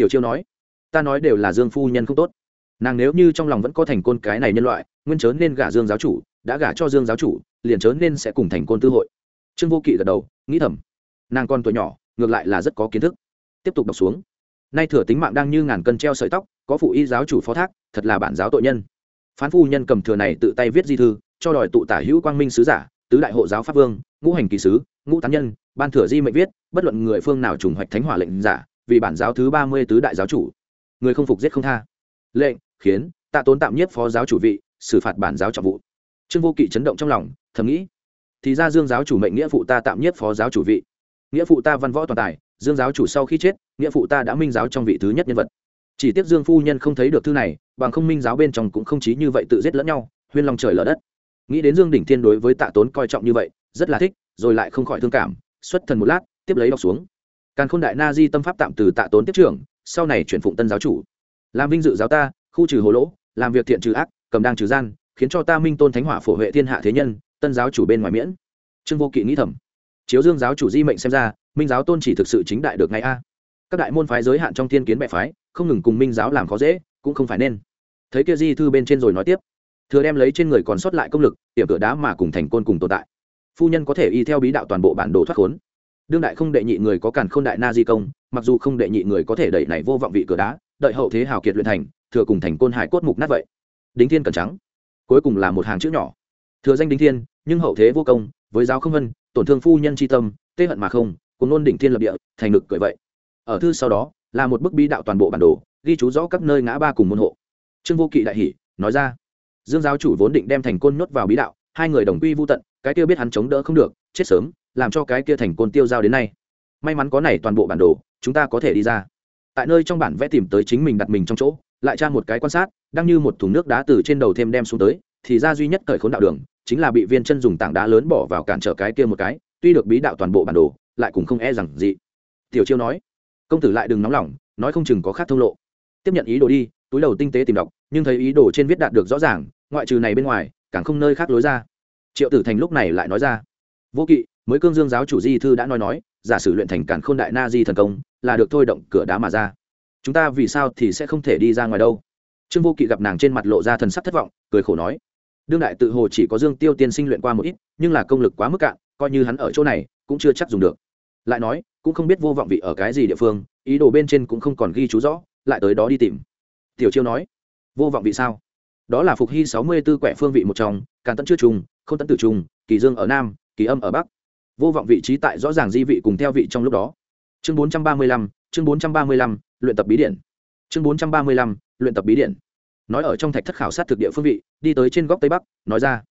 tiểu chiêu nói, ta nói đều là dương phu nhân không tốt. Nàng nếu như trong lòng vẫn có thành côn cái này nhân loại, nguyên chớ nên gả dương giáo chủ, đã gả cho dương giáo chủ, liền chớ nên sẽ cùng thành côn tư hội. Trương vô kỵ gật đầu, nghĩ thầm, nàng con tuổi nhỏ, ngược lại là rất có kiến thức. Tiếp tục đọc xuống, nay thừa tính mạng đang như ngàn cân treo sợi tóc, có phụ y giáo chủ phó thác, thật là bản giáo tội nhân. Phán phu nhân cầm thừa này tự tay viết di thư, cho đòi tụ tả hữu quang minh sứ giả, tứ đại hộ giáo pháp vương, ngũ hành kỳ sứ, ngũ tán nhân, ban thừa di mệnh viết, bất luận người phương nào trùng hoạch thánh hỏa lệnh giả vì bản giáo thứ ba mươi tứ đại giáo chủ. Người không phục giết không tha. Lệnh, khiến, tạ tốn tạm nhiếp phó giáo chủ vị, xử phạt bản giáo trọng vụ. Trương vô kỵ chấn động trong lòng, thầm nghĩ, thì ra dương giáo chủ mệnh nghĩa phụ ta tạm nhiếp phó giáo chủ vị. Nghĩa phụ ta văn võ toàn tài, dương giáo chủ sau khi chết, nghĩa phụ ta đã minh giáo trong vị thứ nhất nhân vật. Chỉ tiếc dương phu nhân không thấy được thư này, bằng không minh giáo bên trong cũng không chí như vậy tự giết lẫn nhau, huyên lòng trời lở đất. Nghĩ đến dương đỉnh thiên đối với tạ tốn coi trọng như vậy, rất là thích, rồi lại không khỏi thương cảm, xuất thần một lát, tiếp lấy đọc xuống càn khôn đại na di tâm pháp tạm từ tạ tốn tiếp trưởng, sau này chuyển phụng tân giáo chủ. Làm vinh dự giáo ta, khu trừ hồ lỗ, làm việc thiện trừ ác, cầm đang trừ gian, khiến cho ta minh tôn thánh hỏa phổ huệ thiên hạ thế nhân, tân giáo chủ bên ngoài miễn. Trương vô kỵ nghĩ thầm. Chiếu dương giáo chủ di mệnh xem ra, minh giáo tôn chỉ thực sự chính đại được ngay a. Các đại môn phái giới hạn trong thiên kiến bệ phái, không ngừng cùng minh giáo làm khó dễ, cũng không phải nên. Thấy kia di thư bên trên rồi nói tiếp. Thừa đem lấy trên người còn sót lại công lực, tiệm cửa đá mà cùng thành côn cùng tồn tại. Phu nhân có thể y theo bí đạo toàn bộ bản đồ thoát khốn đương đại không đệ nhị người có càn n đại na di công, mặc dù không đệ nhị người có thể đẩy này vô vọng vị cửa đá, đợi hậu thế hào kiệt luyện thành, thừa cùng thành côn hải cốt mục nát vậy. Đính thiên cẩn trắng. Cuối cùng là một hàng chữ nhỏ. Thừa danh đính thiên, nhưng hậu thế vô công, với giáo không vân, tổn thương phu nhân tri tâm, tê hận mà không, cùng nôn đỉnh thiên lập địa, thành ngực cười vậy. Ở thư sau đó, là một bức bí đạo toàn bộ bản đồ, ghi chú rõ các nơi ngã ba cùng môn hộ. Trương vô kỵ đại hỷ nói ra. Dương giáo chủ vốn định đem thành côn nhốt vào bí đạo, hai người đồng quy vô tận cái kia biết hắn chống đỡ không được, chết sớm, làm cho cái kia thành côn tiêu giao đến nay. May mắn có này toàn bộ bản đồ, chúng ta có thể đi ra. Tại nơi trong bản vẽ tìm tới chính mình đặt mình trong chỗ, lại tra một cái quan sát, đang như một thùng nước đá từ trên đầu thêm đem xuống tới, thì ra duy nhất thời khốn đạo đường, chính là bị viên chân dùng tảng đá lớn bỏ vào cản trở cái kia một cái, tuy được bí đạo toàn bộ bản đồ, lại cũng không e rằng gì. Tiểu chiêu nói, công tử lại đừng nóng lòng, nói không chừng có khác thông lộ. Tiếp nhận ý đồ đi, túi đầu tinh tế tìm đọc, nhưng thấy ý đồ trên viết đạt được rõ ràng, ngoại trừ này bên ngoài, càng không nơi khác lối ra triệu tử thành lúc này lại nói ra, vô kỵ, mới cương dương giáo chủ di thư đã nói nói, giả sử luyện thành cản khôn đại na di thần công, là được thôi động cửa đá mà ra. Chúng ta vì sao thì sẽ không thể đi ra ngoài đâu? Trương vô kỵ gặp nàng trên mặt lộ ra thần sắc thất vọng, cười khổ nói, đương đại tự hồ chỉ có dương tiêu tiên sinh luyện qua một ít, nhưng là công lực quá mức cạn, coi như hắn ở chỗ này, cũng chưa chắc dùng được. Lại nói, cũng không biết vô vọng vị ở cái gì địa phương, ý đồ bên trên cũng không còn ghi chú rõ, lại tới đó đi tìm. Tiểu chiêu nói, vô vọng vị sao? Đó là phục hy sáu mươi b ố quẻ phương vị một trong, càn tận chưa trùng, không tận tử trùng, kỳ dương ở nam, kỳ âm ở bắc. Vô vọng vị trí tại rõ ràng di vị cùng theo vị trong lúc đó. Chương bốn trăm ba mươi lăm, chương bốn trăm ba mươi lăm, luyện tập bí điện chương bốn trăm ba mươi lăm, luyện tập bí điện nói ở trong thạch thất khảo sát thực địa phương vị, đi tới trên góc tây bắc, nói ra,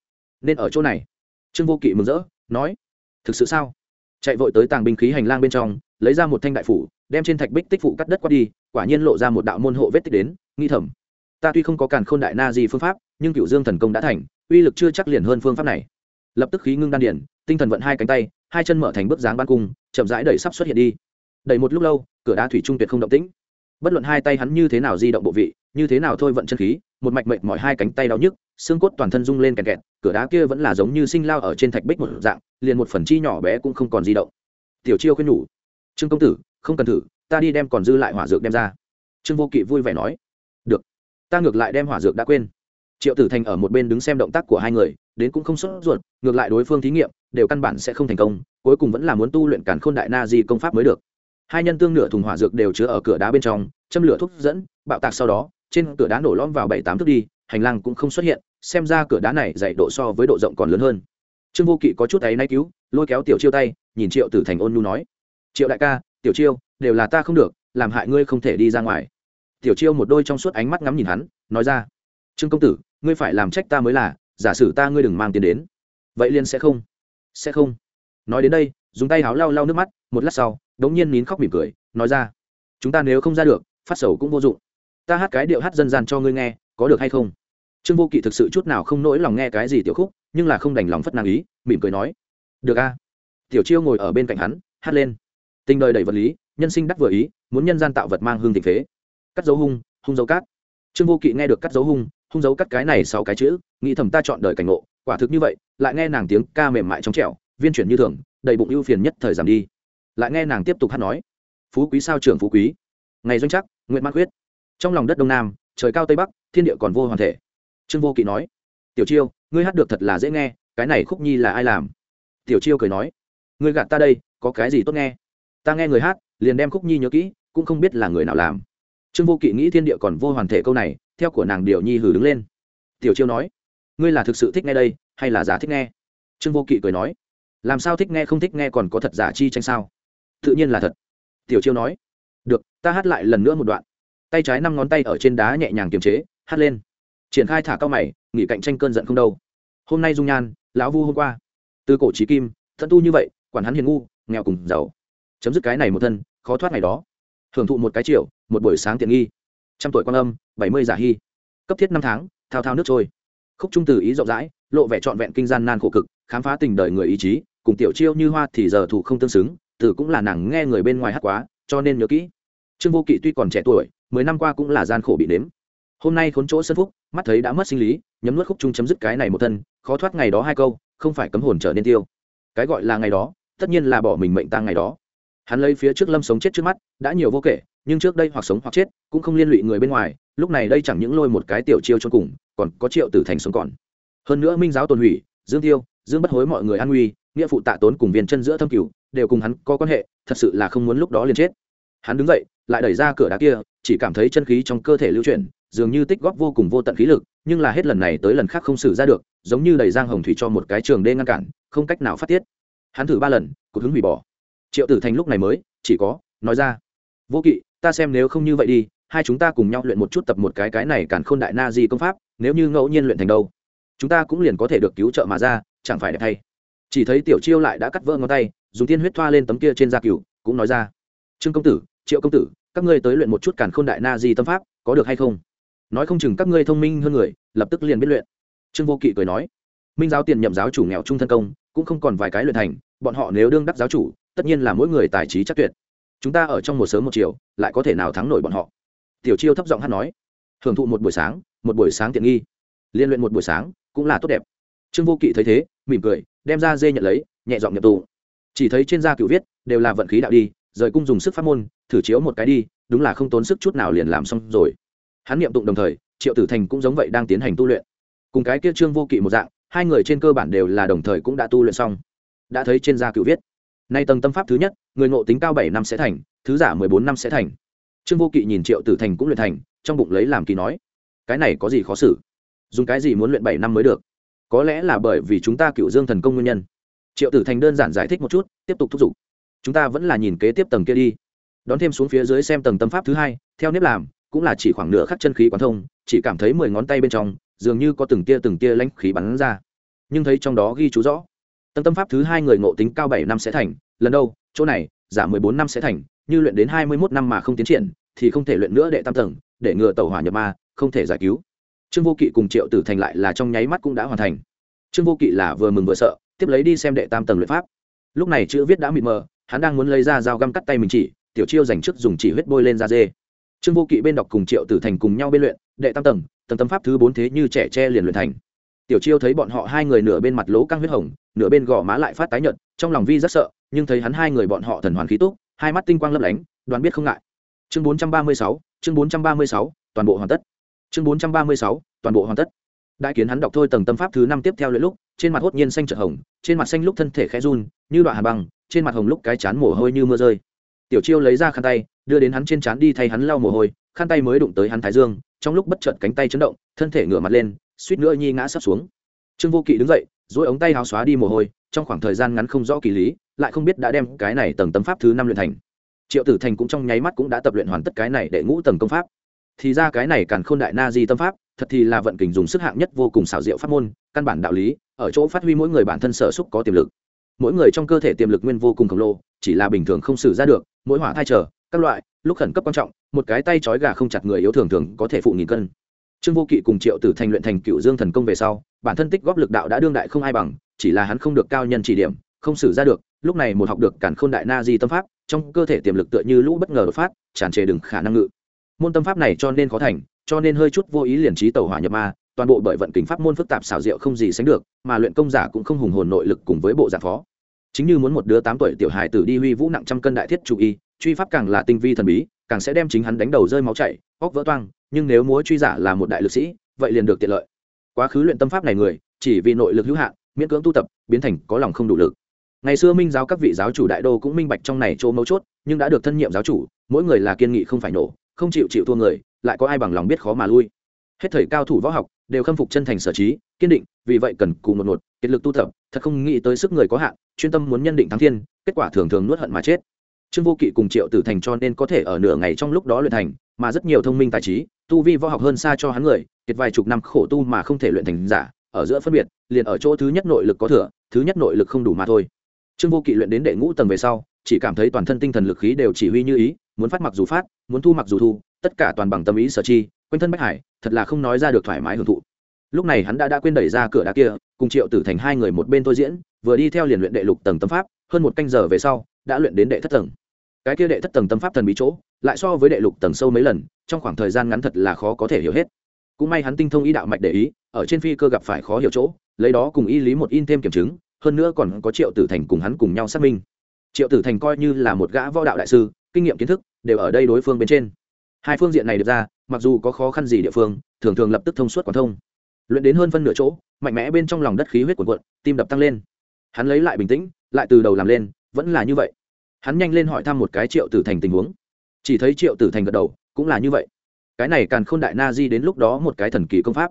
nên ở chỗ này. Trương vô kỵ mừng rỡ, nói, thực sự sao? Chạy vội tới tàng binh khí hành lang bên trong, lấy ra một thanh đại phủ, đem trên thạch bích tích phụ cắt đất qua đi, quả nhiên lộ ra một đạo môn hộ vết tích đến, nghi thẩm ta tuy không có càn khôn đại na gì phương pháp, nhưng cựu dương thần công đã thành, uy lực chưa chắc liền hơn phương pháp này. Lập tức khí ngưng đan điển tinh thần vận hai cánh tay, hai chân mở thành bước dáng ban cung, chậm rãi đẩy sắp xuất hiện đi. Đẩy một lúc lâu, cửa đá thủy trung tuyệt không động tĩnh. Bất luận hai tay hắn như thế nào di động bộ vị, như thế nào thôi vận chân khí, một mạch mệnh mọi hai cánh tay đau nhức, xương cốt toàn thân rung lên kẹt kẹt, cửa đá kia vẫn là giống như sinh lao ở trên thạch bích một dạng, liền một phần chi nhỏ bé cũng không còn di động. Tiểu chiêu khuyên nhủ, trương công tử, không cần thử, ta đi đem còn dư lại hỏa dược đem ra. Trương vô kỵ vui vẻ nói, được ta ngược lại đem hỏa dược đã quên. Triệu tử thành ở một bên đứng xem động tác của hai người, đến cũng không sốt ruột, ngược lại đối phương thí nghiệm, đều căn bản sẽ không thành công, cuối cùng vẫn là muốn tu luyện cản khôn đại na di công pháp mới được. Hai nhân tương nửa thùng hỏa dược đều chứa ở cửa đá bên trong, châm lửa thuốc dẫn, bạo tạc sau đó, trên cửa đá nổ lõm vào bảy tám thước đi, hành lang cũng không xuất hiện, xem ra cửa đá này dày độ so với độ rộng còn lớn hơn. Trương vô kỵ có chút ấy nay cứu, lôi kéo tiểu chiêu tay, nhìn triệu tử thành ôn nhu nói, triệu đại ca, tiểu chiêu, đều là ta không được, làm hại ngươi không thể đi ra ngoài tiểu chiêu một đôi trong suốt ánh mắt ngắm nhìn hắn, nói ra, trương công tử, ngươi phải làm trách ta mới là, giả sử ta ngươi đừng mang tiền đến. Vậy liên sẽ không sẽ không. Nói đến đây, dùng tay háo lau lau nước mắt, một lát sau, đống nhiên nín khóc mỉm cười, nói ra, chúng ta nếu không ra được, phát sầu cũng vô dụng. Ta hát cái điệu hát dân gian cho ngươi nghe, có được hay không? Trương vô kỵ thực sự chút nào không nỗi lòng nghe cái gì tiểu khúc, nhưng là không đành lòng phất nàng ý, mỉm cười nói, được a. Tiểu chiêu ngồi ở bên cạnh hắn, hát lên, tình đời đầy vật lý, nhân sinh đắc vừa ý, muốn nhân gian tạo vật mang hương tình phế cắt dấu hung hung dấu cát. Trương vô kỵ nghe được cắt dấu hung hung dấu cắt cái này sau cái chữ, nghĩ thầm ta chọn đời cảnh ngộ, quả thực như vậy, lại nghe nàng tiếng ca mềm mại trong trẻo, viên chuyển như thường, đầy bụng ưu phiền nhất thời giảm đi. Lại nghe nàng tiếp tục hát nói, phú quý sao trưởng phú quý? Ngày doanh chắc nguyện mãn quyết trong lòng đất đông nam, trời cao tây bắc, thiên địa còn vô hoàn thể. Trương vô kỵ nói, tiểu chiêu, ngươi hát được thật là dễ nghe, cái này khúc nhi là ai làm? Tiểu chiêu cười nói, ngươi gạt ta đây, có cái gì tốt nghe? Ta nghe người hát, liền đem khúc nhi nhớ kỹ, cũng không biết là người nào làm trương vô kỵ nghĩ thiên địa còn vô hoàn thể câu này, theo của nàng điều nhi hử đứng lên. Tiểu chiêu nói, ngươi là thực sự thích nghe đây, hay là giả thích nghe? Trương vô kỵ cười nói, làm sao thích nghe không thích nghe còn có thật giả chi tranh sao? Tự nhiên là thật. Tiểu chiêu nói, được, ta hát lại lần nữa một đoạn. Tay trái năm ngón tay ở trên đá nhẹ nhàng kiềm chế, hát lên. Triển khai thả cao mày, nghỉ cạnh tranh cơn giận không đâu. Hôm nay dung nhan, lão vu hôm qua, từ cổ trí kim thận tu như vậy, quản hắn hiền ngu, nghèo cùng giàu. Chấm dứt cái này một thân, khó thoát ngày đó hưởng thụ một cái chiều một buổi sáng tiện nghi. Trăm tuổi quan âm, bảy mươi giả hy. Cấp thiết năm tháng, thao thao nước trôi. Khúc trung từ ý rộng rãi, lộ vẻ trọn vẹn kinh gian nan khổ cực, khám phá tình đời người ý chí, cùng tiểu chiêu như hoa thì giờ thủ không tương xứng, từ cũng là nàng nghe người bên ngoài hát quá, cho nên nhớ kỹ. Trương vô kỵ tuy còn trẻ tuổi, mười năm qua cũng là gian khổ bị nếm. Hôm nay khốn chỗ sân phúc, mắt thấy đã mất sinh lý, nhấm nuốt khúc trung chấm dứt cái này một thân, khó thoát ngày đó hai câu, không phải cấm hồn trở nên tiêu. Cái gọi là ngày đó, tất nhiên là bỏ mình mệnh tang ngày đó hắn lấy phía trước lâm sống chết trước mắt, đã nhiều vô kể, nhưng trước đây hoặc sống hoặc chết, cũng không liên lụy người bên ngoài, lúc này đây chẳng những lôi một cái tiểu chiêu cho cùng, còn có triệu tử thành sống còn. Hơn nữa minh giáo tồn hủy, dương tiêu, dương bất hối mọi người an nguy nghĩa phụ tạ tốn cùng viên chân giữa thâm cửu, đều cùng hắn có quan hệ, thật sự là không muốn lúc đó liền chết. Hắn đứng dậy, lại đẩy ra cửa đá kia, chỉ cảm thấy chân khí trong cơ thể lưu chuyển, dường như tích góp vô cùng vô tận khí lực, nhưng là hết lần này tới lần khác không xử ra được, giống như đẩy giang hồng thủy cho một cái trường đê ngăn cản, không cách nào phát tiết. Hắn thử ba lần cố hứng hủy bỏ triệu tử thành lúc này mới, chỉ có, nói ra, vô kỵ, ta xem nếu không như vậy đi, hai chúng ta cùng nhau luyện một chút tập một cái cái này cản khôn đại na di công pháp, nếu như ngẫu nhiên luyện thành đâu, chúng ta cũng liền có thể được cứu trợ mà ra, chẳng phải đẹp thay. Chỉ thấy tiểu chiêu lại đã cắt vỡ ngón tay, dùng tiên huyết thoa lên tấm kia trên da cừu, cũng nói ra, trương công tử, triệu công tử, các ngươi tới luyện một chút cản khôn đại na di tâm pháp, có được hay không? Nói không chừng các ngươi thông minh hơn người, lập tức liền biết luyện. Trương vô kỵ cười nói, minh giáo tiền nhậm giáo chủ nghèo trung thân công, cũng không còn vài cái luyện thành, bọn họ nếu đương đắc giáo chủ tất nhiên là mỗi người tài trí chắc tuyệt. Chúng ta ở trong một sớm một chiều, lại có thể nào thắng nổi bọn họ? Tiểu chiêu thấp giọng hát nói. Hưởng thụ một buổi sáng, một buổi sáng tiện nghi. Liên luyện một buổi sáng, cũng là tốt đẹp. Trương vô kỵ thấy thế, mỉm cười, đem ra dê nhận lấy, nhẹ giọng nhập tù chỉ thấy trên da cựu viết, đều là vận khí đạo đi, rời cung dùng sức phát môn, thử chiếu một cái đi, đúng là không tốn sức chút nào liền làm xong rồi. Hắn niệm tụng đồng thời, triệu tử thành cũng giống vậy đang tiến hành tu luyện. Cùng cái kia trương vô kỵ một dạng, hai người trên cơ bản đều là đồng thời cũng đã tu luyện xong. Đã thấy trên da cựu viết nay tầng tâm pháp thứ nhất, người ngộ tính cao bảy năm sẽ thành, thứ giả mười bốn năm sẽ thành. Trương vô kỵ nhìn triệu tử thành cũng luyện thành, trong bụng lấy làm kỳ nói, cái này có gì khó xử? Dùng cái gì muốn luyện bảy năm mới được? Có lẽ là bởi vì chúng ta cựu dương thần công nguyên nhân. Triệu tử thành đơn giản giải thích một chút, tiếp tục thúc giục, chúng ta vẫn là nhìn kế tiếp tầng kia đi. Đón thêm xuống phía dưới xem tầng tâm pháp thứ hai, theo nếp làm, cũng là chỉ khoảng nửa khắc chân khí quán thông, chỉ cảm thấy mười ngón tay bên trong, dường như có từng tia từng tia lãnh khí bắn ra. Nhưng thấy trong đó ghi chú rõ tầng tâm pháp thứ hai người ngộ tính cao bảy năm sẽ thành, lần đâu chỗ này, giả mười bốn năm sẽ thành, như luyện đến hai mươi mốt năm mà không tiến triển, thì không thể luyện nữa đệ tam tầng, để ngừa tàu hỏa nhập ma, không thể giải cứu. Trương vô kỵ cùng triệu tử thành lại là trong nháy mắt cũng đã hoàn thành. Trương vô kỵ là vừa mừng vừa sợ, tiếp lấy đi xem đệ tam tầng luyện pháp. Lúc này chữ viết đã mịt mờ, hắn đang muốn lấy ra dao găm cắt tay mình chỉ, tiểu chiêu dành trước dùng chỉ huyết bôi lên da dê. Trương vô kỵ bên đọc cùng triệu tử thành cùng nhau bên luyện, đệ tam tầng tầng tâm pháp thứ bốn thế như trẻ tre liền luyện thành tiểu chiêu thấy bọn họ hai người nửa bên mặt lỗ căng huyết hồng, nửa bên gò má lại phát tái nhợt, trong lòng vi rất sợ, nhưng thấy hắn hai người bọn họ thần hoàn khí túc, hai mắt tinh quang lấp lánh đoán biết không ngại. Chương bốn trăm ba mươi sáu, chương bốn trăm ba mươi sáu, toàn bộ hoàn tất. Chương bốn trăm ba mươi sáu, toàn bộ hoàn tất. Đại kiến hắn đọc thôi tầng tâm pháp thứ năm tiếp theo luyện lúc, trên mặt hốt nhiên xanh trợ hồng, trên mặt xanh lúc thân thể khẽ run, như đoạn hà băng, trên mặt hồng lúc cái chán mồ hôi như mưa rơi. Tiểu chiêu lấy ra khăn tay, đưa đến hắn trên chán đi thay hắn lau mồ hôi khăn tay mới đụng tới hắn thái dương, trong lúc bất chợt cánh tay chấn động, thân thể ngửa mặt lên, suýt nữa nhi ngã sắp xuống. Trương vô kỵ đứng dậy dỗi ống tay háo xóa đi mồ hôi, trong khoảng thời gian ngắn không rõ kỳ lý, lại không biết đã đem cái này tầng tâm pháp thứ năm luyện thành. Triệu tử thành cũng trong nháy mắt cũng đã tập luyện hoàn tất cái này để ngũ tầng công pháp. Thì ra cái này càng khôn đại na di tâm pháp, thật thì là vận kình dùng sức hạng nhất vô cùng xảo diệu pháp môn, căn bản đạo lý, ở chỗ phát huy mỗi người bản thân sở xúc có tiềm lực. Mỗi người trong cơ thể tiềm lực nguyên vô cùng khổng lồ, chỉ là bình thường không xử ra được, mỗi hỏa thai trở, các loại lúc khẩn cấp quan trọng, một cái tay trói gà không chặt người yếu thường thường có thể phụ nghìn cân. Trương vô kỵ cùng triệu tử thành luyện thành cựu dương thần công về sau, bản thân tích góp lực đạo đã đương đại không ai bằng, chỉ là hắn không được cao nhân chỉ điểm, không xử ra được, lúc này một học được cản khôn đại na di tâm pháp, trong cơ thể tiềm lực tựa như lũ bất ngờ đột phát, tràn trề đừng khả năng ngự. Môn tâm pháp này cho nên khó thành, cho nên hơi chút vô ý liền trí tàu hỏa nhập ma, toàn bộ bởi vận kính pháp môn phức tạp xảo diệu không gì sánh được, mà luyện công giả cũng không hùng hồn nội lực cùng với bộ giả phó. Chính như muốn một đứa tám tuổi tiểu hài tử đi huy vũ nặng trăm cân đại thiết chủ y truy pháp càng là tinh vi thần bí, càng sẽ đem chính hắn đánh đầu rơi máu chảy, óc vỡ toang, nhưng nếu múa truy giả là một đại lực sĩ, vậy liền được tiện lợi. Quá khứ luyện tâm pháp này người, chỉ vì nội lực hữu hạn, miễn cưỡng tu tập, biến thành có lòng không đủ lực. Ngày xưa minh giáo các vị giáo chủ đại đô cũng minh bạch trong này chỗ mấu chốt, nhưng đã được thân nhiệm giáo chủ, mỗi người là kiên nghị không phải nổ, không chịu chịu thua người, lại có ai bằng lòng biết khó mà lui. Hết thời cao thủ võ học, đều khâm phục chân thành sở trí, kiên định, vì vậy cần cùng một một kiệt lực tu tập, thật không nghĩ tới sức người có hạn, chuyên tâm muốn nhân định thắng thiên, kết quả thường thường nuốt hận mà chết trương vô kỵ cùng triệu tử thành cho nên có thể ở nửa ngày trong lúc đó luyện thành, mà rất nhiều thông minh tài trí, tu vi võ học hơn xa cho hắn người, kiệt vài chục năm khổ tu mà không thể luyện thành giả, ở giữa phân biệt, liền ở chỗ thứ nhất nội lực có thừa, thứ nhất nội lực không đủ mà thôi. Trương vô kỵ luyện đến đệ ngũ tầng về sau, chỉ cảm thấy toàn thân tinh thần lực khí đều chỉ huy như ý, muốn phát mặc dù phát, muốn thu mặc dù thu, tất cả toàn bằng tâm ý sở chi, quanh thân bách hải, thật là không nói ra được thoải mái hưởng thụ. Lúc này hắn đã đã quên đẩy ra cửa đá kia, cùng triệu tử thành hai người một bên tôi diễn, vừa đi theo liền luyện đệ lục tầng tâm pháp, hơn một canh giờ về sau, đã luyện đến đệ thất tầng cái kia đệ thất tầng tâm pháp thần bí chỗ, lại so với đệ lục tầng sâu mấy lần, trong khoảng thời gian ngắn thật là khó có thể hiểu hết. Cũng may hắn tinh thông ý đạo mạch để ý, ở trên phi cơ gặp phải khó hiểu chỗ, lấy đó cùng y lý một in thêm kiểm chứng, hơn nữa còn có triệu tử thành cùng hắn cùng nhau xác minh. Triệu tử thành coi như là một gã võ đạo đại sư, kinh nghiệm kiến thức đều ở đây đối phương bên trên. Hai phương diện này được ra, mặc dù có khó khăn gì địa phương, thường thường lập tức thông suốt quán thông. Luyện đến hơn phân nửa chỗ, mạnh mẽ bên trong lòng đất khí huyết cuộn cuộn, tim đập tăng lên. Hắn lấy lại bình tĩnh, lại từ đầu làm lên, vẫn là như vậy hắn nhanh lên hỏi thăm một cái triệu tử thành tình huống. Chỉ thấy triệu tử thành gật đầu, cũng là như vậy. Cái này càng k h ô n đại na di đến lúc đó một cái thần kỳ công pháp.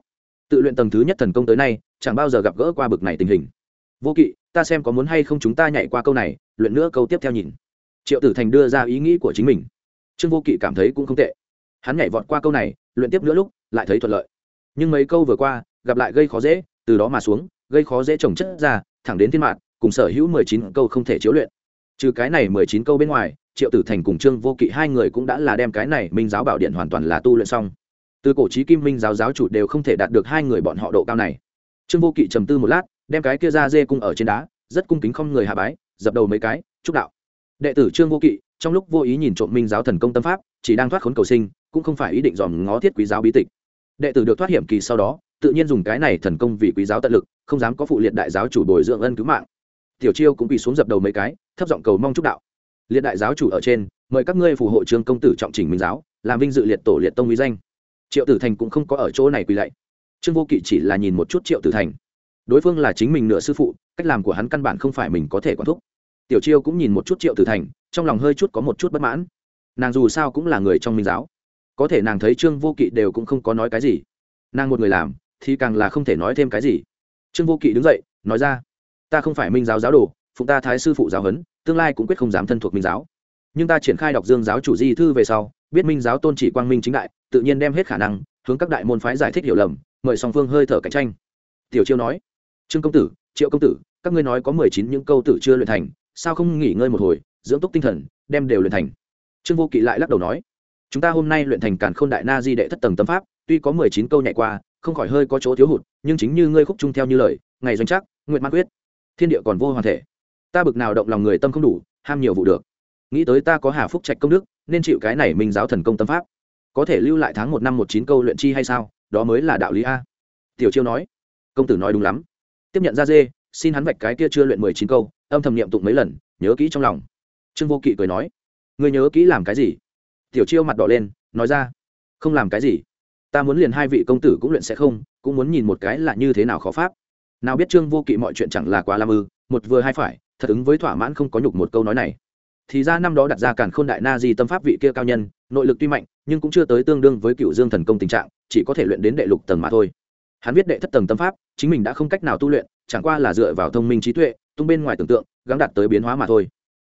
Tự luyện tầng thứ nhất thần công tới nay, chẳng bao giờ gặp gỡ qua bực này tình hình. Vô kỵ, ta xem có muốn hay không chúng ta nhảy qua câu này, luyện nữa câu tiếp theo nhìn. Triệu tử thành đưa ra ý nghĩ của chính mình. Trương vô kỵ cảm thấy cũng không tệ. Hắn nhảy vọt qua câu này, luyện tiếp nữa lúc, lại thấy thuận lợi. Nhưng mấy câu vừa qua, gặp lại gây khó dễ, từ đó mà xuống, gây khó dễ trồng chất ra, thẳng đến thiên mạng cùng sở hữu mười chín câu không thể chiếu luyện trừ cái này mười chín câu bên ngoài, triệu tử thành cùng trương vô kỵ hai người cũng đã là đem cái này minh giáo bảo điện hoàn toàn là tu luyện xong. Từ cổ trí kim minh giáo giáo chủ đều không thể đạt được hai người bọn họ độ cao này. Trương vô kỵ trầm tư một lát, đem cái kia ra dê cung ở trên đá, rất cung kính không người hạ bái, dập đầu mấy cái, chúc đạo. Đệ tử trương vô kỵ, trong lúc vô ý nhìn trộm minh giáo thần công tâm pháp, chỉ đang thoát khốn cầu sinh, cũng không phải ý định dòm ngó thiết quý giáo bí tịch. Đệ tử được thoát hiểm kỳ sau đó, tự nhiên dùng cái này thần công vì quý giáo tận lực, không dám có phụ liệt đại giáo chủ bồi dưỡng ân cứu mạng tiểu chiêu cũng bị xuống dập đầu mấy cái, thấp giọng cầu mong chúc đạo. Liệt đại giáo chủ ở trên, mời các ngươi phù hộ trương công tử trọng trình minh giáo, làm vinh dự liệt tổ liệt tông uy danh. Triệu tử thành cũng không có ở chỗ này quỳ lạy. Trương vô kỵ chỉ là nhìn một chút triệu tử thành. Đối phương là chính mình nửa sư phụ, cách làm của hắn căn bản không phải mình có thể quản thúc. Tiểu chiêu cũng nhìn một chút triệu tử thành, trong lòng hơi chút có một chút bất mãn. Nàng dù sao cũng là người trong minh giáo. Có thể nàng thấy trương vô kỵ đều cũng không có nói cái gì. Nàng một người làm, thì càng là không thể nói thêm cái gì. Trương vô kỵ đứng dậy, nói ra ta không phải minh giáo giáo đồ, phụng ta thái sư phụ giáo huấn, tương lai cũng quyết không dám thân thuộc minh giáo. Nhưng ta triển khai đọc dương giáo chủ di thư về sau, biết minh giáo tôn chỉ quang minh chính đại, tự nhiên đem hết khả năng, hướng các đại môn phái giải thích hiểu lầm, mời song phương hơi thở cạnh tranh. Tiểu chiêu nói, trương công tử, triệu công tử, các ngươi nói có mười chín những câu tử chưa luyện thành, sao không nghỉ ngơi một hồi, dưỡng túc tinh thần, đem đều luyện thành? Trương vô kỵ lại lắc đầu nói, chúng ta hôm nay luyện thành càn khôn đại na di đệ thất tầng tâm pháp, tuy có mười chín câu nhảy qua, không khỏi hơi có chỗ thiếu hụt, nhưng chính như ngươi khúc chung theo như lời, ngày doanh chắc nguyện man quyết thiên địa còn vô hoàn thể. Ta bực nào động lòng người tâm không đủ, ham nhiều vụ được. Nghĩ tới ta có hà phúc trạch công đức, nên chịu cái này minh giáo thần công tâm pháp. Có thể lưu lại tháng một năm một chín câu luyện chi hay sao? Đó mới là đạo lý a. Tiểu chiêu nói. Công tử nói đúng lắm. Tiếp nhận ra dê, xin hắn vạch cái kia chưa luyện mười chín câu, âm thầm niệm tụng mấy lần, nhớ kỹ trong lòng. Trương vô kỵ cười nói. Người nhớ kỹ làm cái gì? Tiểu chiêu mặt đỏ lên, nói ra. Không làm cái gì. Ta muốn liền hai vị công tử cũng luyện sẽ không, cũng muốn nhìn một cái là như thế nào khó pháp nào biết trương vô kỵ mọi chuyện chẳng là quá lam ư, một vừa hai phải, thật ứng với thỏa mãn không có nhục một câu nói này. Thì ra năm đó đặt ra càn khôn đại na di tâm pháp vị kia cao nhân, nội lực tuy mạnh, nhưng cũng chưa tới tương đương với cựu dương thần công tình trạng, chỉ có thể luyện đến đệ lục tầng mà thôi. Hắn viết đệ thất tầng tâm pháp, chính mình đã không cách nào tu luyện, chẳng qua là dựa vào thông minh trí tuệ, tung bên ngoài tưởng tượng, gắng đạt tới biến hóa mà thôi.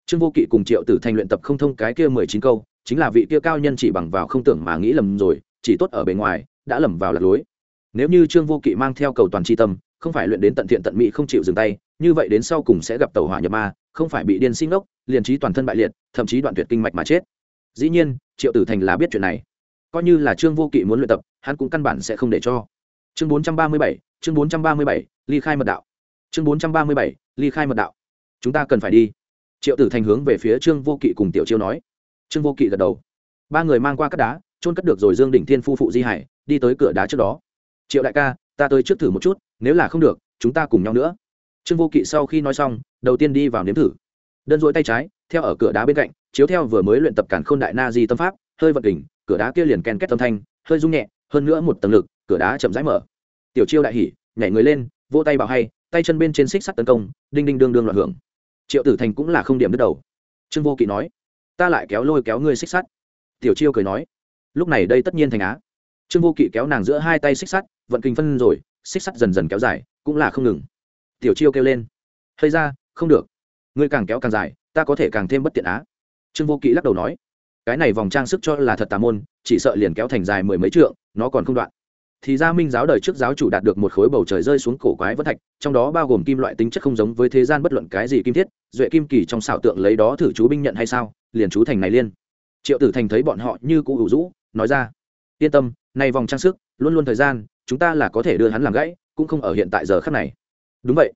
Trương vô kỵ cùng triệu tử thành luyện tập không thông cái kia mười chín câu, chính là vị kia cao nhân chỉ bằng vào không tưởng mà nghĩ lầm rồi, chỉ tốt ở bề ngoài, đã lầm vào lạc lối. Nếu như trương vô kỵ mang theo cầu toàn tri tâm không phải luyện đến tận thiện tận mỹ không chịu dừng tay, như vậy đến sau cùng sẽ gặp tàu hỏa nhập ma, không phải bị điên sinh ngốc, liền trí toàn thân bại liệt, thậm chí đoạn tuyệt kinh mạch mà chết. Dĩ nhiên, triệu tử thành là biết chuyện này. Coi như là trương vô kỵ muốn luyện tập, hắn cũng căn bản sẽ không để cho. Chương bốn trăm ba mươi bảy, chương bốn trăm ba mươi bảy, ly khai mật đạo. Chương bốn trăm ba mươi bảy, ly khai mật đạo. Chúng ta cần phải đi. Triệu tử thành hướng về phía trương vô kỵ cùng tiểu chiêu nói. Trương vô kỵ gật đầu. Ba người mang qua các đá trôn cất được rồi dương đỉnh thiên phu phụ di hải, đi tới cửa đá trước đó. Triệu đại ca, ta tới trước thử một chút nếu là không được, chúng ta cùng nhau nữa. Trương vô kỵ sau khi nói xong, đầu tiên đi vào nếm thử. Đơn dỗi tay trái, theo ở cửa đá bên cạnh, chiếu theo vừa mới luyện tập cản khôn đại na di tâm pháp, hơi vật đỉnh cửa đá kia liền ken két âm thanh, hơi rung nhẹ, hơn nữa một tầng lực, cửa đá chậm rãi mở. Tiểu chiêu đại hỉ, nhảy người lên, vỗ tay bảo hay, tay chân bên trên xích sắt tấn công, đinh đinh đương đương loạn hưởng. Triệu tử thành cũng là không điểm đứt đầu. Trương vô kỵ nói, ta lại kéo lôi kéo ngươi xích sắt. Tiểu chiêu cười nói, lúc này đây tất nhiên thành á. Trương vô kỵ kéo nàng giữa hai tay xích sắt, vận kinh phân rồi xích sắt dần dần kéo dài, cũng là không ngừng. Tiểu chiêu kêu lên. Hay ra, không được. Ngươi càng kéo càng dài, ta có thể càng thêm bất tiện á. Trương vô kỵ lắc đầu nói. Cái này vòng trang sức cho là thật tà môn, chỉ sợ liền kéo thành dài mười mấy trượng, nó còn không đoạn. Thì ra minh giáo đời trước giáo chủ đạt được một khối bầu trời rơi xuống cổ quái vân thạch, trong đó bao gồm kim loại tính chất không giống với thế gian bất luận cái gì kim thiết, duệ kim kỳ trong xảo tượng lấy đó thử chú binh nhận hay sao, liền chú thành này liên. Triệu tử thành thấy bọn họ như cụ hữu rũ, nói ra. Yên tâm nay vòng trang sức, luôn luôn thời gian chúng ta là có thể đưa hắn làm gãy, cũng không ở hiện tại giờ khắc này. Đúng vậy.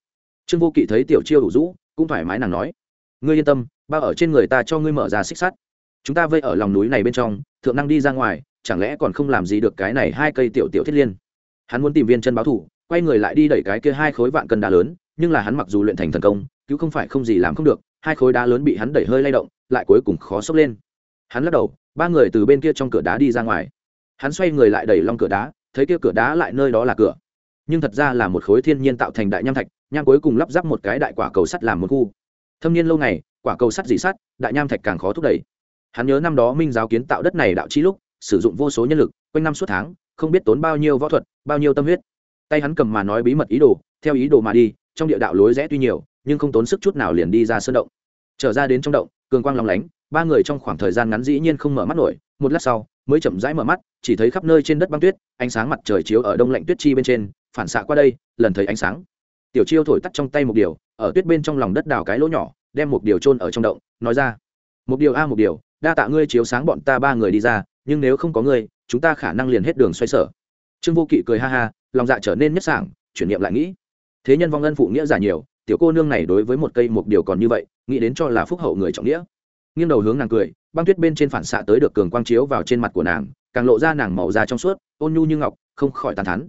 Trương vô kỵ thấy tiểu chiêu đủ rũ, cũng thoải mái nàng nói. Ngươi yên tâm bao ở trên người ta cho ngươi mở ra xích sắt. Chúng ta vây ở lòng núi này bên trong, thượng năng đi ra ngoài, chẳng lẽ còn không làm gì được cái này hai cây tiểu tiểu thiết liên? Hắn muốn tìm viên chân báo thủ, quay người lại đi đẩy cái kia hai khối vạn cân đá lớn, nhưng là hắn mặc dù luyện thành thần công, cứu không phải không gì làm không được, hai khối đá lớn bị hắn đẩy hơi lay động, lại cuối cùng khó sốc lên. Hắn lắc đầu, ba người từ bên kia trong cửa đá đi ra ngoài. Hắn xoay người lại đẩy long cửa đá thấy kia cửa đá lại nơi đó là cửa. Nhưng thật ra là một khối thiên nhiên tạo thành đại nham thạch, nham cuối cùng lắp ráp một cái đại quả cầu sắt làm một khu. Thâm niên lâu ngày, quả cầu sắt dỉ sắt, đại nham thạch càng khó thúc đẩy. Hắn nhớ năm đó minh giáo kiến tạo đất này đạo chi lúc, sử dụng vô số nhân lực, quanh năm suốt tháng, không biết tốn bao nhiêu võ thuật, bao nhiêu tâm huyết. Tay hắn cầm mà nói bí mật ý đồ, theo ý đồ mà đi, trong địa đạo lối rẽ tuy nhiều, nhưng không tốn sức chút nào liền đi ra sơn động. Trở ra đến trong động, cường quang lòng lánh, ba người trong khoảng thời gian ngắn dĩ nhiên không mở mắt nổi, một lát sau mới chậm rãi mở mắt, chỉ thấy khắp nơi trên đất băng tuyết, ánh sáng mặt trời chiếu ở đông lạnh tuyết chi bên trên, phản xạ qua đây, lần thấy ánh sáng. Tiểu chiêu thổi tắt trong tay một điều, ở tuyết bên trong lòng đất đào cái lỗ nhỏ, đem một điều trôn ở trong động, nói ra. Một điều a, một điều, đa tạ ngươi chiếu sáng bọn ta ba người đi ra, nhưng nếu không có ngươi, chúng ta khả năng liền hết đường xoay sở. Trương vô kỵ cười ha ha, lòng dạ trở nên nhất sảng, chuyển niệm lại nghĩ. Thế nhân vong ân phụ nghĩa giả nhiều, tiểu cô nương này đối với một cây một điều còn như vậy, nghĩ đến cho là phúc hậu người trọng nghĩa nghiêng đầu hướng nàng cười, băng tuyết bên trên phản xạ tới được cường quang chiếu vào trên mặt của nàng, càng lộ ra nàng màu da trong suốt, ôn nhu như ngọc, không khỏi tàn thắn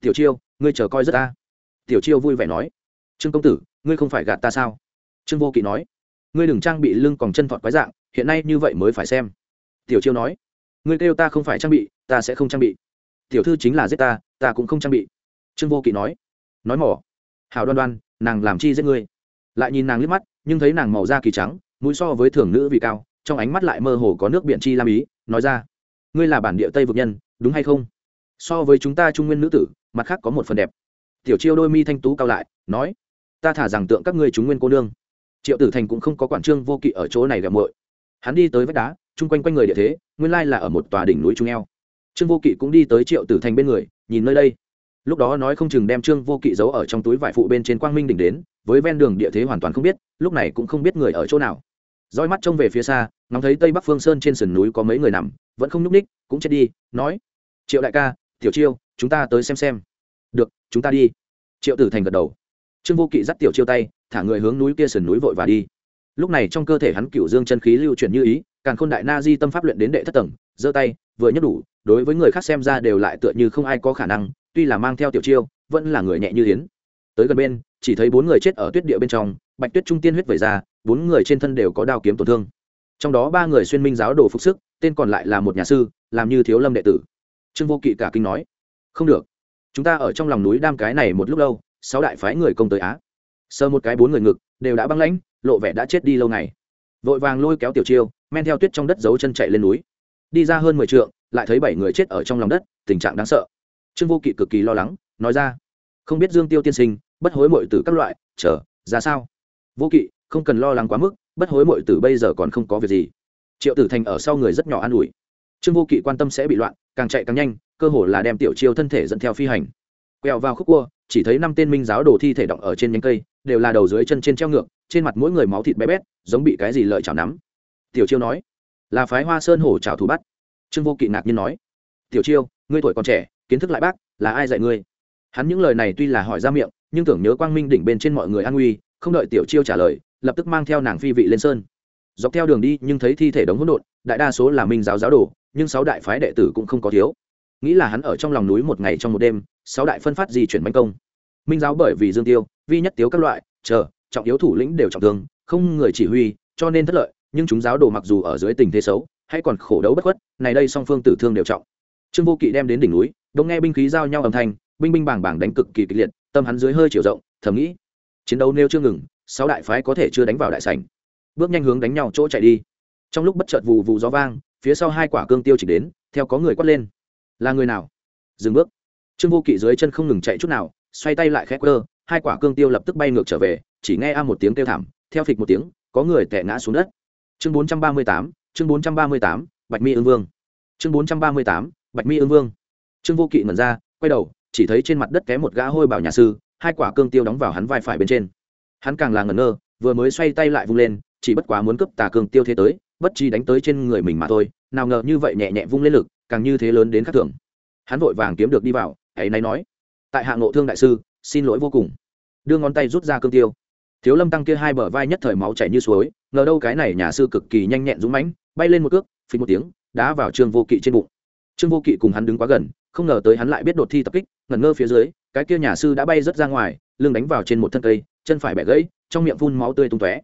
tiểu chiêu, ngươi chờ coi rất ta. Tiểu chiêu vui vẻ nói. Trương công tử, ngươi không phải gạt ta sao? Trương vô kỵ nói. Ngươi đừng trang bị lưng còn chân thọt quái dạng, hiện nay như vậy mới phải xem. Tiểu chiêu nói. Ngươi kêu ta không phải trang bị, ta sẽ không trang bị. Tiểu thư chính là giết ta ta cũng không trang bị. Trương vô kỵ nói. Nói mỏ. Hào đoan đoan, nàng làm chi giết ngươi? Lại nhìn nàng liếc mắt, nhưng thấy nàng màu da kỳ trắng mũi so với thường nữ vị cao, trong ánh mắt lại mơ hồ có nước biển chi lam ý, nói ra, ngươi là bản địa tây vực nhân, đúng hay không? So với chúng ta trung nguyên nữ tử, mặt khác có một phần đẹp. Tiểu chiêu đôi mi thanh tú cao lại, nói, ta thả rằng tượng các ngươi chúng nguyên cô nương. Triệu tử thành cũng không có quản trương vô kỵ ở chỗ này gặp muội. Hắn đi tới vách đá, chung quanh quanh người địa thế, nguyên lai là ở một tòa đỉnh núi trung eo. Trương vô kỵ cũng đi tới triệu tử thành bên người, nhìn nơi đây. Lúc đó nói không chừng đem trương vô kỵ giấu ở trong túi vải phụ bên trên quang minh đỉnh đến, với ven đường địa thế hoàn toàn không biết, lúc này cũng không biết người ở chỗ nào roi mắt trông về phía xa ngóng thấy tây bắc phương sơn trên sườn núi có mấy người nằm, vẫn không nhúc ních cũng chết đi, nói, triệu đại ca, tiểu chiêu, chúng ta tới xem xem. Được, chúng ta đi. Triệu tử thành gật đầu. Trương vô kỵ dắt tiểu chiêu tay, thả người hướng núi kia sườn núi vội và đi. Lúc này trong cơ thể hắn cựu dương chân khí lưu chuyển như ý càng khôn đại na di tâm pháp luyện đến đệ thất tầng, giơ tay, vừa nhất đủ, đối với người khác xem ra đều lại tựa như không ai có khả năng, tuy là mang theo tiểu chiêu, vẫn là người nhẹ như yến. Tới gần bên, chỉ thấy bốn người chết ở tuyết địa bên trong bạch tuyết trung tiên huyết vẩy ra, bốn người trên thân đều có đao kiếm tổn thương. Trong đó ba người xuyên minh giáo đồ phục sức, tên còn lại là một nhà sư, làm như thiếu lâm đệ tử. Trương vô kỵ cả kinh nói, không được. Chúng ta ở trong lòng núi đam cái này một lúc lâu, sáu đại phái người công tới á. Sơ một cái bốn người ngực, đều đã băng lãnh, lộ vẻ đã chết đi lâu ngày. Vội vàng lôi kéo tiểu chiêu, men theo tuyết trong đất giấu chân chạy lên núi. Đi ra hơn mười t lại thấy bảy người chết ở trong lòng đất, tình trạng đáng sợ. Trương vô kỵ cực kỳ lo lắng, nói ra, không biết dương tiêu tiên sinh, bất hối mội từ các loại, chờ, ra sao? Vô kỵ, không cần lo lắng quá mức, bất hối mội tử bây giờ còn không có việc gì. Triệu tử thành ở sau người rất nhỏ an ủi. Trương vô kỵ quan tâm sẽ bị loạn, càng chạy càng nhanh, cơ hồ là đem tiểu chiêu thân thể dẫn theo phi hành. Quẹo vào khúc cua, chỉ thấy năm tên minh giáo đồ thi thể động ở trên nhánh cây, đều là đầu dưới chân trên treo ngược, trên mặt mỗi người máu thịt bé bét, giống bị cái gì lợi chảo nắm. Tiểu chiêu nói, là phái hoa sơn hổ trào thú bắt. Trương vô kỵ ngạc nhiên nói, tiểu chiêu, ngươi tuổi còn trẻ, kiến thức lại bác, là ai dạy ngươi? Hắn những lời này tuy là hỏi ra miệng, nhưng tưởng nhớ quang minh đỉnh bên trên mọi người an nguy không đợi tiểu chiêu trả lời, lập tức mang theo nàng phi vị lên sơn. Dọc theo đường đi, nhưng thấy thi thể đống hỗn độn, đại đa số là minh giáo giáo đồ, nhưng sáu đại phái đệ tử cũng không có thiếu. Nghĩ là hắn ở trong lòng núi một ngày trong một đêm, sáu đại phân phát di chuyển bánh công. Minh giáo bởi vì dương tiêu, vi nhất tiếu các loại, chờ, trọng yếu thủ lĩnh đều trọng thương, không người chỉ huy, cho nên thất lợi, nhưng chúng giáo đồ mặc dù ở dưới tình thế xấu, hay còn khổ đấu bất khuất, này đây song phương tử thương đều trọng. Trương vô kỵ đem đến đỉnh núi, đông nghe binh khí giao nhau âm thanh, binh binh bảng bảng đánh cực kỳ kịch liệt, tâm hắn dưới hơi chiều rộng, thầm nghĩ chiến đấu nêu chưa ngừng, sáu đại phái có thể chưa đánh vào đại sảnh. Bước nhanh hướng đánh nhau chỗ chạy đi. Trong lúc bất chợt vù vù gió vang, phía sau hai quả cương tiêu chỉ đến, theo có người quát lên. Là người nào? Dừng bước. Trương vô kỵ dưới chân không ngừng chạy chút nào, xoay tay lại khét cơ hai quả cương tiêu lập tức bay ngược trở về, chỉ nghe a một tiếng kêu thảm, theo phịch một tiếng, có người tệ ngã xuống đất. Chương bốn trăm ba mươi tám, chương bốn trăm ba mươi tám, bạch mi ương vương. Chương bốn trăm ba mươi tám, bạch mi ương vương. Trương vô kỵ ngẩn ra, quay đầu, chỉ thấy trên mặt đất té một gã hôi bảo nhà sư hai quả cương tiêu đóng vào hắn vai phải bên trên. Hắn càng là ngẩn ngơ, vừa mới xoay tay lại vung lên, chỉ bất quá muốn cướp tà cương tiêu thế tới, bất chi đánh tới trên người mình mà thôi, nào ngờ như vậy nhẹ nhẹ vung lên lực, càng như thế lớn đến khắc thường. Hắn vội vàng kiếm được đi vào, ấy nay nói, tại hạ ngộ thương đại sư, xin lỗi vô cùng. Đưa ngón tay rút ra cương tiêu. Thiếu lâm tăng kia hai bờ vai nhất thời máu chảy như suối, ngờ đâu cái này nhà sư cực kỳ nhanh nhẹn dũng mãnh, bay lên một cước, phình một tiếng, đá vào trương vô kỵ trên bụng. Trương vô kỵ cùng hắn đứng quá gần, không ngờ tới hắn lại biết đột thi tập kích, ngẩn ngơ phía dưới cái kia nhà sư đã bay rớt ra ngoài, lưng đánh vào trên một thân cây, chân phải bẻ gãy, trong miệng phun máu tươi tung tóe.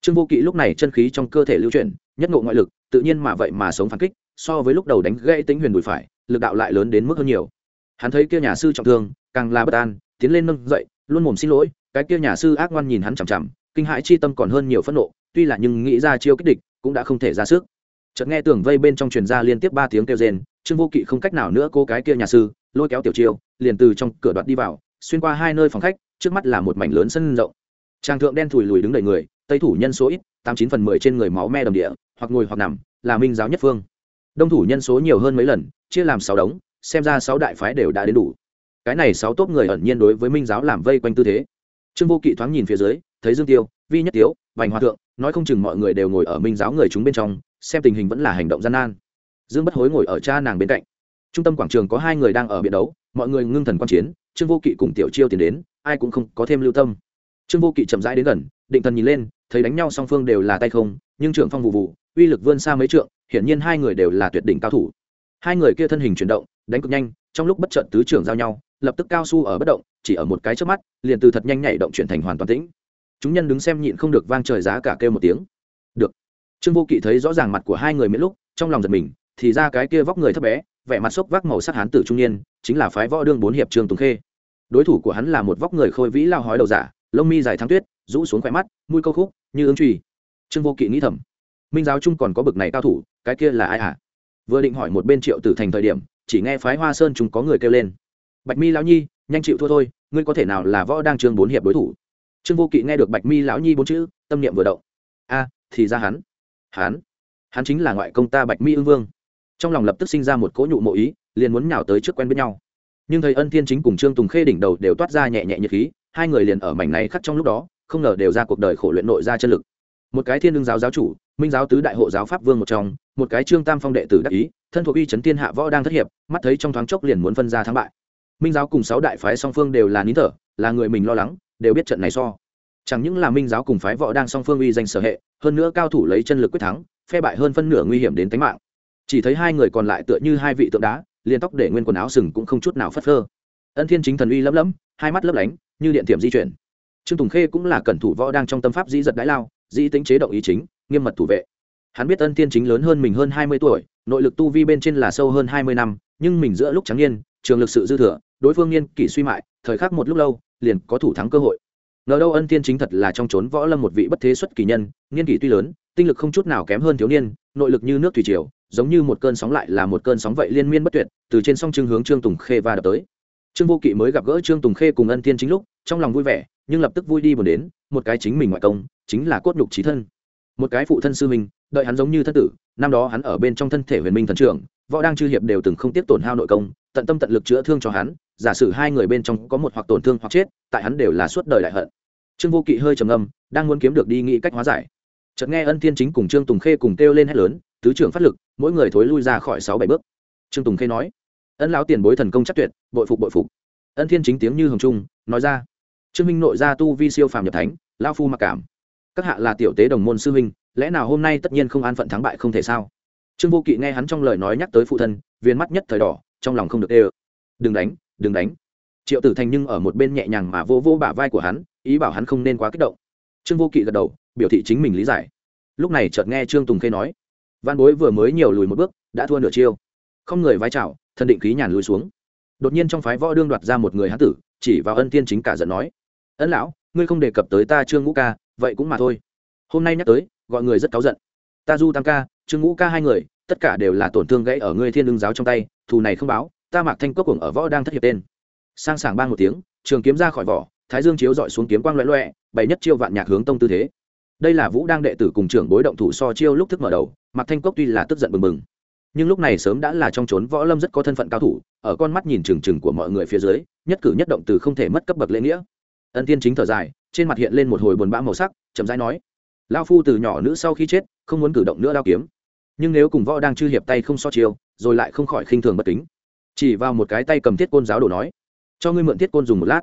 Trương vô kỵ lúc này chân khí trong cơ thể lưu chuyển, nhất ngộ ngoại lực, tự nhiên mà vậy mà sống phản kích, so với lúc đầu đánh gãy tính huyền đùi phải, lực đạo lại lớn đến mức hơn nhiều. Hắn thấy kia nhà sư trọng thương, càng là bất an, tiến lên nâng dậy, luôn mồm xin lỗi, cái kia nhà sư ác ngoan nhìn hắn chằm chằm, kinh hãi chi tâm còn hơn nhiều phẫn nộ, tuy là nhưng nghĩ ra chiêu kích địch, cũng đã không thể ra sức. Chợt nghe tường vây bên trong truyền ra liên tiếp ba tiếng kêu rên, trương vô kỵ không cách nào nữa cô cái kia nhà sư lôi kéo tiểu chiêu, liền từ trong cửa đoạt đi vào, xuyên qua hai nơi phòng khách, trước mắt là một mảnh lớn sân rộng. Trang thượng đen thùi lùi đứng đầy người, tây thủ nhân số ít, tám chín phần mười trên người máu me đầm địa, hoặc ngồi hoặc nằm, là minh giáo nhất phương. Đông thủ nhân số nhiều hơn mấy lần, chia làm sáu đống, xem ra sáu đại phái đều đã đến đủ. Cái này sáu tốt người ẩn nhiên đối với minh giáo làm vây quanh tư thế. Trương vô kỵ thoáng nhìn phía dưới, thấy dương tiêu, vi nhất tiếu, vành hòa thượng, nói không chừng mọi người đều ngồi ở minh giáo người chúng bên trong, xem tình hình vẫn là hành động gian nan. Dương bất hối ngồi ở cha nàng bên cạnh trung tâm quảng trường có hai người đang ở biện đấu, mọi người ngưng thần quan chiến, trương vô kỵ cùng tiểu chiêu tiến đến, ai cũng không có thêm lưu tâm. Trương vô kỵ chậm rãi đến gần, định thần nhìn lên, thấy đánh nhau song phương đều là tay không, nhưng trưởng phong vụ vụ, uy lực vươn xa mấy trượng, hiển nhiên hai người đều là tuyệt đỉnh cao thủ. Hai người kia thân hình chuyển động, đánh cực nhanh, trong lúc bất trận tứ trưởng giao nhau, lập tức cao su ở bất động, chỉ ở một cái trước mắt, liền từ thật nhanh nhảy động chuyển thành hoàn toàn tĩnh. Chúng nhân đứng xem nhịn không được vang trời giá cả kêu một tiếng. Được. Trương vô kỵ thấy rõ ràng mặt của hai người miễn lúc, trong lòng giật mình thì ra cái kia vóc người thấp bé, vẻ mặt sốc vác màu sắc hán tử trung niên, chính là phái võ đương bốn hiệp trương tùng khê. Đối thủ của hắn là một vóc người khôi vĩ lao hói đầu giả, lông mi dài thắng tuyết, rũ xuống khỏe mắt, mũi câu khúc, như ứng truy trương vô kỵ nghĩ thầm, minh giáo trung còn có bực này cao thủ, cái kia là ai hả? Vừa định hỏi một bên triệu tử thành thời điểm, chỉ nghe phái hoa sơn chúng có người kêu lên, bạch mi lão nhi, nhanh chịu thua thôi, ngươi có thể nào là võ đang trương bốn hiệp đối thủ? Trương vô kỵ nghe được bạch mi lão nhi bốn chữ, tâm niệm vừa động. A, thì ra hắn hắn hắn chính là ngoại công ta bạch mi ương vương trong lòng lập tức sinh ra một cỗ nhụ mộ ý, liền muốn nhào tới trước quen biết nhau. Nhưng thầy ân thiên chính cùng trương tùng khê đỉnh đầu đều toát ra nhẹ nhẹ nhiệt khí, hai người liền ở mảnh này khắc trong lúc đó, không ngờ đều ra cuộc đời khổ luyện nội ra chân lực. Một cái thiên đương giáo giáo chủ, minh giáo tứ đại hộ giáo pháp vương một trong, một cái trương tam phong đệ tử đắc ý, thân thuộc uy chấn thiên hạ võ đang thất hiệp, mắt thấy trong thoáng chốc liền muốn phân ra thắng bại. Minh giáo cùng sáu đại phái song phương đều là nín thở, là người mình lo lắng, đều biết trận này so. Chẳng những là minh giáo cùng phái võ đang song phương uy danh sở hệ, hơn nữa cao thủ lấy chân lực quyết thắng, phe bại hơn phân nửa nguy hiểm đến tính mạng chỉ thấy hai người còn lại tựa như hai vị tượng đá, liền tóc để nguyên quần áo sừng cũng không chút nào phất phơ. Ân thiên chính thần uy lấm lấm hai mắt lấp lánh, như điện thiểm di chuyển. Trương tùng khê cũng là cẩn thủ võ đang trong tâm pháp dĩ giật đái lao, dĩ tính chế động ý chính, nghiêm mật thủ vệ. Hắn biết ân thiên chính lớn hơn mình hơn hai mươi tuổi, nội lực tu vi bên trên là sâu hơn hai mươi năm, nhưng mình giữa lúc trắng niên, trường lực sự dư thừa, đối phương niên kỷ suy mại, thời khắc một lúc lâu, liền có thủ thắng cơ hội. Ngờ đâu ân thiên chính thật là trong trốn võ lâm một vị bất thế xuất kỳ nhân, niên kỷ tuy lớn tinh lực không chút nào kém hơn thiếu niên, nội lực như nước thủy triều, giống như một cơn sóng lại là một cơn sóng vậy liên miên bất tuyệt, từ trên sông trưng hướng trương tùng khê va đập tới. Trương vô kỵ mới gặp gỡ trương tùng khê cùng ân thiên chính lúc, trong lòng vui vẻ, nhưng lập tức vui đi buồn đến, một cái chính mình ngoại công, chính là cốt nhục trí thân. Một cái phụ thân sư mình đợi hắn giống như thân tử, năm đó hắn ở bên trong thân thể huyền minh thần trưởng, võ đang chư hiệp đều từng không tiếp tổn hao nội công, tận tâm tận lực chữa thương cho hắn, giả sử hai người bên trong có một hoặc tổn thương hoặc chết, tại hắn đều là suốt đời đại hận. Trương vô kỵ hơi trầm âm đang muốn kiếm được đi nghĩ cách hóa giải chợt nghe ân thiên chính cùng trương tùng khê cùng kêu lên hét lớn, tứ trưởng phát lực, mỗi người thối lui ra khỏi sáu bảy bước. Trương tùng khê nói, ân lão tiền bối thần công chắc tuyệt, bội phục bội phục. Ân thiên chính tiếng như hồng trung, nói ra, trương minh nội gia tu vi siêu phàm nhập thánh lao phu mặc cảm. Các hạ là tiểu tế đồng môn sư huynh, lẽ nào hôm nay tất nhiên không an phận thắng bại không thể sao? Trương vô kỵ nghe hắn trong lời nói nhắc tới phụ thân, viên mắt nhất thời đỏ, trong lòng không được ê ơ. Đừng đánh đừng đánh. Triệu tử thành nhưng ở một bên nhẹ nhàng mà vô vô bả vai của hắn, ý bảo hắn không nên quá kích động trương vô kỵ gật đầu, biểu thị chính mình lý giải. Lúc này chợt nghe trương tùng khê nói, văn bối vừa mới nhiều lùi một bước, đã thua nửa chiêu. Không người vai trào thần định khí nhàn lùi xuống. Đột nhiên trong phái võ đương đoạt ra một người hán tử, chỉ vào ân tiên chính cả giận nói, ân lão, ngươi không đề cập tới ta trương ngũ ca, vậy cũng mà thôi. Hôm nay nhắc tới, gọi người rất cáu giận. Ta du tam ca, trương ngũ ca hai người, tất cả đều là tổn thương gãy ở ngươi thiên lương giáo trong tay, thù này không báo, ta mạc thanh cốc cuồng ở võ đang thất hiệp tên. Sang sảng bang một tiếng, trường kiếm ra khỏi vỏ, thái dương chiếu dọi xuống kiếm quang loẹ loẹ bày nhất chiêu vạn nhạc hướng tông tư thế. Đây là vũ đang đệ tử cùng trưởng bối động thủ so chiêu lúc thức mở đầu, mạc thanh cốc tuy là tức giận bừng bừng, nhưng lúc này sớm đã là trong trốn võ lâm rất có thân phận cao thủ, ở con mắt nhìn trừng trừng của mọi người phía dưới, nhất cử nhất động từ không thể mất cấp bậc lễ nghĩa. Ân tiên chính thở dài, trên mặt hiện lên một hồi buồn bã màu sắc, chậm rãi nói lao phu từ nhỏ nữ sau khi chết, không muốn cử động nữa đao kiếm. Nhưng nếu cùng võ đang chư hiệp tay không so chiêu, rồi lại không khỏi khinh thường bất kính. Chỉ vào một cái tay cầm thiết côn giáo đồ nói, cho ngươi mượn thiết côn dùng một lát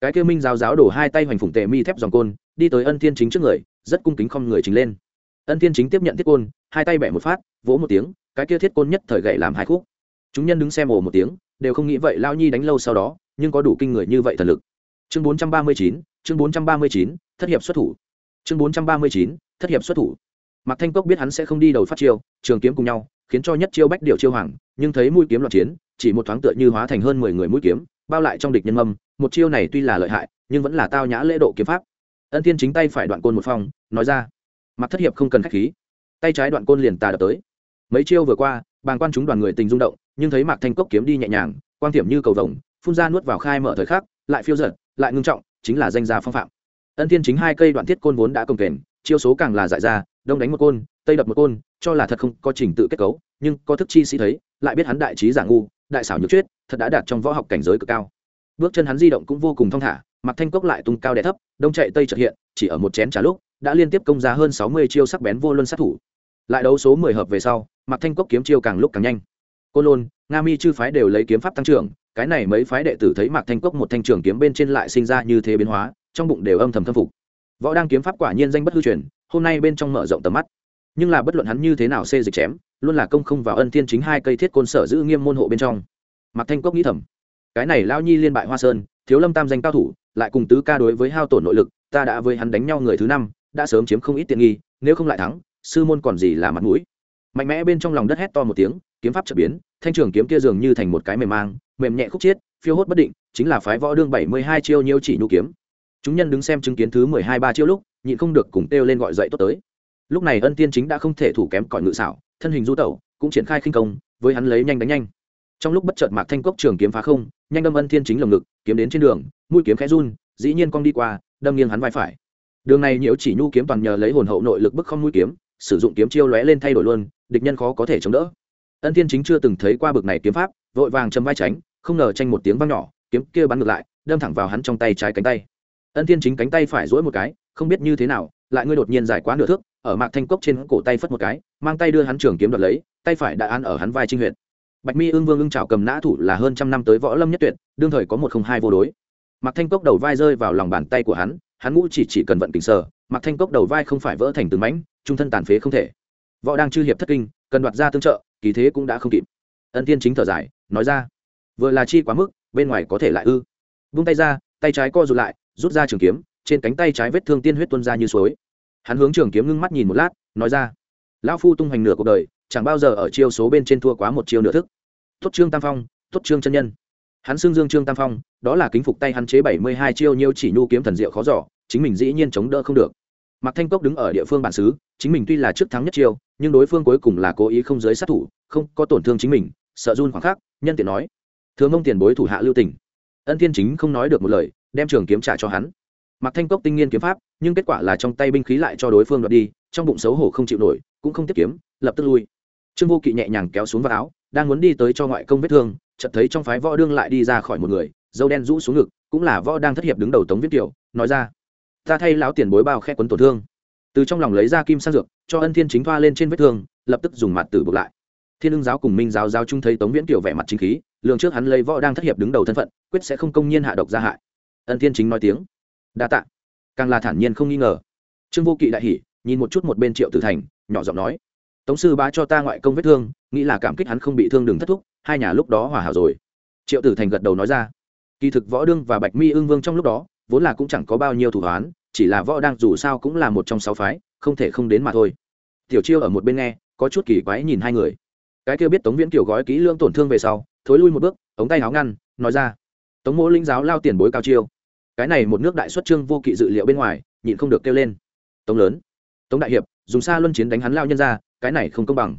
cái kêu minh giáo giáo đổ hai tay hoành phủng tề mi thép dòng côn, đi tới ân thiên chính trước người, rất cung kính không người chính lên. Ân thiên chính tiếp nhận thiết côn, hai tay bẻ một phát, vỗ một tiếng, cái kia thiết côn nhất thời gậy làm hai khúc. Chúng nhân đứng xem ồ một tiếng, đều không nghĩ vậy lao nhi đánh lâu sau đó, nhưng có đủ kinh người như vậy thần lực. Chương bốn trăm ba mươi chín, chương bốn trăm ba mươi chín, thất hiệp xuất thủ. Chương bốn trăm ba mươi chín, thất hiệp xuất thủ. Mạc thanh cốc biết hắn sẽ không đi đầu phát chiêu, trường kiếm cùng nhau, khiến cho nhất chiêu bách điều chiêu hoàng, nhưng thấy mũi kiếm loạn chiến, chỉ một thoáng tựa như hóa thành hơn mười người mũi kiếm, bao lại trong địch nhân âm một chiêu này tuy là lợi hại, nhưng vẫn là tao nhã lễ độ kiếm pháp. Ân thiên chính tay phải đoạn côn một phong nói ra mặc thất hiệp không cần khách khí. Tay trái đoạn côn liền tà đập tới. Mấy chiêu vừa qua, bàng quan chúng đoàn người tình rung động, nhưng thấy mạc thanh cốc kiếm đi nhẹ nhàng quan tiệm như cầu vồng, phun ra nuốt vào khai mở thời khắc, lại phiêu giật lại ngưng trọng, chính là danh gia phong phạm. Ân thiên chính hai cây đoạn thiết côn vốn đã công kềnh chiêu số càng là dại ra, đông đánh một côn, tây đập một côn, cho là thật không có trình tự kết cấu, nhưng có thức chi sĩ thấy, lại biết hắn đại trí giả ngu, đại xảo nhược chuyết, thật đã đạt trong võ học cảnh giới cực cao bước chân hắn di động cũng vô cùng thong thả, mặc thanh cốc lại tung cao đè thấp, đông chạy tây trợt hiện, chỉ ở một chén trà lúc, đã liên tiếp công ra hơn sáu mươi chiêu sắc bén vô luân sát thủ. Lại đấu số mười hợp về sau, mặc thanh cốc kiếm chiêu càng lúc càng nhanh. Côn lôn, nga mi chư phái đều lấy kiếm pháp tăng trưởng, cái này mấy phái đệ tử thấy mạc thanh cốc một thanh trường kiếm bên trên lại sinh ra như thế biến hóa, trong bụng đều âm thầm thâm phục. Võ đang kiếm pháp quả nhiên danh bất hư truyền, hôm nay bên trong mở rộng tầm mắt. Nhưng là bất luận hắn như thế nào xê dịch chém, luôn là công không vào ân thiên chính hai cây thiết côn sở giữ nghiêm môn hộ bên trong. Mạc thanh cốc nghĩ thầm cái này lao nhi liên bại hoa sơn, thiếu lâm tam danh cao thủ, lại cùng tứ ca đối với hao tổn nội lực, ta đã với hắn đánh nhau người thứ năm, đã sớm chiếm không ít tiện nghi, nếu không lại thắng, sư môn còn gì là mặt mũi. Mạnh mẽ bên trong lòng đất hét to một tiếng, kiếm pháp trợ biến, thanh trường kiếm kia dường như thành một cái mềm mang, mềm nhẹ khúc chiết, phiêu hốt bất định, chính là phái võ đương bảy mươi hai chiêu nhiêu chỉ nhu kiếm. Chúng nhân đứng xem chứng kiến thứ mười hai ba chiêu lúc, nhịn không được cùng kêu lên gọi dậy tốt tới. Lúc này ân tiên chính đã không thể thủ kém cỏi ngự xảo, thân hình du tẩu, cũng triển khai khinh công, với hắn lấy nhanh đánh nhanh. Trong lúc bất chợt mạc thanh cốc trường kiếm phá không nhanh đâm ân thiên chính lồng ngực, kiếm đến trên đường, mũi kiếm khẽ run, dĩ nhiên cong đi qua, đâm nghiêng hắn vai phải. Đường này nhiễu chỉ nhu kiếm toàn nhờ lấy hồn hậu nội lực bức không mũi kiếm, sử dụng kiếm chiêu lóe lên thay đổi luôn, địch nhân khó có thể chống đỡ. Ân thiên chính chưa từng thấy qua bực này kiếm pháp, vội vàng châm vai tránh, không ngờ tranh một tiếng vang nhỏ, kiếm kia bắn ngược lại, đâm thẳng vào hắn trong tay trái cánh tay. Ân thiên chính cánh tay phải duỗi một cái, không biết như thế nào, lại ngươi đột nhiên dài quá nửa thước, ở mạc thanh cốc trên cổ tay phất một cái, mang tay đưa hắn trường kiếm đoạt lấy, tay phải đã ăn ở hắn vai trinh huyện bạch mi ương vương ưng trào cầm nã thủ là hơn trăm năm tới võ lâm nhất tuyệt, đương thời có một không hai vô đối. Mạc thanh cốc đầu vai rơi vào lòng bàn tay của hắn hắn ngũ chỉ chỉ cần vận tình sở, mạc thanh cốc đầu vai không phải vỡ thành từng mảnh, trung thân tàn phế không thể. Võ đang chư hiệp thất kinh, cần đoạt ra tương trợ, kỳ thế cũng đã không kịp. Ân tiên chính thở dài, nói ra, vừa là chi quá mức, bên ngoài có thể lại ư. Vung tay ra, tay trái co rụt lại, rút ra trường kiếm, trên cánh tay trái vết thương tiên huyết tuôn ra như suối. Hắn hướng trường kiếm ngưng mắt nhìn một lát, nói ra, lão phu tung hoành nửa cuộc đời chẳng bao giờ ở chiêu số bên trên thua quá một chiêu nửa thức. Tốt trương tam phong, tốt trương chân nhân. Hắn xưng dương trương tam phong, đó là kính phục tay hắn chế bảy mươi hai chiêu nhiêu chỉ nhu kiếm thần diệu khó giỏ chính mình dĩ nhiên chống đỡ không được. Mạc thanh cốc đứng ở địa phương bản xứ, chính mình tuy là trước thắng nhất chiêu, nhưng đối phương cuối cùng là cố ý không giới sát thủ, không có tổn thương chính mình, sợ run khoảng khắc, nhân tiện nói thường ông tiền bối thủ hạ lưu tình. Ân thiên chính không nói được một lời, đem trường kiếm trả cho hắn. Mạc thanh cốc tinh nghiên kiếm pháp, nhưng kết quả là trong tay binh khí lại cho đối phương đoạt đi, trong bụng xấu hổ không chịu nổi, cũng không tiếp kiếm, lập tức lui trương vô kỵ nhẹ nhàng kéo xuống vào áo, đang muốn đi tới cho ngoại công vết thương, chợt thấy trong phái võ đương lại đi ra khỏi một người, dâu đen rũ xuống ngực, cũng là võ đang thất hiệp đứng đầu tống viết kiều, nói ra, ta thay lão tiền bối bao khe quấn tổn thương. Từ trong lòng lấy ra kim sang dược, cho ân thiên chính thoa lên trên vết thương, lập tức dùng mặt tử buộc lại. Thiên ưng giáo cùng minh giáo giáo trung thấy tống viễn kiều vẻ mặt chính khí, lường trước hắn lấy võ đang thất hiệp đứng đầu thân phận, quyết sẽ không công nhiên hạ độc ra hại. Ân thiên chính nói tiếng, đa tạ. Càng là thản nhiên không nghi ngờ. Trương vô kỵ đại hỉ, nhìn một chút một bên triệu tử thành, nhỏ giọng nói tống sư bá cho ta ngoại công vết thương, nghĩ là cảm kích hắn không bị thương đừng thất thúc, hai nhà lúc đó hòa hảo rồi. Triệu tử thành gật đầu nói ra. Kỳ thực võ đương và bạch mi ương vương trong lúc đó, vốn là cũng chẳng có bao nhiêu thủ hoán, chỉ là võ đang dù sao cũng là một trong sáu phái, không thể không đến mà thôi. Tiểu chiêu ở một bên nghe, có chút kỳ quái nhìn hai người. Cái kia biết tống viễn kiều gói kỹ lưỡng tổn thương về sau, thối lui một bước, ống tay áo ngăn, nói ra. Tống mỗ linh giáo lao tiền bối cao chiêu. Cái này một nước đại xuất trương vô kỵ dự liệu bên ngoài, nhịn không được kêu lên. Tống lớn. Tống đại hiệp, dùng xa luân chiến đánh hắn lao nhân ra cái này không công bằng.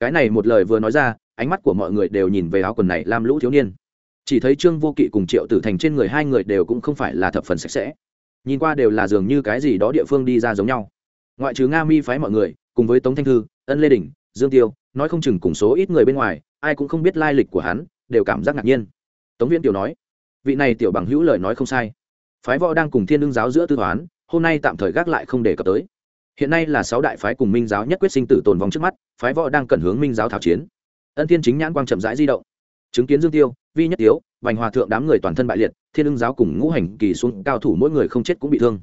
Cái này một lời vừa nói ra, ánh mắt của mọi người đều nhìn về áo quần này làm lũ thiếu niên. Chỉ thấy trương vô kỵ cùng triệu tử thành trên người hai người đều cũng không phải là thập phần sạch sẽ. Nhìn qua đều là dường như cái gì đó địa phương đi ra giống nhau. Ngoại trừ nga mi phái mọi người, cùng với tống thanh thư, ân lê đình dương tiêu, nói không chừng cùng số ít người bên ngoài, ai cũng không biết lai lịch của hắn, đều cảm giác ngạc nhiên. Tống viễn tiểu nói, vị này tiểu bằng hữu lời nói không sai. Phái võ đang cùng thiên đương giáo giữa tư toán, hôm nay tạm thời gác lại không để cập tới hiện nay là sáu đại phái cùng minh giáo nhất quyết sinh tử tồn vong trước mắt, phái võ đang cần hướng minh giáo thảo chiến. Ân thiên chính nhãn quang chậm rãi di động. Chứng kiến dương tiêu, vi nhất tiếu, vành hòa thượng đám người toàn thân bại liệt, thiên ưng giáo cùng ngũ hành kỳ xuống cao thủ mỗi người không chết cũng bị thương.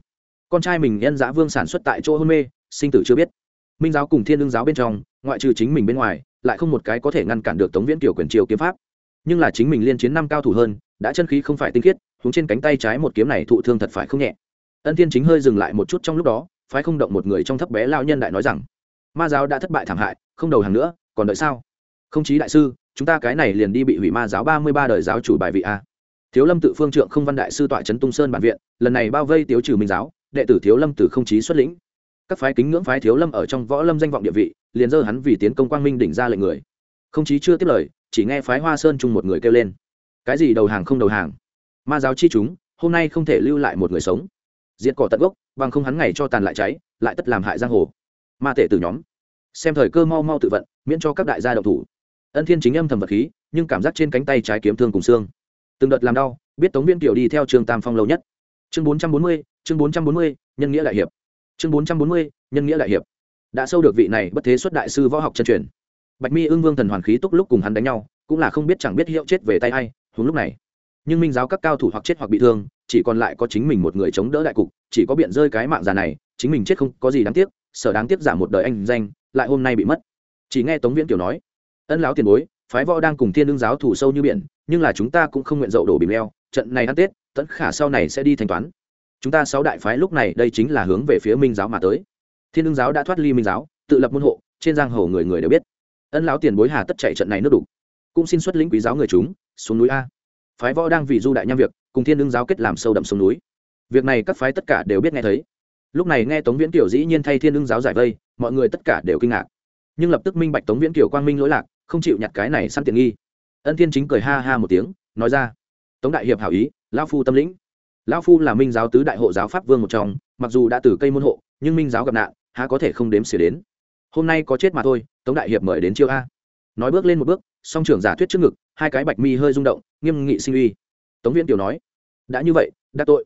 Con trai mình nhân giã vương sản xuất tại chỗ hôn mê, sinh tử chưa biết. Minh giáo cùng thiên ưng giáo bên trong, ngoại trừ chính mình bên ngoài, lại không một cái có thể ngăn cản được tống viễn kiều quyền triều kiếm pháp. Nhưng là chính mình liên chiến năm cao thủ hơn, đã chân khí không phải tinh khiết hướng trên cánh tay trái một kiếm này thụ thương thật phải không nhẹ. Ân thiên chính hơi dừng lại một chút trong lúc đó phái không động một người trong thấp bé lao nhân đại nói rằng, ma giáo đã thất bại thảm hại, không đầu hàng nữa, còn đợi sao? Không chí đại sư, chúng ta cái này liền đi bị hủy ma giáo ba mươi ba đời giáo chủ bài vị a. Thiếu lâm tự phương trượng không văn đại sư tọa trấn tung sơn bản viện, lần này bao vây tiếu trừ minh giáo, đệ tử thiếu lâm từ không chí xuất lĩnh. Các phái kính ngưỡng phái thiếu lâm ở trong võ lâm danh vọng địa vị, liền dơ hắn vì tiến công quang minh đỉnh ra lệnh người. Không chí chưa tiếp lời, chỉ nghe phái hoa sơn chung một người kêu lên, cái gì đầu hàng không đầu hàng? Ma giáo chi chúng, hôm nay không thể lưu lại một người sống. Diệt cỏ tận gốc bằng không hắn ngày cho tàn lại cháy, lại tất làm hại giang hồ. Ma tể từ nhóm, xem thời cơ mau mau tự vận, miễn cho các đại gia động thủ. Ân thiên chính âm thầm vật khí, nhưng cảm giác trên cánh tay trái kiếm thương cùng xương. Từng đợt làm đau, biết tống viên kiểu đi theo trường tam phong lâu nhất. Chương bốn trăm bốn mươi, chương bốn trăm bốn mươi, nhân nghĩa đại hiệp. Chương bốn trăm bốn mươi, nhân nghĩa đại hiệp. Đã sâu được vị này bất thế xuất đại sư võ học chân truyền. Bạch mi ưng vương thần hoàn khí túc lúc cùng hắn đánh nhau, cũng là không biết chẳng biết hiệu chết về tay hay hướng lúc này nhưng minh giáo các cao thủ hoặc chết hoặc bị thương, chỉ còn lại có chính mình một người chống đỡ đại cục, chỉ có biện rơi cái mạng già này, chính mình chết không có gì đáng tiếc, sở đáng tiếc giảm một đời anh danh, lại hôm nay bị mất. Chỉ nghe tống viễn kiểu nói, ân lão tiền bối, phái võ đang cùng thiên đương giáo thủ sâu như biển, nhưng là chúng ta cũng không nguyện dậu đổ bìm leo, trận này ăn tết tẫn khả sau này sẽ đi thanh toán. Chúng ta sáu đại phái lúc này đây chính là hướng về phía minh giáo mà tới. Thiên đương giáo đã thoát ly minh giáo, tự lập môn hộ, trên giang hồ người người đều biết. Ân lão tiền bối hà tất chạy trận này nước đủ cũng xin xuất lĩnh quý giáo người chúng, xuống núi a phái võ đang vì du đại nham việc, cùng thiên đương giáo kết làm sâu đậm sông núi. Việc này các phái tất cả đều biết nghe thấy. Lúc này nghe tống viễn kiều dĩ nhiên thay thiên đương giáo giải vây, mọi người tất cả đều kinh ngạc. Nhưng lập tức minh bạch tống viễn kiều quang minh lỗi lạc, không chịu nhặt cái này săn tiện nghi. Ân thiên chính cười ha ha một tiếng, nói ra, tống đại hiệp hảo ý, lão phu tâm lĩnh. Lão phu là minh giáo tứ đại hộ giáo pháp vương một trong, mặc dù đã từ cây môn hộ, nhưng minh giáo gặp nạn, há có thể không đếm xỉa đến. Hôm nay có chết mà thôi, tống đại hiệp mời đến chiêu a. Nói bước lên một bước, song trưởng giả thuyết trước ngực hai cái bạch mi hơi rung động, nghiêm nghị sinh uy. Tống viễn tiểu nói, đã như vậy, đã tội.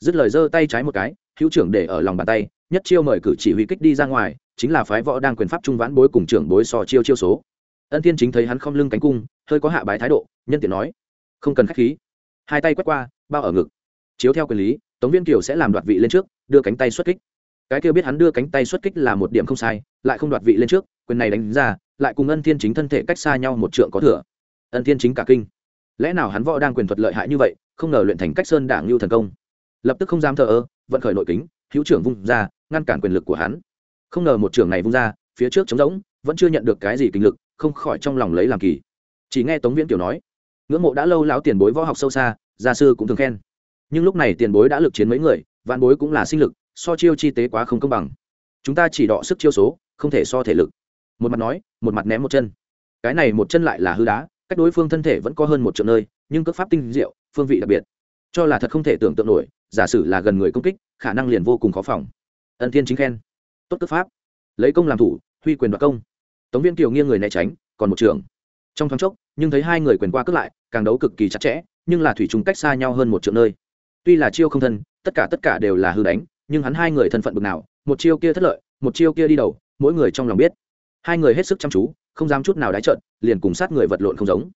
Dứt lời giơ tay trái một cái, hữu trưởng để ở lòng bàn tay, nhất chiêu mời cử chỉ huy kích đi ra ngoài, chính là phái võ đang quyền pháp trung vãn bối cùng trưởng bối so chiêu chiêu số. Ân thiên chính thấy hắn không lưng cánh cung, hơi có hạ bái thái độ, nhân tiện nói, không cần khách khí. Hai tay quét qua, bao ở ngực. Chiếu theo quyền lý, tống viên kiều sẽ làm đoạt vị lên trước, đưa cánh tay xuất kích. Cái kêu biết hắn đưa cánh tay xuất kích là một điểm không sai, lại không đoạt vị lên trước, quyền này đánh ra, lại cùng ân thiên chính thân thể cách xa nhau một trượng có thừa ân thiên chính cả kinh. Lẽ nào hắn võ đang quyền thuật lợi hại như vậy, không ngờ luyện thành cách sơn đảng lưu thần công? Lập tức không dám thờ ơ, vận khởi nội kính, hữu trưởng vung ra, ngăn cản quyền lực của hắn. Không ngờ một trưởng này vung ra, phía trước trống rỗng, vẫn chưa nhận được cái gì kinh lực, không khỏi trong lòng lấy làm kỳ. Chỉ nghe tống viễn tiểu nói, ngưỡng mộ đã lâu lão tiền bối võ học sâu xa, gia sư cũng thường khen. Nhưng lúc này tiền bối đã lực chiến mấy người, vạn bối cũng là sinh lực, so chiêu chi tế quá không công bằng. Chúng ta chỉ đọ sức chiêu số, không thể so thể lực. Một mặt nói, một mặt ném một chân. Cái này một chân lại là hư đá cách đối phương thân thể vẫn có hơn một triệu nơi, nhưng cước pháp tinh diệu, phương vị đặc biệt. Cho là thật không thể tưởng tượng nổi, giả sử là gần người công kích, khả năng liền vô cùng khó phòng. Ân thiên chính khen. Tốt cước pháp. Lấy công làm thủ, huy quyền đoạt công. Tống viên kiều nghiêng người né tránh, còn một trường. Trong thoáng chốc, nhưng thấy hai người quyền qua cướp lại, càng đấu cực kỳ chặt chẽ, nhưng là thủy chúng cách xa nhau hơn một triệu nơi. Tuy là chiêu không thân, tất cả tất cả đều là hư đánh, nhưng hắn hai người thân phận bực nào, một chiêu kia thất lợi, một chiêu kia đi đầu, mỗi người trong lòng biết. Hai người hết sức chăm chú không dám chút nào đái trợn, liền cùng sát người vật lộn không giống.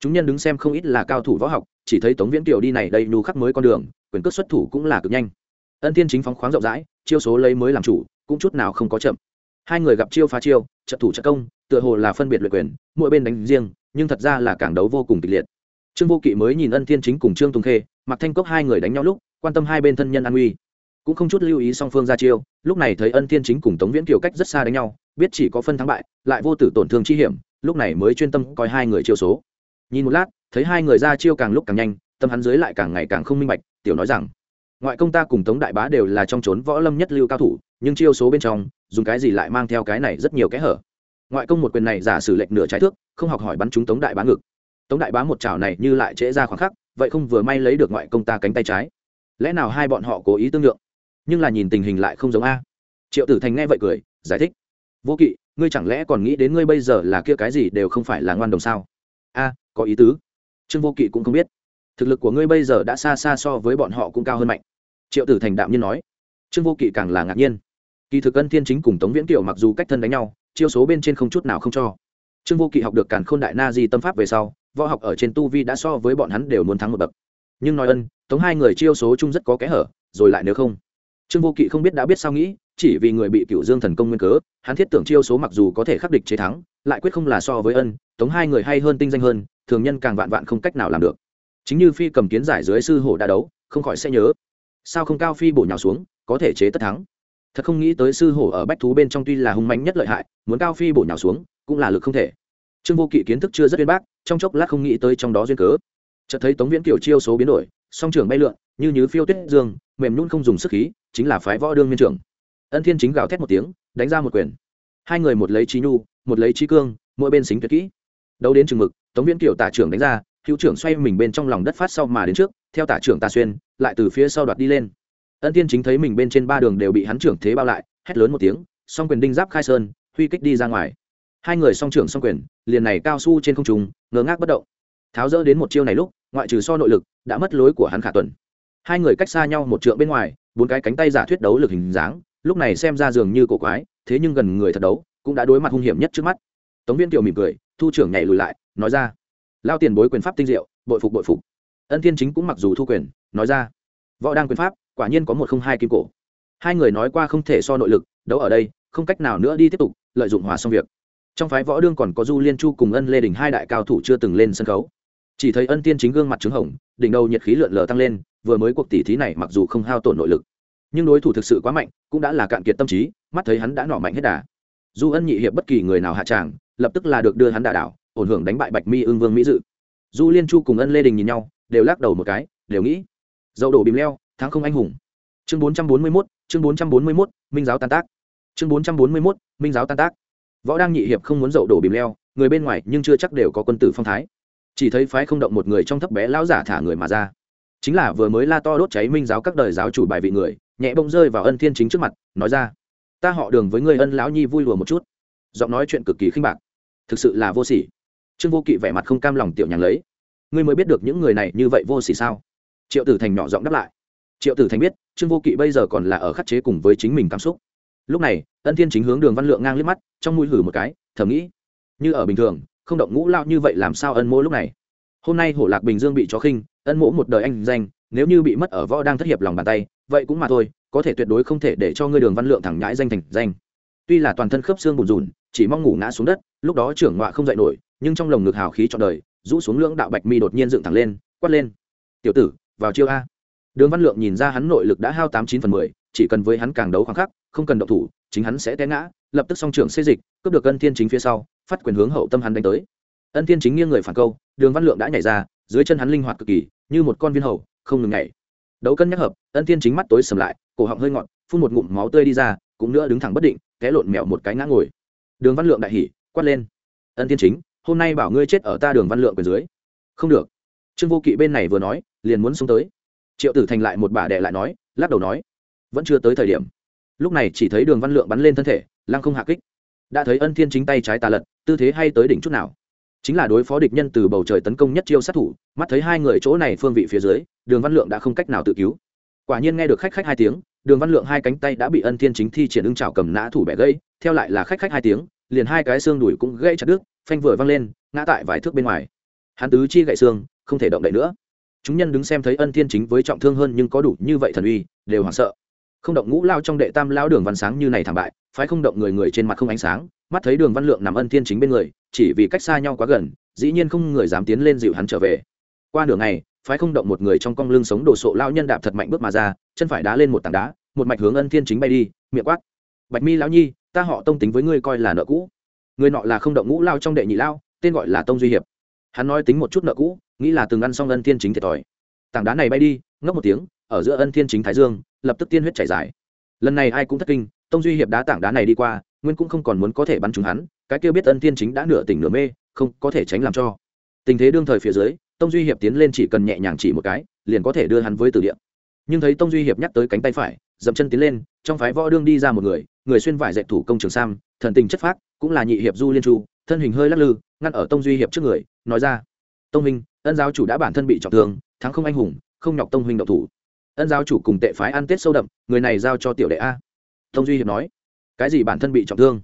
Chúng nhân đứng xem không ít là cao thủ võ học, chỉ thấy tống viễn kiều đi này đây nhu khắc mới con đường, quyền cước xuất thủ cũng là cực nhanh. Ân thiên chính phóng khoáng rộng rãi, chiêu số lấy mới làm chủ, cũng chút nào không có chậm. Hai người gặp chiêu phá chiêu, trận thủ trận công, tựa hồ là phân biệt luyện quyền, mỗi bên đánh riêng, nhưng thật ra là cảng đấu vô cùng kịch liệt. Trương vô kỵ mới nhìn ân thiên chính cùng trương tùng khê mặc thanh cốc hai người đánh nhau lúc, quan tâm hai bên thân nhân an uy cũng không chút lưu ý song phương ra chiêu, lúc này thấy ân thiên chính cùng tống viễn kiều cách rất xa đánh nhau biết chỉ có phân thắng bại, lại vô tử tổn thương chi hiểm, lúc này mới chuyên tâm coi hai người chiêu số. Nhìn một lát, thấy hai người ra chiêu càng lúc càng nhanh, tâm hắn dưới lại càng ngày càng không minh bạch, tiểu nói rằng, ngoại công ta cùng tống đại bá đều là trong trốn võ lâm nhất lưu cao thủ, nhưng chiêu số bên trong, dùng cái gì lại mang theo cái này rất nhiều kẽ hở? Ngoại công một quyền này giả sử lệnh nửa trái thước, không học hỏi bắn trúng tống đại bá ngực. Tống đại bá một chảo này như lại trễ ra khoảng khắc, vậy không vừa may lấy được ngoại công ta cánh tay trái. Lẽ nào hai bọn họ cố ý tương lượng? Nhưng là nhìn tình hình lại không giống a. Triệu tử thành nghe vậy cười, giải thích vô kỵ, ngươi chẳng lẽ còn nghĩ đến ngươi bây giờ là kia cái gì đều không phải là ngoan đồng sao? A, có ý tứ. Trương vô kỵ cũng không biết. Thực lực của ngươi bây giờ đã xa xa so với bọn họ cũng cao hơn mạnh. Triệu tử thành đạm nhiên nói. Trương vô kỵ càng là ngạc nhiên. Kỳ thực ân thiên chính cùng tống viễn kiều mặc dù cách thân đánh nhau, chiêu số bên trên không chút nào không cho. Trương vô kỵ học được càn k h ô n đại na di tâm pháp về sau, võ học ở trên tu vi đã so với bọn hắn đều muốn thắng một bậc. Nhưng nói ân, tống hai người chiêu số chung rất có kẽ hở, rồi lại nếu không. Trương vô kỵ không biết đã biết sao nghĩ chỉ vì người bị cựu dương thần công nguyên cớ, hắn thiết tưởng chiêu số mặc dù có thể khắc địch chế thắng, lại quyết không là so với ân, tống hai người hay hơn tinh danh hơn, thường nhân càng vạn vạn không cách nào làm được. Chính như phi cầm kiến giải dưới sư hổ đã đấu, không khỏi sẽ nhớ. Sao không cao phi bổ nhào xuống, có thể chế tất thắng? Thật không nghĩ tới sư hổ ở bách thú bên trong tuy là hung mạnh nhất lợi hại, muốn cao phi bổ nhào xuống, cũng là lực không thể. Trương vô kỵ kiến thức chưa rất uyên bác, trong chốc lát không nghĩ tới trong đó duyên cớ. Chợt thấy tống viễn kiểu chiêu số biến đổi, song trường bay lượn, như như phiêu tuyết dương, mềm nhún không dùng sức khí, chính là phái võ đương miên trưởng ân thiên chính gào thét một tiếng, đánh ra một quyền. Hai người một lấy trí nhu, một lấy trí cương, mỗi bên xính tuyệt kỹ. Đấu đến chừng mực, tống viễn kiểu tả trưởng đánh ra, hữu trưởng xoay mình bên trong lòng đất phát sau mà đến trước, theo tả trưởng tà xuyên, lại từ phía sau đoạt đi lên. Ân Thiên chính thấy mình bên trên ba đường đều bị hắn trưởng thế bao lại, hét lớn một tiếng, song quyền đinh giáp khai sơn, huy kích đi ra ngoài. Hai người song trưởng song quyền, liền này cao su trên không trung, ngơ ngác bất động. Tháo rỡ đến một chiêu này lúc, ngoại trừ so nội lực, đã mất lối của hắn khả tuần. Hai người cách xa nhau một trượng bên ngoài, bốn cái cánh tay giả thuyết đấu lực hình dáng lúc này xem ra dường như cổ quái, thế nhưng gần người thật đấu, cũng đã đối mặt hung hiểm nhất trước mắt. Tống viên kiều mỉm cười, thu trưởng nhảy lùi lại, nói ra lao tiền bối quyền pháp tinh diệu, bội phục bội phục. Ân thiên chính cũng mặc dù thu quyền, nói ra, võ đang quyền pháp, quả nhiên có một không hai kim cổ. Hai người nói qua không thể so nội lực, đấu ở đây, không cách nào nữa đi tiếp tục, lợi dụng hòa xong việc. Trong phái võ đương còn có du liên chu cùng ân lê đình hai đại cao thủ chưa từng lên sân khấu. Chỉ thấy ân tiên chính gương mặt trứng hồng, đỉnh đầu nhiệt khí lượn lờ tăng lên, vừa mới cuộc tỷ thí này mặc dù không hao tổn nội lực nhưng đối thủ thực sự quá mạnh, cũng đã là cạn kiệt tâm trí, mắt thấy hắn đã nỏ mạnh hết đà. Du ân nhị hiệp bất kỳ người nào hạ tràng, lập tức là được đưa hắn đả đảo, ổn hưởng đánh bại bạch mi ương vương mỹ dự. Du liên chu cùng ân lê đình nhìn nhau, đều lắc đầu một cái, đều nghĩ, dậu đổ bìm leo, thắng không anh hùng. Chương bốn trăm bốn mươi mốt, chương bốn trăm bốn mươi mốt, minh giáo tan tác. Chương bốn trăm bốn mươi mốt, minh giáo tan tác. Võ đang nhị hiệp không muốn dậu đổ bìm leo, người bên ngoài nhưng chưa chắc đều có quân tử phong thái. Chỉ thấy phái không động một người trong thấp bé lão giả thả người mà ra. Chính là vừa mới la to đốt cháy minh giáo các đời giáo chủ bài vị người nhẹ bông rơi vào ân thiên chính trước mặt, nói ra, ta họ đường với người ân lão nhi vui lùa một chút. Giọng nói chuyện cực kỳ khinh bạc, thực sự là vô sỉ. Trương vô kỵ vẻ mặt không cam lòng tiểu nhàn lấy, ngươi mới biết được những người này như vậy vô sỉ sao? Triệu tử thành nhỏ giọng đáp lại, triệu tử thành biết, trương vô kỵ bây giờ còn là ở khắc chế cùng với chính mình cảm xúc. Lúc này, ân thiên chính hướng đường văn lượng ngang liếc mắt, trong mũi hử một cái, thầm nghĩ, như ở bình thường, không động ngũ lao như vậy làm sao ân mỗ lúc này? Hôm nay hổ lạc bình dương bị chó khinh, ân mỗ một đời anh danh, nếu như bị mất ở võ đang thất hiệp lòng bàn tay vậy cũng mà thôi, có thể tuyệt đối không thể để cho ngươi đường văn lượng thẳng nhãi danh thành danh. Tuy là toàn thân khớp xương bùn rùn, chỉ mong ngủ ngã xuống đất, lúc đó trưởng ngọa không dậy nổi, nhưng trong lồng ngực hào khí trọn đời, rũ xuống lưỡng đạo bạch mi đột nhiên dựng thẳng lên, quát lên. Tiểu tử, vào chiêu a. Đường văn lượng nhìn ra hắn nội lực đã hao tám chín phần mười, chỉ cần với hắn càng đấu khoảng khắc, không cần động thủ, chính hắn sẽ té ngã, lập tức song trưởng xê dịch, cướp được ân thiên chính phía sau, phát quyền hướng hậu tâm hắn đánh tới. Ân thiên chính nghiêng người phản câu, đường văn lượng đã nhảy ra, dưới chân hắn linh hoạt cực kỳ, như một con viên hầu, không ngừng nhảy đấu cân nhắc hợp, ân thiên chính mắt tối sầm lại, cổ họng hơi ngọn phun một ngụm máu tươi đi ra, cũng nữa đứng thẳng bất định, té lộn mèo một cái ngã ngồi. Đường văn lượng đại hỉ, quát lên. Ân thiên chính, hôm nay bảo ngươi chết ở ta đường văn lượng quyền dưới. Không được. Trương vô kỵ bên này vừa nói, liền muốn xuống tới. Triệu tử thành lại một bà đệ lại nói, lắc đầu nói, vẫn chưa tới thời điểm. Lúc này chỉ thấy đường văn lượng bắn lên thân thể, lăng không hạ kích. Đã thấy ân thiên chính tay trái tà lật, tư thế hay tới đỉnh chút nào chính là đối phó địch nhân từ bầu trời tấn công nhất chiêu sát thủ, mắt thấy hai người chỗ này phương vị phía dưới, đường văn lượng đã không cách nào tự cứu. Quả nhiên nghe được khách khách hai tiếng, đường văn lượng hai cánh tay đã bị ân thiên chính thi triển ưng trào cầm nã thủ bẻ gây theo lại là khách khách hai tiếng, liền hai cái xương đùi cũng gây chặt đứt, phanh vừa văng lên, ngã tại vài thước bên ngoài. Hắn tứ chi gậy xương, không thể động đậy nữa. Chúng nhân đứng xem thấy ân thiên chính với trọng thương hơn nhưng có đủ như vậy thần uy, đều hoảng sợ. Không động ngũ lao trong đệ tam lao đường văn sáng như này thảm bại, phái không động người người trên mặt không ánh sáng mắt thấy đường văn lượng nằm ân thiên chính bên người, chỉ vì cách xa nhau quá gần, dĩ nhiên không người dám tiến lên dịu hắn trở về. Qua đường này phái không động một người trong cong lưng sống đồ sộ lao nhân đạp thật mạnh bước mà ra, chân phải đá lên một tảng đá, một mạch hướng ân thiên chính bay đi, miệng quát. Bạch mi lão nhi, ta họ tông tính với ngươi coi là nợ cũ. Người nọ là không động ngũ lao trong đệ nhị lao, tên gọi là tông duy hiệp. Hắn nói tính một chút nợ cũ, nghĩ là từng ăn xong ân thiên chính thiệt thòi. Tảng đá này bay đi, ngốc một tiếng, ở giữa ân thiên chính thái dương, lập tức tiên huyết chảy dài. Lần này ai cũng thất kinh, tông duy hiệp đá tảng đá này đi qua nguyên cũng không còn muốn có thể bắn trúng hắn, cái kia biết ân thiên chính đã nửa tỉnh nửa mê, không có thể tránh làm cho. Tình thế đương thời phía dưới, tông duy hiệp tiến lên chỉ cần nhẹ nhàng chỉ một cái, liền có thể đưa hắn với từ địa. Nhưng thấy tông duy hiệp nhắc tới cánh tay phải, dậm chân tiến lên, trong phái võ đương đi ra một người người xuyên vải dạy thủ công trường sam, thần tình chất phác, cũng là nhị hiệp du liên chu, thân hình hơi lắc lư, ngăn ở tông duy hiệp trước người, nói ra, tông minh ân giáo chủ đã bản thân bị trọng thương, thắng không anh hùng, không nhọc tông huynh độc thủ. Ân giáo chủ cùng tệ phái ăn tết sâu đậm, người này giao cho tiểu đệ a. Tông duy hiệp nói cái gì bản thân bị trọng thương?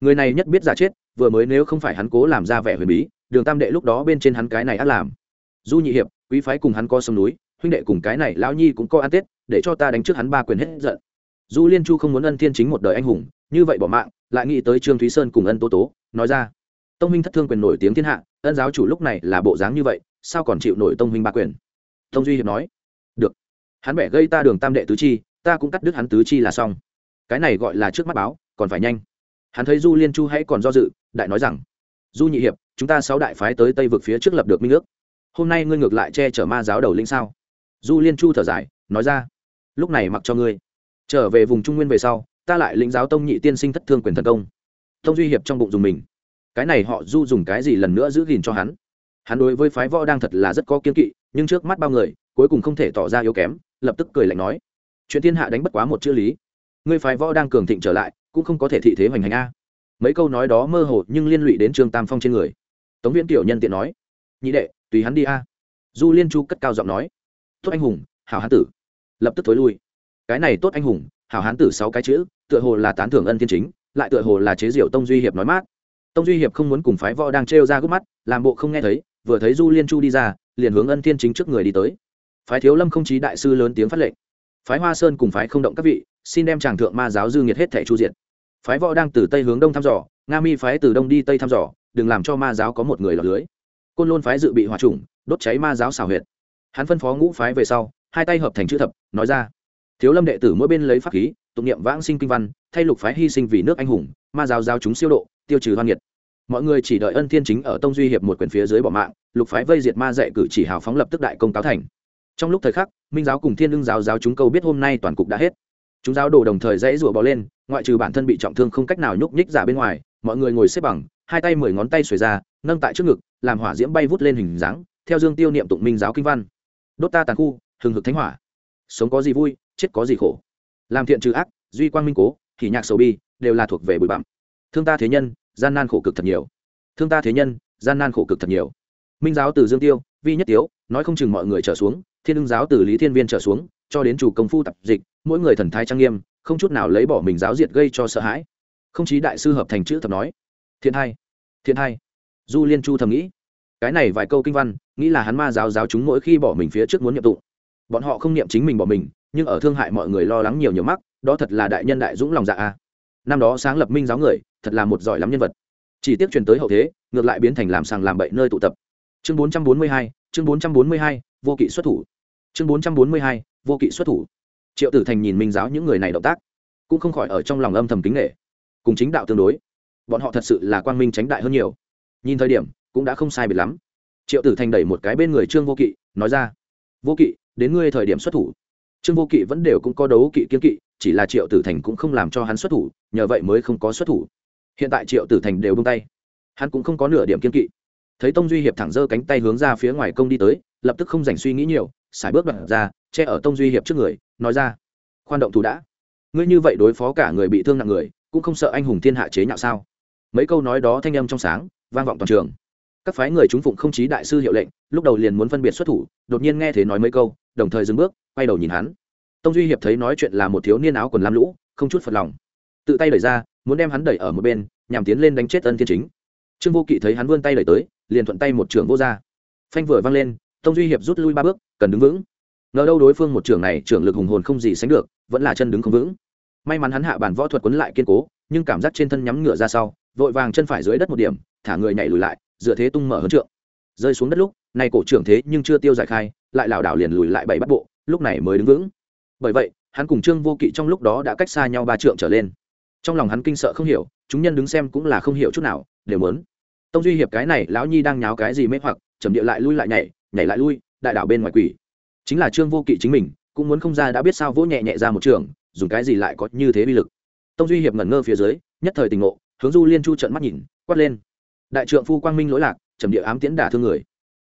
Người này nhất biết giả chết, vừa mới nếu không phải hắn cố làm ra vẻ huyền bí, đường tam đệ lúc đó bên trên hắn cái này ắt làm. Du nhị hiệp, quý phái cùng hắn co sông núi, huynh đệ cùng cái này lão nhi cũng co ăn tết, để cho ta đánh trước hắn ba quyền hết giận. Du liên chu không muốn ân thiên chính một đời anh hùng, như vậy bỏ mạng, lại nghĩ tới trương thúy sơn cùng ân tố tố, nói ra. Tông minh thất thương quyền nổi tiếng thiên hạ, ân giáo chủ lúc này là bộ dáng như vậy, sao còn chịu nổi tông minh ba quyền? Tông duy hiệp nói. Được. Hắn bẻ gây ta đường tam đệ tứ chi, ta cũng cắt đứt hắn tứ chi là xong cái này gọi là trước mắt báo, còn phải nhanh. Hắn thấy du liên chu hãy còn do dự, đại nói rằng, du nhị hiệp, chúng ta sáu đại phái tới tây vực phía trước lập được minh ước. Hôm nay ngươi ngược lại che chở ma giáo đầu linh sao? Du liên chu thở dài, nói ra, lúc này mặc cho ngươi. Trở về vùng trung nguyên về sau, ta lại lĩnh giáo tông nhị tiên sinh thất thương quyền thần công. Tông duy hiệp trong bụng dùng mình. Cái này họ du dùng cái gì lần nữa giữ gìn cho hắn? Hắn đối với phái võ đang thật là rất có kiên kỵ, nhưng trước mắt bao người, cuối cùng không thể tỏ ra yếu kém, lập tức cười lạnh nói, chuyện thiên hạ đánh bất quá một chữ lý ngươi phái võ đang cường thịnh trở lại, cũng không có thể thị thế hoành hành a. Mấy câu nói đó mơ hồ nhưng liên lụy đến trương tam phong trên người. Tống viễn tiểu nhân tiện nói, nhị đệ, tùy hắn đi a. Du liên chu cất cao giọng nói, tốt anh hùng, hảo hán tử. Lập tức thối lui. Cái này tốt anh hùng, hảo hán tử sáu cái chữ, tựa hồ là tán thưởng ân thiên chính, lại tựa hồ là chế diệu tông duy hiệp nói mát. Tông duy hiệp không muốn cùng phái võ đang trêu ra gốc mắt, làm bộ không nghe thấy, vừa thấy du liên chu đi ra, liền hướng ân thiên chính trước người đi tới. Phái thiếu lâm không chí đại sư lớn tiếng phát lệnh. Phái hoa sơn cùng phái không động các vị xin đem chàng thượng ma giáo dư nghiệt hết thẻ chu diệt. Phái võ đang từ tây hướng đông thăm dò, nga mi phái từ đông đi tây thăm dò, đừng làm cho ma giáo có một người lọt lưới. Côn lôn phái dự bị hòa trùng đốt cháy ma giáo xào huyệt. Hắn phân phó ngũ phái về sau, hai tay hợp thành chữ thập, nói ra. Thiếu lâm đệ tử mỗi bên lấy pháp khí, tụng niệm vãng sinh kinh văn, thay lục phái hy sinh vì nước anh hùng, ma giáo giáo chúng siêu độ, tiêu trừ hoan nghiệt. Mọi người chỉ đợi ân thiên chính ở tông duy hiệp một quyền phía dưới bỏ mạng, lục phái vây diệt ma dạy cử chỉ hào phóng lập tức đại công cáo thành. Trong lúc thời khắc, minh giáo cùng thiên đương giáo giáo chúng câu biết hôm nay toàn cục đã hết chúng giáo đồ đồng thời dãy rủa bò lên, ngoại trừ bản thân bị trọng thương không cách nào nhúc nhích giả bên ngoài, mọi người ngồi xếp bằng, hai tay mười ngón tay xuề ra, nâng tại trước ngực, làm hỏa diễm bay vút lên hình dáng, theo dương tiêu niệm tụng minh giáo kinh văn. Đốt ta tàn khu, hừng hực thánh hỏa. Sống có gì vui, chết có gì khổ. Làm thiện trừ ác, duy quang minh cố thì nhạc sầu bi, đều là thuộc về bụi bặm. Thương ta thế nhân, gian nan khổ cực thật nhiều. Thương ta thế nhân, gian nan khổ cực thật nhiều. Minh giáo từ dương tiêu, vi nhất tiếu, nói không chừng mọi người trở xuống, thiên ưng giáo từ lý thiên viên trở xuống cho đến chủ công phu tập dịch mỗi người thần thái trang nghiêm không chút nào lấy bỏ mình giáo diệt gây cho sợ hãi. Không chí đại sư hợp thành chữ thập nói Thiên hai Thiên hai. Du liên chu thầm nghĩ cái này vài câu kinh văn nghĩ là hắn ma giáo giáo chúng mỗi khi bỏ mình phía trước muốn nhiệm tụ bọn họ không niệm chính mình bỏ mình nhưng ở thương hại mọi người lo lắng nhiều nhiều mắc đó thật là đại nhân đại dũng lòng dạ a. Năm đó sáng lập minh giáo người thật là một giỏi lắm nhân vật. Chỉ tiếc truyền tới hậu thế ngược lại biến thành làm sàng làm bậy nơi tụ tập. Chương 442, chương 442, vô kỵ xuất thủ. Chương 442, vô kỵ xuất thủ. Triệu tử thành nhìn minh giáo những người này động tác, cũng không khỏi ở trong lòng âm thầm kính nghệ cùng chính đạo tương đối, bọn họ thật sự là quang minh tránh đại hơn nhiều. Nhìn thời điểm, cũng đã không sai biệt lắm. Triệu tử thành đẩy một cái bên người trương vô kỵ, nói ra, vô kỵ, đến ngươi thời điểm xuất thủ. Trương vô kỵ vẫn đều cũng có đấu kỵ kiên kỵ, chỉ là triệu tử thành cũng không làm cho hắn xuất thủ, nhờ vậy mới không có xuất thủ. Hiện tại triệu tử thành đều bông tay. Hắn cũng không có nửa điểm kiên kỵ. Thấy tông duy hiệp thẳng giơ cánh tay hướng ra phía ngoài công đi tới, lập tức không dành suy nghĩ nhiều sải bước đoạn ra, che ở tông duy hiệp trước người, nói ra, khoan động thủ đã. Ngươi như vậy đối phó cả người bị thương nặng người, cũng không sợ anh hùng thiên hạ chế nhạo sao? Mấy câu nói đó thanh âm trong sáng, vang vọng toàn trường. Các phái người chúng phụng không chí đại sư hiệu lệnh, lúc đầu liền muốn phân biệt xuất thủ, đột nhiên nghe thế nói mấy câu, đồng thời dừng bước, quay đầu nhìn hắn. Tông duy hiệp thấy nói chuyện là một thiếu niên áo quần lam lũ, không chút phật lòng. Tự tay đẩy ra, muốn đem hắn đẩy ở một bên, nhằm tiến lên đánh chết ân thiên chính. Trương vô kỵ thấy hắn vươn tay đẩy tới, liền thuận tay một trường vô ra. Phanh vừa văng lên, tông duy hiệp rút lui ba bước cần đứng vững. Ngờ đâu đối phương một trưởng này trưởng lực hùng hồn không gì sánh được, vẫn là chân đứng không vững. May mắn hắn hạ bản võ thuật quấn lại kiên cố, nhưng cảm giác trên thân nhắm ngựa ra sau, vội vàng chân phải dưới đất một điểm, thả người nhảy lùi lại, dựa thế tung mở hơn trượng. Rơi xuống đất lúc này cổ trưởng thế nhưng chưa tiêu giải khai, lại lảo đảo liền lùi lại bảy bắt bộ, lúc này mới đứng vững. Bởi vậy, hắn cùng trương vô kỵ trong lúc đó đã cách xa nhau ba trượng trở lên. Trong lòng hắn kinh sợ không hiểu, chúng nhân đứng xem cũng là không hiểu chút nào, đều muốn. Tông duy hiệp cái này, lão nhi đang nháo cái gì mê hoặc chầm địa lại lui lại nhảy nhảy lại lui đại đảo bên ngoài quỷ. Chính là trương vô kỵ chính mình, cũng muốn không ra đã biết sao vỗ nhẹ nhẹ ra một trường, dùng cái gì lại có như thế bi lực. Tông duy hiệp ngẩn ngơ phía dưới, nhất thời tình ngộ, hướng du liên chu trận mắt nhìn, quát lên. Đại trượng phu quang minh lỗi lạc, trầm địa ám tiễn đả thương người.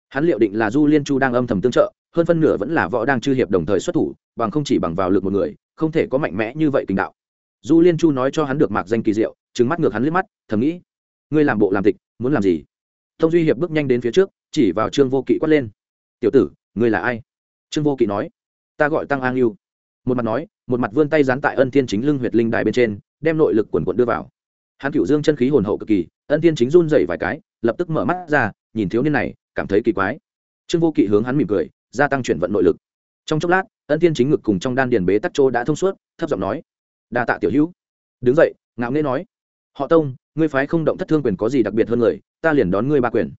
Hắn liệu định là du liên chu đang âm thầm tương trợ, hơn phân nửa vẫn là võ đang chư hiệp đồng thời xuất thủ, bằng không chỉ bằng vào lực một người, không thể có mạnh mẽ như vậy tình đạo. Du liên chu nói cho hắn được mạc danh kỳ diệu trứng mắt ngược hắn liếc mắt, thầm nghĩ, ngươi làm bộ làm tịch, muốn làm gì? Tông duy hiệp bước nhanh đến phía trước, chỉ vào trương vô kỵ quát lên tiểu tử, ngươi là ai? Trương vô kỵ nói. Ta gọi tăng an yêu một mặt nói, một mặt vươn tay dán tại ân thiên chính lưng huyệt linh đài bên trên, đem nội lực quần quận đưa vào. Hắn cựu dương chân khí hồn hậu cực kỳ, ân thiên chính run dậy vài cái, lập tức mở mắt ra, nhìn thiếu niên này, cảm thấy kỳ quái. Trương vô kỵ hướng hắn mỉm cười, gia tăng chuyển vận nội lực. Trong chốc lát, ân thiên chính ngực cùng trong đan điền bế tắc chỗ đã thông suốt, thấp giọng nói. Đa tạ tiểu hữu. Đứng dậy, ngạo nghễ nói. Họ tông, ngươi phái không động thất thương quyền có gì đặc biệt hơn người, ta liền đón ngươi ba quyền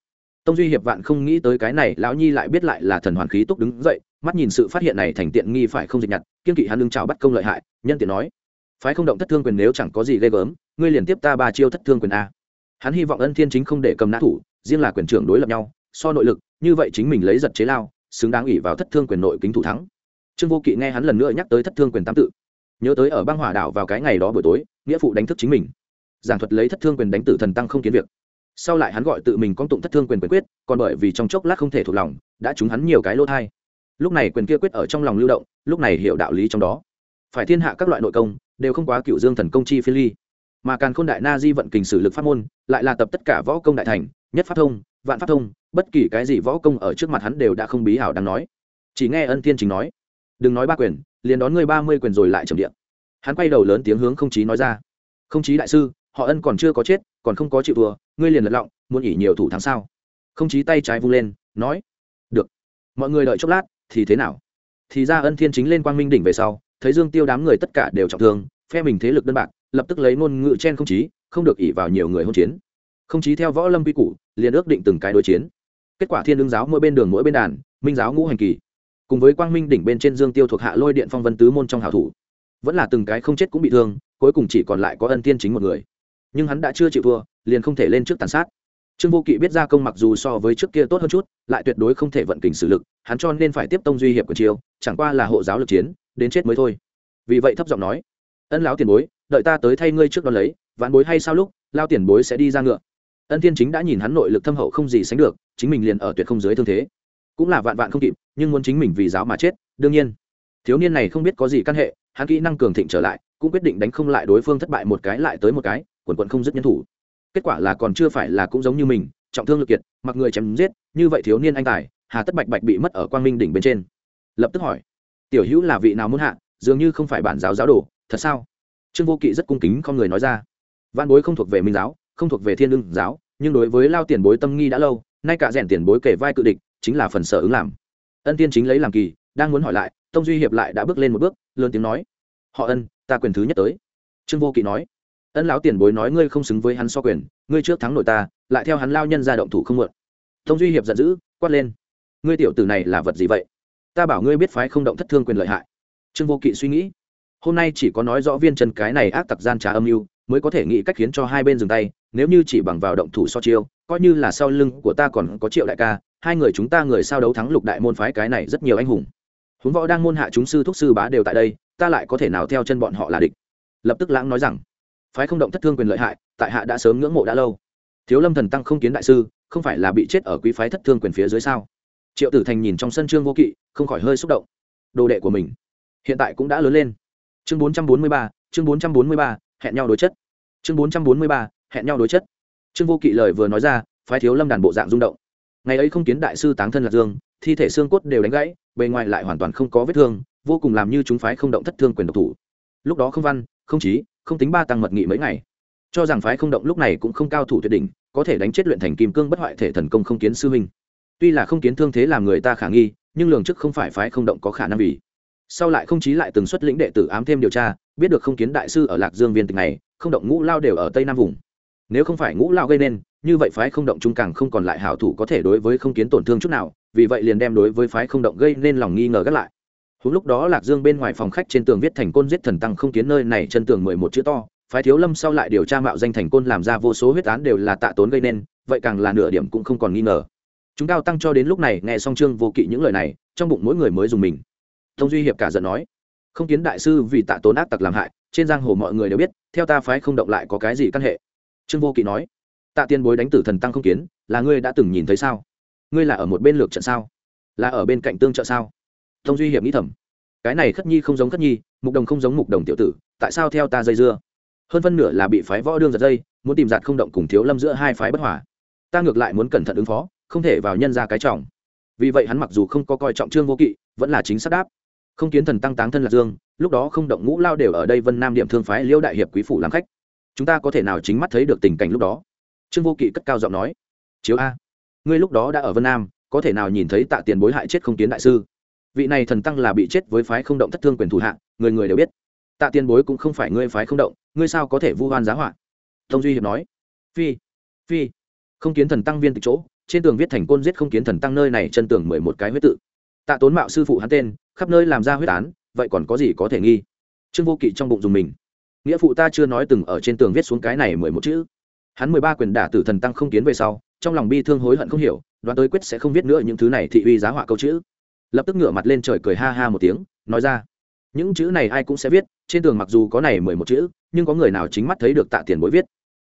tông duy hiệp vạn không nghĩ tới cái này, lão nhi lại biết lại là thần hoàn khí túc đứng dậy, mắt nhìn sự phát hiện này thành tiện nghi phải không dịch nhặt, kiên kỵ hắn lưng chào bắt công lợi hại, nhân tiện nói, phái không động thất thương quyền nếu chẳng có gì ghê gớm, ngươi liền tiếp ta ba chiêu thất thương quyền a. Hắn hy vọng ân thiên chính không để cầm nã thủ, riêng là quyền trưởng đối lập nhau, so nội lực, như vậy chính mình lấy giật chế lao, xứng đáng ủy vào thất thương quyền nội kính thủ thắng. Trương vô kỵ nghe hắn lần nữa nhắc tới thất thương quyền tám tự, nhớ tới ở băng hỏa đảo vào cái ngày đó buổi tối, nghĩa phụ đánh thức chính mình. Giảng thuật lấy thất thương quyền đánh tử thần tăng không kiến việc sau lại hắn gọi tự mình con tụng thất thương quyền quyền quyết, còn bởi vì trong chốc lát không thể thuộc lòng, đã trúng hắn nhiều cái lỗ thai. Lúc này quyền kia quyết ở trong lòng lưu động, lúc này hiểu đạo lý trong đó. Phải thiên hạ các loại nội công, đều không quá cựu dương thần công chi phi ly. Mà càng khôn đại na di vận kình sử lực pháp môn, lại là tập tất cả võ công đại thành, nhất pháp thông, vạn pháp thông, bất kỳ cái gì võ công ở trước mặt hắn đều đã không bí hảo đang nói. Chỉ nghe ân thiên chính nói, đừng nói ba quyền, liền đón ngươi ba mươi quyền rồi lại trầm điện hắn quay đầu lớn tiếng hướng không chí nói ra, không chí đại sư họ ân còn chưa có chết còn không có chịu vừa, ngươi liền lật lọng muốn ỉ nhiều thủ thắng sao? Không chí tay trái vung lên nói được mọi người đợi chốc lát thì thế nào? Thì ra ân thiên chính lên quang minh đỉnh về sau thấy dương tiêu đám người tất cả đều trọng thương phe mình thế lực đơn bạc lập tức lấy ngôn ngữ chen không chí không được ỉ vào nhiều người hôn chiến. Không chí theo võ lâm quy củ liền ước định từng cái đối chiến. Kết quả thiên đương giáo mỗi bên đường mỗi bên đàn minh giáo ngũ hành kỳ. Cùng với quang minh đỉnh bên trên dương tiêu thuộc hạ lôi điện phong vân tứ môn trong hảo thủ. Vẫn là từng cái không chết cũng bị thương cuối cùng chỉ còn lại có ân Thiên chính một người nhưng hắn đã chưa chịu thua, liền không thể lên trước tàn sát. Trương vô kỵ biết ra công mặc dù so với trước kia tốt hơn chút, lại tuyệt đối không thể vận kình xử lực, hắn cho nên phải tiếp tông duy hiệp của chiêu chẳng qua là hộ giáo lực chiến, đến chết mới thôi. Vì vậy thấp giọng nói, ân lão tiền bối, đợi ta tới thay ngươi trước đó lấy ván bối hay sao lúc lao tiền bối sẽ đi ra ngựa. Ân thiên chính đã nhìn hắn nội lực thâm hậu không gì sánh được, chính mình liền ở tuyệt không dưới thương thế. Cũng là vạn vạn không kịp, nhưng muốn chính mình vì giáo mà chết, đương nhiên. Thiếu niên này không biết có gì căn hệ, hắn kỹ năng cường thịnh trở lại, cũng quyết định đánh không lại đối phương thất bại một cái lại tới một cái quần quận không dứt nhân thủ. Kết quả là còn chưa phải là cũng giống như mình, trọng thương lực kiệt, mặc người chém giết, như vậy thiếu niên anh tài, hà tất bạch bạch bị mất ở quang minh đỉnh bên trên. Lập tức hỏi, tiểu hữu là vị nào muốn hạ? Dường như không phải bản giáo giáo đồ, thật sao? Trương vô kỵ rất cung kính không người nói ra. Văn bối không thuộc về minh giáo, không thuộc về thiên lương giáo, nhưng đối với lao tiền bối tâm nghi đã lâu, nay cả rèn tiền bối kể vai cự địch, chính là phần sở ứng làm. Ân tiên chính lấy làm kỳ, đang muốn hỏi lại, tông duy hiệp lại đã bước lên một bước, lớn tiếng nói, họ ân, ta quyền thứ nhất tới. Trương vô kỵ nói ân lão tiền bối nói ngươi không xứng với hắn so quyền, ngươi trước thắng nội ta, lại theo hắn lao nhân ra động thủ không mượn. Tông duy hiệp giận dữ, quát lên. Ngươi tiểu tử này là vật gì vậy? Ta bảo ngươi biết phái không động thất thương quyền lợi hại. Trương vô kỵ suy nghĩ. Hôm nay chỉ có nói rõ viên chân cái này ác tặc gian trá âm mưu, mới có thể nghĩ cách khiến cho hai bên dừng tay, nếu như chỉ bằng vào động thủ so chiêu, coi như là sau lưng của ta còn có triệu đại ca, hai người chúng ta người sao đấu thắng lục đại môn phái cái này rất nhiều anh hùng. Huống võ đang môn hạ chúng sư thúc sư bá đều tại đây, ta lại có thể nào theo chân bọn họ là địch? Lập tức lãng nói rằng phái không động thất thương quyền lợi hại, tại hạ đã sớm ngưỡng mộ đã lâu. Thiếu lâm thần tăng không kiến đại sư, không phải là bị chết ở quý phái thất thương quyền phía dưới sao? Triệu tử thành nhìn trong sân trương vô kỵ, không khỏi hơi xúc động. Đồ đệ của mình, hiện tại cũng đã lớn lên. Chương bốn trăm bốn mươi ba, chương bốn trăm bốn mươi ba, hẹn nhau đối chất. Chương bốn trăm bốn mươi ba, hẹn nhau đối chất. Trương vô kỵ lời vừa nói ra, phái thiếu lâm đàn bộ dạng rung động. Ngày ấy không kiến đại sư táng thân lạc dương, thi thể xương cốt đều đánh gãy, bề ngoài lại hoàn toàn không có vết thương, vô cùng làm như chúng phái không động thất thương quyền độc thủ. Lúc đó không văn, không trí không tính ba tăng mật nghị mấy ngày. Cho rằng phái không động lúc này cũng không cao thủ tuyệt đỉnh, có thể đánh chết luyện thành kim cương bất hoại thể thần công không kiến sư huynh. Tuy là không kiến thương thế làm người ta khả nghi, nhưng lường chức không phải phái không động có khả năng vì. Sau lại không chí lại từng xuất lĩnh đệ tử ám thêm điều tra, biết được không kiến đại sư ở lạc dương viên tỉnh này, không động ngũ lao đều ở tây nam vùng. Nếu không phải ngũ lao gây nên, như vậy phái không động trung càng không còn lại hảo thủ có thể đối với không kiến tổn thương chút nào, vì vậy liền đem đối với phái không động gây nên lòng nghi ngờ gắt lại. Húng lúc đó lạc dương bên ngoài phòng khách trên tường viết thành côn giết thần tăng không kiến nơi này, chân tường mười một chữ to. Phái thiếu lâm sau lại điều tra mạo danh thành côn làm ra vô số huyết án đều là tạ tốn gây nên, vậy càng là nửa điểm cũng không còn nghi ngờ. Chúng cao tăng cho đến lúc này nghe song trương vô kỵ những lời này, trong bụng mỗi người mới dùng mình. Thông duy hiệp cả giận nói, không kiến đại sư vì tạ tốn ác tặc làm hại, trên giang hồ mọi người đều biết, theo ta phái không động lại có cái gì căn hệ. Trương vô kỵ nói, tạ tiên bối đánh tử thần tăng không kiến, là ngươi đã từng nhìn thấy sao? Ngươi là ở một bên lược trận sao? Là ở bên cạnh tương trợ sao? Thông duy hiệp nghĩ thầm. Cái này khất nhi không giống khất nhi, mục đồng không giống mục đồng tiểu tử, tại sao theo ta dây dưa? Hơn phân nửa là bị phái võ đương giật dây, muốn tìm giạt không động cùng thiếu lâm giữa hai phái bất hòa. Ta ngược lại muốn cẩn thận ứng phó, không thể vào nhân ra cái trọng. Vì vậy hắn mặc dù không có coi trọng trương vô kỵ, vẫn là chính xác đáp. Không kiến thần tăng táng thân lạc dương, lúc đó không động ngũ lao đều ở đây vân nam điểm thương phái liêu đại hiệp quý phủ làm khách. Chúng ta có thể nào chính mắt thấy được tình cảnh lúc đó? Trương vô kỵ cất cao giọng nói. Chiếu a. Ngươi lúc đó đã ở vân nam, có thể nào nhìn thấy tạ tiền bối hại chết không kiến đại sư? Vị này thần tăng là bị chết với phái không động thất thương quyền thủ hạ, người người đều biết. Tạ tiền bối cũng không phải ngươi phái không động, ngươi sao có thể vu hoan giá họa? Tông duy hiệp nói. Phi phi, không kiến thần tăng viên từ chỗ, trên tường viết thành côn giết không kiến thần tăng nơi này chân tường mười một cái huyết tự. Tạ tốn mạo sư phụ hắn tên, khắp nơi làm ra huyết án, vậy còn có gì có thể nghi? Trương vô kỵ trong bụng dùng mình. Nghĩa phụ ta chưa nói từng ở trên tường viết xuống cái này mười một chữ. Hắn mười ba quyền đả tử thần tăng không kiến về sau, trong lòng bi thương hối hận không hiểu, đoán tới quyết sẽ không viết nữa những thứ này thị uy giá họa câu chữ lập tức ngửa mặt lên trời cười ha ha một tiếng, nói ra, những chữ này ai cũng sẽ viết, trên tường mặc dù có này mười một chữ, nhưng có người nào chính mắt thấy được tạ tiền bối viết.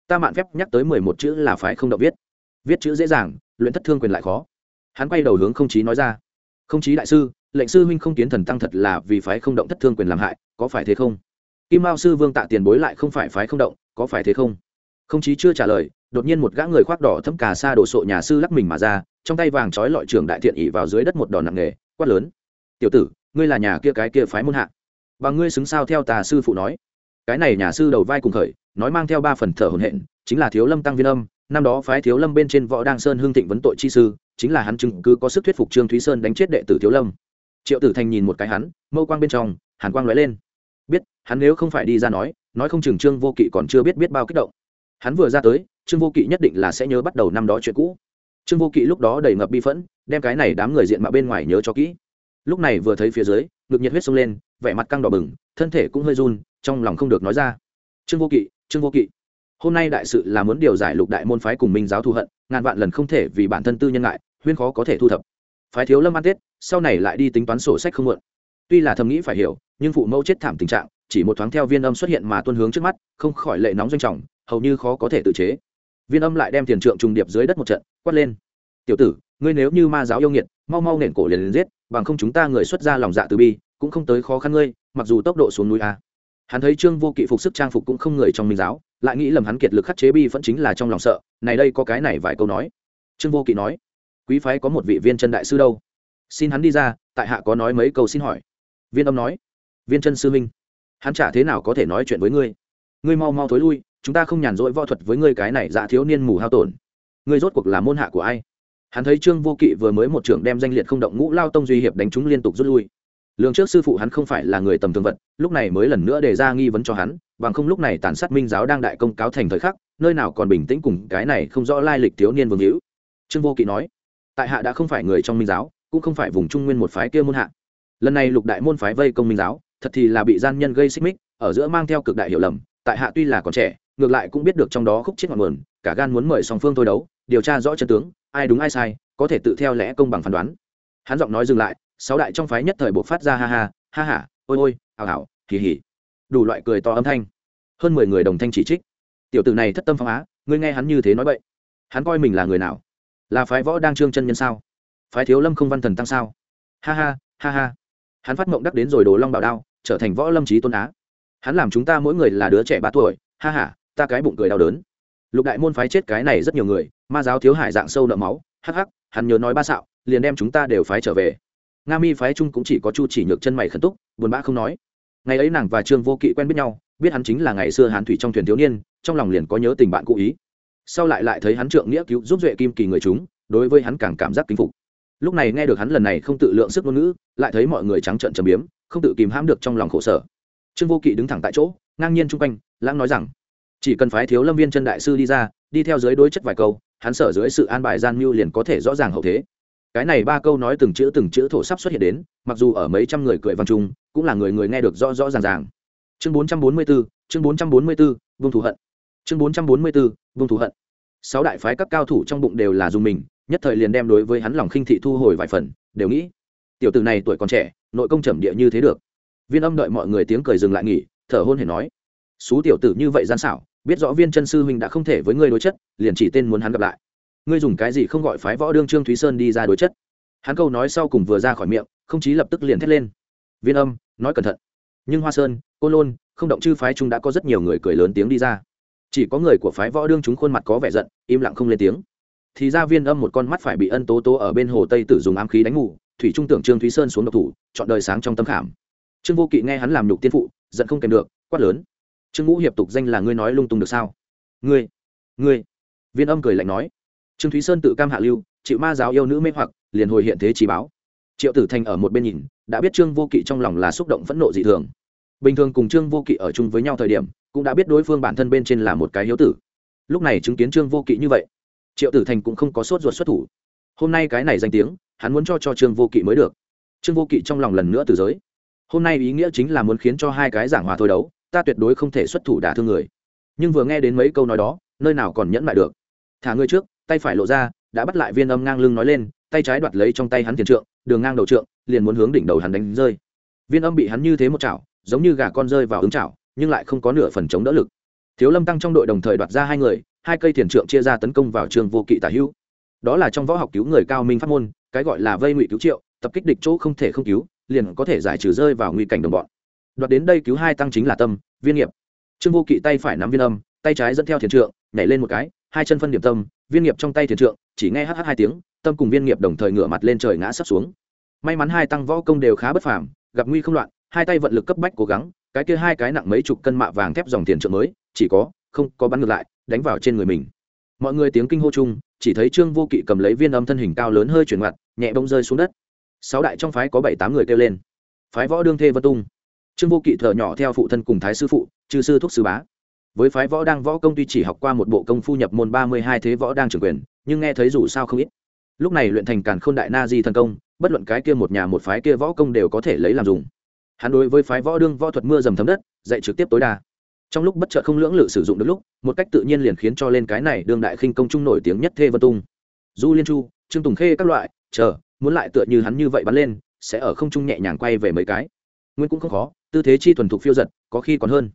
Ta mạn phép nhắc tới mười một chữ là phái không động viết. Viết chữ dễ dàng, luyện thất thương quyền lại khó. Hắn quay đầu hướng không chí nói ra, không chí đại sư, lệnh sư huynh không kiến thần tăng thật là vì phái không động thất thương quyền làm hại, có phải thế không? Kim mao sư vương tạ tiền bối lại không phải phái không động, có phải thế không? Không chí chưa trả lời, đột nhiên một gã người khoác đỏ thấm cà sa đồ sộ nhà sư lắc mình mà ra, trong tay vàng trói lọi trường đại thiện ỉ vào dưới đất một đòn nặng nghề quát lớn. Tiểu tử, ngươi là nhà kia cái kia phái môn hạ. Và ngươi xứng sao theo tà sư phụ nói? Cái này nhà sư đầu vai cùng khởi, nói mang theo ba phần thở hồn hện chính là thiếu lâm tăng viên âm. Năm đó phái thiếu lâm bên trên võ đăng sơn hương thịnh vấn tội chi sư, chính là hắn chứng cứ có sức thuyết phục trương thúy sơn đánh chết đệ tử thiếu lâm. Triệu tử thành nhìn một cái hắn, mâu quang bên trong, hàn quang lóe lên. Biết, hắn nếu không phải đi ra nói nói không chừng trương vô kỵ còn chưa biết biết bao kích động. Hắn vừa ra tới, trương vô kỵ nhất định là sẽ nhớ bắt đầu năm đó chuyện cũ trương vô kỵ lúc đó đầy ngập bi phẫn, đem cái này đám người diện mạo bên ngoài nhớ cho kỹ. Lúc này vừa thấy phía dưới, ngực nhiệt huyết sông lên, vẻ mặt căng đỏ bừng, thân thể cũng hơi run, trong lòng không được nói ra. Trương vô kỵ, trương vô kỵ, hôm nay đại sự là muốn điều giải lục đại môn phái cùng minh giáo thù hận, ngàn vạn lần không thể vì bản thân tư nhân ngại, huyên khó có thể thu thập. Phái thiếu lâm ăn tết, sau này lại đi tính toán sổ sách không mượn. Tuy là thầm nghĩ phải hiểu, nhưng phụ mẫu chết thảm tình trạng, chỉ một thoáng theo viên âm xuất hiện mà tuân hướng trước mắt, không khỏi lệ nóng doanh trọng, hầu như khó có thể tự chế viên âm lại đem tiền trượng trùng điệp dưới đất một trận, quát lên. Tiểu tử, ngươi nếu như ma giáo yêu nghiệt, mau mau nện cổ liền liền giết, bằng không chúng ta người xuất ra lòng dạ từ bi, cũng không tới khó khăn ngươi, mặc dù tốc độ xuống núi a. Hắn thấy trương vô kỵ phục sức trang phục cũng không người trong minh giáo, lại nghĩ lầm hắn kiệt lực khắc chế bi vẫn chính là trong lòng sợ, này đây có cái này vài câu nói. Trương vô kỵ nói, quý phái có một vị viên chân đại sư đâu? Xin hắn đi ra, tại hạ có nói mấy câu xin hỏi. Viên âm nói, viên chân sư minh hắn chả thế nào có thể nói chuyện với ngươi? Ngươi mau mau thối lui chúng ta không nhàn rỗi võ thuật với ngươi cái này dạ thiếu niên mù hao tổn. Ngươi rốt cuộc là môn hạ của ai? Hắn thấy trương vô kỵ vừa mới một trưởng đem danh liệt không động ngũ lao tông duy hiệp đánh chúng liên tục rút lui. Lương trước sư phụ hắn không phải là người tầm thường vật, lúc này mới lần nữa đề ra nghi vấn cho hắn, bằng không lúc này tàn sát minh giáo đang đại công cáo thành thời khắc, nơi nào còn bình tĩnh cùng cái này không rõ lai lịch thiếu niên vương hữu. Trương vô kỵ nói, tại hạ đã không phải người trong minh giáo, cũng không phải vùng trung nguyên một phái kia môn hạ. Lần này lục đại môn phái vây công minh giáo, thật thì là bị gian nhân gây xích mích, ở giữa mang theo cực đại hiểu lầm, tại hạ tuy là còn trẻ ngược lại cũng biết được trong đó khúc chết ngọn nguồn, cả gan muốn mời song phương thôi đấu, điều tra rõ chân tướng, ai đúng ai sai, có thể tự theo lẽ công bằng phán đoán. Hắn giọng nói dừng lại, sáu đại trong phái nhất thời buộc phát ra ha ha ha ha, ôi ôi ảo ảo kỳ hỉ đủ loại cười to âm thanh. Hơn mười người đồng thanh chỉ trích. Tiểu tử này thất tâm phong á, ngươi nghe hắn như thế nói vậy hắn coi mình là người nào? Là phái võ đang trương chân nhân sao? Phái thiếu lâm không văn thần tăng sao? Ha ha ha ha. Hắn phát mộng đắc đến rồi đồ long bảo đao, trở thành võ lâm chí tôn á. Hắn làm chúng ta mỗi người là đứa trẻ ba tuổi, ha ha ta cái bụng cười đau đớn. Lục đại môn phái chết cái này rất nhiều người, ma giáo thiếu hải dạng sâu nợ máu, hắc hắc, hắn nhớ nói ba xạo, liền đem chúng ta đều phái trở về. Nga mi phái trung cũng chỉ có chu chỉ nhược chân mày khẩn túc, buồn bã không nói. Ngày ấy nàng và trương vô kỵ quen biết nhau, biết hắn chính là ngày xưa hán thủy trong thuyền thiếu niên, trong lòng liền có nhớ tình bạn cũ ý. Sau lại lại thấy hắn trượng nghĩa cứu giúp duệ kim kỳ người chúng, đối với hắn càng cảm giác kính phục. Lúc này nghe được hắn lần này không tự lượng sức ngôn ngữ, lại thấy mọi người trắng trợn trầm biếm, không tự kìm hãm được trong lòng khổ sở. Trương vô kỵ đứng thẳng tại chỗ, ngang nhiên chung quanh, lãng nói rằng chỉ cần phái thiếu lâm viên chân đại sư đi ra, đi theo dưới đối chất vài câu, hắn sở dưới sự an bài gian mưu liền có thể rõ ràng hậu thế. Cái này ba câu nói từng chữ từng chữ thổ sắp xuất hiện đến, mặc dù ở mấy trăm người cười văn trung, cũng là người người nghe được rõ rõ ràng ràng. Chương bốn trăm bốn mươi bốn chương bốn trăm bốn mươi bốn vương thù hận. Chương bốn trăm bốn mươi bốn vương thù hận. Sáu đại phái các cao thủ trong bụng đều là dùng mình, nhất thời liền đem đối với hắn lòng khinh thị thu hồi vài phần, đều nghĩ, tiểu tử này tuổi còn trẻ, nội công trầm địa như thế được. Viên âm đợi mọi người tiếng cười dừng lại nghỉ, thở hôn hề nói xú tiểu tử như vậy gian xảo, biết rõ viên chân sư huynh đã không thể với ngươi đối chất, liền chỉ tên muốn hắn gặp lại. Ngươi dùng cái gì không gọi phái võ đương trương thúy sơn đi ra đối chất? Hắn câu nói sau cùng vừa ra khỏi miệng, không chí lập tức liền thét lên. Viên âm, nói cẩn thận. Nhưng hoa sơn, cô lôn, không động chư phái chúng đã có rất nhiều người cười lớn tiếng đi ra. Chỉ có người của phái võ đương chúng khuôn mặt có vẻ giận, im lặng không lên tiếng. Thì ra viên âm một con mắt phải bị ân tố tố ở bên hồ tây tử dùng ám khí đánh ngủ thủy trung tưởng trương thúy sơn xuống độc thủ, chọn đời sáng trong tâm khảm. Trương vô kỵ nghe hắn làm nhục tiên phụ, giận không kèm được, quát lớn trương ngũ hiệp tục danh là ngươi nói lung tung được sao? Ngươi ngươi, viên âm cười lạnh nói. Trương thúy sơn tự cam hạ lưu, chịu ma giáo yêu nữ mê hoặc, liền hồi hiện thế chỉ báo. Triệu tử thành ở một bên nhìn, đã biết trương vô kỵ trong lòng là xúc động phẫn nộ dị thường. Bình thường cùng trương vô kỵ ở chung với nhau thời điểm, cũng đã biết đối phương bản thân bên trên là một cái hiếu tử. Lúc này chứng kiến trương vô kỵ như vậy, triệu tử thành cũng không có sốt ruột xuất thủ. Hôm nay cái này danh tiếng, hắn muốn cho cho trương vô kỵ mới được. Trương vô kỵ trong lòng lần nữa từ giới. Hôm nay ý nghĩa chính là muốn khiến cho hai cái giảng hòa thôi đấu ta tuyệt đối không thể xuất thủ đả thương người. Nhưng vừa nghe đến mấy câu nói đó, nơi nào còn nhẫn lại được. Thả ngươi trước, tay phải lộ ra, đã bắt lại viên âm ngang lưng nói lên, tay trái đoạt lấy trong tay hắn tiền trượng, đường ngang đầu trượng, liền muốn hướng đỉnh đầu hắn đánh rơi. Viên âm bị hắn như thế một chảo, giống như gà con rơi vào ứng chảo, nhưng lại không có nửa phần chống đỡ lực. Thiếu lâm tăng trong đội đồng thời đoạt ra hai người, hai cây tiền trượng chia ra tấn công vào trường vô kỵ tả hữu. Đó là trong võ học cứu người cao minh pháp môn, cái gọi là vây ngụy cứu triệu, tập kích địch chỗ không thể không cứu, liền có thể giải trừ rơi vào nguy cảnh đồng bọn đoạt đến đây cứu hai tăng chính là tâm, viên nghiệp. Trương vô kỵ tay phải nắm viên âm, tay trái dẫn theo thiền trượng, nhảy lên một cái, hai chân phân điểm tâm, viên nghiệp trong tay thiền trượng, chỉ nghe hh hai tiếng, tâm cùng viên nghiệp đồng thời ngửa mặt lên trời ngã sắp xuống. May mắn hai tăng võ công đều khá bất phàm, gặp nguy không loạn, hai tay vận lực cấp bách cố gắng, cái kia hai cái nặng mấy chục cân mạ vàng thép dòng tiền trượng mới, chỉ có, không có bắn ngược lại, đánh vào trên người mình. Mọi người tiếng kinh hô chung, chỉ thấy trương vô kỵ cầm lấy viên âm thân hình cao lớn hơi chuyển mặt nhẹ bông rơi xuống đất. Sáu đại trong phái có bảy tám người kêu lên. Phái võ đương thê vân tung trương vô kỵ thở nhỏ theo phụ thân cùng thái sư phụ, chư sư thúc sư bá. Với phái võ đang võ công tuy chỉ học qua một bộ công phu nhập môn ba mươi hai thế võ đang trưởng quyền, nhưng nghe thấy dù sao không ít. Lúc này luyện thành càn k h ô n đại na di thần công, bất luận cái kia một nhà một phái kia võ công đều có thể lấy làm dùng. Hắn đối với phái võ đương võ thuật mưa dầm thấm đất, dạy trực tiếp tối đa. Trong lúc bất chợt không lưỡng lự sử dụng được lúc, một cách tự nhiên liền khiến cho lên cái này đương đại khinh công trung nổi tiếng nhất thê vân tung. Du liên chu, trương tùng khê các loại, chờ, muốn lại tựa như hắn như vậy bắn lên, sẽ ở không trung nhẹ nhàng quay về mấy cái nguyên cũng không khó, tư thế chi thuần thục phiêu giật, có khi còn hơn.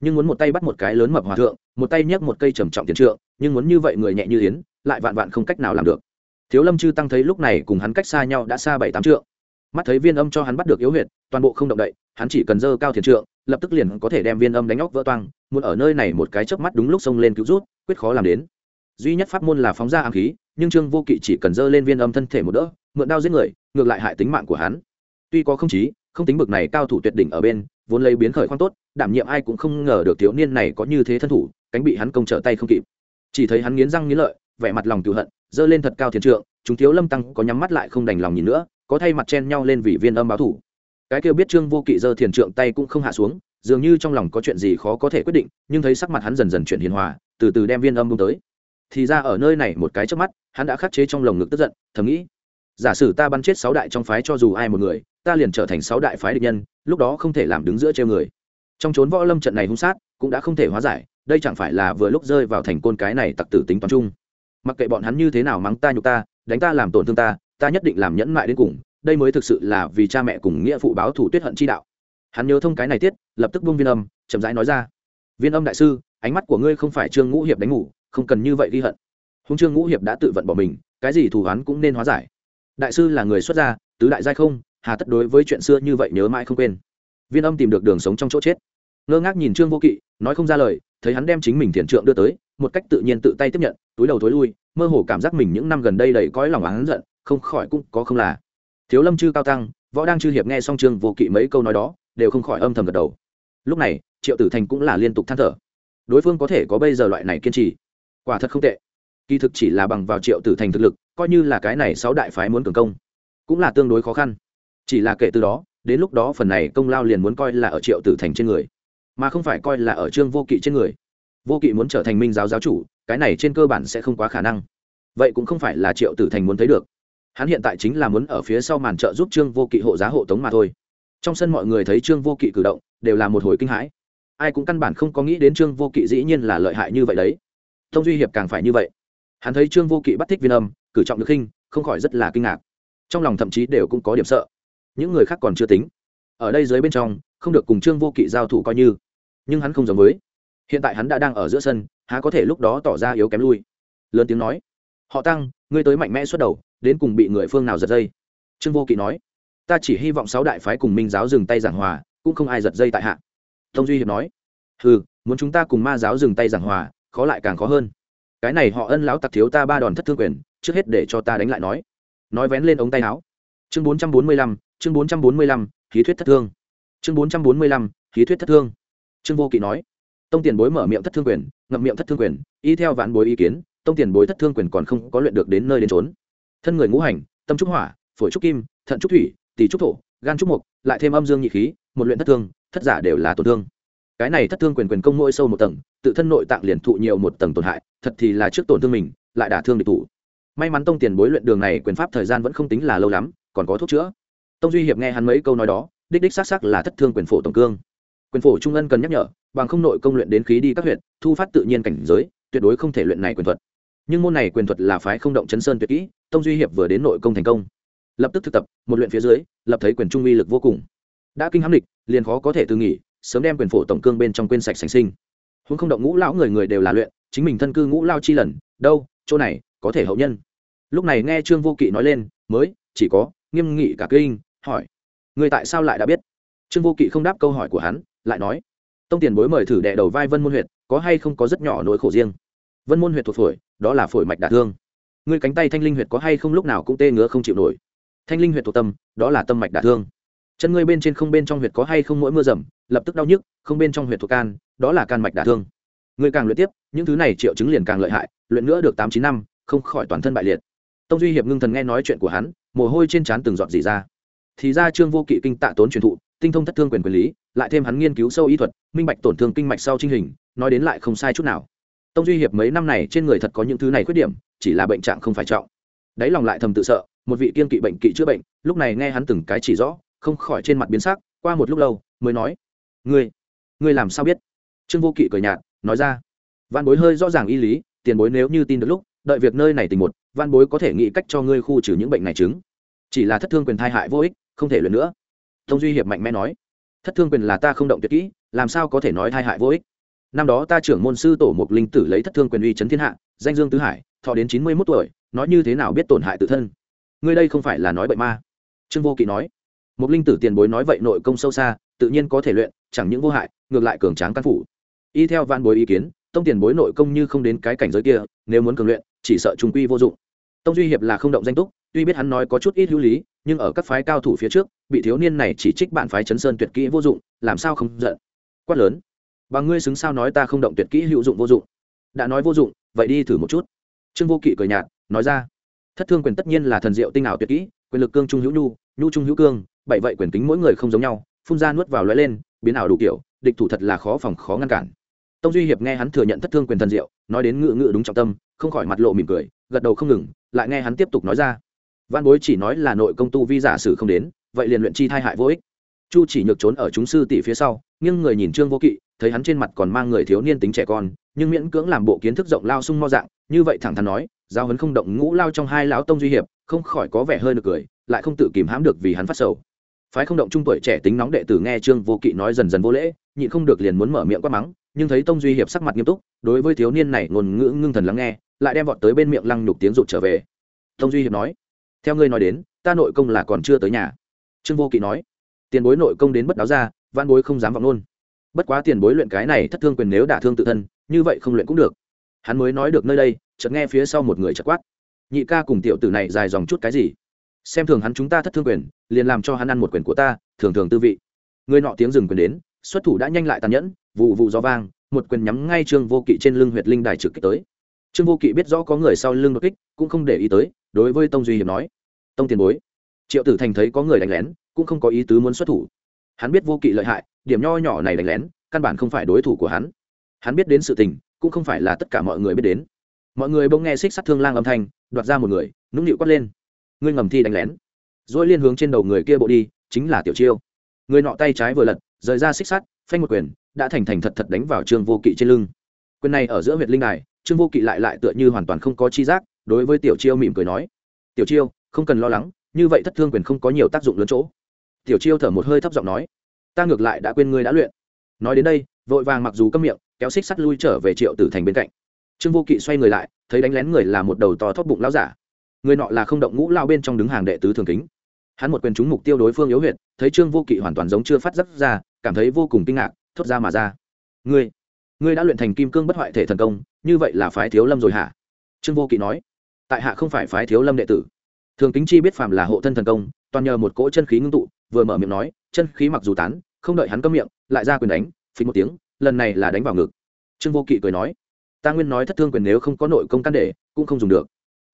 Nhưng muốn một tay bắt một cái lớn mập hòa thượng, một tay nhấc một cây trầm trọng tiền trượng, nhưng muốn như vậy người nhẹ như yến, lại vạn vạn không cách nào làm được. Thiếu lâm chư tăng thấy lúc này cùng hắn cách xa nhau đã xa bảy tám trượng. Mắt thấy viên âm cho hắn bắt được yếu huyệt, toàn bộ không động đậy, hắn chỉ cần dơ cao thiền trượng, lập tức liền có thể đem viên âm đánh óc vỡ toang, muốn ở nơi này một cái chớp mắt đúng lúc xông lên cứu rút, quyết khó làm đến. Duy nhất pháp môn là phóng ra ám khí, nhưng trương vô kỵ chỉ cần dơ lên viên âm thân thể một đỡ, mượn đao giết người, ngược lại hại tính mạng của hắn. Tuy có không chí không tính bực này cao thủ tuyệt đỉnh ở bên, vốn lấy biến khởi khoan tốt, đảm nhiệm ai cũng không ngờ được thiếu niên này có như thế thân thủ, cánh bị hắn công trở tay không kịp. Chỉ thấy hắn nghiến răng nghiến lợi, vẻ mặt lòng cựu hận, giơ lên thật cao thiền trượng, chúng thiếu lâm tăng có nhắm mắt lại không đành lòng nhìn nữa, có thay mặt chen nhau lên vì viên âm báo thủ. Cái kêu biết trương vô kỵ giơ thiền trượng tay cũng không hạ xuống, dường như trong lòng có chuyện gì khó có thể quyết định, nhưng thấy sắc mặt hắn dần dần chuyển hiền hòa, từ từ đem viên âm bung tới. Thì ra ở nơi này một cái trước mắt, hắn đã khắc chế trong lồng ngực tức giận, thầm nghĩ, giả sử ta bắn chết sáu đại trong phái cho dù ai một người ta liền trở thành sáu đại phái địch nhân, lúc đó không thể làm đứng giữa treo người. Trong trốn võ lâm trận này hung sát, cũng đã không thể hóa giải, đây chẳng phải là vừa lúc rơi vào thành côn cái này tặc tử tính toán chung. Mặc kệ bọn hắn như thế nào mắng ta nhục ta, đánh ta làm tổn thương ta ta nhất định làm nhẫn mại đến cùng, đây mới thực sự là vì cha mẹ cùng nghĩa phụ báo thủ tuyết hận chi đạo. Hắn nhớ thông cái này tiết, lập tức buông viên âm, chậm rãi nói ra. Viên âm đại sư, ánh mắt của ngươi không phải trương ngũ hiệp đánh ngủ, không cần như vậy ghi hận. Húng trương ngũ hiệp đã tự vận bỏ mình, cái gì thù hắn cũng nên hóa giải. Đại sư là người xuất gia, tứ đại giai không hà tất đối với chuyện xưa như vậy nhớ mãi không quên. Viên âm tìm được đường sống trong chỗ chết. Ngơ ngác nhìn trương vô kỵ, nói không ra lời, thấy hắn đem chính mình thiền trượng đưa tới, một cách tự nhiên tự tay tiếp nhận, túi đầu thối lui, mơ hồ cảm giác mình những năm gần đây đầy cõi lòng hắn giận, không khỏi cũng có không là. Thiếu lâm chư cao tăng, võ đang chư hiệp nghe xong trương vô kỵ mấy câu nói đó, đều không khỏi âm thầm gật đầu. Lúc này, triệu tử thành cũng là liên tục than thở. Đối phương có thể có bây giờ loại này kiên trì, quả thật không tệ. Kỳ thực chỉ là bằng vào triệu tử thành thực lực, coi như là cái này sáu đại phái muốn cường công, cũng là tương đối khó khăn chỉ là kể từ đó, đến lúc đó phần này công lao liền muốn coi là ở triệu tử thành trên người, mà không phải coi là ở trương vô kỵ trên người. Vô kỵ muốn trở thành minh giáo giáo chủ, cái này trên cơ bản sẽ không quá khả năng. Vậy cũng không phải là triệu tử thành muốn thấy được. Hắn hiện tại chính là muốn ở phía sau màn trợ giúp trương vô kỵ hộ giá hộ tống mà thôi. Trong sân mọi người thấy trương vô kỵ cử động, đều là một hồi kinh hãi. Ai cũng căn bản không có nghĩ đến trương vô kỵ dĩ nhiên là lợi hại như vậy đấy. Thông duy hiệp càng phải như vậy. Hắn thấy trương vô kỵ bắt thích viên âm, cử trọng được khinh, không khỏi rất là kinh ngạc. Trong lòng thậm chí đều cũng có điểm sợ những người khác còn chưa tính. Ở đây dưới bên trong, không được cùng trương vô kỵ giao thủ coi như. Nhưng hắn không giống với. Hiện tại hắn đã đang ở giữa sân, há có thể lúc đó tỏ ra yếu kém lui. Lớn tiếng nói, họ tăng, ngươi tới mạnh mẽ xuất đầu, đến cùng bị người phương nào giật dây? Trương vô kỵ nói, ta chỉ hy vọng sáu đại phái cùng minh giáo dừng tay giảng hòa, cũng không ai giật dây tại hạ. Tông duy hiệp nói ừ muốn chúng ta cùng ma giáo dừng tay giảng hòa, khó lại càng khó hơn. Cái này họ ân lão tặc thiếu ta ba đòn thất thương quyền, trước hết để cho ta đánh lại nói. Nói vén lên ống tay áo chương bốn trăm bốn mươi lăm, chương bốn trăm bốn mươi lăm, khí thuyết thất thương. Chương bốn trăm bốn mươi lăm, khí thuyết thất thương. Trương vô kỵ nói, tông tiền bối mở miệng thất thương quyền, ngậm miệng thất thương quyền, y theo vạn bối ý kiến, tông tiền bối thất thương quyền còn không có luyện được đến nơi đến trốn thân người ngũ hành, tâm trúc hỏa, phổi trúc kim, thận trúc thủy tỷ trúc thổ, gan trúc mục, lại thêm âm dương nhị khí, một luyện thất thương, thất giả đều là tổn thương. Cái này thất thương quyền quyền công mỗi sâu một tầng, tự thân nội tạng liền thụ nhiều một tầng tổn hại, thật thì là trước tổn thương mình, lại đả thương địch thủ. May mắn tông tiền bối luyện đường này quyền pháp thời gian vẫn không tính là lâu lắm còn có thuốc chữa. Tông duy hiệp nghe hắn mấy câu nói đó, đích đích xác xác là thất thương quyền phổ tổng cương. Quyền phổ trung ân cần nhắc nhở, bằng không nội công luyện đến khí đi các huyện thu phát tự nhiên cảnh giới, tuyệt đối không thể luyện này quyền thuật. Nhưng môn này quyền thuật là phái không động chấn sơn tuyệt kỹ, tông duy hiệp vừa đến nội công thành công. Lập tức thực tập, một luyện phía dưới, lập thấy quyền trung uy lực vô cùng. Đã kinh hám địch, liền khó có thể từ nghỉ, sớm đem quyền phổ tổng cương bên trong quên sạch sành sinh. Huống không động ngũ lão người người đều là luyện, chính mình thân cư ngũ lao chi lần, đâu, chỗ này, có thể hậu nhân. Lúc này nghe trương vô kỵ nói lên, mới, chỉ có nghiêm nghị cả kinh, hỏi người tại sao lại đã biết? Trương vô kỵ không đáp câu hỏi của hắn, lại nói, tông tiền bối mời thử đè đầu vai vân môn huyệt, có hay không có rất nhỏ nỗi khổ riêng? Vân môn huyệt thuộc phổi, đó là phổi mạch đả thương. Người cánh tay thanh linh huyệt có hay không lúc nào cũng tê ngứa không chịu nổi? Thanh linh huyệt thuộc tâm, đó là tâm mạch đả thương. Chân ngươi bên trên không bên trong huyệt có hay không mỗi mưa rầm lập tức đau nhức, không bên trong huyệt thuộc can, đó là can mạch đả thương. Người càng luyện tiếp, những thứ này triệu chứng liền càng lợi hại, luyện nữa được tám chín năm, không khỏi toàn thân bại liệt tông duy hiệp ngưng thần nghe nói chuyện của hắn, mồ hôi trên trán từng giọt dỉ ra. Thì ra trương vô kỵ kinh tạ tốn truyền thụ, tinh thông thất thương quyền quyền lý, lại thêm hắn nghiên cứu sâu y thuật, minh bạch tổn thương kinh mạch sau trinh hình, nói đến lại không sai chút nào. Tông duy hiệp mấy năm này trên người thật có những thứ này khuyết điểm, chỉ là bệnh trạng không phải trọng. Đáy lòng lại thầm tự sợ, một vị kiên kỵ bệnh kỵ chữa bệnh, lúc này nghe hắn từng cái chỉ rõ, không khỏi trên mặt biến sắc, qua một lúc lâu, mới nói, ngươi ngươi làm sao biết? Trương vô kỵ cười nhạt, nói ra văn bối hơi rõ ràng y lý, tiền bối nếu như tin được lúc đợi việc nơi này tình một, văn bối có thể nghĩ cách cho ngươi khu trừ những bệnh này chứng. Chỉ là thất thương quyền thai hại vô ích, không thể luyện nữa. Thông duy hiệp mạnh mẽ nói, thất thương quyền là ta không động tuyệt kỹ, làm sao có thể nói thai hại vô ích? Năm đó ta trưởng môn sư tổ mục linh tử lấy thất thương quyền uy chấn thiên hạ, danh dương tứ hải, thọ đến chín mươi mốt tuổi, nói như thế nào biết tổn hại tự thân? Ngươi đây không phải là nói bậy ma. Trương vô kỵ nói, mục linh tử tiền bối nói vậy nội công sâu xa, tự nhiên có thể luyện, chẳng những vô hại, ngược lại cường tráng căn phủ. Y theo văn bối ý kiến, tông tiền bối nội công như không đến cái cảnh giới kia, nếu muốn cường luyện chỉ sợ trùng quy vô dụng. Tông duy hiệp là không động danh túc, tuy biết hắn nói có chút ít hữu lý, nhưng ở các phái cao thủ phía trước bị thiếu niên này chỉ trích bạn phái chấn sơn tuyệt kỹ vô dụng, làm sao không giận? Quát lớn. Và ngươi xứng sao nói ta không động tuyệt kỹ hữu dụng vô dụng? Đã nói vô dụng, vậy đi thử một chút. Trương vô kỵ cười nhạt, nói ra. Thất thương quyền tất nhiên là thần diệu tinh ảo tuyệt kỹ, quyền lực cương trung hữu nhu nhu trung hữu cương, bảy vậy quyền tính mỗi người không giống nhau, phun ra nuốt vào lóe lên, biến ảo đủ kiểu, địch thủ thật là khó phòng khó ngăn cản. Tông duy hiệp nghe hắn thừa nhận thất thương quyền thần diệu, nói đến ngự ngự đúng trọng tâm không khỏi mặt lộ mỉm cười, gật đầu không ngừng, lại nghe hắn tiếp tục nói ra. Văn bối chỉ nói là nội công tu vi giả sử không đến, vậy liền luyện chi thai hại vô ích. Chu chỉ nhược trốn ở chúng sư tỷ phía sau nhưng người nhìn trương vô kỵ, thấy hắn trên mặt còn mang người thiếu niên tính trẻ con, nhưng miễn cưỡng làm bộ kiến thức rộng lao sung mo dạng, như vậy thẳng thắn nói, giao hấn không động ngũ lao trong hai lão tông duy hiệp, không khỏi có vẻ hơi nực cười, lại không tự kìm hãm được vì hắn phát sầu. Phái không động trung tuổi trẻ tính nóng đệ tử nghe trương vô kỵ nói dần dần vô lễ, nhịn không được liền muốn mở miệng quát mắng, nhưng thấy tông duy hiệp sắc mặt nghiêm túc, đối với thiếu niên này ngôn ngữ ngưng thần lắng nghe lại đem vọt tới bên miệng lăng nhục tiếng rụt trở về. Tông duy hiệp nói, theo ngươi nói đến, ta nội công là còn chưa tới nhà. Trương vô kỵ nói, tiền bối nội công đến bất đáo ra văn bối không dám vọng luôn. Bất quá tiền bối luyện cái này thất thương quyền nếu đả thương tự thân, như vậy không luyện cũng được. Hắn mới nói được nơi đây, chợt nghe phía sau một người chợt quát, nhị ca cùng tiểu tử này dài dòng chút cái gì? Xem thường hắn chúng ta thất thương quyền, liền làm cho hắn ăn một quyền của ta, thường thường tư vị. Người nọ tiếng dừng quyền đến, xuất thủ đã nhanh lại tàn nhẫn, vụ vụ gió vang, một quyền nhắm ngay trương vô kỵ trên lưng huyệt linh đài trực kích tới trương vô kỵ biết rõ có người sau lưng đột kích, cũng không để ý tới, đối với tông duy hiệp nói, tông tiền bối. Triệu tử thành thấy có người đánh lén, cũng không có ý tứ muốn xuất thủ. Hắn biết vô kỵ lợi hại, điểm nho nhỏ này đánh lén, căn bản không phải đối thủ của hắn. Hắn biết đến sự tình, cũng không phải là tất cả mọi người biết đến. Mọi người bỗng nghe xích sắt thương lang âm thanh, đoạt ra một người, nũng nịu quát lên, ngươi ngầm thi đánh lén. Dỗi liên hướng trên đầu người kia bộ đi, chính là tiểu chiêu. Người nọ tay trái vừa lật, rời ra xích sắt, phanh một quyền, đã thành thành thật thật đánh vào trương vô kỵ trên lưng. Quyền này ở giữa huyện linh đài trương vô kỵ lại lại tựa như hoàn toàn không có chi giác, đối với tiểu chiêu mỉm cười nói, tiểu chiêu, không cần lo lắng, như vậy thất thương quyền không có nhiều tác dụng lớn chỗ. Tiểu chiêu thở một hơi thấp giọng nói, ta ngược lại đã quên ngươi đã luyện. Nói đến đây, vội vàng mặc dù câm miệng, kéo xích sắt lui trở về triệu tử thành bên cạnh. Trương vô kỵ xoay người lại, thấy đánh lén người là một đầu to thóp bụng lão giả. Người nọ là không động ngũ lao bên trong đứng hàng đệ tứ thường kính. Hắn một quyền trúng mục tiêu đối phương yếu huyệt, thấy trương vô kỵ hoàn toàn giống chưa phát giác ra, cảm thấy vô cùng kinh ngạc, thốt ra mà ra. Ngươi ngươi đã luyện thành kim cương bất hoại thể thần công như vậy là phái thiếu lâm rồi hả? Trương vô kỵ nói. Tại hạ không phải phái thiếu lâm đệ tử. Thường kính chi biết phàm là hộ thân thần công, toàn nhờ một cỗ chân khí ngưng tụ, vừa mở miệng nói, chân khí mặc dù tán, không đợi hắn cấm miệng, lại ra quyền đánh phí một tiếng, lần này là đánh vào ngực. Trương vô kỵ cười nói. Ta nguyên nói thất thương quyền nếu không có nội công căn để, cũng không dùng được.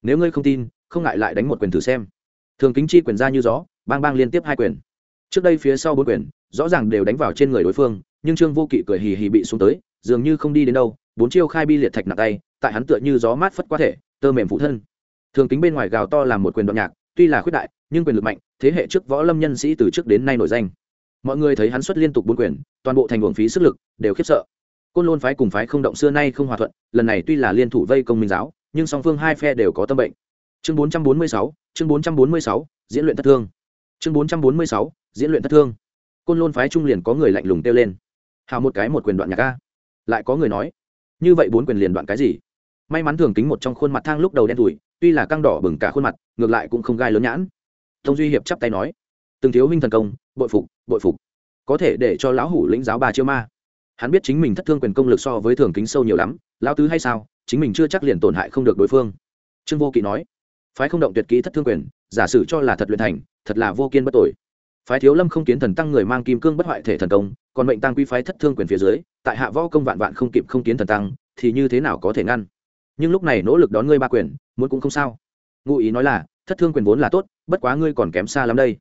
Nếu ngươi không tin, không ngại lại đánh một quyền thử xem. Thường kính chi quyền ra như gió, bang bang liên tiếp hai quyền. Trước đây phía sau bốn quyền, rõ ràng đều đánh vào trên người đối phương, nhưng trương vô kỵ cười hì hì bị xuống tới, dường như không đi đến đâu bốn chiêu khai bi liệt thạch nặng tay, tại hắn tựa như gió mát phất qua thể, tơ mềm phụ thân. Thường kính bên ngoài gào to làm một quyền đoạn nhạc, tuy là khuyết đại, nhưng quyền lực mạnh, thế hệ trước võ lâm nhân sĩ từ trước đến nay nổi danh. Mọi người thấy hắn xuất liên tục bốn quyền, toàn bộ thành uổng phí sức lực, đều khiếp sợ. Côn lôn phái cùng phái không động xưa nay không hòa thuận, lần này tuy là liên thủ vây công minh giáo, nhưng song phương hai phe đều có tâm bệnh. Chương bốn trăm bốn mươi sáu, chương bốn trăm bốn mươi sáu, diễn luyện thất thương. Chương bốn trăm bốn mươi sáu, diễn luyện thất thương. Côn lôn phái trung liền có người lạnh lùng kêu lên. Hào một cái một quyền đoạn nhạc ca lại có người nói như vậy bốn quyền liền đoạn cái gì? May mắn thường kính một trong khuôn mặt thang lúc đầu đen thủi tuy là căng đỏ bừng cả khuôn mặt, ngược lại cũng không gai lớn nhãn. Thông duy hiệp chắp tay nói, từng thiếu huynh thần công, bội phục bội phục. Có thể để cho lão hủ lĩnh giáo bà chiêu ma. Hắn biết chính mình thất thương quyền công lực so với thường kính sâu nhiều lắm, lão tứ hay sao, chính mình chưa chắc liền tổn hại không được đối phương. Trương vô kỵ nói, phái không động tuyệt kỹ thất thương quyền, giả sử cho là thật luyện thành, thật là vô kiên bất tội phái thiếu lâm không kiến thần tăng người mang kim cương bất hoại thể thần công, còn mệnh tăng quy phái thất thương quyền phía dưới, tại hạ võ công vạn vạn không kịp không kiến thần tăng, thì như thế nào có thể ngăn? Nhưng lúc này nỗ lực đón ngươi ba quyền, muốn cũng không sao. Ngụ ý nói là, thất thương quyền vốn là tốt, bất quá ngươi còn kém xa lắm đây.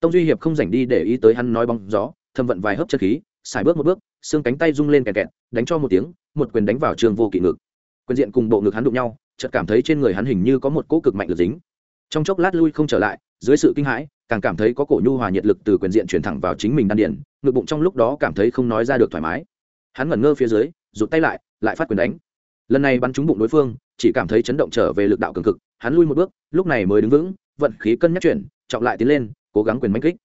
Tông duy hiệp không dành đi để ý tới hắn nói bóng gió thâm vận vài hớp chất khí, xài bước một bước, xương cánh tay rung lên kẹt kẹt, đánh cho một tiếng, một quyền đánh vào trường vô kỵ ngực. Quyền diện cùng bộ ngực hắn đụng nhau, chợt cảm thấy trên người hắn hình như có một cỗ cực mạnh được dính. Trong chốc lát lui không trở lại dưới sự kinh hãi, càng cảm thấy có cổ nhu hòa nhiệt lực từ quyền diện chuyển thẳng vào chính mình đan điển ngực bụng trong lúc đó cảm thấy không nói ra được thoải mái. Hắn ngẩn ngơ phía dưới, rụt tay lại lại phát quyền đánh. Lần này bắn trúng bụng đối phương, chỉ cảm thấy chấn động trở về lực đạo cường cực, hắn lui một bước, lúc này mới đứng vững, vận khí cân nhắc chuyển, trọng lại tiến lên, cố gắng quyền manh kích.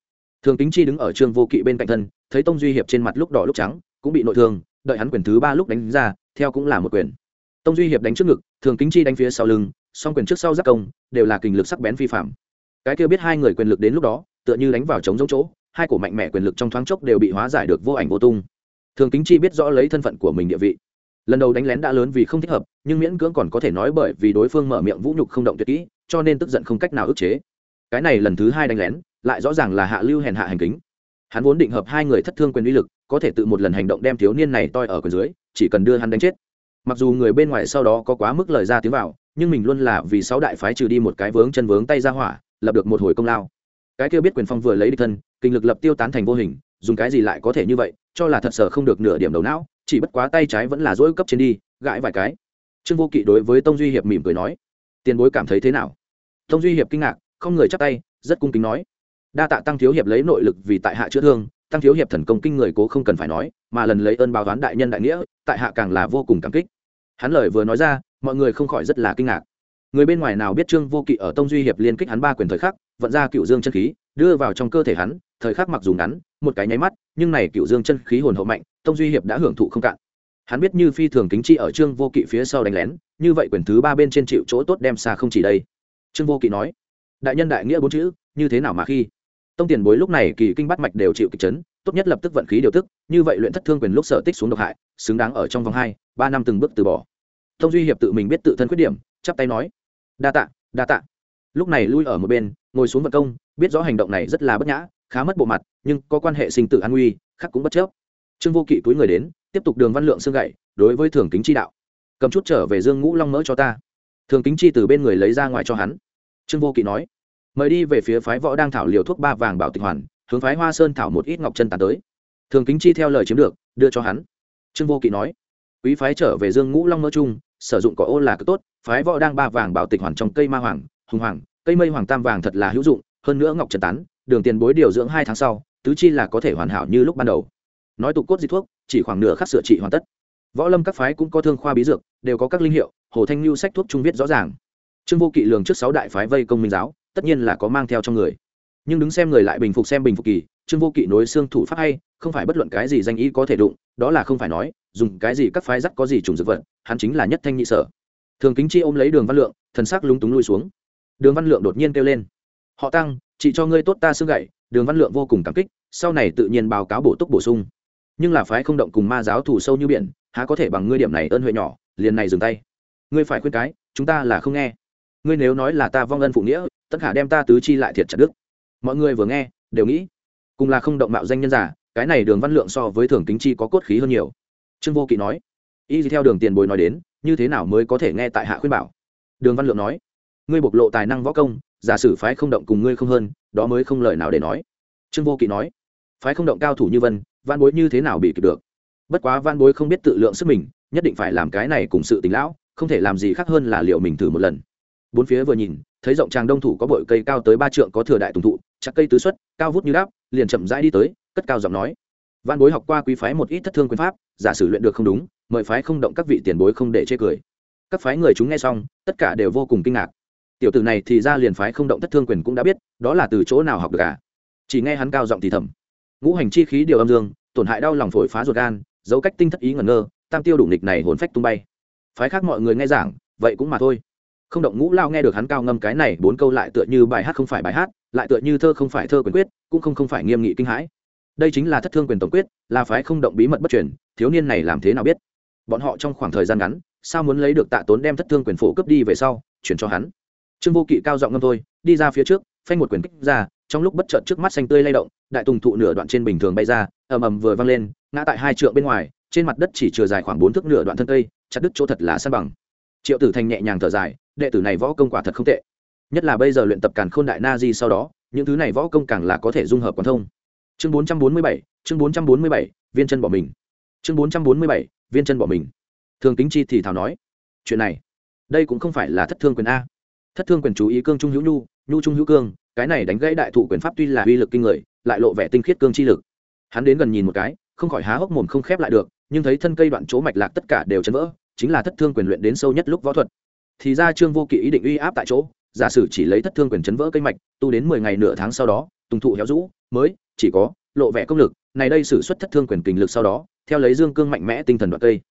Thường tính chi đứng ở trương vô kỵ bên cạnh thân, thấy tông duy hiệp trên mặt lúc đỏ lúc trắng, cũng bị nội thương, đợi hắn quyền thứ ba lúc đánh ra, theo cũng là một quyền. Tông duy hiệp đánh trước ngực, thường kính chi đánh phía sau lưng, song quyền trước sau giác công, đều là kình lực sắc bén phi phạm cái kia biết hai người quyền lực đến lúc đó, tựa như đánh vào trống giống chỗ, hai cổ mạnh mẽ quyền lực trong thoáng chốc đều bị hóa giải được vô ảnh vô tung. Thường kính chi biết rõ lấy thân phận của mình địa vị. Lần đầu đánh lén đã lớn vì không thích hợp, nhưng miễn cưỡng còn có thể nói bởi vì đối phương mở miệng vũ nhục không động tuyệt kỹ, cho nên tức giận không cách nào ức chế. Cái này lần thứ hai đánh lén, lại rõ ràng là hạ lưu hèn hạ hành kính. Hắn vốn định hợp hai người thất thương quyền uy lực, có thể tự một lần hành động đem thiếu niên này toi ở quyền dưới, chỉ cần đưa hắn đánh chết. Mặc dù người bên ngoài sau đó có quá mức lời ra tiếng vào, nhưng mình luôn là vì sáu đại phái trừ đi một cái vướng chân vướng tay ra hỏa lập được một hồi công lao. Cái kia biết quyền phong vừa lấy địch thân, kinh lực lập tiêu tán thành vô hình, dùng cái gì lại có thể như vậy, cho là thật sở không được nửa điểm đầu não, chỉ bất quá tay trái vẫn là dỗi cấp trên đi, gãi vài cái. Trương vô kỵ đối với tông duy hiệp mỉm cười nói, tiền bối cảm thấy thế nào? Tông duy hiệp kinh ngạc, không người chắp tay, rất cung kính nói, đa tạ tăng thiếu hiệp lấy nội lực vì tại hạ chữa thương, tăng thiếu hiệp thần công kinh người cố không cần phải nói, mà lần lấy ơn báo toán đại nhân đại nghĩa, tại hạ càng là vô cùng cảm kích. Hắn lời vừa nói ra, mọi người không khỏi rất là kinh ngạc người bên ngoài nào biết trương vô kỵ ở tông duy hiệp liên kích hắn ba quyền thời khắc, vận ra cựu dương chân khí, đưa vào trong cơ thể hắn, thời khắc mặc dù ngắn, một cái nháy mắt, nhưng này cựu dương chân khí hồn hậu mạnh, tông duy hiệp đã hưởng thụ không cạn. Hắn biết như phi thường kính chi ở trương vô kỵ phía sau đánh lén, như vậy quyền thứ ba bên trên chịu chỗ tốt đem xa không chỉ đây. Trương vô kỵ nói, đại nhân đại nghĩa bốn chữ, như thế nào mà khi? Tông tiền bối lúc này kỳ kinh bắt mạch đều chịu kịch chấn, tốt nhất lập tức vận khí điều tức, như vậy luyện thất thương quyền lúc sở tích xuống độc hại, xứng đáng ở trong vòng hai, ba năm từng bước từ bỏ. Tông duy hiệp tự mình biết tự thân khuyết điểm, chắp tay nói đa tạ đa tạ. Lúc này lui ở một bên, ngồi xuống vật công, biết rõ hành động này rất là bất nhã, khá mất bộ mặt, nhưng có quan hệ sinh tử an nguy khắc cũng bất chấp. Trương vô kỵ túi người đến, tiếp tục đường văn lượng xương gậy, đối với thường kính chi đạo. Cầm chút trở về dương ngũ long mỡ cho ta. Thường kính chi từ bên người lấy ra ngoài cho hắn. Trương vô kỵ nói, mời đi về phía phái võ đang thảo liều thuốc ba vàng bảo tịch hoàn, hướng phái hoa sơn thảo một ít ngọc chân tàn tới. Thường kính chi theo lời chiếm được, đưa cho hắn. Trương vô kỵ nói, quý phái trở về dương ngũ long mỡ chung sử dụng cỏ ô là cực tốt, phái võ đang ba vàng bảo tịch hoàn trong cây ma hoàng, hùng hoàng, cây mây hoàng tam vàng thật là hữu dụng, hơn nữa ngọc trần tán, đường tiền bối điều dưỡng hai tháng sau, tứ chi là có thể hoàn hảo như lúc ban đầu. Nói tục cốt di thuốc, chỉ khoảng nửa khắc sửa trị hoàn tất. Võ lâm các phái cũng có thương khoa bí dược, đều có các linh hiệu, hồ thanh lưu sách thuốc trung viết rõ ràng. Trương vô kỵ lường trước sáu đại phái vây công minh giáo, tất nhiên là có mang theo trong người. Nhưng đứng xem người lại bình phục xem bình phục kỳ, trương vô kỵ nối xương thủ pháp hay, không phải bất luận cái gì danh ý có thể đụng, đó là không phải nói dùng cái gì các phái dắt có gì trùng dược vật, hắn chính là nhất thanh nhị sở. Thường kính chi ôm lấy đường văn lượng, thần sắc lúng túng lui xuống. Đường văn lượng đột nhiên kêu lên. Họ tăng, chỉ cho ngươi tốt ta xương gậy. Đường văn lượng vô cùng cảm kích, sau này tự nhiên báo cáo bổ túc bổ sung. Nhưng là phái không động cùng ma giáo thủ sâu như biển, há có thể bằng ngươi điểm này ơn huệ nhỏ, liền này dừng tay. Ngươi phải khuyên cái, chúng ta là không nghe. Ngươi nếu nói là ta vong ân phụ nghĩa, tất cả đem ta tứ chi lại thiệt chặt đức mọi người vừa nghe, đều nghĩ, cùng là không động mạo danh nhân giả, cái này đường văn lượng so với thường kính chi có cốt khí hơn nhiều trương vô kỵ nói, y theo đường tiền bối nói đến, như thế nào mới có thể nghe tại hạ khuyên bảo? Đường văn lượng nói, ngươi bộc lộ tài năng võ công, giả sử phái không động cùng ngươi không hơn, đó mới không lời nào để nói. Trương vô kỵ nói, phái không động cao thủ như vân văn bối như thế nào bị kịp được? Bất quá văn bối không biết tự lượng sức mình, nhất định phải làm cái này cùng sự tính lão, không thể làm gì khác hơn là liệu mình thử một lần. Bốn phía vừa nhìn, thấy rộng tràng đông thủ có bội cây cao tới ba trượng có thừa đại tùng thụ, chặt cây tứ xuất, cao vút như đáp, liền chậm rãi đi tới, cất cao giọng nói văn bối học qua quý phái một ít thất thương quyền pháp, giả sử luyện được không đúng, mời phái không động các vị tiền bối không để chê cười. Các phái người chúng nghe xong, tất cả đều vô cùng kinh ngạc. Tiểu tử này thì ra liền phái không động thất thương quyền cũng đã biết, đó là từ chỗ nào học được cả chỉ nghe hắn cao giọng thì thầm. Ngũ hành chi khí điều âm dương, tổn hại đau lòng phổi phá ruột gan, dấu cách tinh thất ý ngẩn ngơ, tam tiêu đủ nghịch này hồn phách tung bay. Phái khác mọi người nghe giảng, vậy cũng mà thôi. Không động ngũ lao nghe được hắn cao ngâm cái này bốn câu lại tựa như bài hát không phải bài hát, lại tựa như thơ không phải thơ quyền quyết, cũng không không phải nghiêm nghị kinh hãi đây chính là thất thương quyền tổng quyết, là phái không động bí mật bất truyền, thiếu niên này làm thế nào biết? Bọn họ trong khoảng thời gian ngắn, sao muốn lấy được tạ tốn đem thất thương quyền phổ cướp đi về sau, chuyển cho hắn? Trương vô kỵ cao giọng ngâm thôi, đi ra phía trước, phanh một quyền kích ra, trong lúc bất chợt trước mắt xanh tươi lay động, đại tùng thụ nửa đoạn trên bình thường bay ra, ầm ầm vừa văng lên, ngã tại hai trượng bên ngoài, trên mặt đất chỉ chừa dài khoảng bốn thước nửa đoạn thân cây, chặt đứt chỗ thật là san bằng. Triệu tử thành nhẹ nhàng thở dài, đệ tử này võ công quả thật không tệ. Nhất là bây giờ luyện tập càn khôn đại na di sau đó, những thứ này võ công càng là có thể dung hợp quán thông chương bốn trăm bốn mươi bảy, chương bốn trăm bốn mươi bảy, viên chân bỏ mình. Chương bốn trăm bốn mươi bảy, viên chân bỏ mình. Thường kính chi thì thảo nói, chuyện này, đây cũng không phải là thất thương quyền a. Thất thương quyền chú ý cương trung hữu nhu nhu trung hữu cương, cái này đánh gãy đại thụ quyền pháp tuy là uy lực kinh người, lại lộ vẻ tinh khiết cương chi lực. Hắn đến gần nhìn một cái, không khỏi há hốc mồm không khép lại được, nhưng thấy thân cây đoạn chỗ mạch lạc tất cả đều chấn vỡ, chính là thất thương quyền luyện đến sâu nhất lúc võ thuật. Thì ra trương vô kỵ ý định uy áp tại chỗ, giả sử chỉ lấy thất thương quyền chấn vỡ cây mạch, tu đến mười ngày nửa tháng sau đó, tùng thụ héo rũ, mới chỉ có, lộ vẻ công lực, này đây sử xuất thất thương quyền kình lực sau đó, theo lấy dương cương mạnh mẽ tinh thần đoạn cây.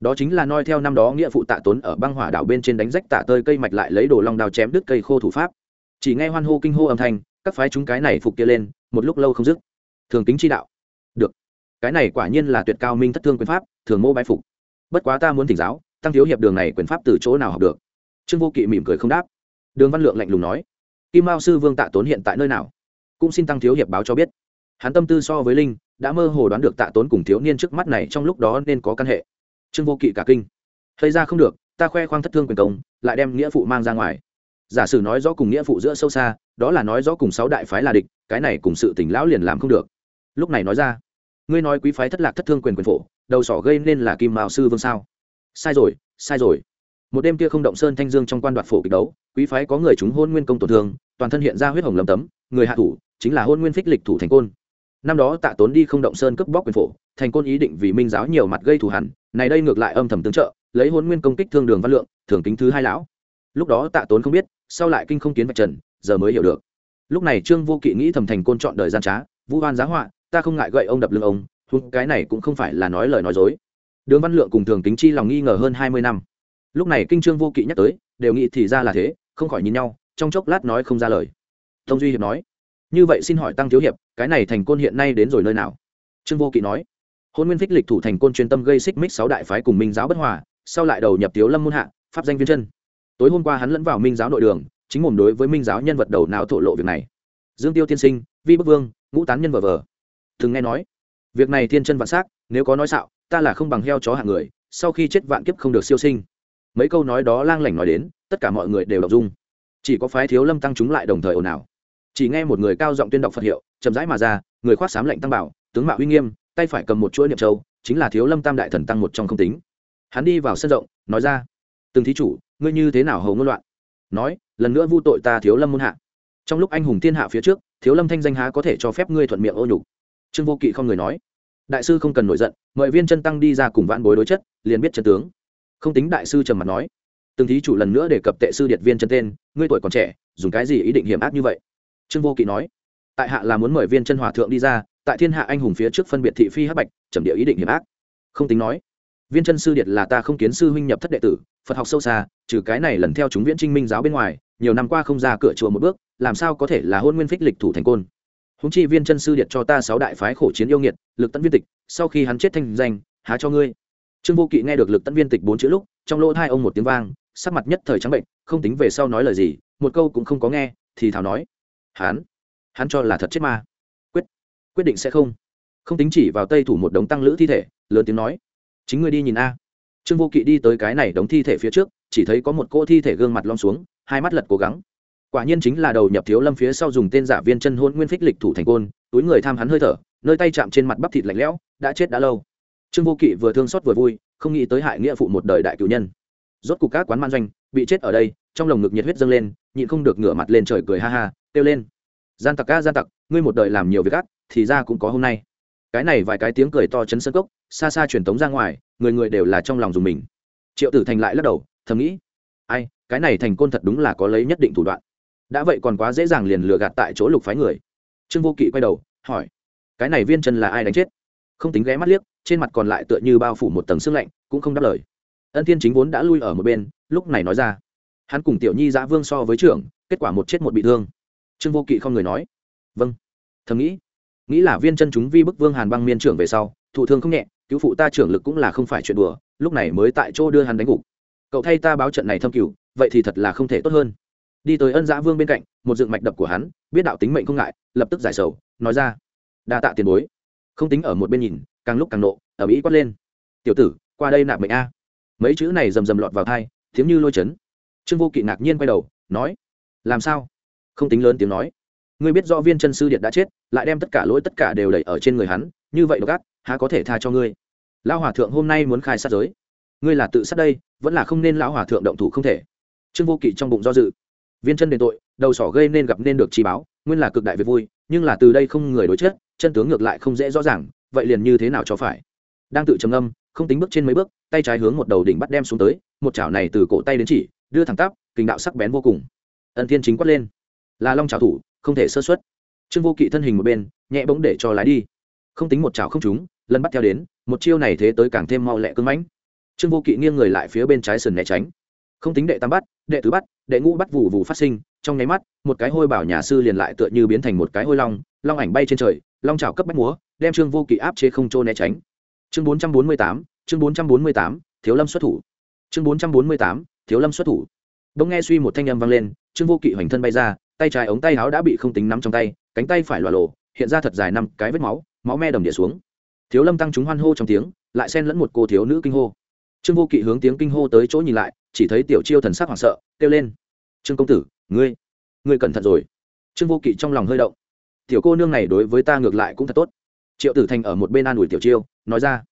Đó chính là noi theo năm đó nghĩa phụ tạ tốn ở băng hỏa đảo bên trên đánh rách tạ tơi cây mạch lại lấy đồ long đao chém đứt cây khô thủ pháp. Chỉ nghe hoan hô kinh hô âm thanh, các phái chúng cái này phục kia lên, một lúc lâu không dứt. Thường tính chi đạo. Được. Cái này quả nhiên là tuyệt cao minh thất thương quyền pháp, thường mô bái phục. Bất quá ta muốn thỉnh giáo, tăng thiếu hiệp đường này quyền pháp từ chỗ nào học được? Trương vô kỵ mỉm cười không đáp. Đường văn lượng lạnh lùng nói. Kim mao sư vương tạ tốn hiện tại nơi nào? Cũng xin tăng thiếu hiệp báo cho biết hắn tâm tư so với linh, đã mơ hồ đoán được tạ tốn cùng thiếu niên trước mắt này trong lúc đó nên có căn hệ. Trương vô kỵ cả kinh. Thấy ra không được, ta khoe khoang thất thương quyền công, lại đem nghĩa phụ mang ra ngoài. Giả sử nói rõ cùng nghĩa phụ giữa sâu xa, đó là nói rõ cùng sáu đại phái là địch, cái này cùng sự tỉnh lão liền làm không được. Lúc này nói ra, ngươi nói quý phái thất lạc thất thương quyền quyền phổ, đầu sỏ gây nên là kim mao sư vương sao? Sai rồi sai rồi. Một đêm kia không động sơn thanh dương trong quan đoạt phổ kịch đấu, quý phái có người chúng hôn nguyên công tổn thương, toàn thân hiện ra huyết hồng lầm tấm, người hạ thủ chính là hôn nguyên phích lịch thủ thành côn năm đó tạ tốn đi không động sơn cướp bóc quyền phổ, thành côn ý định vì minh giáo nhiều mặt gây thù hẳn này đây ngược lại âm thầm tương trợ, lấy hôn nguyên công kích thương đường văn lượng thường kính thứ hai lão. Lúc đó tạ tốn không biết, sau lại kinh không kiến vạch trần, giờ mới hiểu được. Lúc này trương vô kỵ nghĩ thầm thành côn chọn đời gian trá vũ hoan giá họa, ta không ngại gậy ông đập lưng ông hung cái này cũng không phải là nói lời nói dối. Đường văn lượng cùng thường kính chi lòng nghi ngờ hơn hai mươi năm. Lúc này kinh trương vô kỵ nhắc tới, đều nghĩ thì ra là thế, không khỏi nhìn nhau, trong chốc lát nói không ra lời. Tông duy hiệp nói như vậy xin hỏi tăng thiếu hiệp, cái này thành côn hiện nay đến rồi nơi nào? Trương vô kỵ nói. Hôn nguyên phích lịch thủ thành côn chuyên tâm gây xích mích sáu đại phái cùng minh giáo bất hòa, sau lại đầu nhập tiếu lâm môn hạ, pháp danh viên chân. Tối hôm qua hắn lẫn vào minh giáo nội đường, chính mồm đối với minh giáo nhân vật đầu nào thổ lộ việc này. Dương tiêu tiên sinh, vi bức vương, ngũ tán nhân vờ vờ. Thường nghe nói, việc này thiên chân vạn s á c nếu có nói xạo, ta là không bằng heo chó hạng người, sau khi chết vạn kiếp không được siêu sinh. Mấy câu nói đó lang lảnh nói đến, tất cả mọi người đều đọc dung. Chỉ có phái thiếu lâm tăng chúng lại đồng thời ồn ào chỉ nghe một người cao giọng tuyên đọc phật hiệu, chậm rãi mà ra, người khoác sám lệnh tăng bảo, tướng mạo uy nghiêm, tay phải cầm một chuỗi niệm châu, chính là thiếu lâm tam đại thần tăng một trong không tính. Hắn đi vào sân rộng, nói ra, từng thí chủ, ngươi như thế nào hầu ngôn loạn? Nói, lần nữa vu tội ta thiếu lâm muôn hạ. Trong lúc anh hùng thiên hạ phía trước, thiếu lâm thanh danh há có thể cho phép ngươi thuận miệng ô nhục? Trương vô kỵ không người nói. Đại sư không cần nổi giận, mời viên chân tăng đi ra cùng vãn bối đối chất, liền biết chân tướng. Không tính đại sư trầm mặt nói, từng thí chủ lần nữa đề cập tệ sư điệt viên chân tên, ngươi tuổi còn trẻ, dùng cái gì ý định hiểm ác như vậy? Trương vô kỵ nói, tại hạ là muốn mời viên chân hòa thượng đi ra, tại thiên hạ anh hùng phía trước phân biệt thị phi hắc bạch trầm địa ý định hiểm ác. Không tính nói, viên chân sư điệt là ta không kiến sư huynh nhập thất đệ tử, phật học sâu xa, trừ cái này lần theo chúng viễn trinh minh giáo bên ngoài, nhiều năm qua không ra cửa chùa một bước, làm sao có thể là hôn nguyên phích lịch thủ thành côn? Húng chi viên chân sư điệt cho ta sáu đại phái khổ chiến yêu nghiệt, lực tận viên tịch, sau khi hắn chết thanh danh, há cho ngươi? Trương vô kỵ nghe được lực tận viên tịch bốn chữ lúc, trong lỗ hai ông một tiếng vang, sắc mặt nhất thời trắng bệnh, không tính về sau nói lời gì, một câu cũng không có nghe, thì thảo nói hắn? Hắn cho là thật chết ma. Quyết. Quyết định sẽ không. Không tính chỉ vào tây thủ một đống tăng lữ thi thể, lớn tiếng nói. Chính ngươi đi nhìn a. Trương vô kỵ đi tới cái này đống thi thể phía trước, chỉ thấy có một cô thi thể gương mặt lom xuống, hai mắt lật cố gắng. Quả nhiên chính là đầu nhập thiếu lâm phía sau dùng tên giả viên chân hôn nguyên phích lịch thủ thành côn, túi người tham hắn hơi thở, nơi tay chạm trên mặt bắp thịt lạnh lẽo, đã chết đã lâu. Trương vô kỵ vừa thương xót vừa vui, không nghĩ tới hại nghĩa phụ một đời đại cựu nhân. Rốt cục các quán man doanh bị chết ở đây, trong lồng ngực nhiệt huyết dâng lên, nhịn không được ngửa mặt lên trời cười ha ha kêu lên. Gian tặc ca gian tặc, ngươi một đời làm nhiều việc gắt thì ra cũng có hôm nay. Cái này vài cái tiếng cười to chấn sân cốc, xa xa truyền tống ra ngoài, người người đều là trong lòng dùng mình. Triệu tử thành lại lắc đầu, thầm nghĩ, ai, cái này thành côn thật đúng là có lấy nhất định thủ đoạn. Đã vậy còn quá dễ dàng liền lừa gạt tại chỗ lục phái người. Trương vô kỵ quay đầu, hỏi, cái này viên chân là ai đánh chết? Không tính ghé mắt liếc, trên mặt còn lại tựa như bao phủ một tầng sương lạnh, cũng không đáp lời. Ân thiên chính vốn đã lui ở một bên, lúc này nói ra, hắn cùng tiểu nhi giã vương so với trưởng, kết quả một chết một bị thương trương vô kỵ không người nói. Vâng. Thầm nghĩ nghĩ là viên chân chúng vi bức vương hàn băng miên trưởng về sau, thụ thương không nhẹ, cứu phụ ta trưởng lực cũng là không phải chuyện đùa, lúc này mới tại chỗ đưa hắn đánh gục. Cậu thay ta báo trận này thâm cửu, vậy thì thật là không thể tốt hơn. Đi tới ân giã vương bên cạnh, một dựng mạch đập của hắn, biết đạo tính mệnh không ngại, lập tức giải sầu, nói ra. Đa tạ tiền bối. Không tính ở một bên nhìn, càng lúc càng nộ, ở mỹ quát lên. Tiểu tử, qua đây nạp mệnh a. Mấy chữ này rầm rầm lọt vào thai tiếng như lôi chấn. Trương vô kỵ ngạc nhiên quay đầu, nói, làm sao? Không tính lớn tiếng nói. Ngươi biết do viên chân sư điện đã chết, lại đem tất cả lỗi tất cả đều đẩy ở trên người hắn, như vậy độc ác, há có thể tha cho ngươi? Lão hòa thượng hôm nay muốn khai sát giới. Ngươi là tự sát đây, vẫn là không nên lão hòa thượng động thủ không thể. Trương vô kỵ trong bụng do dự. Viên chân đền tội, đầu sỏ gây nên gặp nên được chi báo, nguyên là cực đại việc vui, nhưng là từ đây không người đối chết, chân tướng ngược lại không dễ rõ ràng, vậy liền như thế nào cho phải? Đang tự trầm âm không tính bước trên mấy bước, tay trái hướng một đầu đỉnh bắt đem xuống tới, một chảo này từ cổ tay đến chỉ, đưa thẳng tắp kình đạo sắc bén vô cùng. Ân thiên chính quát lên là long trào thủ, không thể sơ xuất. Trương vô kỵ thân hình một bên, nhẹ bỗng để cho lái đi. Không tính một chảo không trúng, lần bắt theo đến, một chiêu này thế tới càng thêm mau lẹ cưng mãnh. Trương vô kỵ nghiêng người lại phía bên trái sườn né tránh. Không tính đệ tam bắt, đệ tứ bắt, đệ ngũ bắt vụ vụ phát sinh, trong nháy mắt, một cái hôi bảo nhà sư liền lại tựa như biến thành một cái hôi long long ảnh bay trên trời, long trào cấp bách múa, đem trương vô kỵ áp chế không trô né tránh. Chương bốn trăm bốn mươi tám, chương bốn trăm bốn mươi tám, thiếu lâm xuất thủ. Chương bốn trăm bốn mươi tám, thiếu lâm xuất thủ. Bỗng nghe suy một thanh âm vang lên, trương vô kỵ hoành thân bay ra tay trái ống tay áo đã bị không tính nắm trong tay, cánh tay phải lòa lộ, hiện ra thật dài năm cái vết máu máu me đầm địa xuống. Thiếu lâm tăng chúng hoan hô trong tiếng, lại xen lẫn một cô thiếu nữ kinh hô. Trương vô kỵ hướng tiếng kinh hô tới chỗ nhìn lại, chỉ thấy tiểu chiêu thần sắc hoảng sợ, kêu lên. Trương công tử, ngươi ngươi cẩn thận rồi. Trương vô kỵ trong lòng hơi động. Tiểu cô nương này đối với ta ngược lại cũng thật tốt. Triệu tử thành ở một bên an ủi tiểu chiêu, nói ra.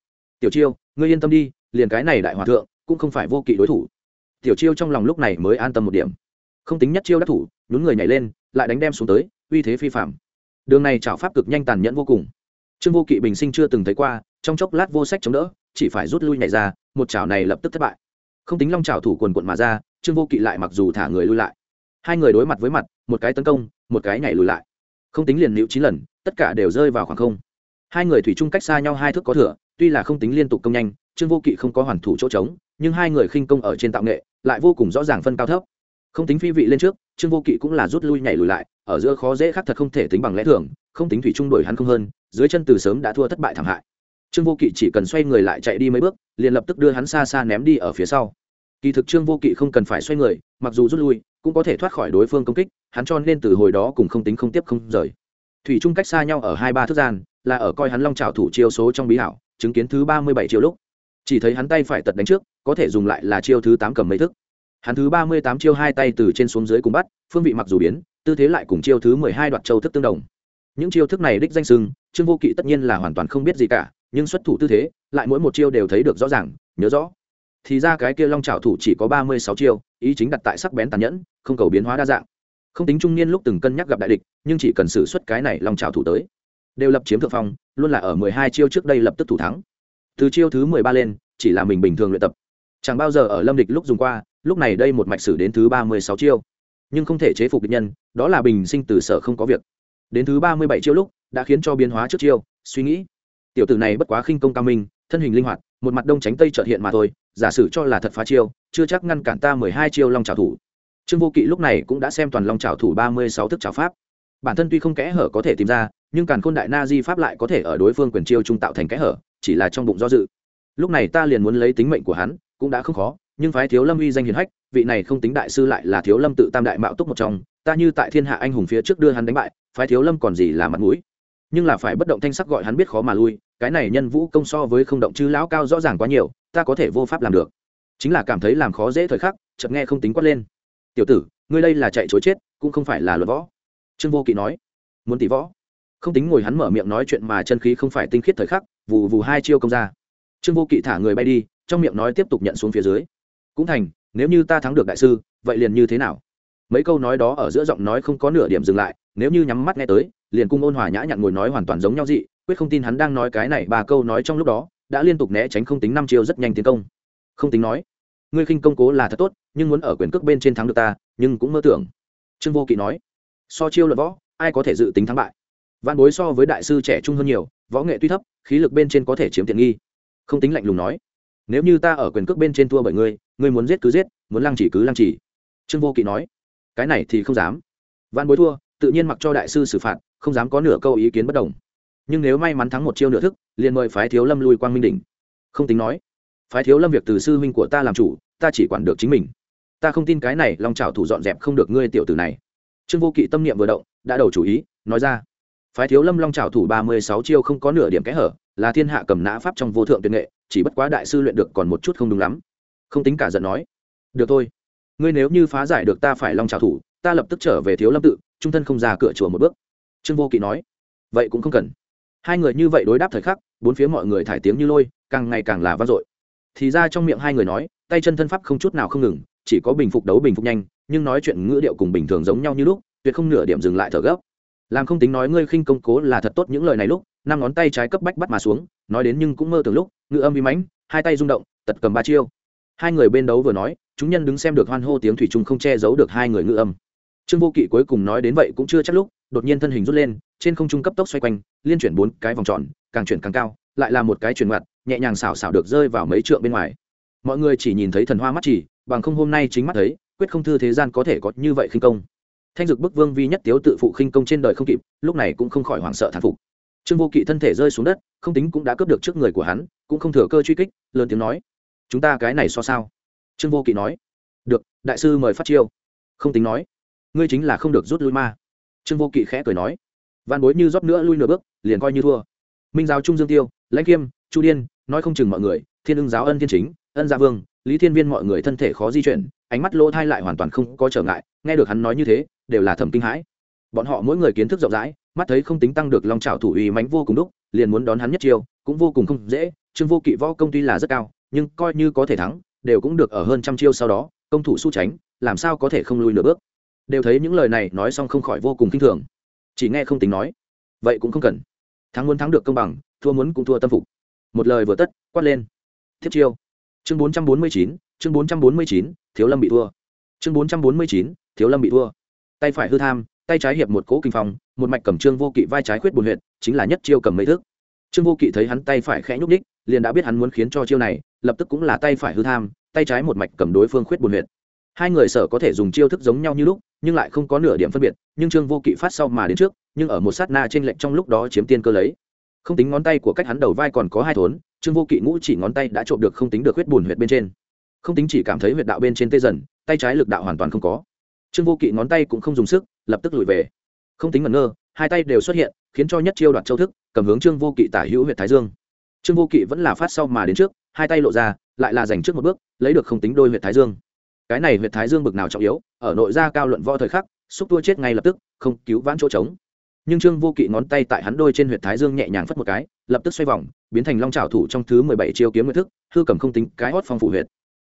Tiểu chiêu, ngươi yên tâm đi, liền cái này đại hòa thượng cũng không phải vô kỵ đối thủ. Tiểu chiêu trong lòng lúc này mới an tâm một điểm. Không tính nhất chiêu đắc thủ nhún người nhảy lên lại đánh đem xuống tới uy thế phi phạm đường này chảo pháp cực nhanh tàn nhẫn vô cùng. Trương vô kỵ bình sinh chưa từng thấy qua trong chốc lát vô sách chống đỡ chỉ phải rút lui nhảy ra một chảo này lập tức thất bại. Không tính long chảo thủ quần quận mà ra trương vô kỵ lại mặc dù thả người lui lại. Hai người đối mặt với mặt một cái tấn công một cái nhảy lùi lại. Không tính liền liễu chín lần tất cả đều rơi vào khoảng không. Hai người thủy chung cách xa nhau hai thước có thừa, tuy là không tính liên tục công nhanh trương vô kỵ không có hoàn thủ chỗ trống nhưng hai người khinh công ở trên tạo nghệ lại vô cùng rõ ràng phân cao thấp không tính phi vị lên trước, trương vô kỵ cũng là rút lui nhảy lùi lại, ở giữa khó dễ khác thật không thể tính bằng lẽ thường, không tính thủy trung đổi hắn không hơn, dưới chân từ sớm đã thua thất bại thảm hại. Trương vô kỵ chỉ cần xoay người lại chạy đi mấy bước, liền lập tức đưa hắn xa xa ném đi ở phía sau. Kỳ thực trương vô kỵ không cần phải xoay người, mặc dù rút lui, cũng có thể thoát khỏi đối phương công kích, hắn cho nên từ hồi đó cùng không tính không tiếp không rời. Thủy trung cách xa nhau ở hai ba thước gian, là ở coi hắn long trào thủ chiêu số trong bí hảo, chứng kiến thứ ba mươi bảy chiêu lúc. Chỉ thấy hắn tay phải tật đánh trước, có thể dùng lại là chiêu thứ tám cầm mấy thức hắn thứ ba mươi tám chiêu hai tay từ trên xuống dưới cùng bắt, phương vị mặc dù biến, tư thế lại cùng chiêu thứ mười hai đoạt châu thức tương đồng. Những chiêu thức này đích danh sưng trương vô kỵ tất nhiên là hoàn toàn không biết gì cả, nhưng xuất thủ tư thế, lại mỗi một chiêu đều thấy được rõ ràng, nhớ rõ. Thì ra cái kia long trào thủ chỉ có ba mươi sáu chiêu, ý chính đặt tại sắc bén tàn nhẫn, không cầu biến hóa đa dạng. Không tính trung niên lúc từng cân nhắc gặp đại địch, nhưng chỉ cần xử suất cái này long trào thủ tới, đều lập chiếm thượng phong, luôn là ở mười hai chiêu trước đây lập tức thủ thắng. Từ chiêu thứ mười ba lên, chỉ là mình bình thường luyện tập. Chẳng bao giờ ở lâm địch lúc dùng qua lúc này đây một mạch sử đến thứ ba mươi sáu chiêu. Nhưng không thể chế phục địch nhân, đó là bình sinh từ sở không có việc. Đến thứ ba mươi bảy chiêu lúc, đã khiến cho biến hóa trước chiêu, suy nghĩ. Tiểu tử này bất quá khinh công cao minh, thân hình linh hoạt, một mặt đông tránh tây trợt hiện mà thôi, giả sử cho là thật phá chiêu, chưa chắc ngăn cản ta mười hai chiêu long trào thủ. Trương vô kỵ lúc này cũng đã xem toàn long trào thủ ba mươi sáu thức trào pháp. Bản thân tuy không kẽ hở có thể tìm ra, nhưng càn khôn đại na di pháp lại có thể ở đối phương quyền chiêu trung tạo thành kẽ hở, chỉ là trong bụng do dự. Lúc này ta liền muốn lấy tính mệnh của hắn, cũng đã không khó nhưng phái thiếu lâm uy danh hiền hách, vị này không tính đại sư lại là thiếu lâm tự tam đại mạo túc một trong, ta như tại thiên hạ anh hùng phía trước đưa hắn đánh bại, phái thiếu lâm còn gì là mặt mũi. Nhưng là phải bất động thanh sắc gọi hắn biết khó mà lui, cái này nhân vũ công so với không động chư lão cao rõ ràng quá nhiều, ta có thể vô pháp làm được. Chính là cảm thấy làm khó dễ thời khắc, chợt nghe không tính quát lên. Tiểu tử, ngươi đây là chạy chối chết, cũng không phải là luật võ. Trương vô kỵ nói. Muốn tỷ võ. Không tính ngồi hắn mở miệng nói chuyện mà chân khí không phải tinh khiết thời khắc, vù vù hai chiêu công ra. Trương vô kỵ thả người bay đi, trong miệng nói tiếp tục nhận xuống phía dưới cũng thành, nếu như ta thắng được đại sư, vậy liền như thế nào? Mấy câu nói đó ở giữa giọng nói không có nửa điểm dừng lại, nếu như nhắm mắt nghe tới, liền cung ôn hòa nhã nhặn ngồi nói hoàn toàn giống nhau dị, quyết không tin hắn đang nói cái này ba câu nói trong lúc đó, đã liên tục né tránh không tính năm chiêu rất nhanh tiến công. Không tính nói, ngươi khinh công cố là thật tốt, nhưng muốn ở quyền cước bên trên thắng được ta, nhưng cũng mơ tưởng. Trương vô kỵ nói, so chiêu luận võ, ai có thể dự tính thắng bại? Văn bối so với đại sư trẻ trung hơn nhiều, võ nghệ tuy thấp, khí lực bên trên có thể chiếm tiện nghi. Không tính lạnh lùng nói nếu như ta ở quyền cước bên trên thua bởi ngươi ngươi muốn giết cứ giết, muốn lăng chỉ cứ lăng chỉ. Trương vô kỵ nói, cái này thì không dám. Văn bối thua, tự nhiên mặc cho đại sư xử phạt, không dám có nửa câu ý kiến bất đồng. Nhưng nếu may mắn thắng một chiêu nửa thức, liền mời phái thiếu lâm lui quang minh đỉnh. Không tính nói, phái thiếu lâm việc từ sư huynh của ta làm chủ, ta chỉ quản được chính mình. Ta không tin cái này lòng trào thủ dọn dẹp không được ngươi tiểu tử này. Trương vô kỵ tâm niệm vừa động, đã đầu chủ ý, nói ra phái thiếu lâm long trào thủ ba mươi sáu chiêu không có nửa điểm kẽ hở, là thiên hạ cầm nã pháp trong vô thượng tuyệt nghệ, chỉ bất quá đại sư luyện được còn một chút không đúng lắm. Không tính cả giận nói. Được thôi. Ngươi nếu như phá giải được ta phải long trào thủ, ta lập tức trở về thiếu lâm tự, trung thân không ra cửa chùa một bước. Trương vô kỵ nói. Vậy cũng không cần. Hai người như vậy đối đáp thời khắc, bốn phía mọi người thải tiếng như lôi, càng ngày càng là vang dội. Thì ra trong miệng hai người nói, tay chân thân pháp không chút nào không ngừng, chỉ có bình phục đấu bình phục nhanh, nhưng nói chuyện ngữ điệu cùng bình thường giống nhau như lúc, tuyệt không nửa điểm dừng lại thở gấp làm không tính nói ngươi khinh công cố là thật tốt những lời này lúc năm ngón tay trái cấp bách bắt mà xuống nói đến nhưng cũng mơ tưởng lúc ngự âm vi mãnh hai tay rung động tật cầm ba chiêu. Hai người bên đấu vừa nói chúng nhân đứng xem được hoan hô tiếng thủy trùng không che giấu được hai người ngự âm. Trương vô kỵ cuối cùng nói đến vậy cũng chưa chắc lúc đột nhiên thân hình rút lên trên không trung cấp tốc xoay quanh liên chuyển bốn cái vòng tròn càng chuyển càng cao lại là một cái chuyển ngoặt, nhẹ nhàng xảo xảo được rơi vào mấy trượng bên ngoài. Mọi người chỉ nhìn thấy thần hoa mắt chỉ bằng không hôm nay chính mắt thấy quyết không thư thế gian có thể có như vậy khinh công thanh dực bức vương vi nhất tiếu tự phụ khinh công trên đời không kịp, lúc này cũng không khỏi hoảng sợ thán phục. Trương vô kỵ thân thể rơi xuống đất, không tính cũng đã cướp được trước người của hắn, cũng không thừa cơ truy kích, lớn tiếng nói, chúng ta cái này so sao? Trương vô kỵ nói, được, đại sư mời phát chiêu. Không tính nói, ngươi chính là không được rút lui ma. Trương vô kỵ khẽ cười nói văn bối như rót nữa lui nửa bước, liền coi như thua. Minh giáo trung dương tiêu, lãnh kiêm, chu điên, nói không chừng mọi người, thiên ưng giáo ân thiên chính, ân gia vương, lý thiên viên mọi người thân thể khó di chuyển, ánh mắt lỗ thai lại hoàn toàn không có trở ngại, nghe được hắn nói như thế đều là thầm kinh hãi. Bọn họ mỗi người kiến thức rộng rãi, mắt thấy không tính tăng được long trào thủ uy mánh vô cùng đúc liền muốn đón hắn nhất chiêu, cũng vô cùng không dễ. Trương vô kỵ võ công tuy là rất cao, nhưng coi như có thể thắng, đều cũng được ở hơn trăm chiêu sau đó, công thủ su tránh, làm sao có thể không lui nửa bước. Đều thấy những lời này nói xong không khỏi vô cùng kinh thường. Chỉ nghe không tính nói, vậy cũng không cần. Thắng muốn thắng được công bằng, thua muốn cũng thua tâm phục. Một lời vừa tất, quát lên. Thiết chiêu. Chương bốn trăm bốn mươi chín, chương bốn trăm bốn mươi chín, thiếu lâm bị thua. Chương bốn trăm bốn mươi chín, thiếu lâm bị thua tay phải hư tham, tay trái hiệp một cỗ kinh phong, một mạch cầm trương vô kỵ vai trái khuyết bùn huyện chính là nhất chiêu cầm mấy thước trương vô kỵ thấy hắn tay phải khẽ nhúc ních liền đã biết hắn muốn khiến cho chiêu này, lập tức cũng là tay phải hư tham, tay trái một mạch cầm đối phương khuyết bùn huyện hai người sở có thể dùng chiêu thức giống nhau như lúc, nhưng lại không có nửa điểm phân biệt, nhưng trương vô kỵ phát sau mà đến trước, nhưng ở một sát na trên lệnh trong lúc đó chiếm tiên cơ lấy. Không tính ngón tay của cách hắn đầu vai còn có hai thốn, trương vô kỵ ngũ chỉ ngón tay đã trộm được không tính được huyết bùn huyệt bên trên. Không tính chỉ cảm thấy huyệt đạo bên trên tê dần, tay trái lực đạo hoàn toàn không có trương vô kỵ ngón tay cũng không dùng sức, lập tức lùi về. Không tính ngẩn ngơ, hai tay đều xuất hiện, khiến cho nhất chiêu đoạt châu thức, cầm hướng trương vô kỵ tả hữu huyệt thái dương. Trương vô kỵ vẫn là phát sau mà đến trước, hai tay lộ ra, lại là giành trước một bước, lấy được không tính đôi huyệt thái dương. Cái này huyệt thái dương bực nào trọng yếu, ở nội gia cao luận võ thời khắc, xúc tua chết ngay lập tức, không cứu vãn chỗ trống. Nhưng trương vô kỵ ngón tay tại hắn đôi trên huyệt thái dương nhẹ nhàng phất một cái, lập tức xoay vòng, biến thành long trào thủ trong thứ mười bảy chiêu kiếm nguyên thức, hư cầm không tính cái hót phong phủ huyệt.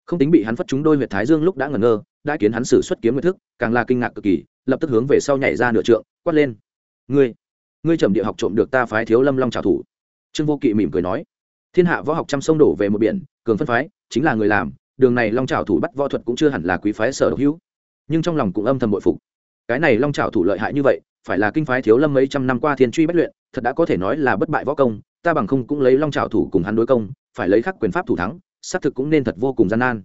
Không tính bị hắn phất chúng đôi huyệt thái dương lúc đã ngẩn ngơ đã kiến hắn sử xuất kiếm nguyên thức, càng là kinh ngạc cực kỳ, lập tức hướng về sau nhảy ra nửa trượng, quát lên. Ngươi ngươi trầm địa học trộm được ta phái thiếu lâm long trả thủ trương vô kỵ mỉm cười nói. Thiên hạ võ học trăm sông đổ về một biển, cường phân phái, chính là người làm, đường này long trào thủ bắt võ thuật cũng chưa hẳn là quý phái sở độc hữu. Nhưng trong lòng cũng âm thầm bội phục. Cái này long trào thủ lợi hại như vậy, phải là kinh phái thiếu lâm mấy trăm năm qua thiên truy bất luyện, thật đã có thể nói là bất bại võ công, ta bằng không cũng lấy long trào thủ cùng hắn đối công, phải lấy khắc quyền pháp thủ thắng, xác thực cũng nên thật vô cùng gian nan.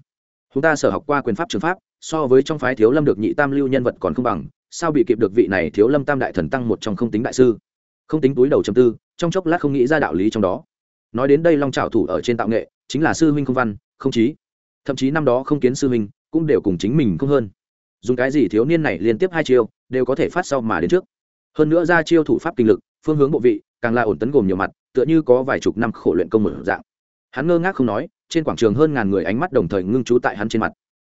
Chúng ta sở học qua quyền pháp trường pháp so với trong phái thiếu lâm được nhị tam lưu nhân vật còn không bằng, sao bị kịp được vị này thiếu lâm tam đại thần tăng một trong không tính đại sư? Không tính túi đầu chầm tư, trong chốc lát không nghĩ ra đạo lý trong đó. Nói đến đây long trào thủ ở trên tạo nghệ, chính là sư huynh không văn, không trí thậm chí năm đó không kiến sư huynh, cũng đều cùng chính mình không hơn. Dùng cái gì thiếu niên này liên tiếp hai chiêu, đều có thể phát sau mà đến trước. Hơn nữa ra chiêu thủ pháp kinh lực, phương hướng bộ vị, càng là ổn tấn gồm nhiều mặt, tựa như có vài chục năm khổ luyện công mở dạng. Hắn ngơ ngác không nói, trên quảng trường hơn ngàn người ánh mắt đồng thời ngưng trú tại hắn trên mặt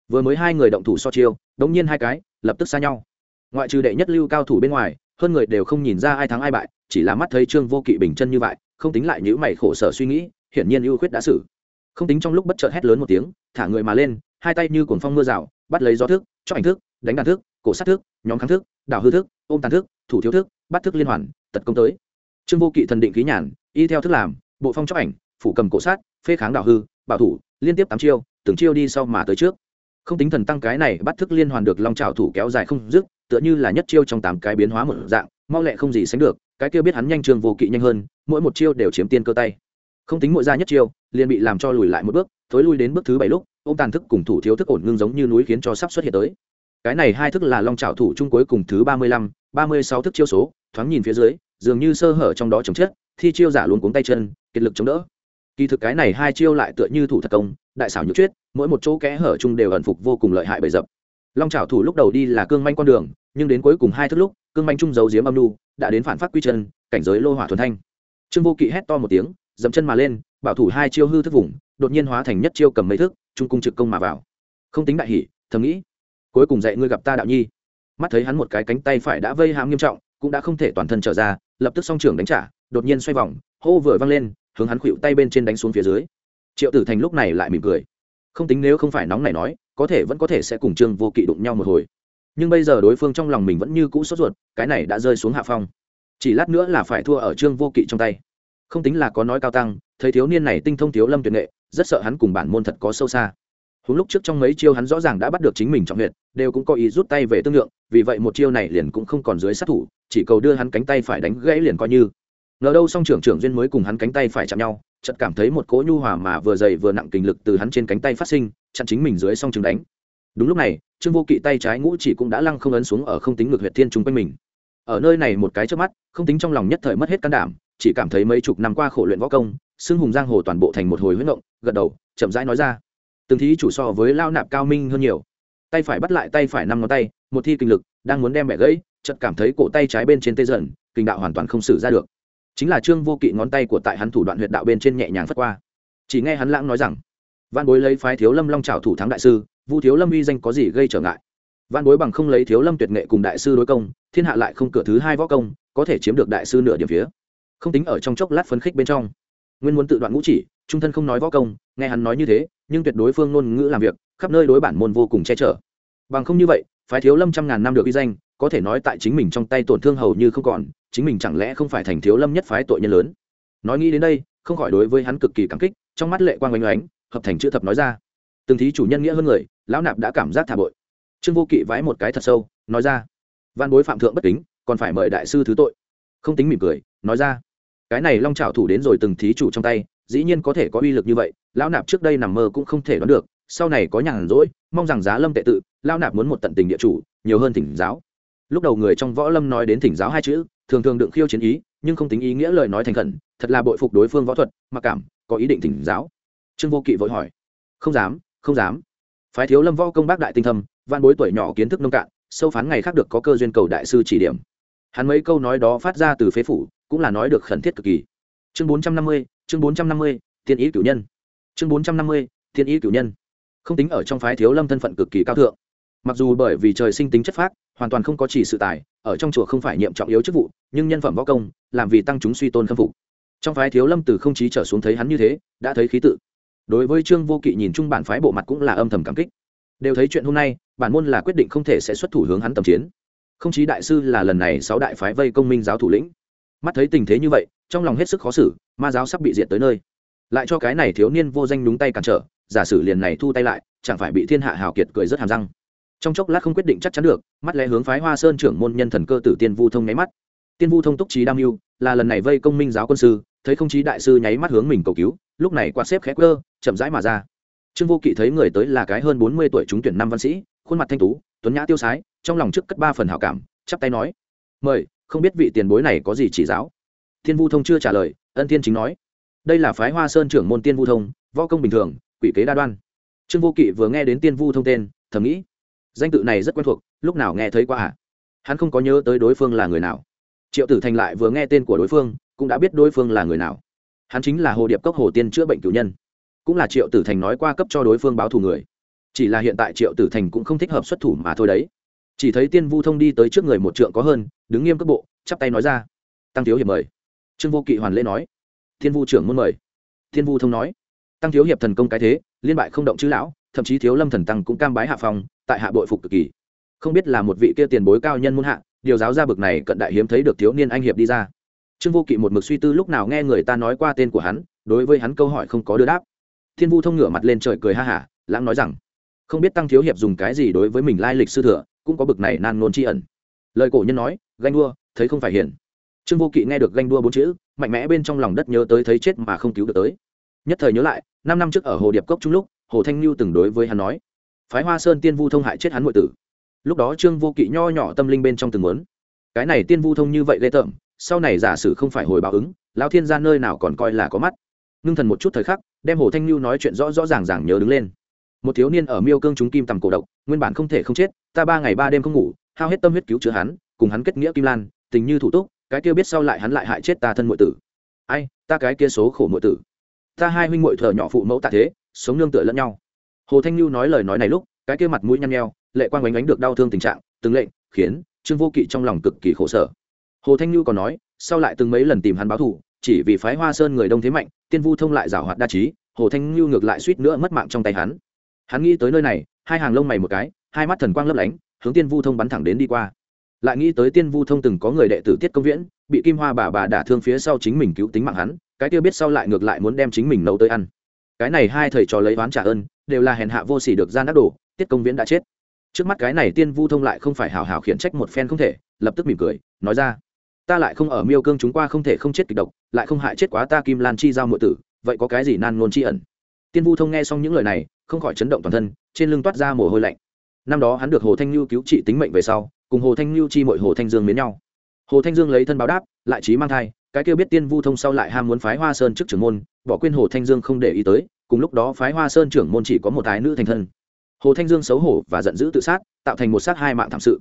vừa mới hai người động thủ so chiêu, đống nhiên hai cái, lập tức xa nhau. Ngoại trừ đệ nhất lưu cao thủ bên ngoài, hơn người đều không nhìn ra ai thắng ai bại, chỉ là mắt thấy trương vô kỵ bình chân như vậy, không tính lại những mày khổ sở suy nghĩ, hiển nhiên ưu khuyết đã xử. Không tính trong lúc bất chợt hét lớn một tiếng, thả người mà lên, hai tay như cuồng phong mưa rào, bắt lấy gió thức, cho ảnh thức, đánh đàn thức, cổ sát thức, nhóm kháng thức, đảo hư thức, ôm tàn thức, thủ thiếu thức, bắt thức liên hoàn, tật công tới. Trương vô kỵ thần định khí nhàn, y theo thức làm, bộ phong cho ảnh, phủ cầm cổ sát, phê kháng đảo hư, bảo thủ, liên tiếp tám chiêu, từng chiêu đi sau mà tới trước không tính thần tăng cái này bắt thức liên hoàn được long trào thủ kéo dài không dứt, tựa như là nhất chiêu trong tám cái biến hóa một dạng, mau lẹ không gì sánh được, cái kia biết hắn nhanh trường vô kỵ nhanh hơn, mỗi một chiêu đều chiếm tiên cơ tay. Không tính mỗi ra nhất chiêu, liền bị làm cho lùi lại một bước, thối lui đến bước thứ bảy lúc ô m tàn thức cùng thủ thiếu thức ổn ngưng giống như núi khiến cho sắp xuất hiện tới. Cái này hai thức là long trào thủ chung cuối cùng thứ ba mươi lăm, ba mươi sáu thức chiêu số, thoáng nhìn phía dưới, dường như sơ hở trong đó chấm chết thi chiêu giả luôn cuống tay chân, kiệt lực chống đỡ. Kỳ thực cái này hai chiêu lại tựa như thủ thật công đại xảo nhược chuyết mỗi một chỗ kẽ hở chung đều ẩn phục vô cùng lợi hại bầy dập. Long trào thủ lúc đầu đi là cương manh con đường, nhưng đến cuối cùng hai thức lúc, cương manh trung giấu giếm âm lu đã đến phản phát quy chân, cảnh giới lô hỏa thuần thanh. Trương vô kỵ hét to một tiếng, dậm chân mà lên, bảo thủ hai chiêu hư thức vùng, đột nhiên hóa thành nhất chiêu cầm mấy thức, trung cung trực công mà vào. Không tính đại hỷ thầm nghĩ, cuối cùng dạy ngươi gặp ta đạo nhi. Mắt thấy hắn một cái cánh tay phải đã vây hãm nghiêm trọng, cũng đã không thể toàn thân trở ra, lập tức song trưởng đánh trả, đột nhiên xoay vòng, hô vừa văng lên, hướng hắn khuỵu tay bên trên đánh xuống phía dưới triệu tử thành lúc này lại mỉm cười. Không tính nếu không phải nóng này nói, có thể vẫn có thể sẽ cùng trương vô kỵ đụng nhau một hồi. Nhưng bây giờ đối phương trong lòng mình vẫn như cũ sốt ruột, cái này đã rơi xuống hạ phong. Chỉ lát nữa là phải thua ở trương vô kỵ trong tay. Không tính là có nói cao tăng, thấy thiếu niên này tinh thông thiếu lâm tuyệt nghệ, rất sợ hắn cùng bản môn thật có sâu xa. Húng lúc trước trong mấy chiêu hắn rõ ràng đã bắt được chính mình trọng huyệt, đều cũng có ý rút tay về tương lượng, vì vậy một chiêu này liền cũng không còn dưới sát thủ, chỉ cầu đưa hắn cánh tay phải đánh gãy liền coi như ngờ đâu song trưởng trưởng duyên mới cùng hắn cánh tay phải chạm nhau, chợt cảm thấy một cỗ nhu hòa mà vừa dày vừa nặng kình lực từ hắn trên cánh tay phát sinh, chặn chính mình dưới song trường đánh. Đúng lúc này, trương vô kỵ tay trái ngũ chỉ cũng đã lăng không ấn xuống ở không tính ngược huyệt thiên chung quanh mình. Ở nơi này một cái trước mắt, không tính trong lòng nhất thời mất hết can đảm, chỉ cảm thấy mấy chục năm qua khổ luyện võ công, xưng hùng giang hồ toàn bộ thành một hồi huyết động, gật đầu, chậm rãi nói ra. Từng thí chủ so với lao nạp cao minh hơn nhiều. Tay phải bắt lại tay phải năm ngón tay, một thi kinh lực, đang muốn đem mẹ gãy, chợt cảm thấy cổ tay trái bên trên tê dần, kinh đạo hoàn toàn không xử ra được chính là trương vô kỵ ngón tay của tại hắn thủ đoạn huyệt đạo bên trên nhẹ nhàng phất qua. Chỉ nghe hắn lãng nói rằng văn bối lấy phái thiếu lâm long trào thủ thắng đại sư, vu thiếu lâm uy danh có gì gây trở ngại? Văn bối bằng không lấy thiếu lâm tuyệt nghệ cùng đại sư đối công, thiên hạ lại không cửa thứ hai võ công, có thể chiếm được đại sư nửa điểm phía. Không tính ở trong chốc lát phấn khích bên trong. Nguyên muốn tự đoạn ngũ chỉ, trung thân không nói võ công, nghe hắn nói như thế, nhưng tuyệt đối phương ngôn ngữ làm việc, khắp nơi đối bản môn vô cùng che chở. Bằng không như vậy, phái thiếu lâm trăm ngàn năm được uy danh có thể nói tại chính mình trong tay tổn thương hầu như không còn, chính mình chẳng lẽ không phải thành thiếu lâm nhất phái tội nhân lớn? Nói nghĩ đến đây, không khỏi đối với hắn cực kỳ cảm kích, trong mắt lệ quang oanh oánh hợp thành chữ thập nói ra. Từng thí chủ nhân nghĩa hơn người, lão nạp đã cảm giác thả bội. Trương vô kỵ vái một cái thật sâu, nói ra. Văn bối phạm thượng bất kính, còn phải mời đại sư thứ tội. Không tính mỉm cười, nói ra. Cái này long trào thủ đến rồi từng thí chủ trong tay, dĩ nhiên có thể có uy lực như vậy, lão nạp trước đây nằm mơ cũng không thể đoán được, sau này có nhàn rỗi, mong rằng giá lâm tệ tự, lão nạp muốn một tận tình địa chủ, nhiều hơn thỉnh giáo lúc đầu người trong võ lâm nói đến thỉnh giáo hai chữ, thường thường đựng khiêu chiến ý, nhưng không tính ý nghĩa lời nói thành khẩn, thật là bội phục đối phương võ thuật, mặc cảm, có ý định thỉnh giáo. Trương vô kỵ vội hỏi, không dám không dám. Phái thiếu lâm võ công bác đại tinh thâm văn bối tuổi nhỏ kiến thức nông cạn, sâu phán ngày khác được có cơ duyên cầu đại sư chỉ điểm. Hắn mấy câu nói đó phát ra từ phế phủ, cũng là nói được khẩn thiết cực kỳ. Chương bốn trăm năm mươi, chương bốn trăm năm mươi, thiên ý cử nhân. Chương bốn trăm năm mươi, thiên ý cử nhân. Không tính ở trong phái thiếu lâm thân phận cực kỳ cao thượng mặc dù bởi vì trời sinh tính chất phác, hoàn toàn không có chỉ sự tài, ở trong chùa không phải nhiệm trọng yếu chức vụ, nhưng nhân phẩm võ công, làm vì tăng chúng suy tôn khâm phục. Trong phái thiếu lâm từ không chí trở xuống thấy hắn như thế, đã thấy khí tự. Đối với trương vô kỵ nhìn chung bản phái bộ mặt cũng là âm thầm cảm kích. Đều thấy chuyện hôm nay, bản môn là quyết định không thể sẽ xuất thủ hướng hắn tầm chiến. Không chí đại sư là lần này sáu đại phái vây công minh giáo thủ lĩnh. Mắt thấy tình thế như vậy, trong lòng hết sức khó xử, ma giáo sắp bị diệt tới nơi. Lại cho cái này thiếu niên vô danh đúng tay cản trở, giả sử liền này thu tay lại, chẳng phải bị thiên hạ hào kiệt cười rất hàm răng trong chốc lát không quyết định chắc chắn được, mắt lẽ hướng phái hoa sơn trưởng môn nhân thần cơ tử tiên vu thông nháy mắt. Tiên vu thông túc trí đam mưu, là lần này vây công minh giáo quân sư, thấy không chí đại sư nháy mắt hướng mình cầu cứu, lúc này quạt xếp khẽ cơ chậm rãi mà ra. Trương vô kỵ thấy người tới là cái hơn bốn mươi tuổi trúng tuyển năm văn sĩ, khuôn mặt thanh tú, tuấn nhã tiêu sái, trong lòng trước cất ba phần hảo cảm, chắp tay nói, mời, không biết vị tiền bối này có gì chỉ giáo? Thiên vu thông chưa trả lời, ân thiên chính nói, đây là phái hoa sơn trưởng môn tiên vu thông, võ công bình thường, quỷ kế đa đoan. Trương vô kỵ vừa nghe đến tiên vu thông tên, thầm nghĩ danh tự này rất quen thuộc, lúc nào nghe thấy qua à? Hắn không có nhớ tới đối phương là người nào. Triệu tử thành lại vừa nghe tên của đối phương, cũng đã biết đối phương là người nào. Hắn chính là hồ điệp cốc hồ tiên chữa bệnh cử nhân. Cũng là triệu tử thành nói qua cấp cho đối phương báo thù người. Chỉ là hiện tại triệu tử thành cũng không thích hợp xuất thủ mà thôi đấy. Chỉ thấy tiên vu thông đi tới trước người một trượng có hơn, đứng nghiêm cấp bộ, chắp tay nói ra. Tăng thiếu hiệp mời. Trương vô kỵ hoàn lễ nói. Thiên vu trưởng muốn mời. Thiên vu thông nói. Tăng thiếu hiệp thần công cái thế, liên bại không động chữ lão thậm chí thiếu lâm thần tăng cũng cam bái hạ phong, tại hạ bội phục cực kỳ. Không biết là một vị kia tiền bối cao nhân muôn hạ, điều giáo ra bực này cận đại hiếm thấy được thiếu niên anh hiệp đi ra. Trương vô kỵ một mực suy tư lúc nào nghe người ta nói qua tên của hắn, đối với hắn câu hỏi không có đưa đáp. Thiên vu thông ngửa mặt lên trời cười ha hả, lãng nói rằng, không biết tăng thiếu hiệp dùng cái gì đối với mình lai lịch sư thừa, cũng có bực này nan nôn tri ẩn. Lời cổ nhân nói, ganh đua, thấy không phải hiền trương vô kỵ nghe được ganh đua bốn chữ, mạnh mẽ bên trong lòng đất nhớ tới thấy chết mà không cứu được tới. Nhất thời nhớ lại, năm năm trước ở hồ điệp cốc trung lúc hồ thanh lưu từng đối với hắn nói, phái hoa sơn tiên vu thông hại chết hắn nội tử. Lúc đó trương vô kỵ nho nhỏ tâm linh bên trong từng muốn. Cái này tiên vu thông như vậy lê tởm, sau này giả sử không phải hồi báo ứng, lão thiên gia nơi nào còn coi là có mắt. Ngưng thần một chút thời khắc, đem hồ thanh lưu nói chuyện rõ rõ ràng ràng nhớ đứng lên. Một thiếu niên ở miêu cương chúng kim tầm cổ độc, nguyên bản không thể không chết, ta ba ngày ba đêm không ngủ, hao hết tâm huyết cứu chữa hắn, cùng hắn kết nghĩa kim lan, tình như thủ túc, cái kia biết sau lại hắn lại hại chết ta thân muội tử. Ai, ta cái kia số khổ muội tử. Ta hai huynh muội thờ nhỏ phụ mẫu tạ thế sống nương tựa lẫn nhau. Hồ thanh lưu nói lời nói này lúc, cái kia mặt mũi nhăn nheo, lệ quang bánh bánh được đau thương tình trạng, từng lệnh, khiến trương vô kỵ trong lòng cực kỳ khổ sở. Hồ thanh lưu còn nói, sau lại từng mấy lần tìm hắn báo thù, chỉ vì phái hoa sơn người đông thế mạnh, tiên vu thông lại giảo hoạt đa trí, hồ thanh lưu ngược lại suýt nữa mất mạng trong tay hắn. Hắn nghĩ tới nơi này, hai hàng lông mày một cái, hai mắt thần quang lấp lánh, hướng tiên vu thông bắn thẳng đến đi qua. Lại nghĩ tới tiên vu thông từng có người đệ tử tiết công viễn, bị kim hoa bà bà đả thương phía sau chính mình cứu tính mạng hắn, cái tiêu biết sau lại ngược lại muốn đem chính mình nấu tới ăn cái này hai thầy trò lấy oán trả ơn, đều là hèn hạ vô sỉ được gian đắc đổ tiết công viễn đã chết. Trước mắt cái này tiên vu thông lại không phải hào hào khiển trách một phen không thể, lập tức mỉm cười, nói ra, ta lại không ở miêu cương chúng qua không thể không chết kịch độc, lại không hại chết quá ta kim lan chi giao mượn tử, vậy có cái gì nan ngôn chi ẩn? Tiên vu thông nghe xong những lời này, không khỏi chấn động toàn thân, trên lưng toát ra mồ hôi lạnh. Năm đó hắn được hồ thanh lưu cứu trị tính mệnh về sau, cùng hồ thanh lưu chi mội hồ thanh dương miến nhau. Hồ thanh dương lấy thân báo đáp, lại trí mang thai cái kêu biết tiên vu thông sau lại ham muốn phái hoa sơn trước trưởng môn, bỏ quên hồ thanh dương không để ý tới, cùng lúc đó phái hoa sơn trưởng môn chỉ có một ái nữ thành thân. Hồ thanh dương xấu hổ và giận dữ tự sát, tạo thành một sát hai mạng thảm sự.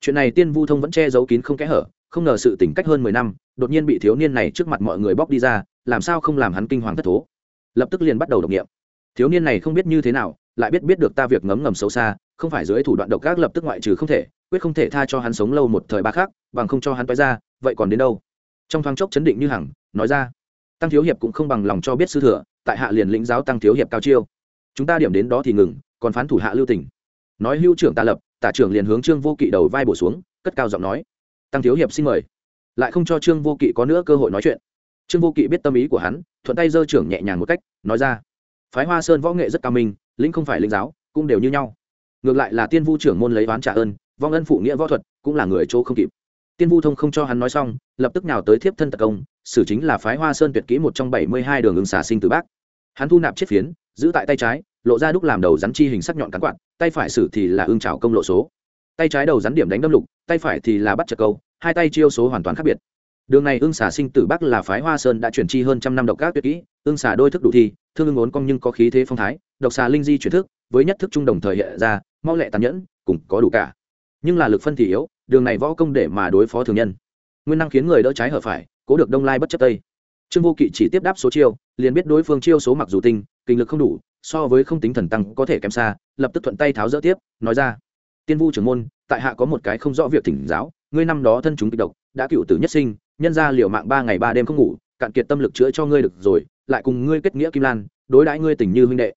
Chuyện này tiên vu thông vẫn che giấu kín không kẽ hở, không ngờ sự tỉnh cách hơn mười năm, đột nhiên bị thiếu niên này trước mặt mọi người bóc đi ra, làm sao không làm hắn kinh hoàng thất thố. Lập tức liền bắt đầu độc nghiệm. Thiếu niên này không biết như thế nào, lại biết biết được ta việc ngấm ngầm xấu xa, không phải dưới thủ đoạn độc ác lập tức ngoại trừ không thể, quyết không thể tha cho hắn sống lâu một thời ba khác bằng không cho hắn toái ra, vậy còn đến đâu? Trong thoáng chốc chấn định như hằng, nói ra, tăng thiếu hiệp cũng không bằng lòng cho biết sư thừa, tại hạ liền lĩnh giáo tăng thiếu hiệp cao chiêu. Chúng ta điểm đến đó thì ngừng, còn phán thủ hạ lưu tỉnh nói hưu trưởng tạ lập tả trưởng liền hướng trương vô kỵ đầu vai bổ xuống, cất cao giọng nói, tăng thiếu hiệp xin mời. Lại không cho trương vô kỵ có nữa cơ hội nói chuyện. Trương vô kỵ biết tâm ý của hắn, thuận tay giơ trưởng nhẹ nhàng một cách, nói ra, phái hoa sơn võ nghệ rất cao minh, lĩnh không phải linh giáo, cũng đều như nhau. Ngược lại là tiên vu trưởng môn lấy oán trả ơn, vong ân phụ nghĩa võ thuật, cũng là người chỗ không kịp tiên vu thông không cho hắn nói xong, lập tức nào tới thiếp thân tật công, xử chính là phái hoa sơn tuyệt kỹ một trong bảy mươi hai đường ứng xả sinh từ bắc hắn thu nạp chiếc phiến, giữ tại tay trái, lộ ra đúc làm đầu rắn chi hình sắc nhọn cắn quạt, tay phải xử thì là ương trào công lộ số. Tay trái đầu rắn điểm đánh đâm lục, tay phải thì là bắt chật câu, hai tay chiêu số hoàn toàn khác biệt. Đường này ương xả sinh tử bắc là phái hoa sơn đã chuyển chi hơn trăm năm độc các tuyệt kỹ, ương xả đôi thức đủ thi, thương ương ốn cong nhưng có khí thế phong thái, độc xà linh di chuyển thức, với nhất thức trung đồng thời hiện ra, mau lẹ tàn nhẫn, cùng có đủ cả. Nhưng là lực phân thì yếu đường này võ công để mà đối phó thường nhân. Nguyên năng khiến người đỡ trái hở phải, cố được đông lai bất chấp tây. Trương vô kỵ chỉ tiếp đáp số chiêu, liền biết đối phương chiêu số mặc dù tinh, kinh lực không đủ, so với không tính thần tăng có thể kém xa, lập tức thuận tay tháo dỡ tiếp, nói ra. Tiên vu trưởng môn, tại hạ có một cái không rõ việc thỉnh giáo, ngươi năm đó thân chúng kịch độc, đã cựu tử nhất sinh, nhân ra liều mạng ba ngày ba đêm không ngủ, cạn kiệt tâm lực chữa cho ngươi được rồi, lại cùng ngươi kết nghĩa kim lan, đối đãi ngươi tình như huynh đệ.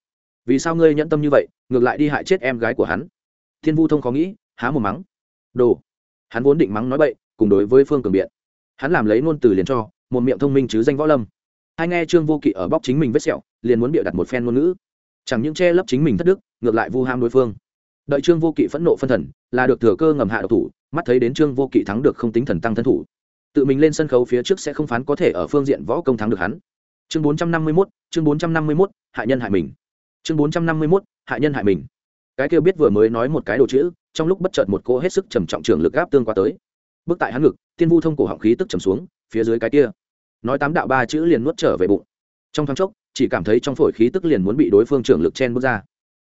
Vì sao ngươi nhẫn tâm như vậy, ngược lại đi hại chết em gái của hắn? Thiên vu thông khó nghĩ, há một mắng. Đồ! Hắn vốn định mắng nói bậy cùng đối với phương cường biện. Hắn làm lấy ngôn từ liền cho một miệng thông minh chứ danh võ lâm. Hai nghe trương vô kỵ ở bóc chính mình vết sẹo liền muốn bịa đặt một phen ngôn ngữ. Chẳng những che lấp chính mình thất đức ngược lại vu ham đối phương. Đợi trương vô kỵ phẫn nộ phân thần là được thừa cơ ngầm hạ độc thủ mắt thấy đến trương vô kỵ thắng được không tính thần tăng thân thủ. Tự mình lên sân khấu phía trước sẽ không phán có thể ở phương diện võ công thắng được hắn. Chương bốn trăm năm mươi 451, chương bốn trăm năm mươi 451, hại nhân hại mình. Chương bốn trăm năm mươi 451, hại nhân hại mình. Cái kêu biết vừa mới nói một cái đồ chữ trong lúc bất chợt một cô hết sức trầm trọng trường lực gáp tương qua tới. Bước tại hắn ngực, tiên vu thông cổ họng khí tức trầm xuống, phía dưới cái kia. Nói tám đạo ba chữ liền nuốt trở về bụng. Trong thoáng chốc, chỉ cảm thấy trong phổi khí tức liền muốn bị đối phương trường lực chen bước ra.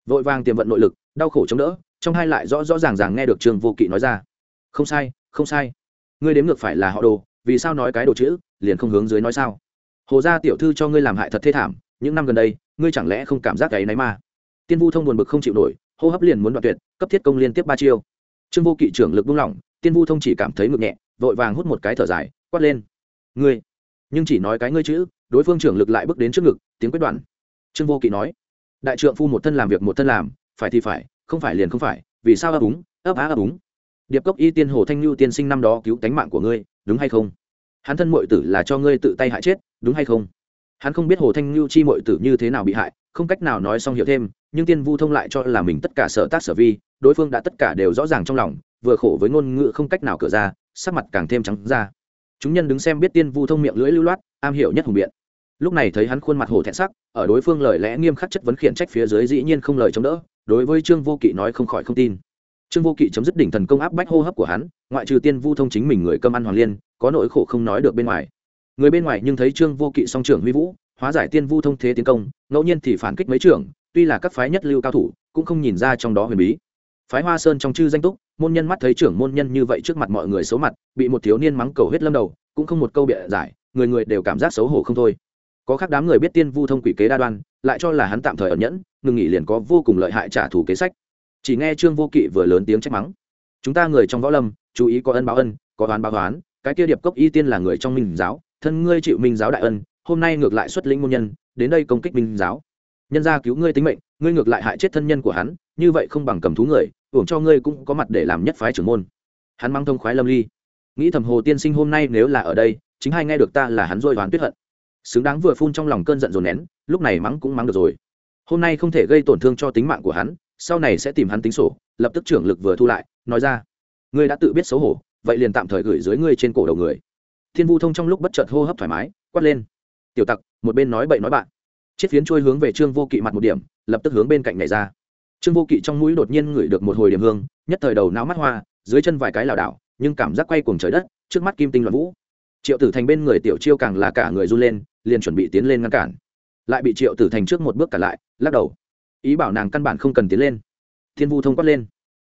Vội vàng tiềm vận nội lực, đau khổ chống đỡ, trong hai lại rõ rõ ràng ràng nghe được trương vô kỵ nói ra. Không sai không sai. Ngươi đếm ngược phải là họ đồ, vì sao nói cái đồ chữ, liền không hướng dưới nói sao? Hồ gia tiểu thư cho ngươi làm hại thật thê thảm, những năm gần đây, ngươi chẳng lẽ không cảm giác cái náy mà? Tiên vu thông buồn bực không chịu nổi hô hấp liền muốn đoạn tuyệt, cấp thiết công liên tiếp ba chiêu. Trương vô kỵ trưởng lực buông lỏng, tiên vu thông chỉ cảm thấy ngực nhẹ, vội vàng hút một cái thở dài, quát lên. Ngươi, nhưng chỉ nói cái ngươi chữ, đối phương trưởng lực lại bước đến trước ngực, tiếng quyết đoạn. Trương vô kỵ nói. Đại trượng phu một thân làm việc một thân làm, phải thì phải, không phải liền không phải, vì sao ấp úng, ấp á ấp úng? Điệp cốc y tiên hồ thanh lưu tiên sinh năm đó cứu tánh mạng của ngươi, đúng hay không? Hắn thân mội tử là cho ngươi tự tay hại chết, đúng hay không? Hắn không biết hồ thanh lưu chi mội tử như thế nào bị hại, không cách nào nói xong hiểu thêm, nhưng tiên vu thông lại cho là mình tất cả sở tác sở vi, đối phương đã tất cả đều rõ ràng trong lòng, vừa khổ với ngôn ngữ không cách nào cửa ra, sắc mặt càng thêm trắng ra. Chúng nhân đứng xem biết tiên vu thông miệng lưỡi lưu loát, am hiểu nhất hùng biện. Lúc này thấy hắn khuôn mặt hổ thẹn sắc, ở đối phương lời lẽ nghiêm khắc chất vấn khiển trách phía dưới dĩ nhiên không lời chống đỡ, đối với trương vô kỵ nói không khỏi không tin. Trương vô kỵ chấm dứt đỉnh thần công áp bách hô hấp của hắn, ngoại trừ tiên vu thông chính mình người cơm ăn hoàng liên, có nỗi khổ không nói được bên ngoài người bên ngoài nhưng thấy trương vô kỵ song trưởng huy vũ, hóa giải tiên vu thông thế tiến công, ngẫu nhiên thì phản kích mấy trưởng, tuy là các phái nhất lưu cao thủ, cũng không nhìn ra trong đó huyền bí. Phái hoa sơn trong chư danh túc, môn nhân mắt thấy trưởng môn nhân như vậy trước mặt mọi người xấu mặt, bị một thiếu niên mắng cầu hết lâm đầu, cũng không một câu bịa giải, người người đều cảm giác xấu hổ không thôi. Có khác đám người biết tiên vu thông quỷ kế đa đoan, lại cho là hắn tạm thời ẩn nhẫn, ngừng nghỉ liền có vô cùng lợi hại trả thù kế sách. Chỉ nghe trương vô kỵ vừa lớn tiếng trách mắng. Chúng ta người trong võ lâm, chú ý có ân báo ân, có oán báo oán, cái kia điệp cốc y tiên là người trong minh giáo thân ngươi chịu minh giáo đại ân, hôm nay ngược lại xuất lĩnh môn nhân, đến đây công kích minh giáo. Nhân gia cứu ngươi tính mệnh, ngươi ngược lại hại chết thân nhân của hắn, như vậy không bằng cầm thú người uổng cho ngươi cũng có mặt để làm nhất phái trưởng môn. Hắn mang thông khoái lâm ly. Nghĩ thầm hồ tiên sinh hôm nay nếu là ở đây, chính hai nghe được ta là hắn rồi đoán tuyết hận. Xứng đáng vừa phun trong lòng cơn giận dồn nén, lúc này mắng cũng mắng được rồi. Hôm nay không thể gây tổn thương cho tính mạng của hắn, sau này sẽ tìm hắn tính sổ, lập tức trưởng lực vừa thu lại, nói ra, ngươi đã tự biết xấu hổ, vậy liền tạm thời gửi dưới ngươi trên cổ đầu người thiên vu thông trong lúc bất chợt hô hấp thoải mái, quát lên. Tiểu tặc, một bên nói bậy nói bạn. Chiếc phiến trôi hướng về trương vô kỵ mặt một điểm, lập tức hướng bên cạnh này ra. Trương vô kỵ trong mũi đột nhiên ngửi được một hồi điểm hương, nhất thời đầu não mắt hoa, dưới chân vài cái lảo đảo, nhưng cảm giác quay cuồng trời đất, trước mắt kim tinh loạn vũ. Triệu tử thành bên người tiểu chiêu càng là cả người run lên, liền chuẩn bị tiến lên ngăn cản. Lại bị triệu tử thành trước một bước cả lại, lắc đầu. Ý bảo nàng căn bản không cần tiến lên. Thiên vu thông quát lên.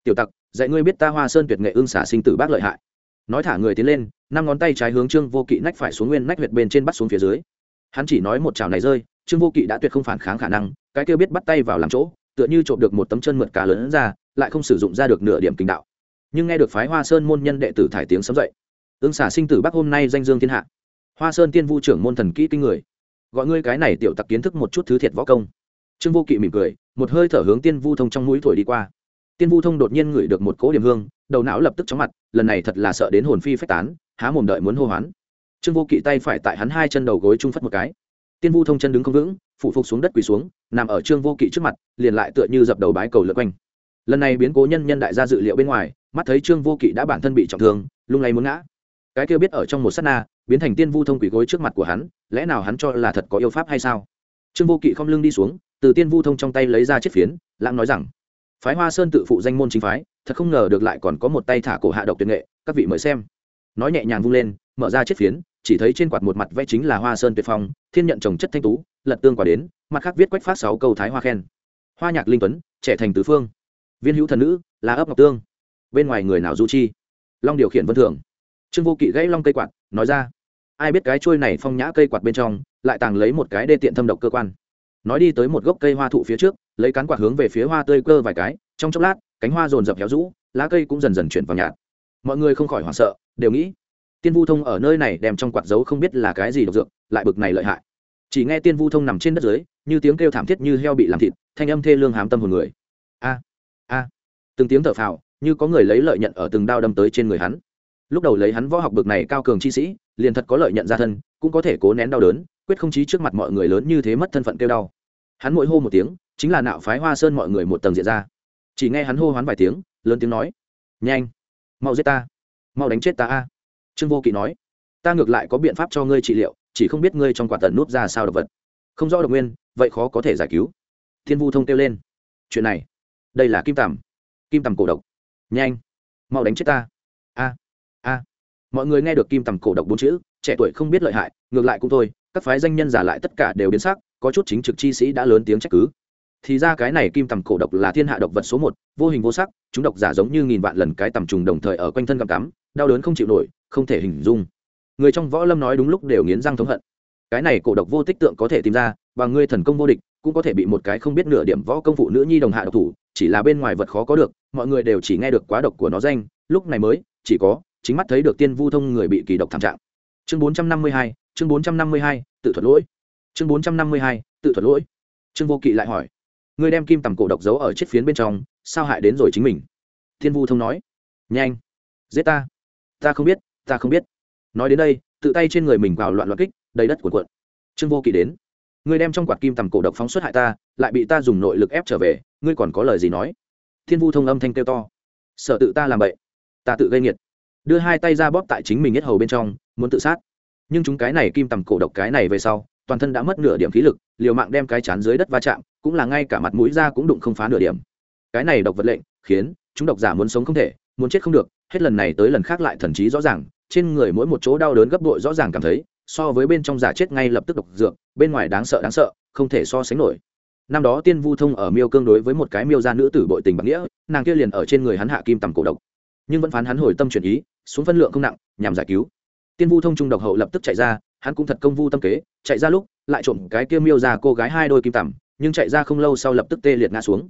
Tiểu tặc, dạy ngươi biết ta hoa sơn tuyệt nghệ ương xả sinh tử bác lợi hại. Nói thả người tiến lên năm ngón tay trái hướng trương vô kỵ nách phải xuống nguyên nách huyệt bên trên bắt xuống phía dưới. Hắn chỉ nói một chảo này rơi, trương vô kỵ đã tuyệt không phản kháng khả năng, cái kêu biết bắt tay vào làm chỗ, tựa như trộm được một tấm chân mượt cá lớn ra, lại không sử dụng ra được nửa điểm kinh đạo. Nhưng nghe được phái hoa sơn môn nhân đệ tử thải tiếng sấm dậy ương xả sinh tử bắc hôm nay danh dương thiên hạ. Hoa sơn tiên vu trưởng môn thần kỹ kinh người, gọi ngươi cái này tiểu tặc kiến thức một chút thứ thiệt võ công. Trương vô kỵ mỉm cười, một hơi thở hướng tiên vu thông trong mũi thổi đi qua tiên vu thông đột nhiên ngửi được một cỗ điểm hương, đầu não lập tức chóng mặt, lần này thật là sợ đến hồn phi phách tán, há mồm đợi muốn hô hoán. Trương vô kỵ tay phải tại hắn hai chân đầu gối trung phất một cái. Tiên vu thông chân đứng không vững phụ phục xuống đất quỳ xuống, nằm ở trương vô kỵ trước mặt, liền lại tựa như dập đầu bái cầu lượt quanh. Lần này biến cố nhân nhân đại gia dự liệu bên ngoài, mắt thấy trương vô kỵ đã bản thân bị trọng thương, lung lay muốn ngã. Cái kia biết ở trong một s á t na, biến thành tiên vu thông quỳ gối trước mặt của hắn, lẽ nào hắn cho là thật có yêu pháp hay sao? Trương vô kỵ không lưng đi xuống, từ tiên vu thông trong tay lấy ra chiếc phiến lãng nói rằng phái hoa sơn tự phụ danh môn chính phái, thật không ngờ được lại còn có một tay thả cổ hạ độc tuyệt nghệ, các vị mời xem. Nói nhẹ nhàng vung lên, mở ra chiếc phiến, chỉ thấy trên quạt một mặt vẽ chính là hoa sơn tuyệt phong, thiên nhận trồng chất thanh tú, lật tương quả đến, mặt khác viết quách phát sáu câu thái hoa khen. Hoa nhạc linh tuấn, trẻ thành tứ phương. Viên hữu thần nữ, là ấp ngọc tương. Bên ngoài người nào du chi? Long điều khiển vân thường. Trương vô kỵ gãy long cây quạt, nói ra. Ai biết cái trôi này phong nhã cây quạt bên trong, lại tàng lấy một cái đê tiện thâm độc cơ quan. Nói đi tới một gốc cây hoa thụ phía trước lấy cán quạt hướng về phía hoa tươi cơ vài cái, trong chốc lát, cánh hoa rồn rập héo rũ, lá cây cũng dần dần chuyển vào nhạt. Mọi người không khỏi hoảng sợ, đều nghĩ, tiên vu thông ở nơi này đem trong quạt dấu không biết là cái gì độc dược, lại bực này lợi hại. Chỉ nghe tiên vu thông nằm trên đất dưới, như tiếng kêu thảm thiết như heo bị làm thịt, thanh âm thê lương hám tâm hồn người. A a. Từng tiếng thở phào, như có người lấy lợi nhận ở từng đao đâm tới trên người hắn. Lúc đầu lấy hắn võ học bực này cao cường chi sĩ, liền thật có lợi nhận ra thân, cũng có thể cố nén đau đớn, quyết không chí trước mặt mọi người lớn như thế mất thân phận kêu đau. Hắn mỗi hô một tiếng chính là nạo phái hoa sơn mọi người một tầng diện ra. Chỉ nghe hắn hô hoán vài tiếng, lớn tiếng nói, nhanh, mau giết ta, mau đánh chết ta a. Trương vô kỵ nói, ta ngược lại có biện pháp cho ngươi trị liệu, chỉ không biết ngươi trong quả tần núp ra sao độc vật. Không rõ độc nguyên, vậy khó có thể giải cứu. Thiên vu thông kêu lên, chuyện này, đây là kim tằm kim tằm cổ độc. Nhanh, mau đánh chết ta. A a. Mọi người nghe được kim tằm cổ độc bốn chữ, trẻ tuổi không biết lợi hại, ngược lại cũng thôi, các phái danh nhân giả lại tất cả đều biến sắc, có chút chính trực chi sĩ đã lớn tiếng trách cứ thì ra cái này kim tầm cổ độc là thiên hạ độc vật số một, vô hình vô sắc, chúng độc giả giống như nghìn vạn lần cái tầm trùng đồng thời ở quanh thân gặm cắm, đau đớn không chịu nổi, không thể hình dung. Người trong võ lâm nói đúng lúc đều nghiến răng thống hận. Cái này cổ độc vô tích tượng có thể tìm ra, và ngươi thần công vô địch cũng có thể bị một cái không biết nửa điểm võ công phụ nữ nhi đồng hạ độc thủ, chỉ là bên ngoài vật khó có được, mọi người đều chỉ nghe được quá độc của nó danh, lúc này mới, chỉ có, chính mắt thấy được tiên vu thông người bị kỳ độc thảm trạng. Chương bốn trăm năm mươi hai, chương bốn trăm năm mươi hai, tự thuật lỗi. Chương bốn trăm năm mươi hai, tự thuật lỗi. Trương vô kỵ lại hỏi ngươi đem kim tầm cổ độc giấu ở chiếc phiến bên trong, sao hại đến rồi chính mình? Thiên vu thông nói. Nhanh, giết ta. Ta không biết, ta không biết. Nói đến đây, tự tay trên người mình vào loạn loạn kích, đầy đất cuộn cuộn. Trương vô kỵ đến. Ngươi đem trong quạt kim tầm cổ độc phóng xuất hại ta, lại bị ta dùng nội lực ép trở về, ngươi còn có lời gì nói? Thiên vu thông âm thanh kêu to. Sợ tự ta làm vậy ta tự gây nghiệt. Đưa hai tay ra bóp tại chính mình nhất hầu bên trong, muốn tự sát. Nhưng chúng cái này kim tầm cổ độc cái này về sau, toàn thân đã mất nửa điểm khí lực, liều mạng đem cái chán dưới đất va chạm cũng là ngay cả mặt mũi ra cũng đụng không phá nửa điểm. Cái này độc vật lệnh, khiến chúng độc giả muốn sống không thể, muốn chết không được, hết lần này tới lần khác lại thần trí rõ ràng, trên người mỗi một chỗ đau đớn gấp bội rõ ràng cảm thấy, so với bên trong giả chết ngay lập tức độc dược, bên ngoài đáng sợ đáng sợ, không thể so sánh nổi. Năm đó tiên vu thông ở miêu cương đối với một cái miêu gia nữ tử bội tình bằng nghĩa, nàng kia liền ở trên người hắn hạ kim tầm cổ độc. Nhưng vẫn phán hắn hồi tâm chuyển ý, xuống phân lượng không nặng, nhằm giải cứu. Tiên vu thông trung độc hậu lập tức chạy ra, hắn cũng thật công vu tâm kế, chạy ra lúc, lại trộm cái kia miêu ra cô gái hai đôi kim tầm nhưng chạy ra không lâu sau lập tức tê liệt ngã xuống.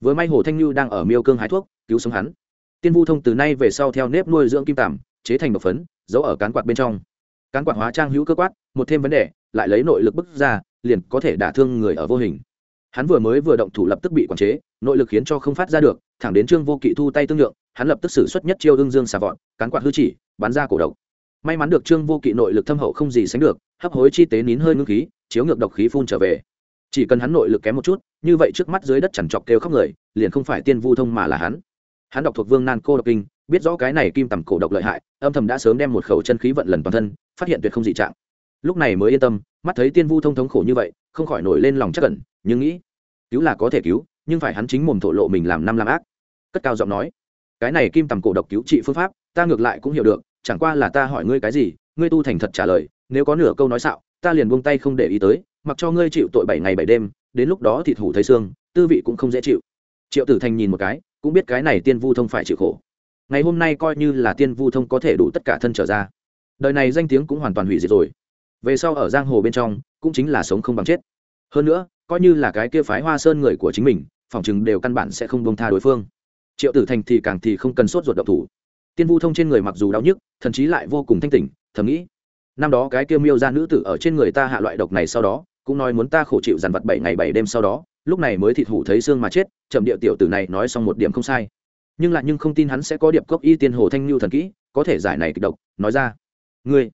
Vừa may hồ thanh lưu đang ở miêu cương hái thuốc, cứu sống hắn. Tiên vu thông từ nay về sau theo nếp nuôi dưỡng kim tảm, chế thành một phấn, giấu ở cán quạt bên trong. Cán quạt hóa trang hữu cơ quát, một thêm vấn đề, lại lấy nội lực bức ra, liền có thể đả thương người ở vô hình. Hắn vừa mới vừa động thủ lập tức bị quản chế, nội lực khiến cho không phát ra được, thẳng đến trương vô kỵ thu tay tương lượng, hắn lập tức xử suất nhất chiêu ương dương xà vọt, cán quạt hư chỉ, bắn ra cổ độc. May mắn được trương vô kỵ nội lực thâm hậu không gì sánh được, hấp hối chi tế nín hơi ngưng khí, chiếu ngược độc khí phun trở về chỉ cần hắn nội lực kém một chút, như vậy trước mắt dưới đất chẳng chọc kêu khóc người, liền không phải tiên vu thông mà là hắn. Hắn đọc thuộc vương nan cô độc kinh, biết rõ cái này kim tầm cổ độc lợi hại, âm thầm đã sớm đem một khẩu chân khí vận lần toàn thân, phát hiện tuyệt không dị trạng. Lúc này mới yên tâm, mắt thấy tiên vu thông thống khổ như vậy, không khỏi nổi lên lòng chắc cẩn nhưng nghĩ, cứu là có thể cứu, nhưng phải hắn chính mồm thổ lộ mình làm năm làm ác. Cất cao giọng nói, cái này kim tầm cổ độc cứu trị phương pháp, ta ngược lại cũng hiểu được, chẳng qua là ta hỏi ngươi cái gì, ngươi tu thành thật trả lời, nếu có nửa câu nói xạo, ta liền buông tay không để ý tới mặc cho ngươi chịu tội bảy ngày bảy đêm, đến lúc đó thịt hủ thấy xương, tư vị cũng không dễ chịu. Triệu tử thành nhìn một cái, cũng biết cái này tiên vu thông phải chịu khổ. Ngày hôm nay coi như là tiên vu thông có thể đủ tất cả thân trở ra. Đời này danh tiếng cũng hoàn toàn hủy diệt rồi. Về sau ở giang hồ bên trong, cũng chính là sống không bằng chết. Hơn nữa, coi như là cái kia phái hoa sơn người của chính mình phỏng chừng đều căn bản sẽ không bông tha đối phương. Triệu tử thành thì càng thì không cần sốt ruột độc thủ. Tiên vu thông trên người mặc dù đau nhức thần chí lại vô cùng thanh tỉnh, thầm nghĩ, năm đó cái kia miêu ra nữ tử ở trên người ta hạ loại độc này sau đó cũng nói muốn ta khổ chịu dằn vặt bảy ngày bảy đêm sau đó, lúc này mới thịt hủ thấy xương mà chết, chậm địa tiểu tử này nói xong một điểm không sai. Nhưng lại nhưng không tin hắn sẽ có điệp cốc y tiên hồ thanh lưu thần kỹ, có thể giải này kịch độc, nói ra. Ngươi,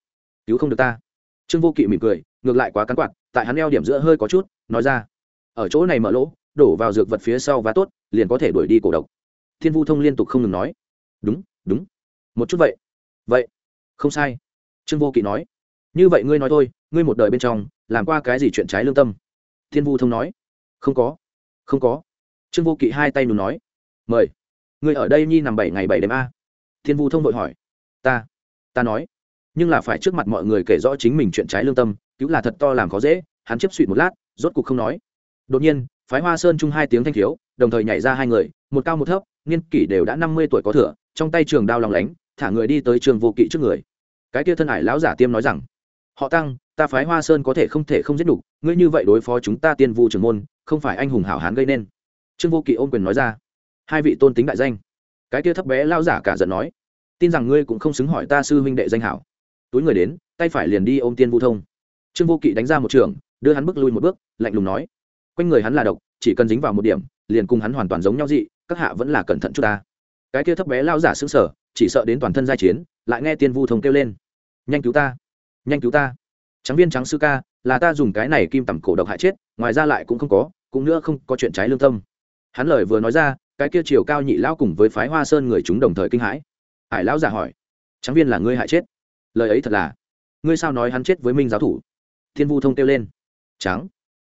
cứu không được ta. Trương vô kỵ mỉm cười, ngược lại quá cắn quạt, tại hắn eo điểm giữa hơi có chút, nói ra. Ở chỗ này mở lỗ, đổ vào dược vật phía sau và tốt, liền có thể đuổi đi cổ độc. Thiên vu thông liên tục không ngừng nói. Đúng đúng. Một chút vậy. Vậy, không sai. Trương vô kỵ nói. Như vậy ngươi nói thôi ngươi một đời bên trong, làm qua cái gì chuyện trái lương tâm? Thiên vu thông nói. Không có. Không có. Trương vô kỵ hai tay nù nói. Mời. Ngươi ở đây nhi nằm bảy ngày bảy đêm a. Thiên vu thông vội hỏi. Ta. Ta nói. Nhưng là phải trước mặt mọi người kể rõ chính mình chuyện trái lương tâm, cứu là thật to làm khó dễ, hắn chấp suỵ một lát, rốt cục không nói. Đột nhiên, phái hoa sơn chung hai tiếng thanh thiếu, đồng thời nhảy ra hai người, một cao một thấp, niên kỷ đều đã năm mươi tuổi có thừa, trong tay trường đao lòng lánh, thả người đi tới trường vô kỵ trước người. Cái kia thân ải lão giả tiêm nói rằng, họ tăng ta phái hoa sơn có thể không thể không giết đủ ngươi như vậy đối phó chúng ta tiên vu trưởng môn, không phải anh hùng hảo hán gây nên. Trương vô kỵ ôm quyền nói ra. Hai vị tôn tính đại danh. Cái kia thấp bé lao giả cả giận nói. Tin rằng ngươi cũng không xứng hỏi ta sư huynh đệ danh hảo. Túi người đến, tay phải liền đi ôm tiên vu thông. Trương vô kỵ đánh ra một trường, đưa hắn bước lui một bước, lạnh lùng nói. Quanh người hắn là độc, chỉ cần dính vào một điểm, liền cùng hắn hoàn toàn giống nhau dị, các hạ vẫn là cẩn thận chút ta. Cái kia thấp bé lao giả xứng sở chỉ sợ đến toàn thân giai chiến, lại nghe tiên vu thông kêu lên. Nhanh cứu ta! Nhanh cứu ta! Trắng viên trắng sư ca, là ta dùng cái này kim tầm cổ độc hại chết, ngoài ra lại cũng không có, cũng nữa không có chuyện trái lương tâm. Hắn lời vừa nói ra, cái kia chiều cao nhị lão cùng với phái hoa sơn người chúng đồng thời kinh hãi. Hải lão giả hỏi trắng viên là ngươi hại chết? Lời ấy thật là. Ngươi sao nói hắn chết với minh giáo thủ? Thiên vu thông kêu lên. Trắng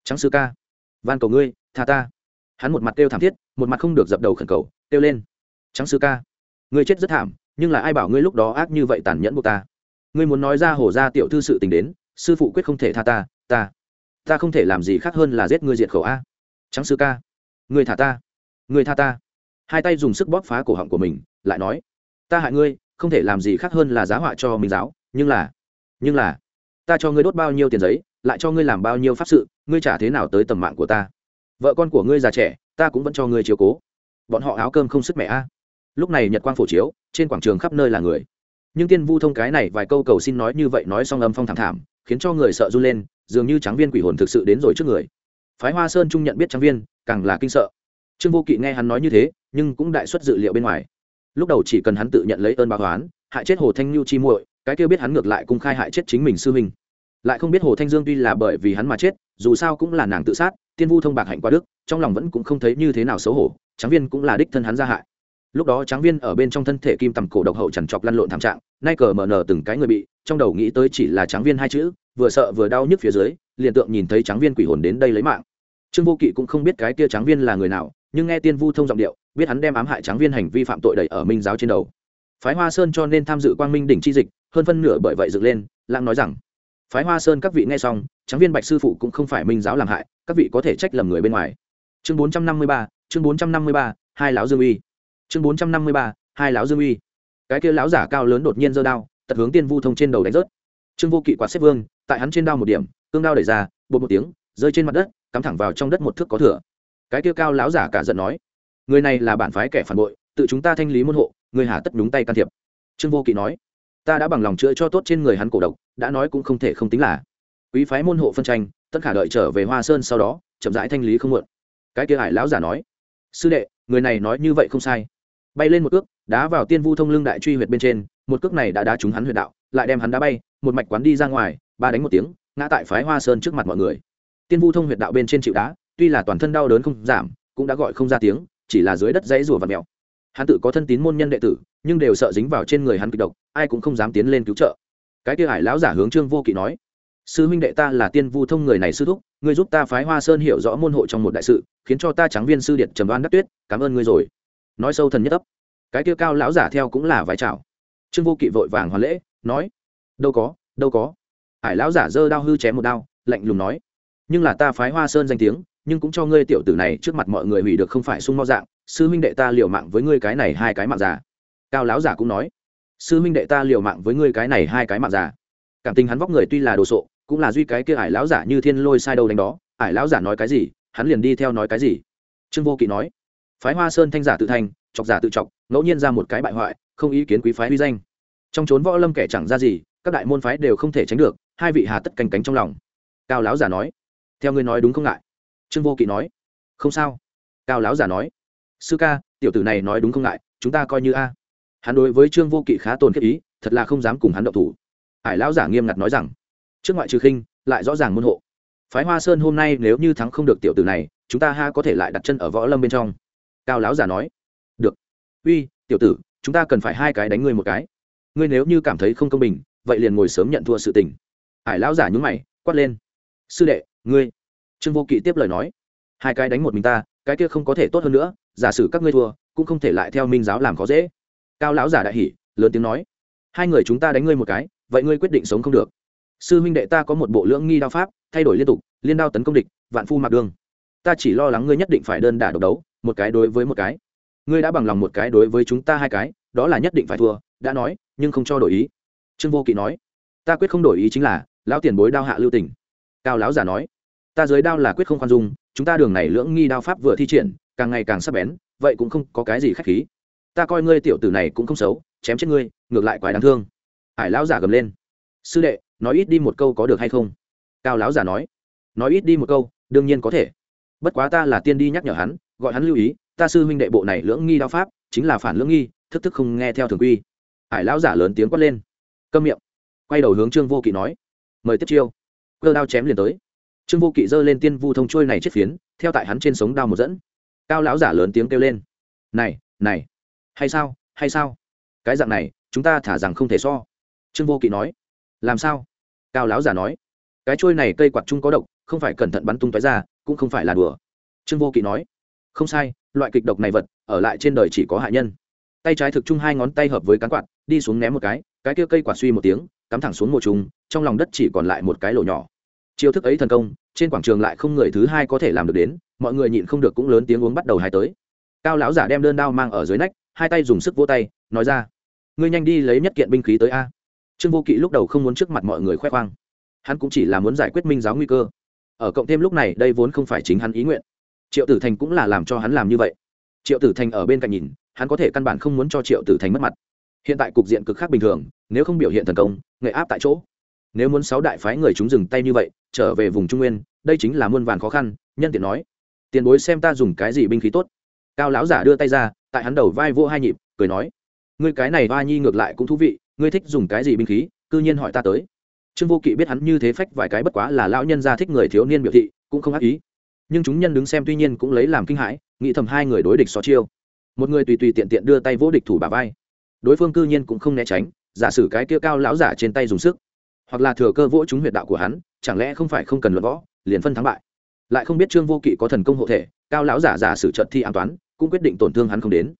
trắng sư ca, van cầu ngươi, tha ta. Hắn một mặt kêu thảm thiết, một mặt không được dập đầu khẩn cầu, kêu lên. Trắng sư ca, ngươi chết rất thảm, nhưng là ai bảo ngươi lúc đó ác như vậy tàn nhẫn buộc ta? Ngươi muốn nói ra hổ ra tiểu thư sự tình đến sư phụ quyết không thể tha ta ta ta không thể làm gì khác hơn là giết ngươi diệt khẩu a. Trắng sư ca, ngươi thả ta, ngươi tha ta. Hai tay dùng sức bóp phá cổ họng của mình, lại nói, ta hại ngươi, không thể làm gì khác hơn là giá họa cho minh giáo, nhưng là nhưng là, ta cho ngươi đốt bao nhiêu tiền giấy, lại cho ngươi làm bao nhiêu pháp sự, ngươi trả thế nào tới tầm mạng của ta. Vợ con của ngươi già trẻ, ta cũng vẫn cho ngươi chiếu cố. Bọn họ áo cơm không sức mẹ a. Lúc này nhật quang phổ chiếu, trên quảng trường khắp nơi là người. Nhưng tiên vu thông cái này vài câu cầu xin nói như vậy, nói xong âm phong thảm thảm khiến cho người sợ run lên, dường như tráng viên quỷ hồn thực sự đến rồi trước người. Phái hoa sơn trung nhận biết tráng viên, càng là kinh sợ. Trương vô kỵ nghe hắn nói như thế, nhưng cũng đại xuất dự liệu bên ngoài. Lúc đầu chỉ cần hắn tự nhận lấy ơn báo toán hại chết hồ thanh lưu chi muội, cái kêu biết hắn ngược lại cung khai hại chết chính mình sư huynh. Lại không biết hồ thanh dương tuy là bởi vì hắn mà chết, dù sao cũng là nàng tự sát, tiên vu thông bạc hạnh qua đức, trong lòng vẫn cũng không thấy như thế nào xấu hổ, tráng viên cũng là đích thân hắn ra hại lúc đó tráng viên ở bên trong thân thể kim tầm cổ độc hậu chằn chọc lăn lộn thảm trạng, nay cờ mờ nở từng cái người bị, trong đầu nghĩ tới chỉ là tráng viên hai chữ, vừa sợ vừa đau nhức phía dưới, liền tượng nhìn thấy tráng viên quỷ hồn đến đây lấy mạng. Trương vô kỵ cũng không biết cái kia tráng viên là người nào, nhưng nghe tiên vu thông giọng điệu, biết hắn đem ám hại tráng viên hành vi phạm tội đẩy ở minh giáo trên đầu. Phái hoa sơn cho nên tham dự quang minh đỉnh chi dịch, hơn phân nửa bởi vậy dựng lên lãng nói rằng, phái hoa sơn các vị nghe xong, tráng viên bạch sư phụ cũng không phải minh giáo làm hại, các vị có thể trách lầm người bên ngoài. Chương bốn trăm năm mươi ba, chương bốn trăm năm mươi ba, hai lão dương uy chương bốn trăm năm mươi ba, hai lão dương uy. Cái kia lão giả cao lớn đột nhiên giơ đao, tật hướng tiên vu thông trên đầu đánh rớt. Trương vô kỵ quạt xếp vương, tại hắn trên đao một điểm, cương đao đẩy ra bột một tiếng, rơi trên mặt đất, cắm thẳng vào trong đất một thước có thừa. Cái kia cao lão giả cả giận nói, người này là bản phái kẻ phản bội, tự chúng ta thanh lý môn hộ, người hà tất nhúng tay can thiệp. Trương vô kỵ nói, ta đã bằng lòng chữa cho tốt trên người hắn cổ độc, đã nói cũng không thể không tính là quý phái môn hộ phân tranh, tất cả đợi trở về hoa sơn sau đó, chậm rãi thanh lý không muộn. Cái kia hải lão giả nói, sư đệ, người này nói như vậy không sai bay lên một cước, đá vào tiên vu thông lưng đại truy huyệt bên trên, một cước này đã đá trúng hắn huyệt đạo, lại đem hắn đá bay, một mạch quán đi ra ngoài, ba đánh một tiếng, ngã tại phái hoa sơn trước mặt mọi người. Tiên vu thông huyệt đạo bên trên chịu đá, tuy là toàn thân đau đớn không giảm, cũng đã gọi không ra tiếng, chỉ là dưới đất dãy rùa và mèo. Hắn tự có thân tín môn nhân đệ tử, nhưng đều sợ dính vào trên người hắn kịch độc, ai cũng không dám tiến lên cứu trợ. Cái kia hải lão giả hướng trương vô kỵ nói, sư huynh đệ ta là tiên vu thông người này sư thúc, ngươi giúp ta phái hoa sơn hiểu rõ môn hộ trong một đại sự, khiến cho ta trắng viên sư điện trầm đoan đắc tuyết, cảm ơn ngươi rồi nói sâu thần nhất ấp. Cái kia cao lão giả theo cũng là vài chào. Trương vô kỵ vội vàng hoàn lễ, nói, đâu có đâu có. Hải lão giả giơ đao hư chém một đao, lạnh lùng nói, nhưng là ta phái hoa sơn danh tiếng, nhưng cũng cho ngươi tiểu tử này trước mặt mọi người hủy được không phải sung mo dạng. Sư huynh đệ ta liều mạng với ngươi cái này hai cái mạng già. Cao lão giả cũng nói, sư huynh đệ ta liều mạng với ngươi cái này hai cái mạng già. Cảm tình hắn vóc người tuy là đồ sộ, cũng là duy cái kia ải lão giả như thiên lôi sai đầu đánh đó. Ải lão giả nói cái gì, hắn liền đi theo nói cái gì. Trương vô kỵ nói phái hoa sơn thanh giả tự thanh chọc giả tự chọc, ngẫu nhiên ra một cái bại hoại, không ý kiến quý phái uy danh. Trong trốn võ lâm kẻ chẳng ra gì, các đại môn phái đều không thể tránh được, hai vị hà tất canh cánh trong lòng. Cao lão giả nói, theo ngươi nói đúng không ngại? Trương vô kỵ nói, không sao. Cao lão giả nói, sư ca, tiểu tử này nói đúng không ngại, chúng ta coi như a. Hắn đối với trương vô kỵ khá tồn kết ý, thật là không dám cùng hắn động thủ. Hải lão giả nghiêm ngặt nói rằng, trước ngoại trừ khinh, lại rõ ràng môn hộ. Phái hoa sơn hôm nay nếu như thắng không được tiểu tử này, chúng ta ha có thể lại đặt chân ở võ lâm bên trong cao lão giả nói, được. Uy, tiểu tử, chúng ta cần phải hai cái đánh ngươi một cái. Ngươi nếu như cảm thấy không công bình, vậy liền ngồi sớm nhận thua sự tình. Hải lão giả nhún mày, quát lên, sư đệ, ngươi. Trương vô kỵ tiếp lời nói, hai cái đánh một mình ta, cái kia không có thể tốt hơn nữa, giả sử các ngươi thua, cũng không thể lại theo minh giáo làm khó dễ. Cao lão giả đại hỉ, lớn tiếng nói, hai người chúng ta đánh ngươi một cái, vậy ngươi quyết định sống không được. Sư huynh đệ ta có một bộ lưỡng nghi đao pháp, thay đổi liên tục, liên đao tấn công địch, vạn phu mặc đường. ta chỉ lo lắng ngươi nhất định phải đơn đả độc đấu một cái đối với một cái. Ngươi đã bằng lòng một cái đối với chúng ta hai cái, đó là nhất định phải thua, đã nói, nhưng không cho đổi ý. Trương vô kỵ nói, ta quyết không đổi ý chính là, lão tiền bối đao hạ lưu tỉnh cao lão giả nói, ta dưới đao là quyết không khoan dung, chúng ta đường này lưỡng nghi đao pháp vừa thi triển, càng ngày càng sắp bén, vậy cũng không có cái gì khách khí. Ta coi ngươi tiểu tử này cũng không xấu, chém chết ngươi, ngược lại quái đáng thương. Hải lão giả gầm lên. Sư đệ, nói ít đi một câu có được hay không? Cao lão giả nói nói ít đi một câu, đương nhiên có thể. Bất quá ta là tiên đi nhắc nhở hắn gọi hắn lưu ý, ta sư huynh đệ bộ này lưỡng nghi đao pháp, chính là phản lưỡng nghi, thức thức không nghe theo thường quy. Ải lão giả lớn tiếng quát lên. Câm miệng. Quay đầu hướng trương vô kỵ nói, mời tiếp chiêu. Cơ đao chém liền tới. Trương vô kỵ giơ lên tiên vu thông trôi này chết phiến, theo tại hắn trên sống đao một dẫn. Cao lão giả lớn tiếng kêu lên, này này, hay sao hay sao? Cái dạng này, chúng ta thả rằng không thể so. Trương vô kỵ nói, làm sao? Cao lão giả nói, cái trôi này cây quạt chung có độc, không phải cẩn thận bắn tung tói ra, cũng không phải là đùa. Trương vô kỵ nói không sai, loại kịch độc này vật, ở lại trên đời chỉ có hạ nhân. Tay trái thực chung hai ngón tay hợp với cán quạt, đi xuống ném một cái cái kia cây quạt suy một tiếng, cắm thẳng xuống một trùng, trong lòng đất chỉ còn lại một cái lỗ nhỏ. Chiêu thức ấy thần công, trên quảng trường lại không người thứ hai có thể làm được đến, mọi người nhịn không được cũng lớn tiếng uống bắt đầu hai tới. Cao lão giả đem đơn đao mang ở dưới nách, hai tay dùng sức vỗ tay, nói ra, ngươi nhanh đi lấy nhất kiện binh khí tới a. Trương vô kỵ lúc đầu không muốn trước mặt mọi người khoe khoang. Hắn cũng chỉ là muốn giải quyết minh giáo nguy cơ. Ở cộng thêm lúc này, đây vốn không phải chính hắn ý nguyện triệu tử thành cũng là làm cho hắn làm như vậy. Triệu tử thành ở bên cạnh nhìn, hắn có thể căn bản không muốn cho triệu tử thành mất mặt. Hiện tại cục diện cực khác bình thường, nếu không biểu hiện thần công, nghệ áp tại chỗ. Nếu muốn sáu đại phái người chúng dừng tay như vậy, trở về vùng trung nguyên, đây chính là muôn vàn khó khăn, nhân tiện nói. Tiền bối xem ta dùng cái gì binh khí tốt. Cao lão giả đưa tay ra, tại hắn đầu vai vô hai nhịp, cười nói. Ngươi cái này va nhi ngược lại cũng thú vị, ngươi thích dùng cái gì binh khí, cư nhiên hỏi ta tới. Trương vô kỵ biết hắn như thế phách vài cái bất quá là lão nhân gia thích người thiếu niên biểu thị, cũng không ác ý nhưng chúng nhân đứng xem tuy nhiên cũng lấy làm kinh hãi, nghĩ thầm hai người đối địch so chiêu. Một người tùy tùy tiện tiện đưa tay vỗ địch thủ bà vai. Đối phương cư nhiên cũng không né tránh, giả sử cái kia cao lão giả trên tay dùng sức. Hoặc là thừa cơ vỗ chúng huyệt đạo của hắn, chẳng lẽ không phải không cần luận võ, liền phân thắng bại. Lại không biết trương vô kỵ có thần công hộ thể, cao lão giả giả sử trận thi an toán cũng quyết định tổn thương hắn không đến.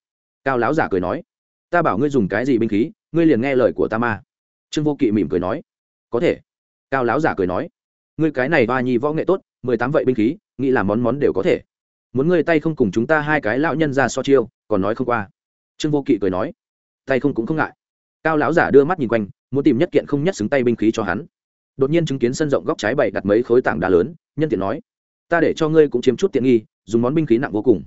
Cao lão giả cười nói, ta bảo ngươi dùng cái gì binh khí, ngươi liền nghe lời của ta ma trương vô kỵ mỉm cười nói, có thể. Cao lão giả cười nói, ngươi cái này ba nhi võ nghệ tốt, mười tám vậy binh khí nghĩ là món món đều có thể. Muốn ngươi tay không cùng chúng ta hai cái lão nhân ra so chiêu, còn nói không qua. Trương vô kỵ cười nói, tay không cũng không ngại. Cao lão giả đưa mắt nhìn quanh, muốn tìm nhất kiện không nhất xứng tay binh khí cho hắn. Đột nhiên chứng kiến sân rộng góc trái bày đặt mấy khối tảng đá lớn, nhân tiện nói, ta để cho ngươi cũng chiếm chút tiện nghi, dùng món binh khí nặng vô cùng.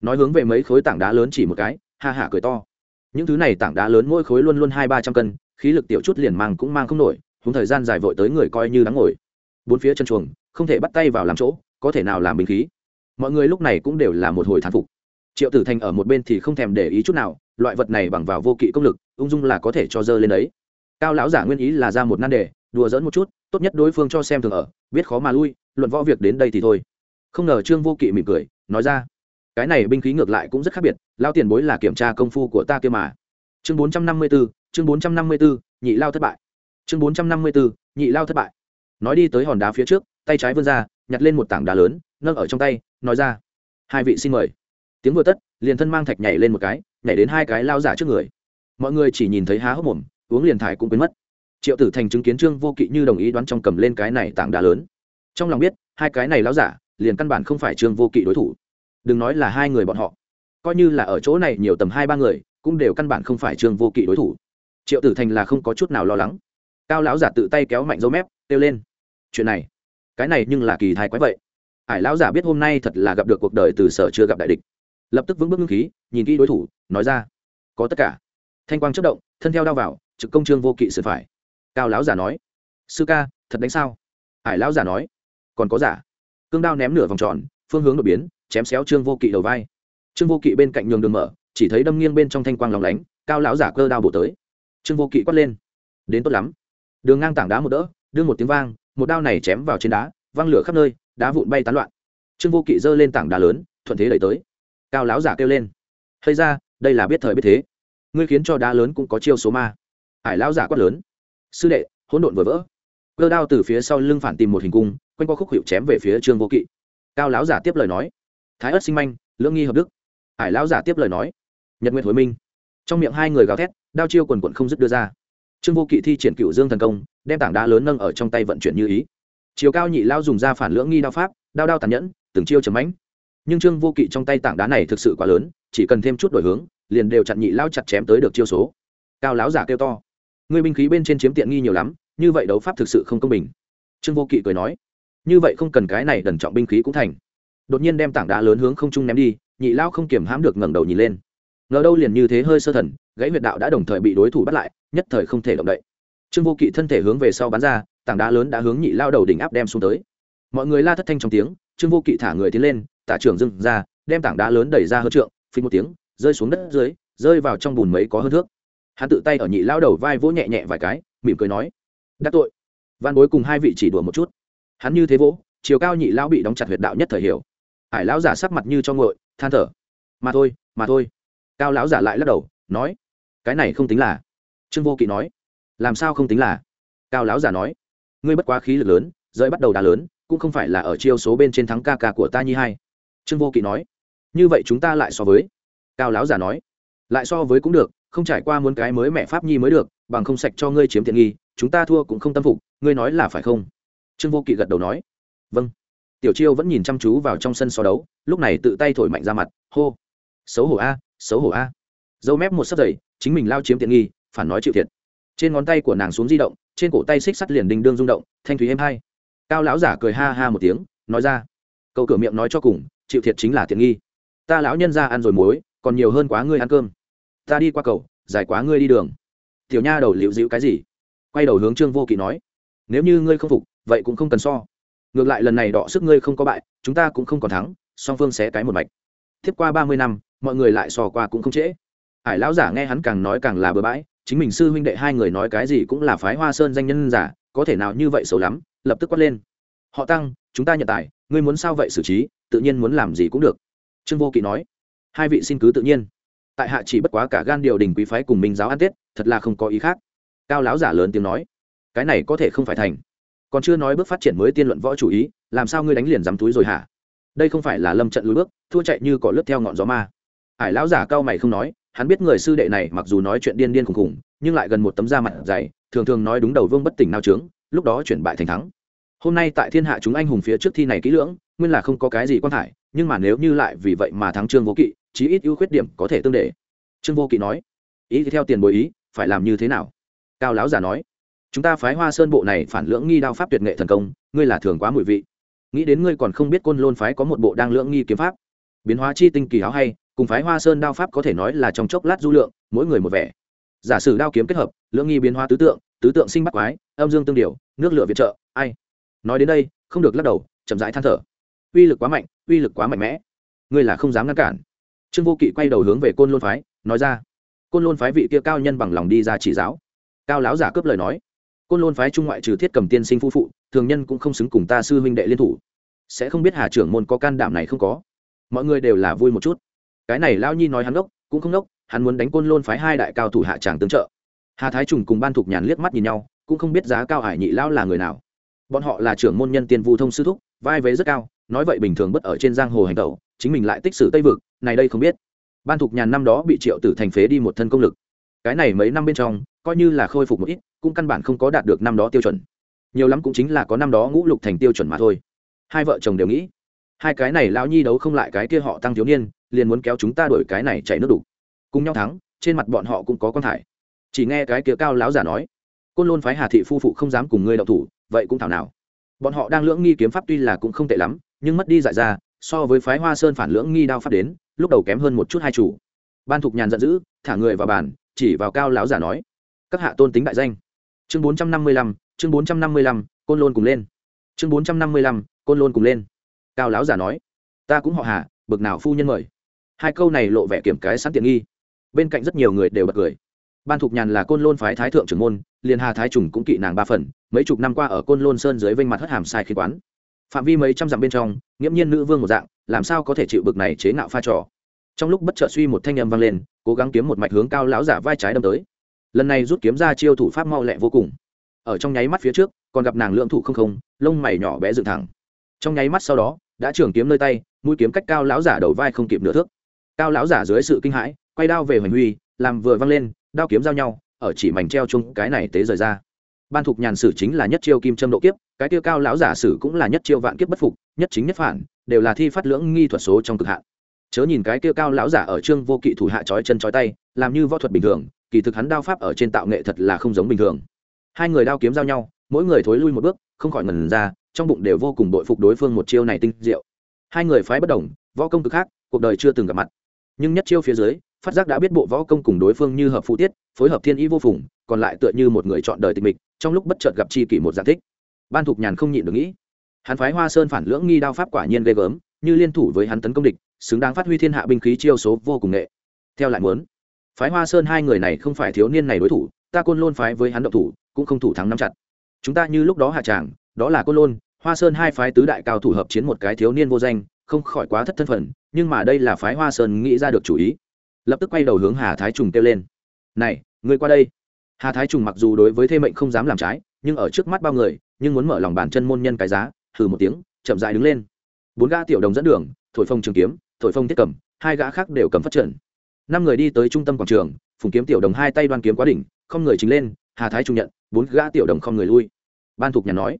Nói hướng về mấy khối tảng đá lớn chỉ một cái, ha hả cười to. Những thứ này tảng đá lớn mỗi khối luôn luôn hai ba trăm cân, khí lực tiểu chút liền mang cũng mang không nổi húng thời gian dài vội tới người coi như đáng ngồi. Bốn phía chân chuồng, không thể bắt tay vào làm chỗ có thể nào làm binh khí? Mọi người lúc này cũng đều là một hồi thán phục. Triệu tử thành ở một bên thì không thèm để ý chút nào, loại vật này bằng vào vô kỵ công lực, ung dung là có thể cho dơ lên đấy. Cao lão giả nguyên ý là ra một nan đề, đùa dỡn một chút, tốt nhất đối phương cho xem thường ở, biết khó mà lui, luận võ việc đến đây thì thôi. Không ngờ trương vô kỵ mỉm cười, nói ra, cái này binh khí ngược lại cũng rất khác biệt lao tiền bối là kiểm tra công phu của ta kia mà. Chương bốn trăm năm mươi b chương bốn trăm năm mươi b nhị lao thất bại. Chương bốn trăm năm mươi b nhị lao thất bại. Nói đi tới hòn đá phía trước, tay trái vươn ra nhặt lên một tảng đá lớn, nâng ở trong tay, nói ra, hai vị xin mời. Tiếng vừa tất, liền thân mang thạch nhảy lên một cái, nhảy đến hai cái lao giả trước người. Mọi người chỉ nhìn thấy há hốc mồm, uống liền thải cũng quên mất. Triệu tử thành chứng kiến trương vô kỵ như đồng ý đoán trong cầm lên cái này tảng đá lớn. Trong lòng biết, hai cái này lao giả, liền căn bản không phải trương vô kỵ đối thủ. Đừng nói là hai người bọn họ. Coi như là ở chỗ này nhiều tầm hai ba người, cũng đều căn bản không phải trương vô kỵ đối thủ. Triệu tử thành là không có chút nào lo lắng. Cao lão giả tự tay kéo mạnh dấu mép, kêu lên, chuyện này cái này nhưng là kỳ thái quái vậy. Ải lão giả biết hôm nay thật là gặp được cuộc đời từ sở chưa gặp đại địch. Lập tức vững bước ngưng khí, nhìn kỹ đối thủ, nói ra, có tất cả. Thanh quang chất động, thân theo đao vào, trực công trương vô kỵ sửa phải. Cao lão giả nói, sư ca, thật đánh sao? Ải lão giả nói, còn có giả. Cương đao ném nửa vòng tròn, phương hướng đột biến, chém xéo trương vô kỵ đầu vai. Trương vô kỵ bên cạnh nhường đường mở, chỉ thấy đâm nghiêng bên trong thanh quang lòng lánh, cao lão giả cơ đao bổ tới. Trương vô kỵ quát lên, đến tốt lắm. Đường ngang tảng đá một đỡ, đưa một tiếng vang một đao này chém vào trên đá, văng lửa khắp nơi, đá vụn bay tán loạn. Trương vô kỵ giơ lên tảng đá lớn, thuận thế đẩy tới. Cao lão giả kêu lên. Hay ra, đây là biết thời biết thế. Ngươi khiến cho đá lớn cũng có chiêu số ma. Ải lão giả quát lớn. Sư đệ, hỗn độn vừa vỡ. Cơ đao từ phía sau lưng phản tìm một hình cung, quanh qua khúc hiệu chém về phía trương vô kỵ. Cao lão giả tiếp lời nói. Thái ất sinh manh, lưỡng nghi hợp đức. Ải lão giả tiếp lời nói. Nhật nguyện hồi minh. Trong miệng hai người gào thét, đao chiêu quần quận không dứt đưa ra trương vô kỵ thi triển cựu dương thần công, đem tảng đá lớn nâng ở trong tay vận chuyển như ý. Chiều cao nhị lao dùng ra phản lưỡng nghi đao pháp, đao đao tàn nhẫn, từng chiêu chấm ánh nhưng trương vô kỵ trong tay tảng đá này thực sự quá lớn, chỉ cần thêm chút đổi hướng, liền đều chặn nhị lao chặt chém tới được chiêu số. Cao lão giả kêu to. Người binh khí bên trên chiếm tiện nghi nhiều lắm, như vậy đấu pháp thực sự không công bình. Trương vô kỵ cười nói. Như vậy không cần cái này đần trọng binh khí cũng thành. Đột nhiên đem tảng đá lớn hướng không trung ném đi, nhị lao không kiểm hãm được ngẩng đầu nhìn lên. Ngờ đâu liền như thế hơi sơ thần gãy huyệt đạo đã đồng thời bị đối thủ bắt lại, nhất thời không thể động đậy. Trương vô kỵ thân thể hướng về sau bắn ra, tảng đá lớn đã hướng nhị lao đầu đỉnh áp đem xuống tới. Mọi người la thất thanh trong tiếng, trương vô kỵ thả người tiến lên, tả trưởng dưng ra, đem tảng đá lớn đẩy ra hơn trượng, phình một tiếng, rơi xuống đất dưới, rơi vào trong bùn mấy có hơn thước. Hắn tự tay ở nhị lao đầu vai vỗ nhẹ nhẹ vài cái, mỉm cười nói đắc tội. Văn bối cùng hai vị chỉ đùa một chút. Hắn như thế vỗ, chiều cao nhị lao bị đóng chặt huyệt đạo nhất thời hiểu. Hải lão giả sắc mặt như cho ngội than thở, mà thôi mà thôi. Cao lão giả lại lắc đầu, nói cái này không tính là. Trương vô kỵ nói, làm sao không tính là? Cao lão giả nói, ngươi bất quá khí lực lớn, rơi bắt đầu đá lớn, cũng không phải là ở chiêu số bên trên thắng ca ca của ta nhi hai. Trương vô kỵ nói, như vậy chúng ta lại so với? Cao lão giả nói, lại so với cũng được, không trải qua muốn cái mới mẹ pháp nhi mới được, bằng không sạch cho ngươi chiếm tiện nghi, chúng ta thua cũng không tâm phục, ngươi nói là phải không? Trương vô kỵ gật đầu nói vâng. Tiểu chiêu vẫn nhìn chăm chú vào trong sân so đấu, lúc này tự tay thổi mạnh ra mặt, hô, xấu hổ a, xấu hổ a. Dâu mép một sấp dày chính mình lao chiếm tiện nghi, phản nói chịu thiệt. Trên ngón tay của nàng xuống di động, trên cổ tay xích sắt liền đình đương rung động, thanh thúy êm hai. Cao lão giả cười ha ha một tiếng, nói ra cậu cửa miệng nói cho cùng, chịu thiệt chính là tiện nghi. Ta lão nhân ra ăn rồi muối, còn nhiều hơn quá ngươi ăn cơm. Ta đi qua cầu dài quá ngươi đi đường. Tiểu nha đầu liệu dịu cái gì? Quay đầu hướng trương vô kỵ nói, nếu như ngươi không phục, vậy cũng không cần so. Ngược lại lần này đọ sức ngươi không có bại, chúng ta cũng không còn thắng, song phương sẽ cái một mạch. Tiếp qua ba mươi năm, mọi người lại sò qua cũng không trễ hải lão giả nghe hắn càng nói càng là bừa bãi, chính mình sư huynh đệ hai người nói cái gì cũng là phái hoa sơn danh nhân giả, có thể nào như vậy xấu lắm, lập tức quát lên. Họ tăng, chúng ta nhận tài, ngươi muốn sao vậy xử trí, tự nhiên muốn làm gì cũng được. Trương vô kỵ nói, hai vị xin cứ tự nhiên. Tại hạ chỉ bất quá cả gan điều đình quý phái cùng minh giáo ăn tết, thật là không có ý khác. Cao lão giả lớn tiếng nói, cái này có thể không phải thành. Còn chưa nói bước phát triển mới tiên luận võ chủ ý, làm sao ngươi đánh liền dám túi rồi hả? Đây không phải là lâm trận lùi bước, thua chạy như cỏ lướt theo ngọn gió ma. Ải lão giả cao mày không nói hắn biết người sư đệ này mặc dù nói chuyện điên điên khùng khùng, nhưng lại gần một tấm da mặt dày, thường thường nói đúng đầu vương bất tỉnh nào trướng lúc đó chuyển bại thành thắng. Hôm nay tại thiên hạ chúng anh hùng phía trước thi này kỹ lưỡng, nguyên là không có cái gì quan thải, nhưng mà nếu như lại vì vậy mà thắng trương vô kỵ, chí ít ưu khuyết điểm có thể tương đề trương vô kỵ nói, ý thì theo tiền bồi ý, phải làm như thế nào? Cao lão giả nói, chúng ta phái hoa sơn bộ này phản lưỡng nghi đao pháp tuyệt nghệ thần công, ngươi là thường quá mùi vị. Nghĩ đến ngươi còn không biết côn lôn phái có một bộ đang lưỡng nghi kiếm pháp. Biến hóa chi tinh kỳ áo hay cùng phái hoa sơn đao pháp có thể nói là trong chốc lát du lượng, mỗi người một vẻ. Giả sử đao kiếm kết hợp, lưỡng nghi biến hóa tứ tượng tứ tượng sinh bắt quái, âm dương tương điều, nước lửa viện trợ, ai? Nói đến đây, không được lắc đầu, chậm rãi than thở. Uy lực quá mạnh, uy lực quá mạnh mẽ. Ngươi là không dám ngăn cản. Trương vô kỵ quay đầu hướng về côn lôn phái, nói ra. Côn lôn phái vị kia cao nhân bằng lòng đi ra chỉ giáo. Cao lão giả cướp lời nói. Côn lôn phái trung ngoại trừ thiết cầm tiên sinh phu phụ, thường nhân cũng không xứng cùng ta sư huynh đệ liên thủ. Sẽ không biết hà trưởng môn có can đảm này không có. Mọi người đều là vui một chút cái này lao nhi nói hắn ngốc, cũng không ngốc, hắn muốn đánh côn lôn phái hai đại cao thủ hạ tràng tương trợ. Hà thái trùng cùng ban thục nhàn liếc mắt nhìn nhau, cũng không biết giá cao hải nhị lao là người nào. Bọn họ là trưởng môn nhân tiên vu thông sư thúc, vai vế rất cao, nói vậy bình thường bất ở trên giang hồ hành tẩu, chính mình lại tích sử tây vực, này đây không biết. Ban thục nhàn năm đó bị triệu tử thành phế đi một thân công lực. Cái này mấy năm bên trong, coi như là khôi phục một ít, cũng căn bản không có đạt được năm đó tiêu chuẩn. Nhiều lắm cũng chính là có năm đó ngũ lục thành tiêu chuẩn mà thôi. Hai vợ chồng đều nghĩ, hai cái này lão nhi đấu không lại cái kia họ tăng thiếu niên liền muốn kéo chúng ta đổi cái này chạy nước đủ cùng nhau thắng, trên mặt bọn họ cũng có con thải. Chỉ nghe cái kia cao lão giả nói, côn lôn phái hà thị phu phụ không dám cùng ngươi đậu thủ, vậy cũng thảo nào? Bọn họ đang lưỡng nghi kiếm pháp tuy là cũng không tệ lắm, nhưng mất đi dại ra, so với phái hoa sơn phản lưỡng nghi đao pháp đến, lúc đầu kém hơn một chút hai chủ. Ban thục nhàn giận dữ, thả người vào bàn, chỉ vào cao lão giả nói, các hạ tôn tính đại danh. Chương bốn trăm năm mươi lăm, chương bốn trăm năm mươi lăm, côn lôn cùng lên. Chương bốn trăm năm mươi lăm, côn lôn cùng lên. Cao lão giả nói, ta cũng họ hà, bực nào phu nhân mời hai câu này lộ vẻ kiểm cái sẵn tiện nghi. Bên cạnh rất nhiều người đều bật cười. Ban thục nhàn là côn lôn phái thái thượng trưởng môn, liền hà thái trùng cũng kỵ nàng ba phần, mấy chục năm qua ở côn lôn sơn dưới vênh mặt hất hàm sai khí quán. Phạm vi mấy trăm dặm bên trong, nghiễm nhiên nữ vương một dạng, làm sao có thể chịu bực này chế ngạo pha trò? Trong lúc bất chợt suy một thanh âm vang lên, cố gắng kiếm một mạch hướng cao lão giả vai trái đâm tới. Lần này rút kiếm ra chiêu thủ pháp mau lẹ vô cùng. Ở trong nháy mắt phía trước, còn gặp nàng lượng thủ không không, lông mày nhỏ bé dựng thẳng. Trong nháy mắt sau đó, đã trường kiếm nơi tay, mũi kiếm cách cao lão giả đầu vai không kịp nửa thước cao lão giả dưới sự kinh hãi, quay đao về hoành huy, làm vừa văng lên, đao kiếm giao nhau, ở chỉ mảnh treo chung cái này tế rời ra. Ban thục nhàn sử chính là nhất chiêu kim châm độ kiếp, cái tiêu cao lão giả sử cũng là nhất chiêu vạn kiếp bất phục, nhất chính nhất phản, đều là thi phát lưỡng nghi thuật số trong cực hạn. Chớ nhìn cái tiêu cao lão giả ở trương vô kỵ thủ hạ trói chân trói tay, làm như võ thuật bình thường, kỳ thực hắn đao pháp ở trên tạo nghệ thật là không giống bình thường. Hai người đao kiếm giao nhau, mỗi người thối lui một bước, không khỏi ngần ra, trong bụng đều vô cùng đội phục đối phương một chiêu này tinh diệu. Hai người phái bất đồng, võ công cực khác, cuộc đời chưa từng gặp mặt nhưng nhất chiêu phía dưới, phát giác đã biết bộ võ công cùng đối phương như hợp phụ tiết, phối hợp thiên ý vô phùng, còn lại tựa như một người chọn đời tịch mịch, trong lúc bất chợt gặp chi kỷ một giải thích. Ban thục nhàn không nhịn được nghĩ. Hắn phái hoa sơn phản lưỡng nghi đao pháp quả nhiên ghê gớm, như liên thủ với hắn tấn công địch, xứng đáng phát huy thiên hạ binh khí chiêu số vô cùng nghệ. Theo lại muốn, phái hoa sơn hai người này không phải thiếu niên này đối thủ, ta côn lôn phái với hắn động thủ, cũng không thủ thắng nắm chặt. Chúng ta như lúc đó hạ tràng, đó là côn lôn, hoa sơn hai phái tứ đại cao thủ hợp chiến một cái thiếu niên vô danh không khỏi quá thất thân phận, nhưng mà đây là phái hoa sơn nghĩ ra được chủ ý. Lập tức quay đầu hướng hà thái trùng kêu lên. Này, ngươi qua đây. Hà thái trùng mặc dù đối với thê mệnh không dám làm trái, nhưng ở trước mắt bao người, nhưng muốn mở lòng bàn chân môn nhân cái giá thử một tiếng, chậm dại đứng lên. Bốn gã tiểu đồng dẫn đường, thổi phong trường kiếm, thổi phong thiết cầm, hai gã khác đều cầm phát trận. Năm người đi tới trung tâm quảng trường, phùng kiếm tiểu đồng hai tay đoan kiếm quá đỉnh, không người chính lên, hà thái trung nhận, bốn gã tiểu đồng không người lui. Ban thục nhà nói,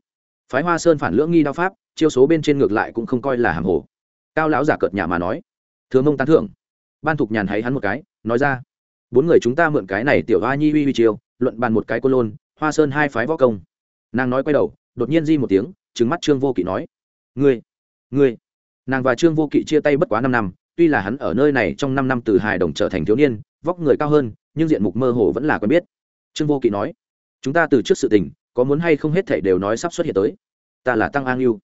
phái hoa sơn phản lưỡng nghi đao pháp, chiêu số bên trên ngược lại cũng không coi là hàng hồ cao lão giả cợt nhà mà nói, thừa mông tán thưởng. Ban thục nhàn hay hắn một cái, nói ra, bốn người chúng ta mượn cái này tiểu hoa nhi uy uy chiều luận bàn một cái cô lôn, hoa sơn hai phái võ công. Nàng nói quay đầu, đột nhiên di một tiếng trứng mắt trương vô kỵ nói, ngươi ngươi. Nàng và trương vô kỵ chia tay bất quá năm năm, tuy là hắn ở nơi này trong năm năm từ hài đồng trở thành thiếu niên, vóc người cao hơn, nhưng diện mục mơ hồ vẫn là quen biết. Trương vô kỵ nói, chúng ta từ trước sự tình, có muốn hay không hết thể đều nói sắp xuất hiện tới. Ta là tăng an yêu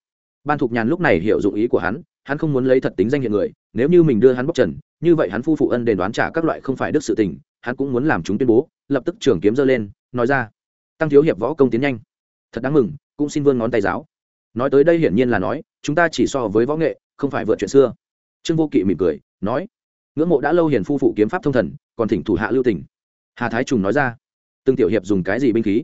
ban thục nhàn lúc này hiểu dụng ý của hắn hắn không muốn lấy thật tính danh hiện người, nếu như mình đưa hắn bóc trần, như vậy hắn phu phụ ân đền đoán trả các loại không phải đức sự tình, hắn cũng muốn làm chúng tuyên bố, lập tức trường kiếm giơ lên, nói ra. Tăng thiếu hiệp võ công tiến nhanh. Thật đáng mừng, cũng xin vươn ngón tay giáo. Nói tới đây hiển nhiên là nói, chúng ta chỉ so với võ nghệ, không phải vượt chuyện xưa. Trương vô kỵ mỉm cười, nói, ngưỡng mộ đã lâu hiền phu phụ kiếm pháp thông thần, còn thỉnh thủ hạ lưu tỉnh hà thái trùng nói ra từng tiểu hiệp dùng cái gì binh khí?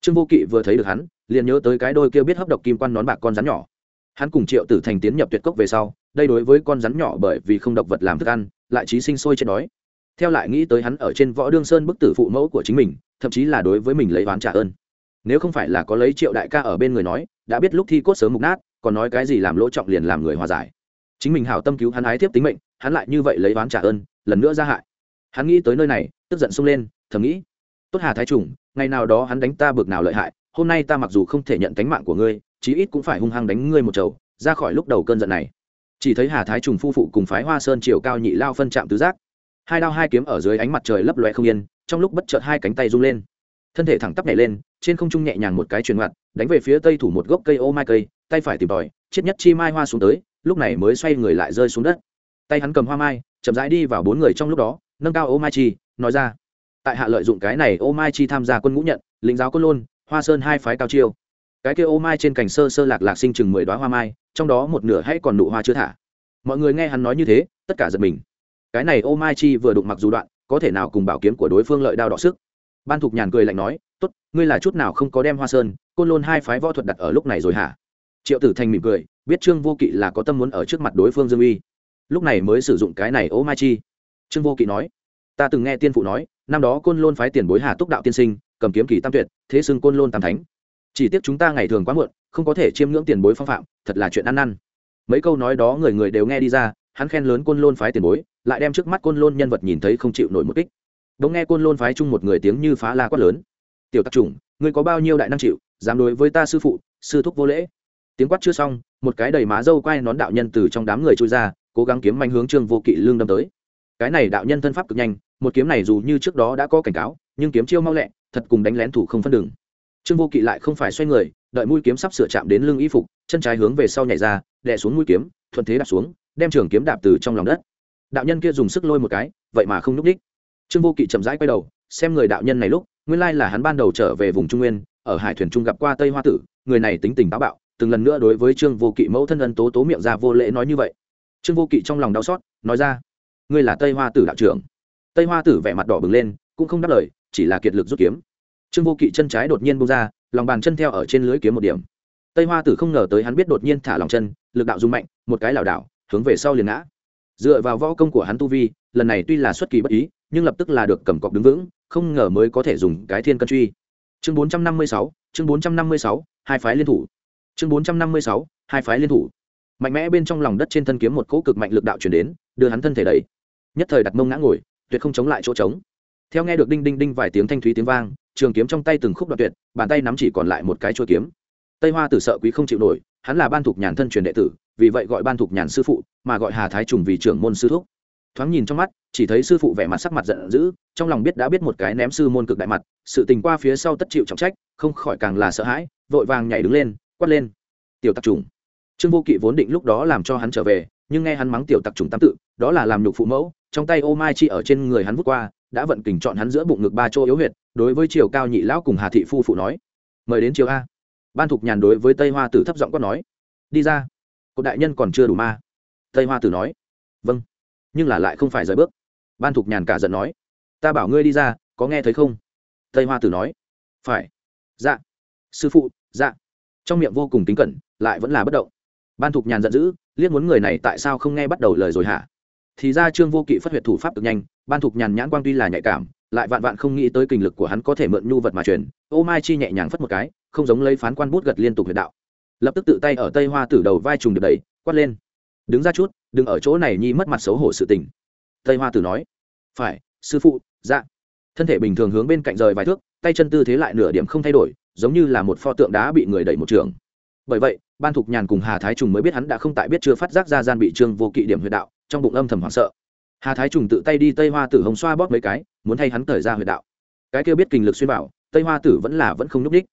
Trương vô kỵ vừa thấy được hắn, liền nhớ tới cái đôi kia biết hấp độc kim quan nón bạc con rắn nhỏ hắn cùng triệu tử thành tiến nhập tuyệt cốc về sau, đây đối với con rắn nhỏ bởi vì không độc vật làm thức ăn, lại trí sinh sôi chết đói. Theo lại nghĩ tới hắn ở trên võ đương sơn bức tử phụ mẫu của chính mình, thậm chí là đối với mình lấy oán trả ơn. Nếu không phải là có lấy triệu đại ca ở bên người nói, đã biết lúc thi cốt sớm mục nát, còn nói cái gì làm lỗ trọng liền làm người hòa giải. Chính mình hảo tâm cứu hắn ái tiếp tính mệnh, hắn lại như vậy lấy oán trả ơn, lần nữa ra hại. Hắn nghĩ tới nơi này, tức giận sung lên, thầm nghĩ, tốt hà thái trùng, ngày nào đó hắn đánh ta bực nào lợi hại, hôm nay ta mặc dù không thể nhận tánh mạng của ngươi chí ít cũng phải hung hăng đánh ngươi một chầu, ra khỏi lúc đầu cơn giận này. Chỉ thấy hà thái trùng phu phụ cùng phái hoa sơn chiều cao nhị lao phân chạm tứ giác. Hai đao hai kiếm ở dưới ánh mặt trời lấp loe không yên, trong lúc bất chợt hai cánh tay rung lên. Thân thể thẳng tắp nhảy lên, trên không trung nhẹ nhàng một cái truyền ngoặt, đánh về phía tây thủ một gốc cây ô mai cây, tay phải tìm tòi, chết nhất chi mai hoa xuống tới, lúc này mới xoay người lại rơi xuống đất. Tay hắn cầm hoa mai, chậm rãi đi vào bốn người trong lúc đó, nâng cao ô mai chi, nói ra. Tại hạ lợi dụng cái này ô mai chi tham gia quân ngũ nhận, lĩnh giáo quân lôn, hoa sơn hai phái cao chiêu cái kia ô mai trên cành sơ sơ lạc lạc sinh chừng mười đoá hoa mai, trong đó một nửa hay còn nụ hoa chưa thả. Mọi người nghe hắn nói như thế, tất cả giật mình. Cái này ô mai chi vừa đụng mặc dù đoạn, có thể nào cùng bảo kiếm của đối phương lợi đao đỏ sức? Ban thục nhàn cười lạnh nói, tốt, ngươi là chút nào không có đem hoa sơn, côn lôn hai phái võ thuật đặt ở lúc này rồi hả? Triệu tử thành mỉm cười, biết trương vô kỵ là có tâm muốn ở trước mặt đối phương dương uy. Lúc này mới sử dụng cái này ô mai chi. Trương vô kỵ nói, ta từng nghe tiên phụ nói, năm đó côn lôn phái tiền bối hà túc đạo tiên sinh, cầm kiếm kỳ tam tuyệt, thế xưng côn lôn tam thánh chỉ tiếc chúng ta ngày thường quá muộn, không có thể chiêm ngưỡng tiền bối phong phạm, thật là chuyện ăn năn. Mấy câu nói đó người người đều nghe đi ra, hắn khen lớn côn lôn phái tiền bối, lại đem trước mắt côn lôn nhân vật nhìn thấy không chịu nổi một kích. Đống nghe côn lôn phái chung một người tiếng như phá la quát lớn. Tiểu tắc chủng ngươi có bao nhiêu đại năng chịu, dám đối với ta sư phụ, sư thúc vô lễ? Tiếng quát chưa xong, một cái đầy má dâu quay nón đạo nhân từ trong đám người trôi ra, cố gắng kiếm manh hướng trương vô kỵ lương đâm tới. Cái này đạo nhân thân pháp cực nhanh, một kiếm này dù như trước đó đã có cảnh cáo, nhưng kiếm chiêu mau lẹ, thật cùng đánh lén thủ không phân đường trương vô kỵ lại không phải xoay người, đợi mũi kiếm sắp sửa chạm đến lưng y phục, chân trái hướng về sau nhảy ra, đè xuống mũi kiếm, thuận thế đạp xuống, đem trường kiếm đạp từ trong lòng đất. Đạo nhân kia dùng sức lôi một cái, vậy mà không n ú c đích. Trương vô kỵ chậm rãi quay đầu, xem người đạo nhân này lúc, nguyên lai là hắn ban đầu trở về vùng trung nguyên, ở hải thuyền trung gặp qua tây hoa tử, người này tính tình táo bạo, từng lần nữa đối với trương vô kỵ mẫu thân ân tố tố miệng ra vô lễ nói như vậy. Trương vô kỵ trong lòng đau xót, nói ra, ngươi là tây hoa tử đạo trưởng. Tây hoa tử vẻ mặt đỏ bừng lên, cũng không đáp lời, chỉ là kiệt lực rút kiếm trương vô kỵ chân trái đột nhiên bung ra, lòng bàn chân theo ở trên lưới kiếm một điểm. Tây hoa tử không ngờ tới hắn biết đột nhiên thả lòng chân, lực đạo dung mạnh, một cái lảo đảo, hướng về sau liền ngã. Dựa vào võ công của hắn tu vi, lần này tuy là xuất kỳ bất ý, nhưng lập tức là được cầm cọc đứng vững, không ngờ mới có thể dùng cái thiên cân truy. Chương bốn trăm năm mươi sáu, chương bốn trăm năm mươi sáu, hai phái liên thủ. Chương bốn trăm năm mươi sáu, hai phái liên thủ. Mạnh mẽ bên trong lòng đất trên thân kiếm một cỗ cực mạnh lực đạo chuyển đến, đưa hắn thân thể đẩy. Nhất thời đặt mông ngã ngồi, tuyệt không chống lại chỗ trống theo nghe được đinh đinh đinh vài tiếng thanh thúy tiếng vang, trường kiếm trong tay từng khúc đoạn tuyệt, bàn tay nắm chỉ còn lại một cái chuôi kiếm. Tây hoa tử sợ quý không chịu nổi, hắn là ban thục nhàn thân truyền đệ tử, vì vậy gọi ban thục nhàn sư phụ, mà gọi hà thái trùng vì trưởng môn sư thúc. Thoáng nhìn trong mắt, chỉ thấy sư phụ vẻ mặt sắc mặt giận dữ, trong lòng biết đã biết một cái ném sư môn cực đại mặt, sự tình qua phía sau tất chịu trọng trách, không khỏi càng là sợ hãi, vội vàng nhảy đứng lên, quát lên. Tiểu tặc trùng. Trương vô kỵ vốn định lúc đó làm cho hắn trở về, nhưng nghe hắn mắng tiểu tặc trùng tam tự, đó là làm nhục phụ mẫu, trong tay ô mai chi ở trên người hắn vút qua đã vận kình chọn hắn giữa bụng ngực ba chỗ yếu huyệt, đối với chiều cao nhị lão cùng hà thị phu phụ nói, mời đến chiều a. Ban thục nhàn đối với tây hoa tử thấp giọng quát nói, đi ra. Cột đại nhân còn chưa đủ ma. Tây hoa tử nói vâng nhưng là lại không phải rời bước. Ban thục nhàn cả giận nói, ta bảo ngươi đi ra, có nghe thấy không? Tây hoa tử nói, phải. Dạ. Sư phụ dạ. Trong miệng vô cùng kính cẩn, lại vẫn là bất động. Ban thục nhàn giận dữ, liếc muốn người này tại sao không nghe bắt đầu lời rồi hả? Thì ra trương vô kỵ phát huyệt thủ pháp cực nhanh, ban thục nhàn nhãn quang tuy là nhạy cảm, lại vạn vạn không nghĩ tới kinh lực của hắn có thể mượn nhu vật mà truyền. Ô mai chi nhẹ nhàng phất một cái, không giống lấy phán quan bút gật liên tục huyệt đạo. Lập tức tự tay ở tây hoa tử đầu vai trùng được đẩy, quát lên. Đứng ra chút, đừng ở chỗ này nhi mất mặt xấu hổ sự tình. Tây hoa tử nói. Phải, sư phụ dạ. Thân thể bình thường hướng bên cạnh rời vài thước, tay chân tư thế lại nửa điểm không thay đổi, giống như là một pho tượng đá bị người đẩy một trường. Bởi vậy, ban thục nhàn cùng hà thái trùng mới biết hắn đã không tại biết chưa phát giác ra gian bị trương vô kỵ điểm huyệt đạo trong bụng âm thầm hoảng sợ. Hà thái trùng tự tay đi tây hoa tử hồng xoa bóp mấy cái, muốn thay hắn thời ra huyệt đạo. Cái kêu biết kinh lực xuyên bảo, tây hoa tử vẫn là vẫn không nhúc đích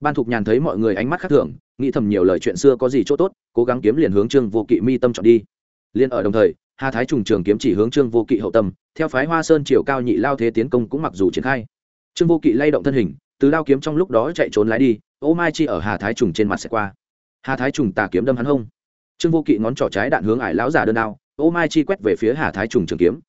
ban thục nhàn thấy mọi người ánh mắt khác thường, nghĩ thầm nhiều lời chuyện xưa có gì chỗ tốt, cố gắng kiếm liền hướng trương vô kỵ mi tâm chọn đi. Liên ở đồng thời, hà thái trùng trường kiếm chỉ hướng trương vô kỵ hậu tâm, theo phái hoa sơn chiều cao nhị lao thế tiến công cũng mặc dù triển khai. Trương vô kỵ lay động thân hình, từ lao kiếm trong lúc đó chạy trốn lái đi, ô mai chi ở hà thái trùng trên mặt sẽ qua. Hà thái trùng tà kiếm đâm hắn hông. Trương vô kỵ ngón trỏ trái đạn hướng ải lão giả đơn đao ô mai chi quét về phía hà thái trùng trường kiếm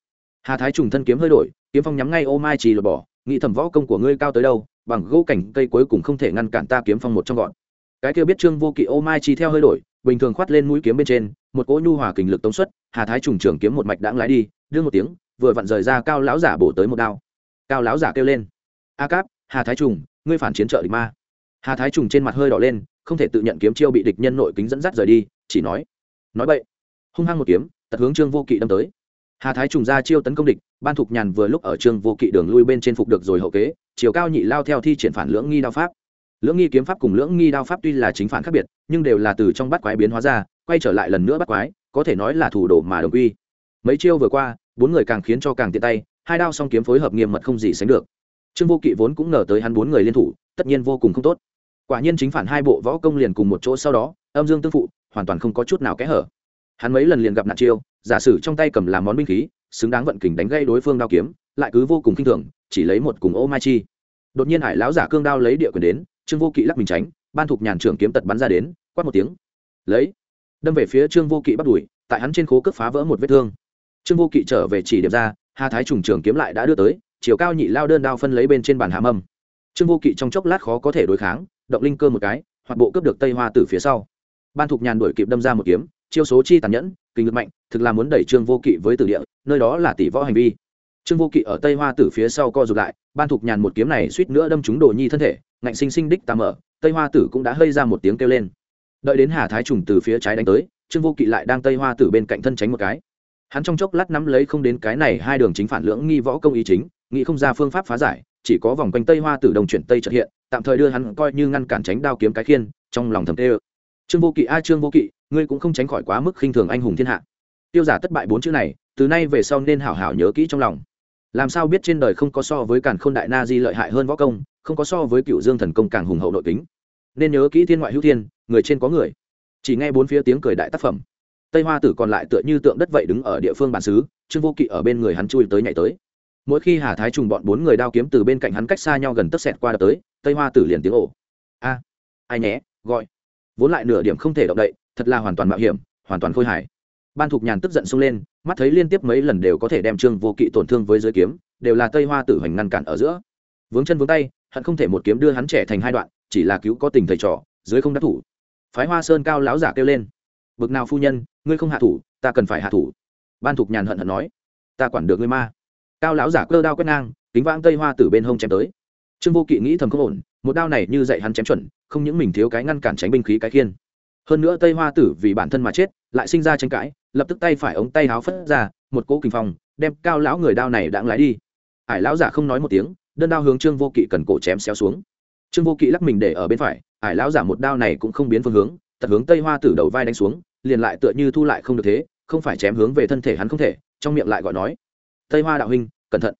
hà thái trùng thân kiếm hơi đổi kiếm phong nhắm ngay ô mai chi lột bỏ nghĩ thầm võ công của ngươi cao tới đâu bằng gỗ cảnh cây cuối cùng không thể ngăn cản ta kiếm phong một trong gọn cái kia biết trương vô kỵ ô mai chi theo hơi đổi bình thường khoát lên mũi kiếm bên trên một cỗ nhu hòa kình lực tống xuất hà thái trùng trường kiếm một mạch đãng lái đi đưa một tiếng vừa vặn rời ra cao lão giả bổ tới một đao cao lão giả kêu lên a cáp hà thái trùng ngươi phản chiến trợ địch ma hà thái trùng trên mặt hơi đỏ lên không thể tự nhận kiếm chiêu bị địch nhân nội kính dẫn dắt rời đi chỉ nói nói vậy hung hăng một kiếm tật hướng trương vô kỵ đâm tới. Hà thái trùng ra chiêu tấn công địch, ban thục nhàn vừa lúc ở trương vô kỵ đường lui bên trên phục được rồi hậu kế, chiều cao nhị lao theo thi triển phản lưỡng nghi đao pháp. Lưỡng nghi kiếm pháp cùng lưỡng nghi đao pháp tuy là chính phản khác biệt, nhưng đều là từ trong bắt quái biến hóa ra, quay trở lại lần nữa bắt quái, có thể nói là thủ đồ mà đồng quy. Mấy chiêu vừa qua, bốn người càng khiến cho càng tiện tay, hai đao song kiếm phối hợp nghiêm mật không gì sánh được. Trương vô kỵ vốn cũng ngờ tới hắn bốn người liên thủ, tất nhiên vô cùng không tốt. Quả nhiên chính phản hai bộ võ công liền cùng một chỗ sau đó, âm dương tương phụ, hoàn toàn không có chút nào kẽ hở hắn mấy lần liền gặp nạn chiêu, giả sử trong tay cầm làm món binh khí, xứng đáng vận kình đánh gây đối phương đao kiếm, lại cứ vô cùng khinh thường, chỉ lấy một cùng ô mai chi đột nhiên hải lão giả cương đao lấy địa quyền đến, trương vô kỵ lắc mình tránh, ban thục nhàn trưởng kiếm tật bắn ra đến, quát một tiếng. Lấy. Đâm về phía trương vô kỵ bắt đuổi, tại hắn trên khố cướp phá vỡ một vết thương. Trương vô kỵ trở về chỉ điểm ra, hà thái trùng trưởng kiếm lại đã đưa tới, chiều cao nhị lao đơn đao phân lấy bên trên bàn hàm âm trương vô kỵ trong chốc lát khó có thể đối kháng, động linh cơ một cái hoặc bộ cướp được tây hoa từ phía sau. Ban thục nhàn đuổi kịp đâm ra một kiếm chiêu số chi tàn nhẫn, kinh lực mạnh, thực là muốn đẩy trương vô kỵ với tử địa, nơi đó là tỷ võ hành vi. Trương vô kỵ ở tây hoa tử phía sau co rụt lại, ban thục nhàn một kiếm này suýt nữa đâm trúng đồ nhi thân thể, ngạnh sinh sinh đích tà mở, tây hoa tử cũng đã hơi ra một tiếng kêu lên. Đợi đến hà thái trùng từ phía trái đánh tới, trương vô kỵ lại đang tây hoa tử bên cạnh thân tránh một cái. Hắn trong chốc lát nắm lấy không đến cái này hai đường chính phản lưỡng nghi võ công ý chính, nghĩ không ra phương pháp phá giải, chỉ có vòng quanh tây hoa tử đồng chuyển tây trợ hiện, tạm thời đưa hắn coi như ngăn cản tránh đao kiếm cái khiên, trong lòng thầm tê ơ trương vô kỵ, a trương vô kỵ ngươi cũng không tránh khỏi quá mức khinh thường anh hùng thiên hạ. Tiêu giả thất bại bốn chữ này, từ nay về sau nên hảo hảo nhớ kỹ trong lòng. Làm sao biết trên đời không có so với càn k h ô n đại na di lợi hại hơn võ công, không có so với cựu dương thần công càng hùng hậu nội tính. nên nhớ kỹ thiên ngoại hữu thiên, người trên có người. Chỉ nghe bốn phía tiếng cười đại tác phẩm. Tây hoa tử còn lại tựa như tượng đất vậy đứng ở địa phương bản xứ, trương vô kỵ ở bên người hắn chui tới nhảy tới. Mỗi khi hà thái trùng bọn bốn người đao kiếm từ bên cạnh hắn cách xa nhau gần tấc xẹt qua đập tới, tây hoa tử liền tiếng ồ. a, ai nhé, gọi. Vốn lại nửa điểm không thể động đậy thật là hoàn toàn mạo hiểm, hoàn toàn khôi hài. Ban thục nhàn tức giận xông lên, mắt thấy liên tiếp mấy lần đều có thể đem trương vô kỵ tổn thương với giới kiếm, đều là tây hoa tử hoành ngăn cản ở giữa. Vướng chân vướng tay, hận không thể một kiếm đưa hắn trẻ thành hai đoạn, chỉ là cứu có tình thầy trò, dưới không đắc thủ. Phái hoa sơn cao láo giả kêu lên, bực nào phu nhân, ngươi không hạ thủ, ta cần phải hạ thủ. Ban thục nhàn hận hận nói, ta quản được ngươi ma. Cao láo giả cơ đao quét ngang, kính vãng tây hoa tử bên hông chém tới. Trương vô kỵ nghĩ thầm không ổn, một đao này như dạy hắn chém chuẩn, không những mình thiếu cái ngăn cản tránh binh khí cái khiên hơn nữa tây hoa tử vì bản thân mà chết, lại sinh ra tranh cãi, lập tức tay phải ống tay háo phất ra, một cỗ kinh phong, đem cao lão người đao này đãng lái đi. Ải lão giả không nói một tiếng, đơn đao hướng trương vô kỵ cần cổ chém xéo xuống. Trương vô kỵ lắc mình để ở bên phải ải lão giả một đao này cũng không biến phương hướng tật hướng tây hoa tử đầu vai đánh xuống, liền lại tựa như thu lại không được thế, không phải chém hướng về thân thể hắn không thể, trong miệng lại gọi nói, tây hoa đạo huynh, cẩn thận.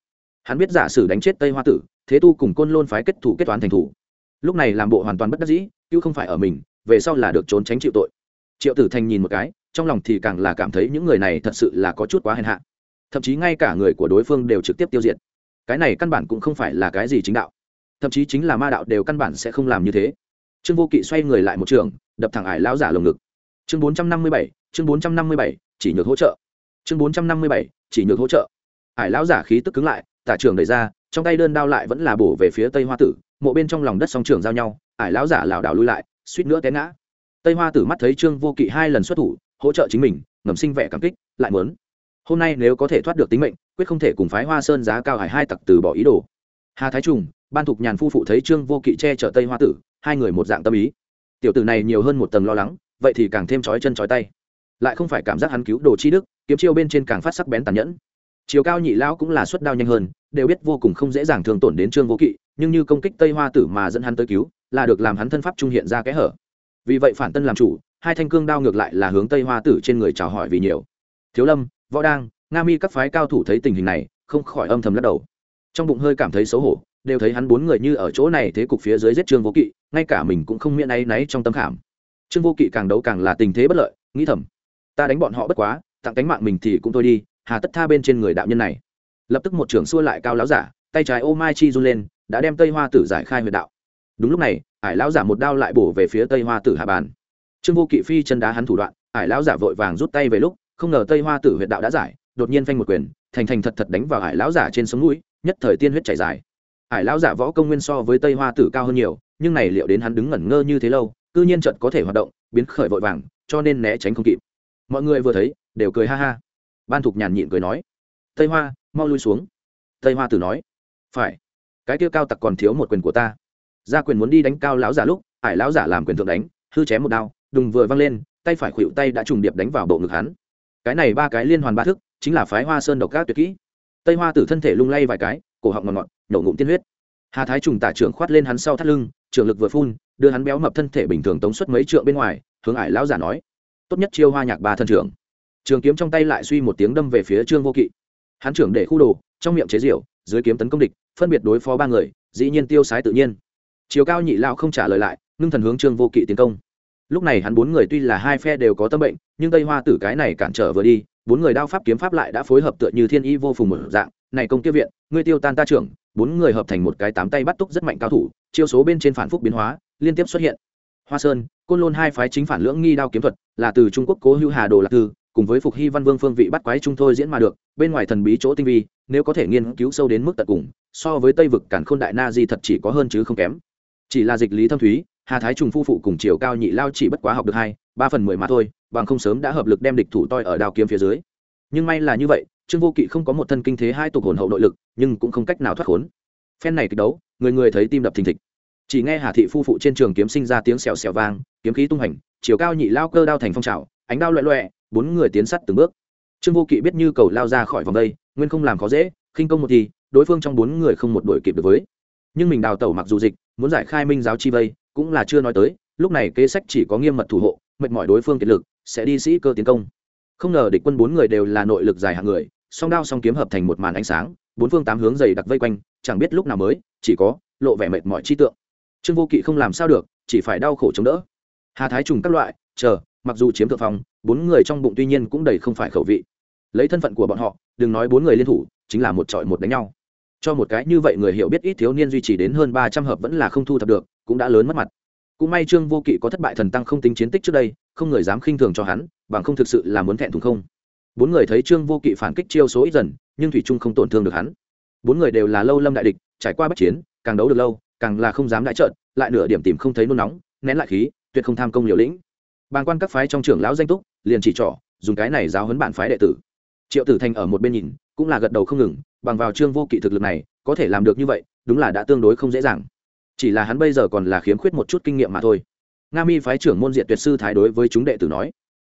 Hắn biết giả sử đánh chết tây hoa tử, thế tu cùng côn lôn phái kết thủ kết toán thành thủ. Lúc này làm bộ hoàn toàn bất đắc dĩ cứu không phải ở mình về sau là được trốn tránh chịu tội. Triệu tử thành nhìn một cái, trong lòng thì càng là cảm thấy những người này thật sự là có chút quá hèn hạ. Thậm chí ngay cả người của đối phương đều trực tiếp tiêu diệt. Cái này căn bản cũng không phải là cái gì chính đạo. Thậm chí chính là ma đạo đều căn bản sẽ không làm như thế. Trương vô kỵ xoay người lại một trường, đập thẳng ải lão giả lồng ngực. Chương bốn trăm năm mươi bảy, chương bốn trăm năm mươi bảy, chỉ nhược hỗ trợ. Chương bốn trăm năm mươi bảy, chỉ nhược hỗ trợ. Ải lão giả khí tức cứng lại, tả trường đẩy ra, trong tay đơn đao lại vẫn là bổ về phía tây hoa tử, mộ bên trong lòng đất song trường giao nhau, ải lão giả lảo đảo lui lại suýt nữa té ngã. Tây hoa tử mắt thấy trương vô kỵ hai lần xuất thủ, hỗ trợ chính mình, ngầm sinh vẻ cảm kích, lại muốn. Hôm nay nếu có thể thoát được tính mệnh, quyết không thể cùng phái hoa sơn giá cao hải hai tặc từ bỏ ý đồ. Hà thái trùng, ban thục nhàn phu phụ thấy trương vô kỵ che chở tây hoa tử, hai người một dạng tâm ý. Tiểu tử này nhiều hơn một tầng lo lắng, vậy thì càng thêm chói chân chói tay. Lại không phải cảm giác hắn cứu đồ chi đức, kiếm chiêu bên trên càng phát sắc bén tàn nhẫn. Chiều cao nhị lão cũng là suất đao nhanh hơn, đều biết vô cùng không dễ dàng thương tổn đến trương vô kỵ, nhưng như công kích tây hoa tử mà dẫn hắn tới cứu là được làm hắn thân pháp trung hiện ra kẽ hở. Vì vậy phản tân làm chủ, hai thanh cương đao ngược lại là hướng tây hoa tử trên người chào hỏi vì nhiều. Thiếu lâm, võ đang, nga mi các phái cao thủ thấy tình hình này, không khỏi âm thầm lắc đầu. Trong bụng hơi cảm thấy xấu hổ, đều thấy hắn bốn người như ở chỗ này thế cục phía dưới giết trương vô kỵ, ngay cả mình cũng không miễn áy náy trong tâm khảm. Trương vô kỵ càng đấu càng là tình thế bất lợi, nghĩ thầm, ta đánh bọn họ bất quá, tặng cánh mạng mình thì cũng thôi đi, hà tất tha bên trên người đạo nhân này. Lập tức một trưởng xua lại cao láo giả, tay trái ô mai chi run lên, đã đem tây hoa tử giải khai huyệt đạo đúng lúc này, ải lão giả một đao lại bổ về phía tây hoa tử hạ bàn. Trương vô kỵ phi chân đá hắn thủ đoạn, ải lão giả vội vàng rút tay về lúc, không ngờ tây hoa tử huyệt đạo đã giải, đột nhiên phanh một quyền, thành thành thật thật đánh vào ải lão giả trên sống mũi, nhất thời tiên huyết chảy dài. Ải lão giả võ công nguyên so với tây hoa tử cao hơn nhiều, nhưng này liệu đến hắn đứng ngẩn ngơ như thế lâu, cư nhiên trận có thể hoạt động, biến khởi vội vàng, cho nên né tránh không kịp. Mọi người vừa thấy, đều cười ha ha. Ban thục nhàn nhịn cười nói, tây hoa, mau lui xuống. Tây hoa tử nói, phải, cái kia cao tặc còn thiếu một quyền của ta gia quyền muốn đi đánh cao lão giả lúc, ải lão giả làm quyền thượng đánh, hư chém một đao, đùng vừa văng lên, tay phải khuỵu tay đã trùng điệp đánh vào bộ ngực hắn. Cái này ba cái liên hoàn ba thức, chính là phái hoa sơn độc các tuyệt kỹ. Tây hoa tử thân thể lung lay vài cái, cổ họng ngọt ngọt, nhổ ngụm tiên huyết. Hà thái trùng tả trưởng khoát lên hắn sau thắt lưng trường lực vừa phun, đưa hắn béo mập thân thể bình thường tống suất mấy trượng bên ngoài, hướng ải lão giả nói, tốt nhất chiêu hoa nhạc ba thân trưởng. Trường kiếm trong tay lại suy một tiếng đâm về phía trương vô kỵ. Hắn trưởng để khu đồ, trong miệng chế diệu dưới kiếm tấn công địch, phân biệt đối phó ba người, dĩ nhiên tiêu sái tự nhiên chiều cao nhị lao không trả lời lại, ngưng thần hướng trương vô kỵ tiến công. Lúc này hắn bốn người tuy là hai phe đều có tâm bệnh, nhưng tây hoa tử cái này cản trở vừa đi, bốn người đao pháp kiếm pháp lại đã phối hợp tựa như thiên y vô phùng một dạng. Này công kia viện, ngươi tiêu tan ta trưởng, bốn người hợp thành một cái tám tay bắt túc rất mạnh cao thủ, chiêu số bên trên phản phúc biến hóa, liên tiếp xuất hiện. Hoa sơn, côn lôn hai phái chính phản lưỡng nghi đao kiếm thuật, là từ trung quốc cố hữu hà đồ lạc thư, cùng với phục hy văn vương phương vị bắt quái trung thôi diễn mà được, bên ngoài thần bí chỗ tinh vi, nếu có thể nghiên cứu sâu đến mức tận cùng, so với tây vực cản khôn đại na di thật chỉ có hơn chứ không kém chỉ là dịch lý thâm thúy, hà thái trùng phu phụ cùng chiều cao nhị lao chỉ bất quá học được hai, ba phần mười mà thôi, bằng không sớm đã hợp lực đem địch thủ toi ở đào kiếm phía dưới. Nhưng may là như vậy, trương vô kỵ không có một thân kinh thế hai tục hồn hậu nội lực, nhưng cũng không cách nào thoát khốn. Phen này kịch đấu, người người thấy tim đập thình thịch. Chỉ nghe hà thị phu phụ trên trường kiếm sinh ra tiếng xèo xèo vang, kiếm khí tung hành chiều cao nhị lao cơ đao thành phong trào, ánh đao loẹ loẹ, bốn người tiến sắt từng bước. Trương vô kỵ biết như cầu lao ra khỏi vòng đây, nguyên không làm khó dễ, khinh công một thì, đối phương trong bốn người không một đuổi kịp được với. Nhưng mình đào tẩu mặc dù dịch muốn giải khai minh giáo chi vây, cũng là chưa nói tới, lúc này kế sách chỉ có nghiêm mật thủ hộ, mệt mỏi đối phương kiệt lực, sẽ đi sĩ cơ tiến công. Không ngờ địch quân bốn người đều là nội lực dài hạng người, song đao song kiếm hợp thành một màn ánh sáng, bốn phương tám hướng dày đặc vây quanh, chẳng biết lúc nào mới, chỉ có lộ vẻ mệt mỏi chi tượng. Trương vô kỵ không làm sao được, chỉ phải đau khổ chống đỡ. Hà thái trùng các loại, chờ, mặc dù chiếm thượng phong, bốn người trong bụng tuy nhiên cũng đầy không phải khẩu vị. Lấy thân phận của bọn họ, đừng nói bốn người liên thủ, chính là một trọi một đánh nhau cho một cái như vậy người hiểu biết ít thiếu niên duy trì đến hơn ba trăm hợp vẫn là không thu thập được, cũng đã lớn mất mặt. Cũng may trương vô kỵ có thất bại thần tăng không tính chiến tích trước đây, không người dám khinh thường cho hắn, bằng không thực sự là muốn thẹn thùng không. Bốn người thấy trương vô kỵ phản kích chiêu số ít dần, nhưng thủy trung không tổn thương được hắn. Bốn người đều là lâu lâm đại địch, trải qua bất chiến, càng đấu được lâu, càng là không dám đại trợn, lại nửa điểm tìm không thấy nôn nóng, nén lại khí, tuyệt không tham công liều lĩnh. Bàng quan các phái trong trưởng lão danh túc, liền chỉ trỏ, dùng cái này giáo huấn bản phái đệ tử. Triệu tử thành ở một bên nhìn cũng là gật đầu không ngừng, bằng vào trương vô kỵ thực lực này, có thể làm được như vậy, đúng là đã tương đối không dễ dàng. Chỉ là hắn bây giờ còn là khiếm khuyết một chút kinh nghiệm mà thôi. Nga mi phái trưởng môn diện tuyệt sư thái đối với chúng đệ tử nói,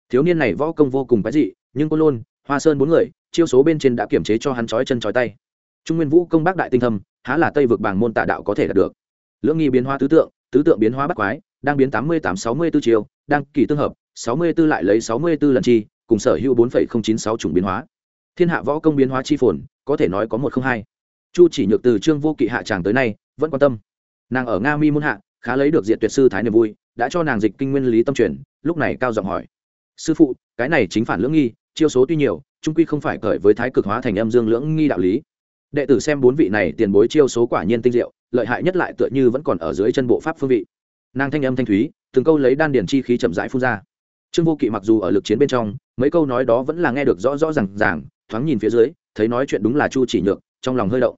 thiếu niên này võ công vô cùng quái dị, nhưng côn lôn, hoa sơn bốn người, chiêu số bên trên đã kiểm chế cho hắn trói chân trói tay. Trung nguyên vũ công bác đại tinh thâm, há là tây vực bảng môn tả đạo có thể đạt được. Lưỡng nghi biến hóa tứ tượng tứ tượng biến hóa bắt quái, đang biến tám mươi tám sáu mươi b ố chiều đang kỳ tương hợp, sáu mươi b ố lại lấy sáu mươi b ố lần chi, cùng sở hữu bốn chín sáu chủng biến hóa thiên hạ võ công biến hóa chi phồn, có thể nói có một không hai. Chu chỉ nhược từ trương vô kỵ hạ tràng tới nay, vẫn quan tâm. Nàng ở nga mi muôn hạ, khá lấy được diện tuyệt sư thái niềm vui, đã cho nàng dịch kinh nguyên lý tâm truyền, lúc này cao giọng hỏi. Sư phụ, cái này chính phản lưỡng nghi, chiêu số tuy nhiều, trung quy không phải cởi với thái cực hóa thành âm dương lưỡng nghi đạo lý. Đệ tử xem bốn vị này tiền bối chiêu số quả nhiên tinh diệu, lợi hại nhất lại tựa như vẫn còn ở dưới chân bộ pháp phương vị. Nàng thanh âm thanh thúy, từng câu lấy đan điền chi khí chậm rãi phun ra. Trương vô kỵ mặc dù ở lực chiến bên trong, mấy câu nói đó vẫn là nghe được rõ rõ r à n g ràng thoáng nhìn phía dưới, thấy nói chuyện đúng là chu chỉ nhược, trong lòng hơi động.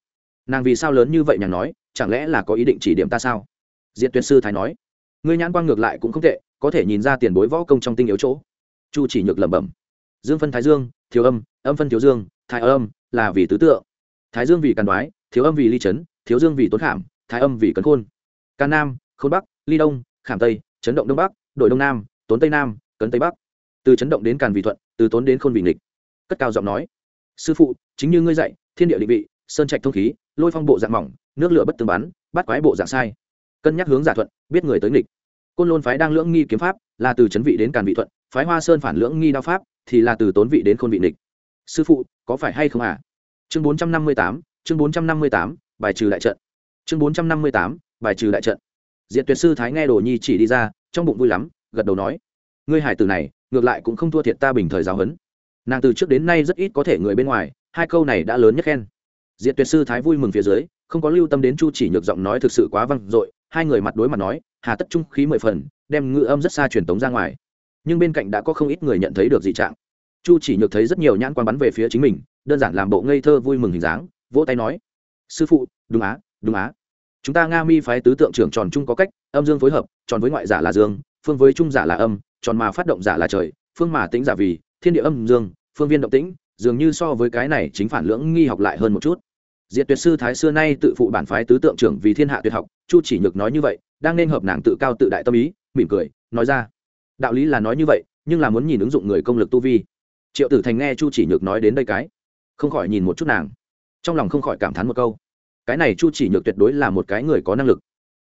Nàng vì sao lớn như vậy nhàng nói, chẳng lẽ là có ý định chỉ điểm ta sao? Diện tuyệt sư thái nói. Ngươi nhãn quang ngược lại cũng không tệ, có thể nhìn ra tiền bối võ công trong tinh yếu chỗ. Chu chỉ nhược lẩm bẩm. Dương phân thái dương, thiếu âm âm phân thiếu dương, thái âm là vì tứ tượng. Thái dương vì càn đoái thiếu âm vì ly trấn thiếu dương vì tuấn khảm, thái âm vì cấn khôn. Can nam, khôn bắc, ly đông, khảm tây, chấn động đông bắc đội đông nam, tốn tây nam, cấn tây bắc. Từ chấn động đến càn vì thuận, từ tốn đến khôn vì nghịch. Cất cao giọng nói sư phụ, chính như ngươi dạy, thiên địa định vị, sơn trạch thông khí, lôi phong bộ dạng mỏng, nước lửa bất tương bắn, bắt quái bộ dạng sai. Cân nhắc hướng giả thuận, biết người tới nghịch. Côn lôn phái đang lưỡng nghi kiếm pháp, là từ chấn vị đến càn vị thuận, phái hoa sơn phản lưỡng nghi đao pháp, thì là từ tốn vị đến khôn vị nghịch. Sư phụ, có phải hay không à? Chương bốn trăm năm mươi tám, chương bốn trăm năm mươi tám, bài trừ đại trận. Chương bốn trăm năm mươi tám, bài trừ đại trận. Diện tuyệt sư thái nghe đồ nhi chỉ đi ra, trong bụng vui lắm, gật đầu nói, ngươi hải tử này, ngược lại cũng không thua thiệt ta bình thời giáo huấn nàng từ trước đến nay rất ít có thể người bên ngoài, hai câu này đã lớn nhất khen. Diện tuyệt sư thái vui mừng phía dưới, không có lưu tâm đến chu chỉ nhược giọng nói thực sự quá văng dội, hai người mặt đối mặt nói, hà tất trung khí mười phần, đem ngữ âm rất xa truyền tống ra ngoài. Nhưng bên cạnh đã có không ít người nhận thấy được dị trạng. Chu chỉ nhược thấy rất nhiều nhãn quan bắn về phía chính mình, đơn giản làm bộ ngây thơ vui mừng hình dáng, vỗ tay nói, sư phụ, đúng á đúng á. Chúng ta nga mi phái tứ tượng trưởng tròn chung có cách, âm dương phối hợp, tròn với ngoại giả là dương, phương với trung giả là âm, tròn mà phát động giả là trời, phương mà tính giả vì, thiên địa âm dương phương viên động tĩnh, dường như so với cái này chính phản lưỡng nghi học lại hơn một chút. Diệt tuyệt sư thái xưa nay tự phụ bản phái tứ tượng trưởng vì thiên hạ tuyệt học, chu chỉ nhược nói như vậy, đang nên hợp nàng tự cao tự đại tâm ý, mỉm cười, nói ra. Đạo lý là nói như vậy, nhưng là muốn nhìn ứng dụng người công lực tu vi. Triệu tử thành nghe chu chỉ nhược nói đến đây cái, không khỏi nhìn một chút nàng. Trong lòng không khỏi cảm thán một câu. Cái này chu chỉ nhược tuyệt đối là một cái người có năng lực.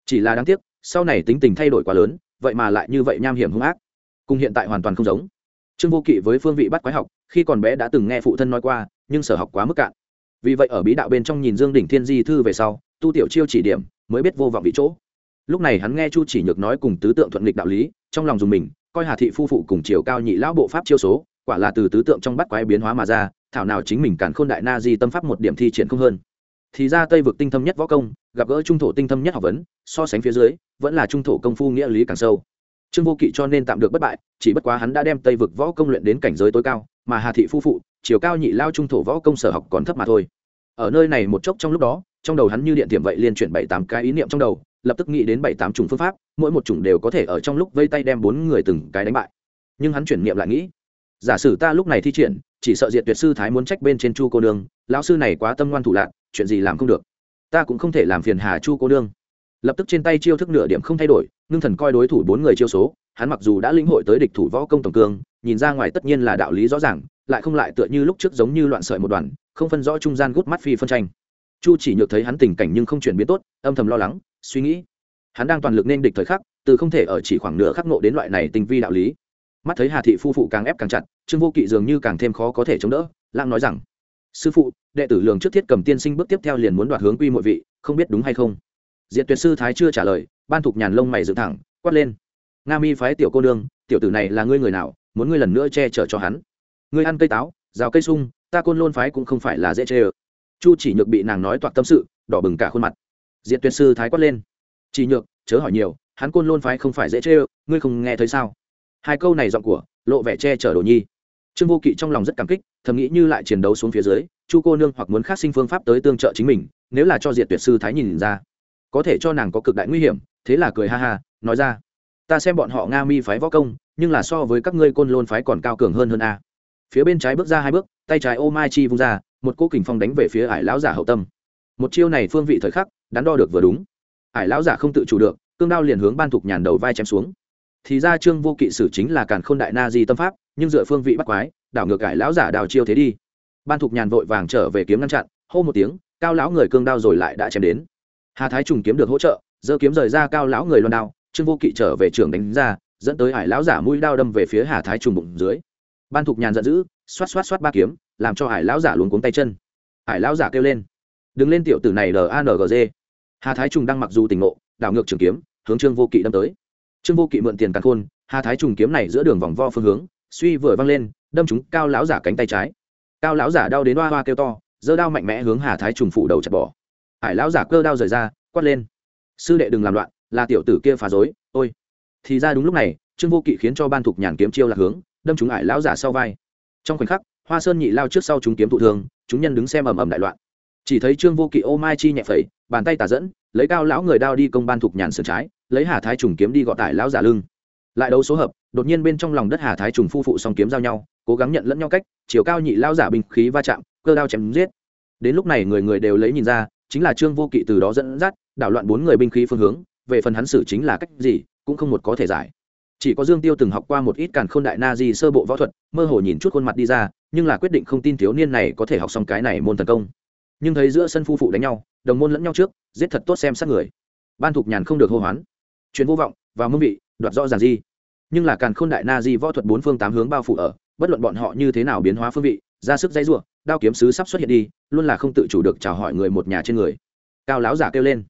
Chỉ là đáng tiếc, sau này tính tình thay đổi quá lớn, vậy mà lại như vậy nham hiểm hung ác. Cùng hiện tại hoàn toàn không giống trương vô kỵ với phương vị bắt quái học, khi còn bé đã từng nghe phụ thân nói qua, nhưng sở học quá mức cạn. Vì vậy ở bí đạo bên trong nhìn dương đỉnh thiên di thư về sau, tu tiểu chiêu chỉ điểm, mới biết vô vọng vị chỗ. Lúc này hắn nghe chu chỉ nhược nói cùng tứ tượng thuận nghịch đạo lý, trong lòng dùng mình, coi hà thị phu phụ cùng chiều cao nhị lão bộ pháp chiêu số, quả là từ tứ tượng trong bắt quái biến hóa mà ra, thảo nào chính mình càn khôn đại na di tâm pháp một điểm thi triển không hơn. Thì ra tây vực tinh thâm nhất võ công, gặp gỡ trung thổ tinh thâm nhất học vấn, so sánh phía dưới, vẫn là trung thổ công phu nghĩa lý càng sâu trương vô kỵ cho nên tạm được bất bại, chỉ bất quá hắn đã đem tây vực võ công luyện đến cảnh giới tối cao, mà hà thị phu phụ, chiều cao nhị lao trung thổ võ công sở học còn thấp mà thôi. Ở nơi này một chốc trong lúc đó, trong đầu hắn như điện tiệm vậy liên chuyển bảy tám cái ý niệm trong đầu, lập tức nghĩ đến bảy tám chủng phương pháp, mỗi một chủng đều có thể ở trong lúc vây tay đem bốn người từng cái đánh bại. Nhưng hắn chuyển niệm lại nghĩ, giả sử ta lúc này thi triển, chỉ sợ diệt tuyệt sư thái muốn trách bên trên chu cô nương, lão sư này quá tâm ngoan thủ lạc, chuyện gì làm không được? Ta cũng không thể làm phiền hà chu cô nương lập tức trên tay chiêu thức nửa điểm không thay đổi, ngưng thần coi đối thủ bốn người chiêu số, hắn mặc dù đã lĩnh hội tới địch thủ võ công tổng cương, nhìn ra ngoài tất nhiên là đạo lý rõ ràng, lại không lại tựa như lúc trước giống như loạn sợi một đoàn, không phân rõ trung gian gút mắt phi phân tranh. Chu chỉ nhược thấy hắn tình cảnh nhưng không chuyển biến tốt, âm thầm lo lắng, suy nghĩ. Hắn đang toàn lực nên địch thời khắc, từ không thể ở chỉ khoảng nửa khắc nộ đến loại này tình vi đạo lý. Mắt thấy hà thị phu phụ càng ép càng chặt, trương vô kỵ dường như càng thêm khó có thể chống đỡ lãng nói rằng, sư phụ, đệ tử lường trước thiết cầm tiên sinh bước tiếp theo liền muốn đoạt hướng quy mọi vị, không biết đúng hay không? Diện tuyệt sư thái chưa trả lời, ban thục nhàn lông mày dựng thẳng, quát lên. Nga mi phái tiểu cô nương, tiểu tử này là ngươi người nào, muốn ngươi lần nữa che chở cho hắn. Ngươi ăn cây táo, rào cây sung, ta côn lôn phái cũng không phải là dễ chê ơ. Chu chỉ nhược bị nàng nói toạc tâm sự, đỏ bừng cả khuôn mặt. Diện tuyệt sư thái quát lên. Chỉ nhược, chớ hỏi nhiều, hắn côn lôn phái không phải dễ chê ơ, ngươi không nghe thấy sao? Hai câu này giọng của, lộ vẻ che chở đồ nhi. Trương vô kỵ trong lòng rất cảm kích, thầm nghĩ như lại chiến đấu xuống phía dưới, chu cô nương hoặc muốn khác sinh phương pháp tới tương trợ chính mình, nếu là cho diệt tuyệt sư thái nhìn ra có thể cho nàng có cực đại nguy hiểm, thế là cười ha ha, nói ra, ta xem bọn họ nga mi phái võ công, nhưng là so với các ngươi côn lôn phái còn cao cường hơn hơn a. Phía bên trái bước ra hai bước, tay trái ô mai chi vung ra, một cô kình phong đánh về phía ải lão giả hậu tâm. Một chiêu này phương vị thời khắc, đắn đo được vừa đúng. Ải lão giả không tự chủ được, cương đao liền hướng ban thục nhàn đầu vai chém xuống. Thì ra trương vô kỵ sử chính là càn khôn đại na di tâm pháp, nhưng dựa phương vị bắt quái, đảo ngược ải lão giả đào chiêu thế đi. Ban thục nhàn vội vàng trở về kiếm ngăn chặn, hô một tiếng, cao lão người cương đao rồi lại đã chém đến hà thái trùng kiếm được hỗ trợ, giơ kiếm rời ra cao lão người loan đao, trương vô kỵ trở về trường đánh ra, dẫn tới hải lão giả mũi đao đâm về phía hà thái trùng bụng dưới. Ban thục nhàn giận dữ, xoát xoát xoát ba kiếm, làm cho hải lão giả luống cuống tay chân. Hải lão giả kêu lên đừng lên tiểu tử này langg hà thái trùng đang mặc dù tỉnh ngộ, đảo ngược trường kiếm, hướng trương vô kỵ đâm tới. Trương vô kỵ mượn tiền càn khôn, hà thái trùng kiếm này giữa đường vòng vo phương hướng, suy vừa văng lên, đâm trúng cao lão giả cánh tay trái. Cao lão giả đau đến hoa hoa kêu to, giơ đao mạnh mẽ hướng hà thái trùng phủ đầu chặt bỏ ải lão giả cơ đao rời ra, quát lên. Sư đệ đừng làm loạn, là tiểu tử kia phá dối ôi. Thì ra đúng lúc này, trương vô kỵ khiến cho ban thục nhàn kiếm chiêu lạc hướng, đâm chúng ải lão giả sau vai. Trong khoảnh khắc, hoa sơn nhị lao trước sau chúng kiếm thụ thương, chúng nhân đứng xem ầm ầm đại loạn. Chỉ thấy trương vô kỵ ô mai chi nhẹ phẩy, bàn tay tà dẫn, lấy cao lão người đao đi công ban thục nhàn sườn trái, lấy hà thái trùng kiếm đi gọt tải lão giả lưng. Lại đấu số hợp, đột nhiên bên trong lòng đất hà thái trùng phu phụ song kiếm giao nhau, cố gắng nhận lẫn nhau cách, chiều cao nhị lao giả binh khí va chạm, cơ đao chém giết. Đến lúc này người người đều lấy nhìn ra chính là trương vô kỵ từ đó dẫn dắt, đảo loạn bốn người binh khí phương hướng, về phần hắn xử chính là cách gì, cũng không một có thể giải. Chỉ có dương tiêu từng học qua một ít càn khôn đại na di sơ bộ võ thuật, mơ hồ nhìn chút khuôn mặt đi ra, nhưng là quyết định không tin thiếu niên này có thể học xong cái này môn tấn công. Nhưng thấy giữa sân phu phụ đánh nhau, đồng môn lẫn nhau trước, giết thật tốt xem sát người. Ban thục nhàn không được hô hoán. Chuyện vô vọng và mưu vị, đoạt rõ ràng di nhưng là càn khôn đại na di võ thuật bốn phương tám hướng bao phủ ở, bất luận bọn họ như thế nào biến hóa phương vị ra sức dây rủa, đao kiếm sứ sắp xuất hiện đi luôn là không tự chủ được chào hỏi người một nhà trên người. Cao lão giả kêu lên.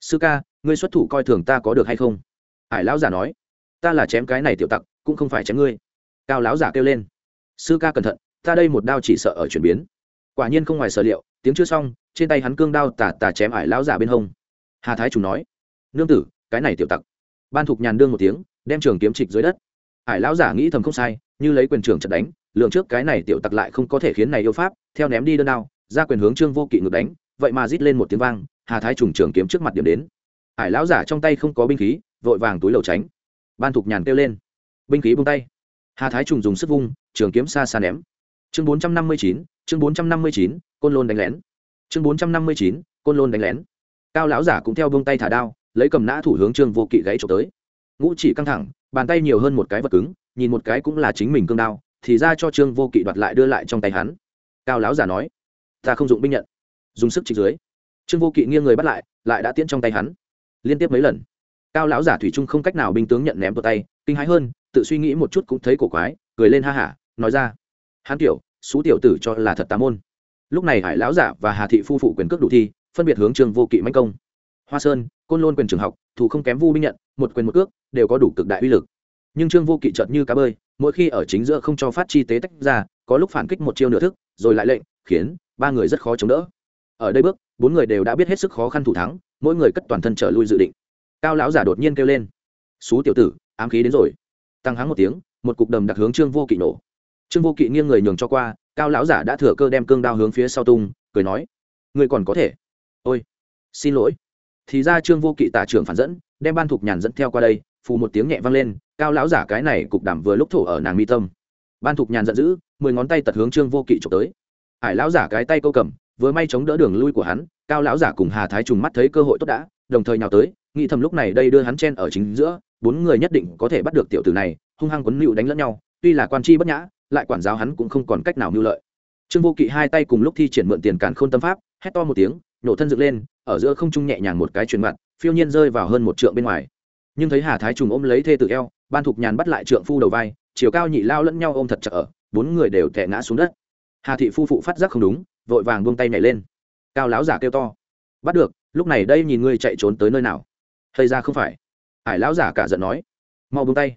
Sư ca ngươi xuất thủ coi thường ta có được hay không? Hải lão giả nói. Ta là chém cái này tiểu tặc cũng không phải chém ngươi. Cao lão giả kêu lên. Sư ca cẩn thận ta đây một đao chỉ sợ ở chuyển biến. Quả nhiên không ngoài sở liệu tiếng chưa xong trên tay hắn cương đao tà tà chém hải lão giả bên hông. Hà thái chủ nói. Nương tử cái này tiểu tặc. Ban thục nhàn đương một tiếng đem trường kiếm trịch dưới đất. Hải lão giả nghĩ thầm không sai như lấy quyền trường chật đánh lượng trước cái này tiểu tặc lại không có thể khiến này yêu pháp, theo ném đi đơn đao, ra quyền hướng trương vô kỵ ngược đánh, vậy mà rít lên một tiếng vang, hà thái trùng trường kiếm trước mặt điểm đến. Hải lão giả trong tay không có binh khí, vội vàng túi lầu tránh. Ban thục nhàn kêu lên. Binh khí bung tay. Hà thái trùng dùng sức vung, trường kiếm xa xa ném. Chương bốn trăm năm mươi chín, chương bốn trăm năm mươi chín, côn lôn đánh lén. Chương bốn trăm năm mươi chín, côn lôn đánh lén. Cao lão giả cũng theo bông tay thả đao, lấy cầm nã thủ hướng trương vô kỵ gãy trộm tới. Ngũ chỉ căng thẳng, bàn tay nhiều hơn một cái vật cứng, nhìn một cái cũng là chính mình cương đao thì ra cho trương vô kỵ đoạt lại đưa lại trong tay hắn. Cao lão giả nói, ta không dụng binh nhận, dùng sức trịch dưới. Trương vô kỵ nghiêng người bắt lại lại đã tiễn trong tay hắn. Liên tiếp mấy lần, cao lão giả thủy trung không cách nào binh tướng nhận ném vào tay, kinh hãi hơn, tự suy nghĩ một chút cũng thấy cổ quái, cười lên ha hả, nói ra, hắn tiểu, xú tiểu tử cho là thật tà môn. Lúc này hải lão giả và hà thị phu phụ quyền cước đủ thi, phân biệt hướng trương vô kỵ manh công. Hoa sơn, côn lôn quyền trường học, thủ không kém vu binh nhận, một quyền một cước, đều có đủ cực đại uy lực. Nhưng trương vô kỵ chợt như cá bơi mỗi khi ở chính giữa không cho phát chi tế tách ra, có lúc phản kích một chiêu nửa thức, rồi lại lệnh, khiến ba người rất khó chống đỡ. Ở đây bước, bốn người đều đã biết hết sức khó khăn thủ thắng, mỗi người cất toàn thân trở lui dự định. Cao lão giả đột nhiên kêu lên. Xú tiểu tử, ám khí đến rồi. Tăng hắng một tiếng, một cục đầm đặc hướng trương vô kỵ nổ. Trương vô kỵ nghiêng người nhường cho qua, cao lão giả đã thừa cơ đem cương đao hướng phía sau tung, cười nói người còn có thể. Ôi, xin lỗi. Thì ra trương vô kỵ tả trưởng phản dẫn, đem ban thục nhàn dẫn theo qua đây, phù một tiếng nhẹ vang lên cao lão giả cái này cục đảm vừa lúc thổ ở nàng mi tâm. Ban thục nhàn giận dữ, mười ngón tay tật hướng trương vô kỵ trộm tới. Hải lão giả cái tay câu cầm, vừa may chống đỡ đường lui của hắn, cao lão giả cùng hà thái trùng mắt thấy cơ hội tốt đã, đồng thời nhào tới, nghĩ thầm lúc này đây đưa hắn chen ở chính giữa, bốn người nhất định có thể bắt được tiểu tử này, hung hăng quấn nịu đánh lẫn nhau, tuy là quan chi bất nhã, lại quản giáo hắn cũng không còn cách nào mưu lợi. Trương vô kỵ hai tay cùng lúc thi triển mượn tiền càn khôn tâm pháp, hét to một tiếng, nổ thân dựng lên, ở giữa không trung nhẹ nhàng một cái truyền mặt, phiêu nhiên rơi vào hơn một trượng bên ngoài. Nhưng thấy hà thái trùng ôm lấy thê tự eo ban thục nhàn bắt lại trượng phu đầu vai, chiều cao nhị lao lẫn nhau ôm thật chặt ở, bốn người đều tẻ ngã xuống đất. Hà thị phu phụ phát giác không đúng, vội vàng buông tay nhảy lên. Cao láo giả kêu to. Bắt được, lúc này đây nhìn ngươi chạy trốn tới nơi nào? Thầy ra không phải. Ải lão giả cả giận nói. Mau buông tay.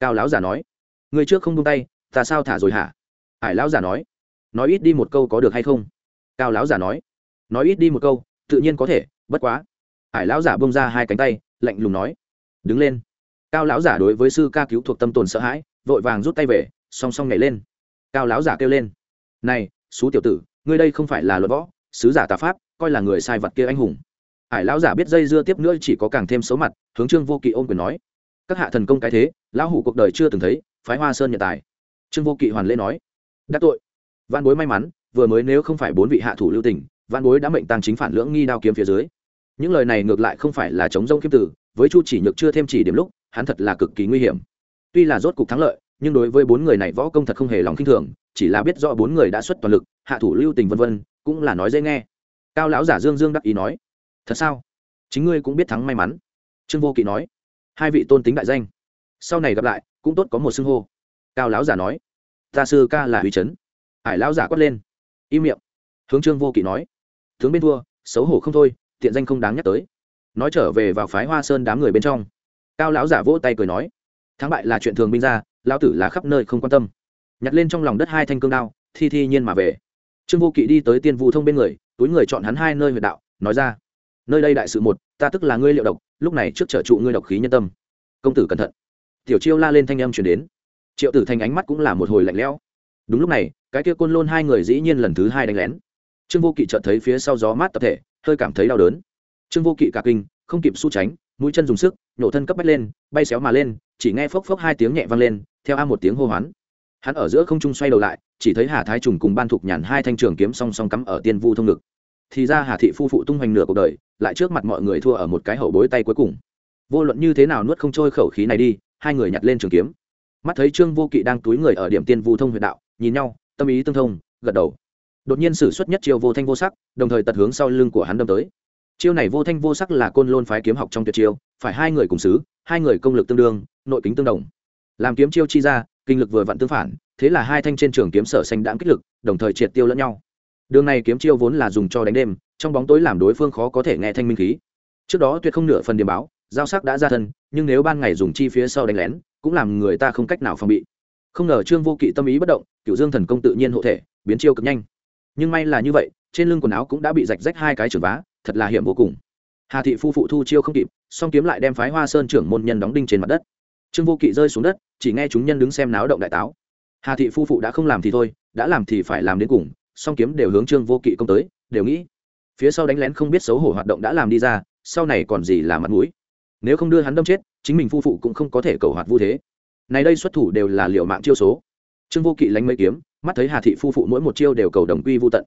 Cao láo giả nói. Ngươi trước không buông tay, ta sao thả rồi hả? Ải lão giả nói. Nói ít đi một câu có được hay không? Cao lão giả nói. Nói ít đi một câu, tự nhiên có thể, bất quá. Ải lão giả bông ra hai cánh tay, lạnh lùng nói. Đứng lên cao lão giả đối với sư ca cứu thuộc tâm tồn sợ hãi, vội vàng rút tay về, song song nhảy lên. Cao lão giả kêu lên, này, xú tiểu tử, ngươi đây không phải là luật võ, sứ giả tà pháp, coi là người sai vật kia anh hùng. Hải lão giả biết dây dưa tiếp nữa chỉ có càng thêm xấu mặt, hướng trương vô kỵ ôm quyền nói, các hạ thần công cái thế, lão hủ cuộc đời chưa từng thấy, phái hoa sơn nhận tài. Trương vô kỵ hoàn lễ nói đắc tội. Văn bối may mắn, vừa mới nếu không phải bốn vị hạ thủ lưu tình văn bối đã mệnh tăng chính phản lưỡng nghi đao kiếm phía dưới. Những lời này ngược lại không phải là chống rông kiếm tử, với chu chỉ nhược chưa thêm chỉ điểm lúc hắn thật là cực kỳ nguy hiểm. Tuy là rốt cục thắng lợi, nhưng đối với bốn người này võ công thật không hề lòng kinh thường, chỉ là biết rõ bốn người đã xuất toàn lực, hạ thủ lưu tình vân vân, cũng là nói dễ nghe. Cao lão giả dương dương đắc ý nói, thật sao? Chính ngươi cũng biết thắng may mắn. Trương vô kỵ nói, hai vị tôn tính đại danh, sau này gặp lại, cũng tốt có một xưng hô. Cao lão giả nói, ta sư ca là huy chấn hải lão giả quát lên, im miệng. Hướng trương vô kỵ nói, tướng bên thua, xấu hổ không thôi, tiện danh không đáng nhắc tới. Nói trở về vào phái hoa sơn đám người bên trong cao lão giả vỗ tay cười nói, thắng bại là chuyện thường binh ra, lão tử là khắp nơi không quan tâm. Nhặt lên trong lòng đất hai thanh cương đao, thi thi nhiên mà về. Trương vô kỵ đi tới tiên vu thông bên người, túi người chọn hắn hai nơi huyệt đạo, nói ra, nơi đây đại sự một, ta tức là ngươi liệu độc, lúc này trước trở trụ ngươi độc khí nhân tâm. Công tử cẩn thận. Tiểu chiêu la lên thanh âm chuyển đến. Triệu tử thành ánh mắt cũng là một hồi lạnh lẽo. Đúng lúc này, cái kia côn lôn hai người dĩ nhiên lần thứ hai đánh lén. Trương vô kỵ chợt thấy phía sau gió mát tập thể, hơi cảm thấy đau đớn. Trương vô kỵ cả kinh, không kịp su tránh mũi chân dùng sức nhổ thân cấp bách lên, bay xéo mà lên, chỉ nghe phốc phốc hai tiếng nhẹ vang lên, theo a một tiếng hô hoán. Hắn ở giữa không trung xoay đầu lại, chỉ thấy hà thái trùng cùng ban thục nhàn hai thanh trường kiếm song song cắm ở tiên vu thông ngực. Thì ra hà thị phu phụ tung hoành nửa cuộc đời, lại trước mặt mọi người thua ở một cái hậu bối tay cuối cùng. Vô luận như thế nào nuốt không trôi khẩu khí này đi, hai người nhặt lên trường kiếm. Mắt thấy trương vô kỵ đang túi người ở điểm tiên vu thông huyện đạo, nhìn nhau, tâm ý tương thông, gật đầu. Đột nhiên sử xuất nhất chiêu vô thanh vô sắc, đồng thời tật hướng sau lưng của hắn đâm tới chiêu này vô thanh vô sắc là côn lôn phái kiếm học trong tuyệt chiêu, phải hai người cùng xứ, hai người công lực tương đương, nội kính tương đồng. Làm kiếm chiêu chi ra, kinh lực vừa vặn tương phản, thế là hai thanh trên trường kiếm sở xanh đãng kích lực, đồng thời triệt tiêu lẫn nhau. Đường này kiếm chiêu vốn là dùng cho đánh đêm, trong bóng tối làm đối phương khó có thể nghe thanh minh khí. Trước đó tuyệt không nửa phần điểm báo, giao sắc đã ra thân, nhưng nếu ban ngày dùng chi phía sau đánh lén, cũng làm người ta không cách nào phòng bị. Không ngờ trương vô kỵ tâm ý bất động cựu dương thần công tự nhiên hộ thể, biến chiêu cực nhanh. Nhưng may là như vậy, trên lưng quần áo cũng đã bị rạch rách hai cái trưởng vá thật là hiểm vô cùng. Hà thị phu phụ thu chiêu không kịp, song kiếm lại đem phái hoa sơn trưởng môn nhân đóng đinh trên mặt đất. Trương vô kỵ rơi xuống đất, chỉ nghe chúng nhân đứng xem náo động đại táo. Hà thị phu phụ đã không làm thì thôi, đã làm thì phải làm đến cùng, song kiếm đều hướng trương vô kỵ công tới, đều nghĩ. Phía sau đánh lén không biết xấu hổ hoạt động đã làm đi ra, sau này còn gì là mặt mũi. Nếu không đưa hắn đâm chết, chính mình phu phụ cũng không có thể cầu hoạt vu thế. Này đây xuất thủ đều là liệu mạng chiêu số. Trương vô kỵ lánh mấy kiếm, mắt thấy hà thị phu phụ mỗi một chiêu đều cầu đồng quy vô tận.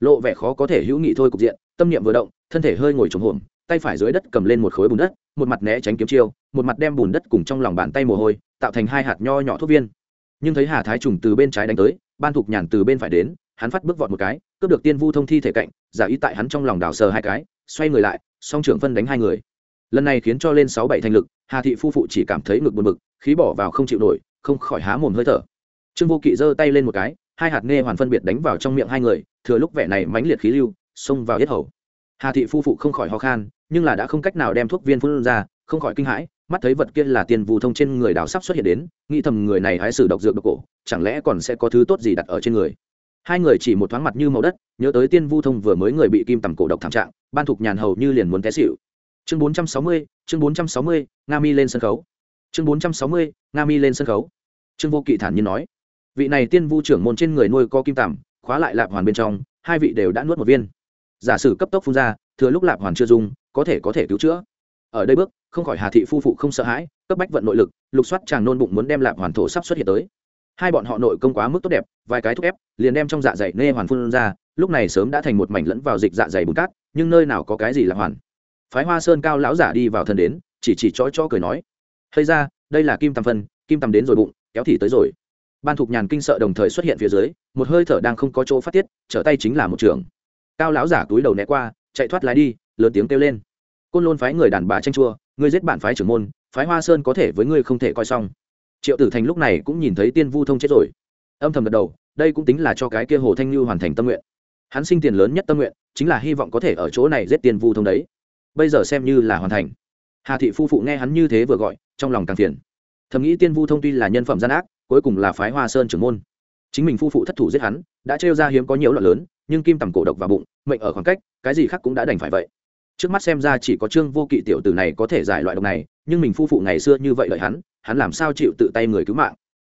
Lộ vẻ khó có thể hữu nghị thôi cục diện, tâm niệm vừa động thân thể hơi ngồi trống hổm, tay phải dưới đất cầm lên một khối bùn đất, một mặt né tránh kiếm chiêu, một mặt đem bùn đất cùng trong lòng bàn tay mồ hôi, tạo thành hai hạt nho nhỏ thuốc viên. Nhưng thấy hà thái trùng từ bên trái đánh tới, ban thục nhàn từ bên phải đến, hắn phát bước vọt một cái, cướp được tiên vu thông thi thể cạnh, giả ý tại hắn trong lòng đào sờ hai cái, xoay người lại, song trưởng phân đánh hai người. Lần này khiến cho lên sáu bảy thành lực, hà thị phu phụ chỉ cảm thấy ngực buồn bực, khí bỏ vào không chịu nổi, không khỏi há mồm hơi thở. Trương vô kỵ giơ tay lên một cái, hai hạt nghe hoàn phân biệt đánh vào trong miệng hai người, thừa lúc vẻ này mãnh liệt khí lưu, xông vào yết hầu hà thị phu phụ không khỏi ho khan, nhưng là đã không cách nào đem thuốc viên phun ra, không khỏi kinh hãi, mắt thấy vật kia là tiền vù thông trên người đào sắp xuất hiện đến, nghĩ thầm người này hãy xử độc dược độc cổ, chẳng lẽ còn sẽ có thứ tốt gì đặt ở trên người. Hai người chỉ một thoáng mặt như màu đất, nhớ tới tiên vu thông vừa mới người bị kim tầm cổ độc thảm trạng, ban thục nhàn hầu như liền muốn té xịu chương bốn trăm sáu mươi, chương bốn trăm sáu mươi, nga mi lên sân khấu. Chương bốn trăm sáu mươi, nga mi lên sân khấu. Trương vô kỵ thản nhiên nói, vị này tiên vu trưởng môn trên người nuôi có kim tầm, khóa lại lạp hoàn bên trong, hai vị đều đã nuốt một viên giả sử cấp tốc phun ra, thừa lúc lạp hoàn chưa dung có thể có thể cứu chữa. Ở đây bước, không khỏi hà thị phu phụ không sợ hãi, cấp bách vận nội lực, lục soát chàng nôn bụng muốn đem lạp hoàn thổ sắp xuất hiện tới. Hai bọn họ nội công quá mức tốt đẹp, vài cái thúc ép, liền đem trong dạ dày nê hoàn phun ra, lúc này sớm đã thành một mảnh lẫn vào dịch dạ dày bùn cát, nhưng nơi nào có cái gì là hoàn. Phái hoa sơn cao lão giả đi vào thân đến, chỉ chỉ chói chó cười nói hay ra, đây là kim tầm phân, kim tầm đến rồi bụng, kéo thì tới rồi. Ban thục nhàn kinh sợ đồng thời xuất hiện phía dưới, một hơi thở đang không có chỗ phát tiết, trở tay chính là một trường cao lão giả túi đầu né qua, chạy thoát lái đi, lớn tiếng kêu lên. Côn lôn phái người đàn bà tranh chua, ngươi giết bản phái trưởng môn, phái hoa sơn có thể với ngươi không thể coi xong. Triệu tử thành lúc này cũng nhìn thấy tiên vu thông chết rồi. Âm thầm gật đầu, đây cũng tính là cho cái kia hồ thanh như hoàn thành tâm nguyện. Hắn sinh tiền lớn nhất tâm nguyện, chính là hy vọng có thể ở chỗ này giết tiên vu thông đấy. Bây giờ xem như là hoàn thành. Hà thị phu phụ nghe hắn như thế vừa gọi, trong lòng càng phiền. Thầm nghĩ tiên vu thông tuy là nhân phẩm gian ác, cuối cùng là phái hoa sơn trưởng môn. Chính mình phu phụ thất thủ giết hắn, đã trêu ra hiếm có nhiều loạn lớn, nhưng kim tầm cổ độc vào bụng mệnh ở khoảng cách, cái gì khác cũng đã đành phải vậy. Trước mắt xem ra chỉ có trương vô kỵ tiểu tử này có thể giải loại độc này, nhưng mình phu phụ ngày xưa như vậy lợi hắn hắn làm sao chịu tự tay người cứu mạng?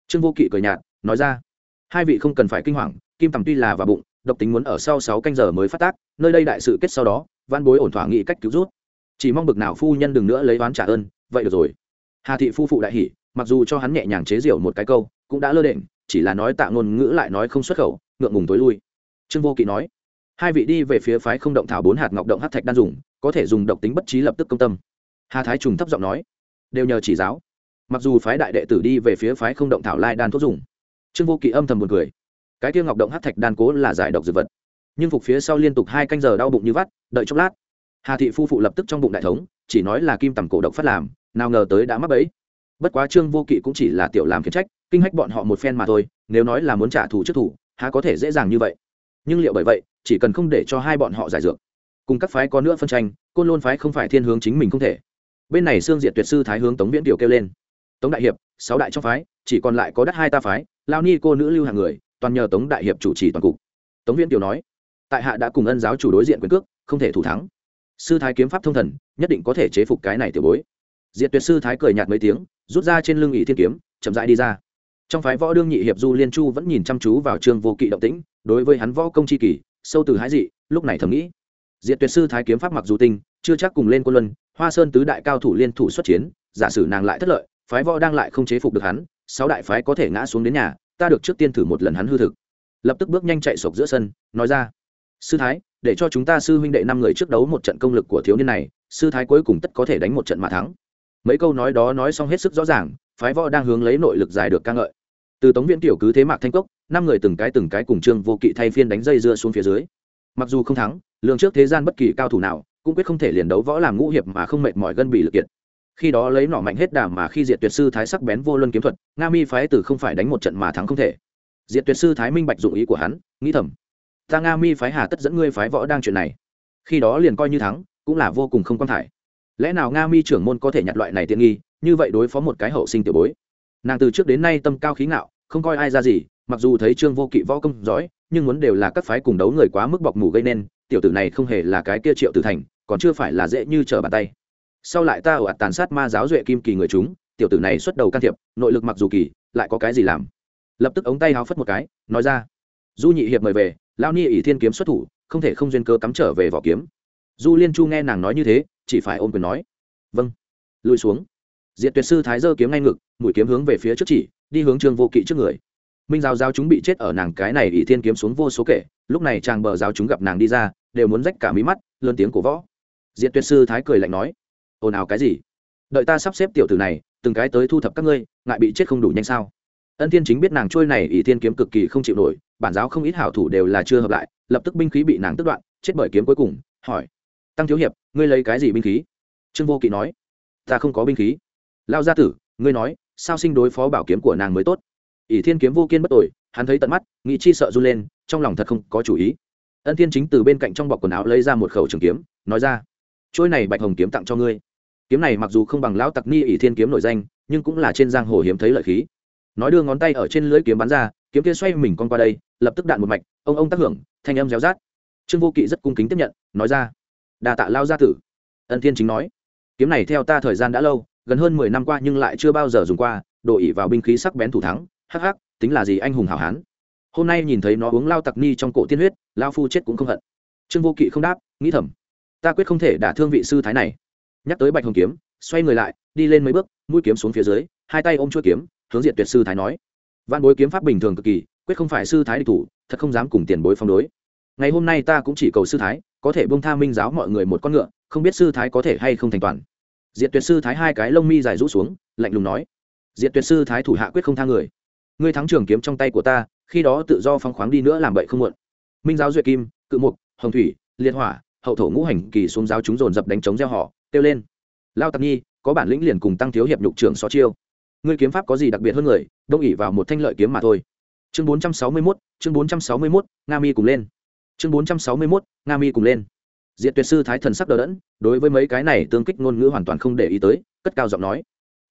Trương vô kỵ cười nhạt, nói ra, hai vị không cần phải kinh hoàng, kim tầm tuy là vào bụng, độc tính muốn ở sau sáu canh giờ mới phát tác, nơi đây đại sự kết sau đó, văn bối ổn thỏa nghị cách cứu rút. Chỉ mong bực nào phu nhân đừng nữa lấy oán trả ơn, vậy được rồi. Hà thị phu phụ đại hỉ, mặc dù cho hắn nhẹ nhàng chế diệu một cái câu, cũng đã lơ đễnh, chỉ là nói tạ ngôn ngữ lại nói không xuất khẩu, ngượng ngùng tối lui. Trương vô kỵ nói hai vị đi về phía phái không động thảo bốn hạt ngọc động hát thạch đan dùng, có thể dùng độc tính bất trí lập tức công tâm. Hà thái trùng thấp giọng nói, đều nhờ chỉ giáo. Mặc dù phái đại đệ tử đi về phía phái không động thảo lai đan thuốc dùng, trương vô kỵ âm thầm buồn cười. Cái tiêu ngọc động hát thạch đan cố là giải độc dược vật. Nhưng phục phía sau liên tục hai canh giờ đau bụng như vắt, đợi chốc lát, hà thị phu phụ lập tức trong bụng đại thống, chỉ nói là kim tầm cổ độc phát làm, nào ngờ tới đã mắc bẫy. Bất quá trương vô kỵ cũng chỉ là tiểu làm khiển trách, kinh hách bọn họ một phen mà thôi, nếu nói là muốn trả thù trước thủ há có thể dễ dàng như vậy nhưng liệu bởi vậy, chỉ cần không để cho hai bọn họ giải dược, cùng các phái có nữa phân tranh, côn lôn phái không phải thiên hướng chính mình không thể. Bên này xương diệt tuyệt sư thái hướng tống viễn tiểu kêu lên, tống đại hiệp, sáu đại trong phái, chỉ còn lại có đất hai ta phái, lao ni cô nữ lưu hàng người, toàn nhờ tống đại hiệp chủ trì toàn cục. Tống viễn tiểu nói, tại hạ đã cùng ân giáo chủ đối diện quyền cước, không thể thủ thắng. Sư thái kiếm pháp thông thần, nhất định có thể chế phục cái này tiểu bối. Diệt tuyệt sư thái cười nhạt mấy tiếng, rút ra trên lưng ỷ thiên kiếm, chậm rãi đi ra. Trong phái võ đương nhị hiệp du liên chu vẫn nhìn chăm chú vào trương vô kỵ động tĩnh đối với hắn võ công chi kỷ sâu từ hái dị, lúc này thầm nghĩ. Diệt tuyệt sư thái kiếm pháp mặc dù tinh, chưa chắc cùng lên quân luân, hoa sơn tứ đại cao thủ liên thủ xuất chiến, giả sử nàng lại thất lợi, phái võ đang lại không chế phục được hắn, sáu đại phái có thể ngã xuống đến nhà, ta được trước tiên thử một lần hắn hư thực. Lập tức bước nhanh chạy sộc giữa sân, nói ra, sư thái, để cho chúng ta sư huynh đệ năm người trước đấu một trận công lực của thiếu niên này, sư thái cuối cùng tất có thể đánh một trận mà thắng. Mấy câu nói đó nói xong hết sức rõ ràng, phái võ đang hướng lấy nội lực dài được ca ngợi. Từ tống viễn tiểu cứ thế mạc thanh cốc năm người từng cái từng cái cùng trương vô kỵ thay phiên đánh dây dưa xuống phía dưới. Mặc dù không thắng lường trước thế gian bất kỳ cao thủ nào cũng quyết không thể liền đấu võ làm ngũ hiệp mà không mệt mỏi gân bị lực kiệt. Khi đó lấy nỏ mạnh hết đà mà khi diệt tuyệt sư thái sắc bén vô luân kiếm thuật, nga mi phái tử không phải đánh một trận mà thắng không thể. Diệt tuyệt sư thái minh bạch dụng ý của hắn, nghĩ thầm, ta nga mi phái hà tất dẫn ngươi phái võ đang chuyện này. Khi đó liền coi như thắng, cũng là vô cùng không quan thải. Lẽ nào nga mi trưởng môn có thể nhặt loại này tiện nghi, như vậy đối phó một cái hậu sinh tiểu bối? Nàng từ trước đến nay tâm cao khí ngạo, không coi ai ra gì mặc dù thấy trương vô kỵ võ công giỏi, nhưng muốn đều là các phái cùng đấu người quá mức bọc mù gây nên, tiểu tử này không hề là cái kia triệu tử thành, còn chưa phải là dễ như trở bàn tay. Sau lại ta ồ ạt tàn sát ma giáo duệ kim kỳ người chúng, tiểu tử này xuất đầu can thiệp, nội lực mặc dù kỳ, lại có cái gì làm? Lập tức ống tay háo phất một cái, nói ra. Du nhị hiệp mời về lao ni ỷ thiên kiếm xuất thủ, không thể không duyên cơ cắm trở về vỏ kiếm. Du liên chu nghe nàng nói như thế, chỉ phải ôm quyền nói. Vâng. Lùi xuống. Diện tuyệt sư thái dơ kiếm ngay ngực, mũi kiếm hướng về phía trước chỉ, đi hướng trương vô kỵ trước người minh giáo giáo chúng bị chết ở nàng cái này ỷ thiên kiếm xuống vô số kể, lúc này chàng bờ giáo chúng gặp nàng đi ra, đều muốn rách cả mí mắt, lớn tiếng cổ võ. Diện tuyệt sư thái cười lạnh nói, ồn ào cái gì? Đợi ta sắp xếp tiểu tử này, từng cái tới thu thập các ngươi, ngại bị chết không đủ nhanh sao? Ân thiên chính biết nàng trôi này ỷ thiên kiếm cực kỳ không chịu nổi, bản giáo không ít hảo thủ đều là chưa hợp lại, lập tức binh khí bị nàng tức đoạn, chết bởi kiếm cuối cùng, hỏi, tăng thiếu hiệp, ngươi lấy cái gì binh khí? Trương vô kỵ nói, ta không có binh khí. Lao gia tử, ngươi nói, sao sinh đối phó bảo kiếm của nàng mới tốt? Ỷ thiên kiếm vô kiên bất tội, hắn thấy tận mắt, nghĩ chi sợ run lên, trong lòng thật không có chủ ý. Ân thiên chính từ bên cạnh trong bọc quần áo lấy ra một khẩu trường kiếm, nói ra, trôi này bạch hồng kiếm tặng cho ngươi. Kiếm này mặc dù không bằng lão tặc ni ỷ thiên kiếm nổi danh, nhưng cũng là trên giang hồ hiếm thấy lợi khí. Nói đưa ngón tay ở trên lưỡi kiếm bắn ra, kiếm kia xoay mình con qua đây, lập tức đạn một mạch, ông ông tác hưởng, thanh âm réo rát. Trương vô kỵ rất cung kính tiếp nhận, nói ra đà tạ lao gia tử. Ân thiên chính nói, kiếm này theo ta thời gian đã lâu, gần hơn mười năm qua nhưng lại chưa bao giờ dùng qua, đồ ỉ vào binh khí sắc bén thủ thắng hắc hắc, tính là gì anh hùng hảo hán. Hôm nay nhìn thấy nó uống lao tặc ni trong cổ tiên huyết, lao phu chết cũng không hận. Trương vô kỵ không đáp, nghĩ thầm. Ta quyết không thể đả thương vị sư thái này. Nhắc tới bạch hồng kiếm, xoay người lại, đi lên mấy bước, mũi kiếm xuống phía dưới, hai tay ôm chuỗi kiếm, hướng diện tuyệt sư thái nói. Văn bối kiếm pháp bình thường cực kỳ, quyết không phải sư thái địch thủ, thật không dám cùng tiền bối phong đối. Ngày hôm nay ta cũng chỉ cầu sư thái, có thể bông tha minh giáo mọi người một con ngựa, không biết sư thái có thể hay không thành toàn. Diện tuyệt sư thái hai cái lông mi dài rũ xuống, lạnh lùng nói. Diện tuyệt sư thái thủ hạ quyết không tha người ngươi thắng trường kiếm trong tay của ta khi đó tự do phong khoáng đi nữa làm bậy không muộn. Minh giáo duyệt kim cự mục hồng thủy liên hỏa hậu thổ ngũ hành kỳ xuống giáo chúng dồn dập đánh chống gieo họ kêu lên. Lao tặc nhi có bản lĩnh liền cùng tăng thiếu hiệp nhục trưởng so chiêu. Ngươi kiếm pháp có gì đặc biệt hơn người đông ỉ vào một thanh lợi kiếm mà thôi. Chương bốn trăm sáu mươi 461, chương bốn trăm sáu mươi 461, nga mi cùng lên. Chương bốn trăm sáu mươi 461, nga mi cùng lên. Diện tuyệt sư thái thần sắc đờ đẫn đối với mấy cái này tương kích ngôn ngữ hoàn toàn không để ý tới cất cao giọng nói.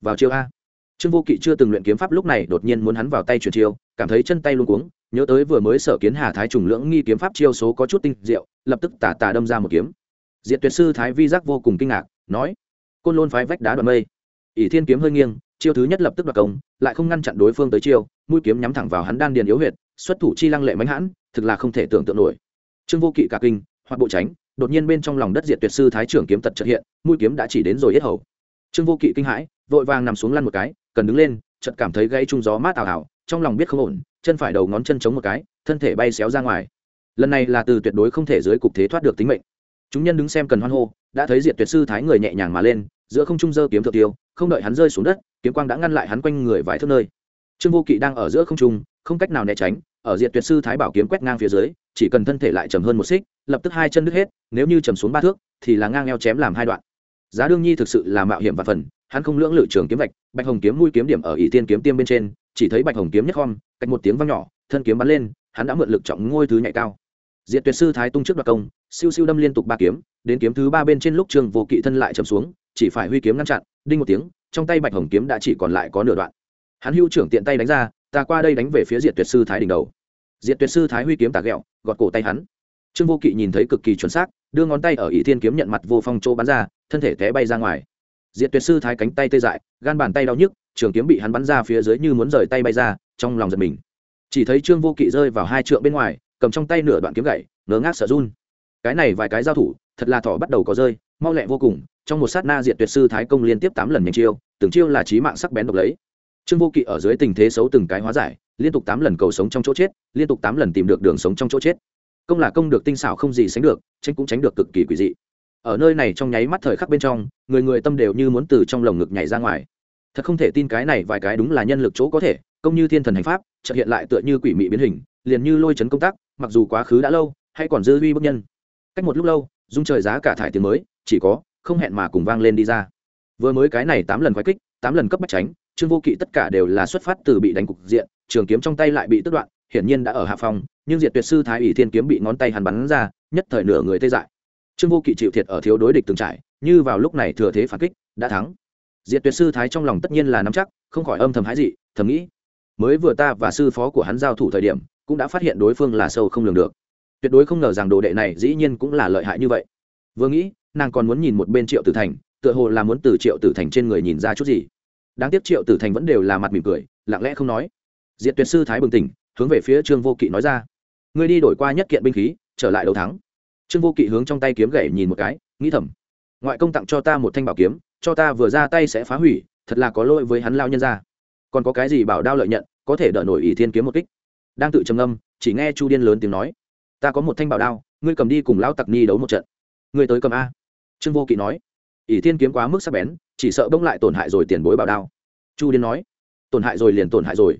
Vào chiêu a trương vô kỵ chưa từng luyện kiếm pháp lúc này đột nhiên muốn hắn vào tay chuyển chiêu, cảm thấy chân tay luôn cuống, nhớ tới vừa mới sở kiến hà thái trùng lưỡng nghi kiếm pháp chiêu số có chút tinh diệu, lập tức tà tà đâm ra một kiếm. Diện tuyệt sư thái vi giác vô cùng kinh ngạc, nói, côn lôn phái vách đá đoạn mây. ỷ thiên kiếm hơi nghiêng, chiêu thứ nhất lập tức đoạt công, lại không ngăn chặn đối phương tới chiêu, mũi kiếm nhắm thẳng vào hắn đan điền yếu huyệt, xuất thủ chi lăng lệ mãnh hãn, thực là không thể tưởng tượng nổi. Trương vô kỵ cả kinh hoặc bộ tránh, đột nhiên bên trong lòng đất diệt tuyệt sư thái trưởng kiếm tật trợ hiện, mũi kiếm đã chỉ đến rồi yết hầu. Trương vô kỵ kinh hãi, vội vàng nằm xuống lăn một cái cần đứng lên, chợt cảm thấy gãy trung gió mát ảo ảo, trong lòng biết không ổn, chân phải đầu ngón chân chống một cái, thân thể bay xéo ra ngoài. Lần này là từ tuyệt đối không thể dưới cục thế thoát được tính mệnh. Chúng nhân đứng xem cần hoan hô, đã thấy diệt tuyệt sư thái người nhẹ nhàng mà lên, giữa không trung dơ kiếm thượng tiêu, không đợi hắn rơi xuống đất, kiếm quang đã ngăn lại hắn quanh người vài thước nơi. Trương vô kỵ đang ở giữa không trung, không cách nào né tránh, ở diệt tuyệt sư thái bảo kiếm quét ngang phía dưới, chỉ cần thân thể lại chầm hơn một xích, lập tức hai chân đứt hết, nếu như chầm xuống ba thước, thì là ngang eo chém làm hai đoạn. Giá đương nhi thực sự là mạo hiểm và phần hắn không lưỡng lự trường kiếm vạch, bạch hồng kiếm mũi kiếm điểm ở ỷ tiên kiếm tiêm bên trên, chỉ thấy bạch hồng kiếm nhất khom, cách một tiếng vang nhỏ, thân kiếm bắn lên, hắn đã mượn lực trọng ngôi thứ nhạy cao. Diệt tuyệt sư thái tung trước đoạt công, siêu siêu đâm liên tục ba kiếm, đến kiếm thứ ba bên trên lúc trường vô kỵ thân lại chầm xuống, chỉ phải huy kiếm ngăn chặn, đinh một tiếng, trong tay bạch hồng kiếm đã chỉ còn lại có nửa đoạn. Hắn hưu trưởng tiện tay đánh ra, ta qua đây đánh về phía diệt tuyệt sư thái đỉnh đầu. Diệt tuyệt sư thái huy kiếm tà ghẹo gọt cổ tay hắn. Trương vô kỵ nhìn thấy cực kỳ chuẩn xác, đưa ngón tay ở ỷ thiên kiếm nhận mặt vô phong chỗ bắn ra, thân thể té bay ra ngoài diệt tuyệt sư thái cánh tay tê dại, gan bàn tay đau nhức, trường kiếm bị hắn bắn ra phía dưới như muốn rời tay bay ra, trong lòng giật mình. Chỉ thấy trương vô kỵ rơi vào hai trượng bên ngoài, cầm trong tay nửa đoạn kiếm gậy, ngớ ngác sợ run. Cái này vài cái giao thủ, thật là thỏ bắt đầu có rơi, mau lẹ vô cùng, trong một sát na diệt tuyệt sư thái công liên tiếp tám lần nhanh chiêu, từng chiêu là trí mạng sắc bén độc lấy. Trương vô kỵ ở dưới tình thế xấu từng cái hóa giải, liên tục tám lần cầu sống trong chỗ chết, liên tục tám lần tìm được đường sống trong chỗ chết. Công là công được tinh xảo không gì sánh được, tránh cũng tránh được cực kỳ quỷ dị ở nơi này trong nháy mắt thời khắc bên trong, người người tâm đều như muốn từ trong lồng ngực nhảy ra ngoài. Thật không thể tin cái này vài cái đúng là nhân lực chỗ có thể, công như thiên thần hành pháp, chợt hiện lại tựa như quỷ mị biến hình, liền như lôi chấn công tác, mặc dù quá khứ đã lâu, hay còn dư huy bức nhân. Cách một lúc lâu, dung trời giá cả thải tiếng mới, chỉ có, không hẹn mà cùng vang lên đi ra. Vừa mới cái này tám lần quái kích, tám lần cấp bách tránh, trương vô kỵ tất cả đều là xuất phát từ bị đánh cục diện, trường kiếm trong tay lại bị tước đoạn, hiển nhiên đã ở hạ phòng, nhưng diệt tuyệt sư thái ủy thiên kiếm bị ngón tay hắn bắn ra, nhất thời nửa người tê dại trương vô kỵ chịu thiệt ở thiếu đối địch từng trải, như vào lúc này thừa thế phản kích, đã thắng. Diệt tuyệt sư thái trong lòng tất nhiên là nắm chắc, không khỏi âm thầm hái dị, thầm nghĩ, mới vừa ta và sư phó của hắn giao thủ thời điểm, cũng đã phát hiện đối phương là sâu không lường được. Tuyệt đối không ngờ rằng đồ đệ này dĩ nhiên cũng là lợi hại như vậy. Vừa nghĩ, nàng còn muốn nhìn một bên triệu tử thành, tựa hồ là muốn từ triệu tử thành trên người nhìn ra chút gì. Đáng tiếc triệu tử thành vẫn đều là mặt mỉm cười, lặng lẽ không nói. Diệt tuyệt sư thái bừng tỉnh, hướng về phía trương vô kỵ nói ra, ngươi đi đổi qua nhất kiện binh khí, trở lại đầu thắng trương vô kỵ hướng trong tay kiếm gậy nhìn một cái, nghĩ thầm, ngoại công tặng cho ta một thanh bảo kiếm, cho ta vừa ra tay sẽ phá hủy, thật là có lỗi với hắn lao nhân ra còn có cái gì bảo đao lợi nhận, có thể đỡ nổi ỷ thiên kiếm một kích. Đang tự trầm âm chỉ nghe chu điên lớn tiếng nói, ta có một thanh bảo đao, ngươi cầm đi cùng lão tặc ni đấu một trận. Ngươi tới cầm a. Trương vô kỵ nói, ỷ thiên kiếm quá mức sắc bén, chỉ sợ bông lại tổn hại rồi tiền bối bảo đao. Chu điên nói, tổn hại rồi liền tổn hại rồi.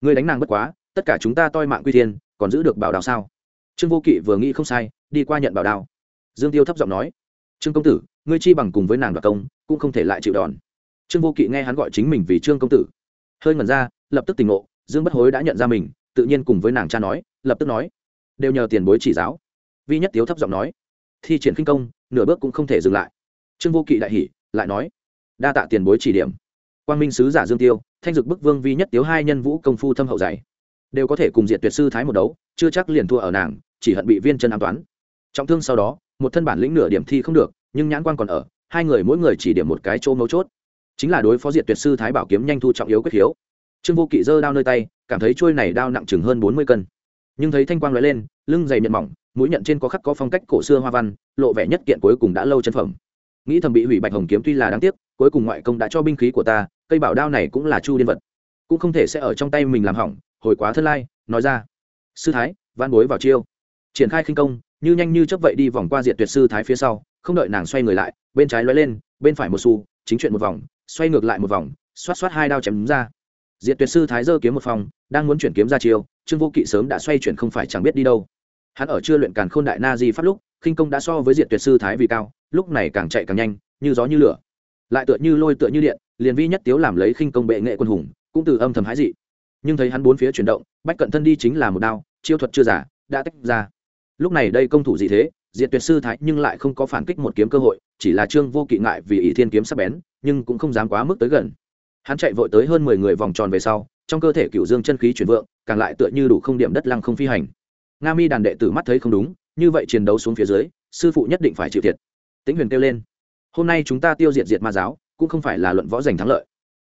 Ngươi đánh nàng bất quá, tất cả chúng ta toi mạng quy thiên, còn giữ được bảo đao sao? Trương vô kỵ vừa nghĩ không sai, đi qua nhận bảo đao. Dương tiêu thấp giọng nói, trương công tử, ngươi chi bằng cùng với nàng đoạt công, cũng không thể lại chịu đòn. Trương vô kỵ nghe hắn gọi chính mình vì trương công tử. Hơi ngẩn ra, lập tức tình ngộ, dương bất hối đã nhận ra mình, tự nhiên cùng với nàng cha nói, lập tức nói, đều nhờ tiền bối chỉ giáo. Vi nhất tiếu thấp giọng nói, thi triển khinh công, nửa bước cũng không thể dừng lại. Trương vô kỵ đại hỉ, lại nói, đa tạ tiền bối chỉ điểm. Quang minh sứ giả dương tiêu, thanh dực bức vương vi nhất tiếu hai nhân vũ công phu thâm hậu dày đều có thể cùng diệt tuyệt sư thái một đấu, chưa chắc liền thua ở nàng, chỉ hận bị viên chân an toán. Trọng thương sau đó, một thân bản lĩnh nửa điểm thi không được, nhưng nhãn quan còn ở, hai người mỗi người chỉ điểm một cái chỗ mấu chốt. Chính là đối phó diệt tuyệt sư thái bảo kiếm nhanh thu trọng yếu quyết hiếu. Trương vô kỵ giơ đao nơi tay, cảm thấy trôi này đao nặng chừng hơn bốn mươi cân. Nhưng thấy thanh quang lóe lên, lưng dày miệng mỏng, mũi nhận trên có khắc có phong cách cổ xưa hoa văn, lộ vẻ nhất kiện cuối cùng đã lâu chân phẩm. Nghĩ thầm bị hủy bạch hồng kiếm tuy là đáng tiếc, cuối cùng ngoại công đã cho binh khí của ta, cây bảo đao này cũng là chu điên vật. Cũng không thể sẽ ở trong tay mình làm hỏng hồi quá thân lai, nói ra, sư thái van bối vào chiêu. Triển khai khinh công, như nhanh như chấp vậy đi vòng qua diện tuyệt sư thái phía sau, không đợi nàng xoay người lại, bên trái lóe lên, bên phải một xu, chính chuyện một vòng, xoay ngược lại một vòng, xoát xoát hai đao chém đúng ra. Diện tuyệt sư thái giơ kiếm một phòng, đang muốn chuyển kiếm ra chiêu, trương vô kỵ sớm đã xoay chuyển không phải chẳng biết đi đâu. Hắn ở chưa luyện càn khôn đại na di pháp lúc, khinh công đã so với diện tuyệt sư thái vì cao, lúc này càng chạy càng nhanh, như gió như lửa. Lại tựa như lôi tựa như điện, liền vi nhất tiếu làm lấy khinh công bệ nghệ quân hùng, cũng từ âm thầm hái dị nhưng thấy hắn bốn phía chuyển động, bách cận thân đi chính là một đao, chiêu thuật chưa giả, đã tách ra. Lúc này đây công thủ gì thế diện tuyệt sư thái nhưng lại không có phản kích một kiếm cơ hội, chỉ là trương vô kỵ ngại vì ỷ thiên kiếm sắp bén, nhưng cũng không dám quá mức tới gần. Hắn chạy vội tới hơn mười người vòng tròn về sau, trong cơ thể cựu dương chân khí chuyển vượng, càng lại tựa như đủ không điểm đất lăng không phi hành. Nga mi đàn đệ tử mắt thấy không đúng, như vậy chiến đấu xuống phía dưới, sư phụ nhất định phải chịu thiệt. Tĩnh huyền kêu lên, hôm nay chúng ta tiêu diệt diệt ma giáo, cũng không phải là luận võ giành thắng lợi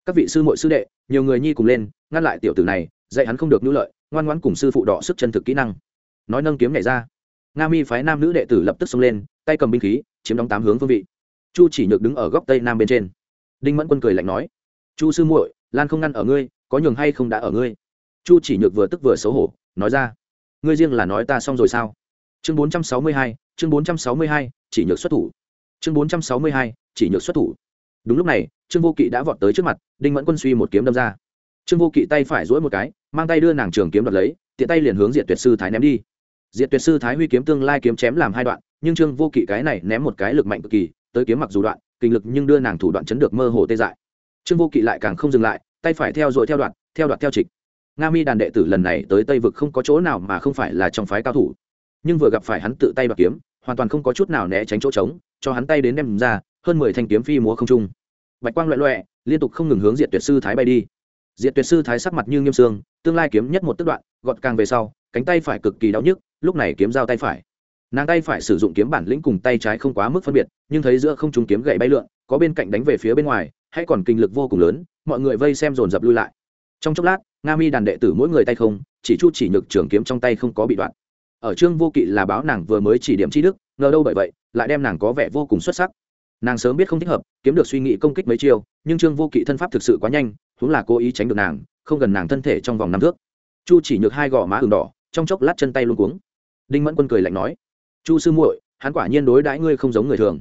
các vị sư muội sư đệ, nhiều người nhi cùng lên, ngăn lại tiểu tử này, dạy hắn không được nhu lợi, ngoan ngoãn cùng sư phụ đỏ sức chân thực kỹ năng. Nói nâng kiếm nhảy ra. Nga mi phái nam nữ đệ tử lập tức xông lên, tay cầm binh khí, chiếm đóng tám hướng phương vị. Chu chỉ nhược đứng ở góc tây nam bên trên. Đinh mẫn quân cười lạnh nói, chu sư muội, lan không ngăn ở ngươi, có nhường hay không đã ở ngươi? Chu chỉ nhược vừa tức vừa xấu hổ, nói ra, ngươi riêng là nói ta xong rồi sao? Chương bốn trăm sáu mươi hai, chương bốn trăm sáu mươi hai, chỉ nhược xuất thủ. Chương bốn trăm sáu mươi hai, chỉ nhược xuất thủ đúng lúc này, trương vô kỵ đã vọt tới trước mặt, đinh mẫn quân suy một kiếm đâm ra. Trương vô kỵ tay phải dỗi một cái, mang tay đưa nàng trường kiếm đoạt lấy, tiện tay liền hướng diện tuyệt sư thái ném đi. Diện tuyệt sư thái huy kiếm tương lai kiếm chém làm hai đoạn, nhưng trương vô kỵ cái này ném một cái lực mạnh cực kỳ, tới kiếm mặc dù đoạn, kinh lực nhưng đưa nàng thủ đoạn chấn được mơ hồ tê dại. Trương vô kỵ lại càng không dừng lại, tay phải theo dội theo đoạn theo đoạn theo trịch. Nga mi đàn đệ tử lần này tới tây vực không có chỗ nào mà không phải là trong phái cao thủ. Nhưng vừa gặp phải hắn tự tay bạc kiếm, hoàn toàn không có chút nào né tránh chỗ trống, cho hắn tay đến đem ra, hơn mười thanh kiếm phi múa không trung bạch quang loẹ loẹ, liên tục không ngừng hướng diện tuyệt sư thái bay đi. Diện tuyệt sư thái sắc mặt như nghiêm sương, tương lai kiếm nhất một tức đoạn, gọt càng về sau, cánh tay phải cực kỳ đau nhức, lúc này kiếm dao tay phải. Nàng tay phải sử dụng kiếm bản lĩnh cùng tay trái không quá mức phân biệt, nhưng thấy giữa không trúng kiếm gậy bay lượn, có bên cạnh đánh về phía bên ngoài hay còn kinh lực vô cùng lớn, mọi người vây xem dồn dập lui lại. Trong chốc lát, nga mi đàn đệ tử mỗi người tay không, chỉ chu chỉ nhược trường kiếm trong tay không có bị đoạn. Ở trương vô kỵ là báo nàng vừa mới chỉ điểm tri đức, ngờ đâu bởi vậy, lại đem nàng có vẻ vô cùng xuất sắc nàng sớm biết không thích hợp, kiếm được suy nghĩ công kích mấy chiêu, nhưng trương vô kỵ thân pháp thực sự quá nhanh, huống là cố ý tránh được nàng, không gần nàng thân thể trong vòng năm thước. Chu chỉ nhược hai gò má ừng đỏ, trong chốc lát chân tay luôn cuống. Đinh mẫn quân cười lạnh nói, chu sư muội, hắn quả nhiên đối đãi ngươi không giống người thường.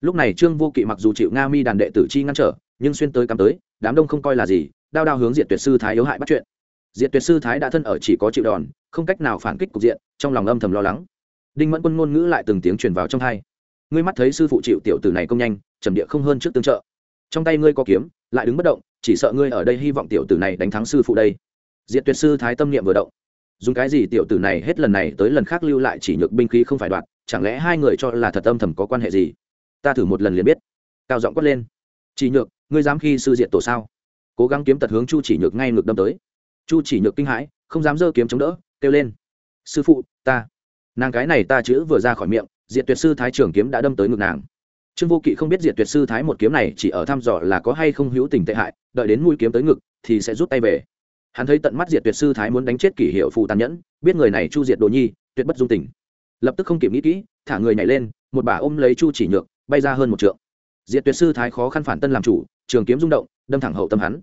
Lúc này trương vô kỵ mặc dù chịu nga mi đàn đệ tử chi ngăn trở, nhưng xuyên tới cắm tới, đám đông không coi là gì, đao đao hướng diệt tuyệt sư thái yếu hại bắt chuyện. Diệt tuyệt sư thái đã thân ở chỉ có chịu đòn, không cách nào phản kích cục diện, trong lòng âm thầm lo lắng. Đinh mẫn quân ngôn ngữ lại từng tiếng truyền vào trong thai ngươi mắt thấy sư phụ chịu tiểu tử này công nhanh, trầm địa không hơn trước tương trợ. Trong tay ngươi có kiếm, lại đứng bất động, chỉ sợ ngươi ở đây hy vọng tiểu tử này đánh thắng sư phụ đây. Diệt tuyệt sư thái tâm niệm vừa động. Dùng cái gì tiểu tử này hết lần này tới lần khác lưu lại chỉ nhược binh khí không phải đoạt chẳng lẽ hai người cho là thật âm thầm có quan hệ gì? Ta thử một lần liền biết. Cao giọng quát lên. Chỉ nhược, ngươi dám khi sư diện tổ sao? Cố gắng kiếm tật hướng chu chỉ nhược ngay ngược đâm tới. Chu chỉ nhược kinh hãi, không dám giơ kiếm chống đỡ, kêu lên. Sư phụ, ta. Nàng cái này ta chữ vừa ra khỏi miệng diệt tuyệt sư thái trường kiếm đã đâm tới ngực nàng. Trương vô kỵ không biết diệt tuyệt sư thái một kiếm này chỉ ở thăm dò là có hay không hữu tình tệ hại, đợi đến mũi kiếm tới ngực thì sẽ rút tay về. Hắn thấy tận mắt diệt tuyệt sư thái muốn đánh chết kỷ hiệu phù tàn nhẫn, biết người này chu diệt đồ nhi, tuyệt bất dung tình. Lập tức không kịp nghĩ kỹ, thả người nhảy lên, một bà ôm lấy chu chỉ nhược, bay ra hơn một trượng. Diệt tuyệt sư thái khó khăn phản tân làm chủ, trường kiếm rung động, đâm thẳng hậu tâm hắn.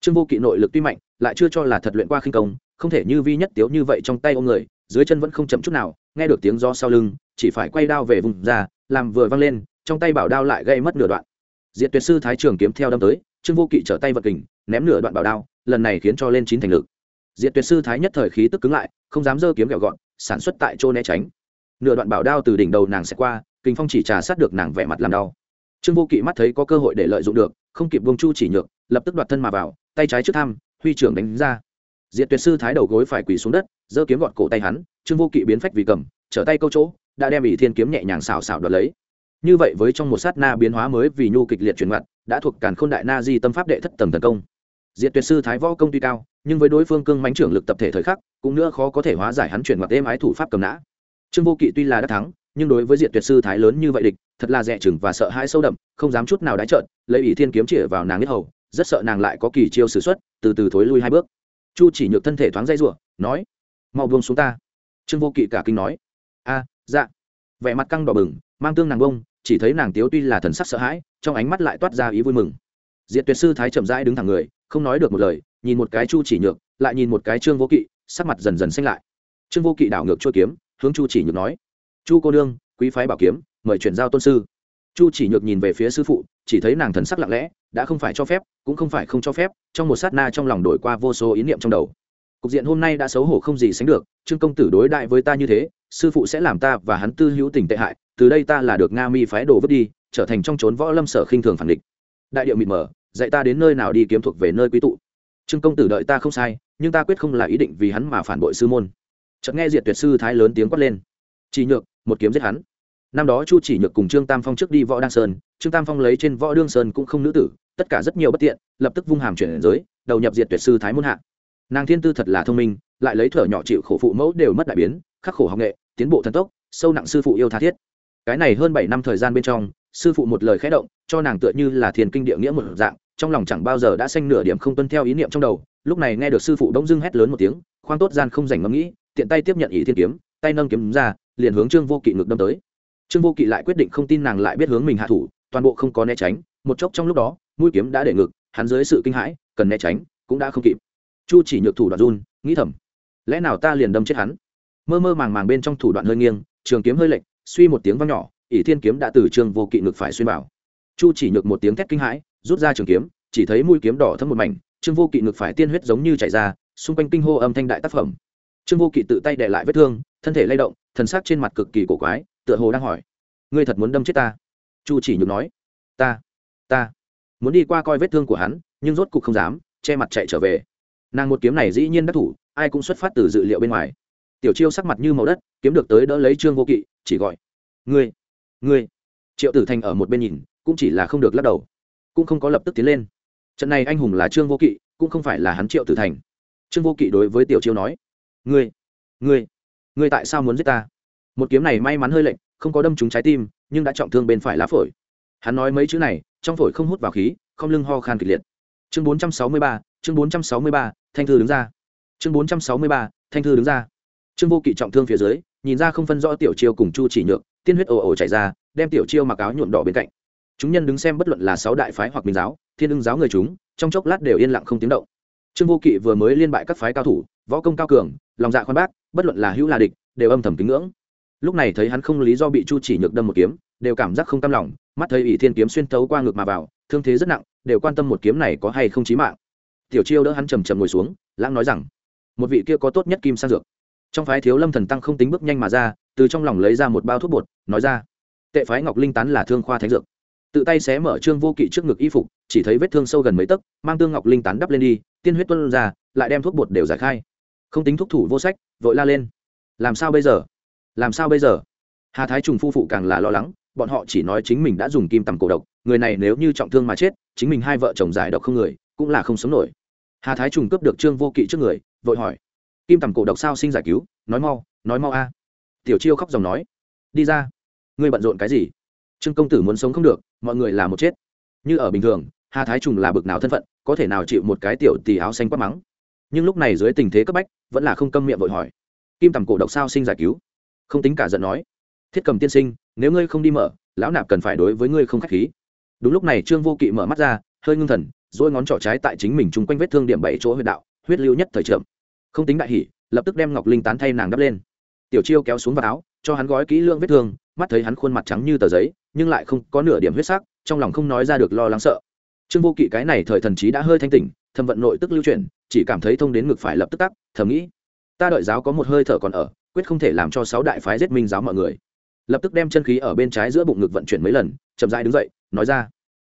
Trương vô kỵ nội lực tuy mạnh, lại chưa cho là thật luyện qua khinh công, không thể như vi nhất tiếu như vậy trong tay ôm người, dưới chân vẫn không chậm chút nào nghe được tiếng gió sau lưng, chỉ phải quay đao về vùng ra, làm vừa văng lên, trong tay bảo đao lại gây mất nửa đoạn. Diệt tuyệt sư thái trường kiếm theo đâm tới, trương vô kỵ trở tay vật kình, ném nửa đoạn bảo đao, lần này khiến cho lên chín thành lực. Diệt tuyệt sư thái nhất thời khí tức cứng lại, không dám dơ kiếm gẹo gọn, sản xuất tại chỗ né tránh. Nửa đoạn bảo đao từ đỉnh đầu nàng sẽ qua kinh phong chỉ trà sát được nàng vẻ mặt làm đau. Trương vô kỵ mắt thấy có cơ hội để lợi dụng được, không kịp bông chu chỉ nhược, lập tức đoạt thân mà vào, tay trái trước thăm huy trưởng đánh ra. Diệt tuyệt sư thái đầu gối phải quỳ xuống đất giơ kiếm gọt cổ tay hắn, trương vô kỵ biến phách vì cầm, trở tay câu chỗ, đã đem ỷ thiên kiếm nhẹ nhàng xào xào đoạt lấy. Như vậy với trong một sát na biến hóa mới vì nhu kịch liệt chuyển mặt đã thuộc càn khôn đại na di tâm pháp đệ thất tầng tấn công. Diệt tuyệt sư thái võ công tuy cao, nhưng với đối phương cương mánh trưởng lực tập thể thời khắc, cũng nữa khó có thể hóa giải hắn chuyển mặt êm ái thủ pháp cầm nã. Trương vô kỵ tuy là đã thắng, nhưng đối với diệt tuyệt sư thái lớn như vậy địch, thật là dè chừng và sợ hãi sâu đậm, không dám chút nào đái trợn, lấy ỷ thiên kiếm chĩa vào nàng nhất hầu, rất sợ nàng lại có kỳ chiêu sử xuất, từ từ thối lui hai bước. Chu chỉ nhược thân thể thoáng dây rủa, nói mau buông xuống ta. Trương vô kỵ cả kinh nói. A dạ. Vẻ mặt căng đỏ bừng, mang tương nàng bông, chỉ thấy nàng tiếu tuy là thần sắc sợ hãi, trong ánh mắt lại toát ra ý vui mừng. Diệt tuyệt sư thái chậm rãi đứng thẳng người, không nói được một lời, nhìn một cái chu chỉ nhược, lại nhìn một cái trương vô kỵ, sắc mặt dần dần xanh lại. Trương vô kỵ đảo ngược chua kiếm, hướng chu chỉ nhược nói. Chu cô nương, quý phái bảo kiếm, mời chuyển giao tôn sư. Chu chỉ nhược nhìn về phía sư phụ, chỉ thấy nàng thần sắc lặng lẽ, đã không phải cho phép, cũng không phải không cho phép, trong một sát na trong lòng đổi qua vô số ý niệm trong đầu cục diện hôm nay đã xấu hổ không gì sánh được, trương công tử đối đại với ta như thế, sư phụ sẽ làm ta và hắn tư hữu tình tệ hại, từ đây ta là được nga mi phái đồ vứt đi, trở thành trong trốn võ lâm sở khinh thường phản địch. Đại điệu mịt mờ, dạy ta đến nơi nào đi kiếm thuộc về nơi quý tụ. Trương công tử đợi ta không sai, nhưng ta quyết không là ý định vì hắn mà phản bội sư môn. Chợt nghe diệt tuyệt sư thái lớn tiếng quát lên. Chỉ nhược, một kiếm giết hắn. Năm đó chu chỉ nhược cùng trương tam phong trước đi võ đăng sơn, trương tam phong lấy trên võ đương sơn cũng không nữ tử, tất cả rất nhiều bất tiện, lập tức vung hàm chuyển giới, đầu nhập diệt tuyệt sư thái môn hạ nàng thiên tư thật là thông minh, lại lấy thở nhỏ chịu khổ phụ mẫu đều mất đại biến, khắc khổ học nghệ, tiến bộ thần tốc, sâu nặng sư phụ yêu tha thiết. Cái này hơn bảy năm thời gian bên trong, sư phụ một lời khẽ động, cho nàng tựa như là thiền kinh địa nghĩa một dạng, trong lòng chẳng bao giờ đã xanh nửa điểm không tuân theo ý niệm trong đầu. Lúc này nghe được sư phụ đông dưng hét lớn một tiếng khoan tốt gian không dành ngẫm nghĩ, tiện tay tiếp nhận ý thiên kiếm, tay nâng kiếm ra, liền hướng trương vô kỵ ngực đâm tới. Trương vô kỵ lại quyết định không tin nàng lại biết hướng mình hạ thủ, toàn bộ không có né tránh, một chốc trong lúc đó, mũi kiếm đã để ngực, hắn dưới sự kinh hãi, cần né tránh, cũng đã không kịp chu chỉ nhược thủ đoạn run, nghĩ thầm, lẽ nào ta liền đâm chết hắn? Mơ mơ màng màng bên trong thủ đoạn hơi nghiêng, trường kiếm hơi lệch, suy một tiếng vang nhỏ, ỷ thiên kiếm đã từ trường vô kỵ ngực phải xuyên vào. Chu chỉ nhược một tiếng thét kinh hãi, rút ra trường kiếm, chỉ thấy mũi kiếm đỏ thấm một mảnh trương vô kỵ ngực phải tiên huyết giống như chảy ra, xung quanh kinh hô âm thanh đại tác phẩm. Trương vô kỵ tự tay để lại vết thương, thân thể lay động, thần sắc trên mặt cực kỳ cổ quái, tựa hồ đang hỏi, ngươi thật muốn đâm chết ta? Chu chỉ nhược nói, ta ta muốn đi qua coi vết thương của hắn, nhưng rốt cục không dám, che mặt chạy trở về nàng một kiếm này dĩ nhiên đắc thủ ai cũng xuất phát từ dự liệu bên ngoài. Tiểu chiêu sắc mặt như màu đất kiếm được tới đỡ lấy trương vô kỵ chỉ gọi ngươi ngươi. Triệu tử thành ở một bên nhìn cũng chỉ là không được lắc đầu cũng không có lập tức tiến lên. Trận này anh hùng là trương vô kỵ cũng không phải là hắn triệu tử thành. Trương vô kỵ đối với tiểu chiêu nói ngươi ngươi ngươi tại sao muốn giết ta? Một kiếm này may mắn hơi lệnh không có đâm trúng trái tim nhưng đã trọng thương bên phải lá phổi. Hắn nói mấy chữ này trong phổi không hút vào khí không lưng ho khan kịch liệt. Chương 463, chương 463, thanh thư đứng ra. Chương 463, thanh thư đứng ra. Trương vô kỵ trọng thương phía dưới nhìn ra không phân rõ tiểu chiêu cùng chu chỉ nhược tiên huyết ồ ồ chảy ra đem tiểu chiêu mặc áo nhuộm đỏ bên cạnh. Chúng nhân đứng xem bất luận là sáu đại phái hoặc minh giáo thiên ưng giáo người chúng trong chốc lát đều yên lặng không tiếng động. Trương vô kỵ vừa mới liên bại các phái cao thủ võ công cao cường lòng dạ khoan bác bất luận là hữu là địch đều âm thầm kính ngưỡng. Lúc này thấy hắn không lý do bị chu chỉ nhược đâm một kiếm đều cảm giác không cam lòng mắt thấy ỷ thiên kiếm xuyên tấu qua ngực mà vào thương thế rất nặng đều quan tâm một kiếm này có hay không chí mạng tiểu chiêu đỡ hắn trầm trầm ngồi xuống, lãng nói rằng, một vị kia có tốt nhất kim sang dược. Trong phái thiếu lâm thần tăng không tính bước nhanh mà ra, từ trong lòng lấy ra một bao thuốc bột, nói ra, tệ phái ngọc linh tán là thương khoa thánh dược. Tự tay xé mở trương vô kỵ trước ngực y phục, chỉ thấy vết thương sâu gần mấy tấc, mang tương ngọc linh tán đắp lên đi, tiên huyết tuân ra, lại đem thuốc bột đều giải khai. Không tính thuốc thủ vô sách, vội la lên, làm sao bây giờ? Làm sao bây giờ? Hà thái trùng phu phụ càng là lo lắng, bọn họ chỉ nói chính mình đã dùng kim tầm cổ độc, người này nếu như trọng thương mà chết, chính mình hai vợ chồng giải độc không người, cũng là không sống nổi hà thái trùng cướp được trương vô kỵ trước người, vội hỏi. Kim tầm cổ độc sao sinh giải cứu? Nói mau nói mau a. Tiểu chiêu khóc dòng nói. Đi ra. Ngươi bận rộn cái gì? Trương công tử muốn sống không được, mọi người là một chết. Như ở bình thường, hà thái trùng là bực nào thân phận, có thể nào chịu một cái tiểu tì áo xanh quát mắng. Nhưng lúc này dưới tình thế cấp bách, vẫn là không câm miệng vội hỏi. Kim tầm cổ độc sao sinh giải cứu? Không tính cả giận nói. Thiết cầm tiên sinh, nếu ngươi không đi mở, lão nạp cần phải đối với ngươi không k h á c h khí. Đúng lúc này trương vô kỵ mở mắt ra, hơi ngưng thần rồi ngón trỏ trái tại chính mình chung quanh vết thương điểm bảy chỗ huyệt đạo, huyết lưu nhất thời trượm không tính đại hỉ, lập tức đem ngọc linh tán thay nàng đắp lên. Tiểu chiêu kéo xuống vào áo, cho hắn gói kỹ lưỡng vết thương, mắt thấy hắn khuôn mặt trắng như tờ giấy, nhưng lại không có nửa điểm huyết sắc, trong lòng không nói ra được lo lắng sợ. Trương vô kỵ cái này thời thần trí đã hơi thanh tỉnh thâm vận nội tức lưu chuyển, chỉ cảm thấy thông đến ngực phải lập tức tắc, thầm nghĩ, ta đợi giáo có một hơi thở còn ở, quyết không thể làm cho sáu đại phái giết minh giáo mọi người. Lập tức đem chân khí ở bên trái giữa bụng ngực vận chuyển mấy lần, chậm rãi đứng dậy, nói ra,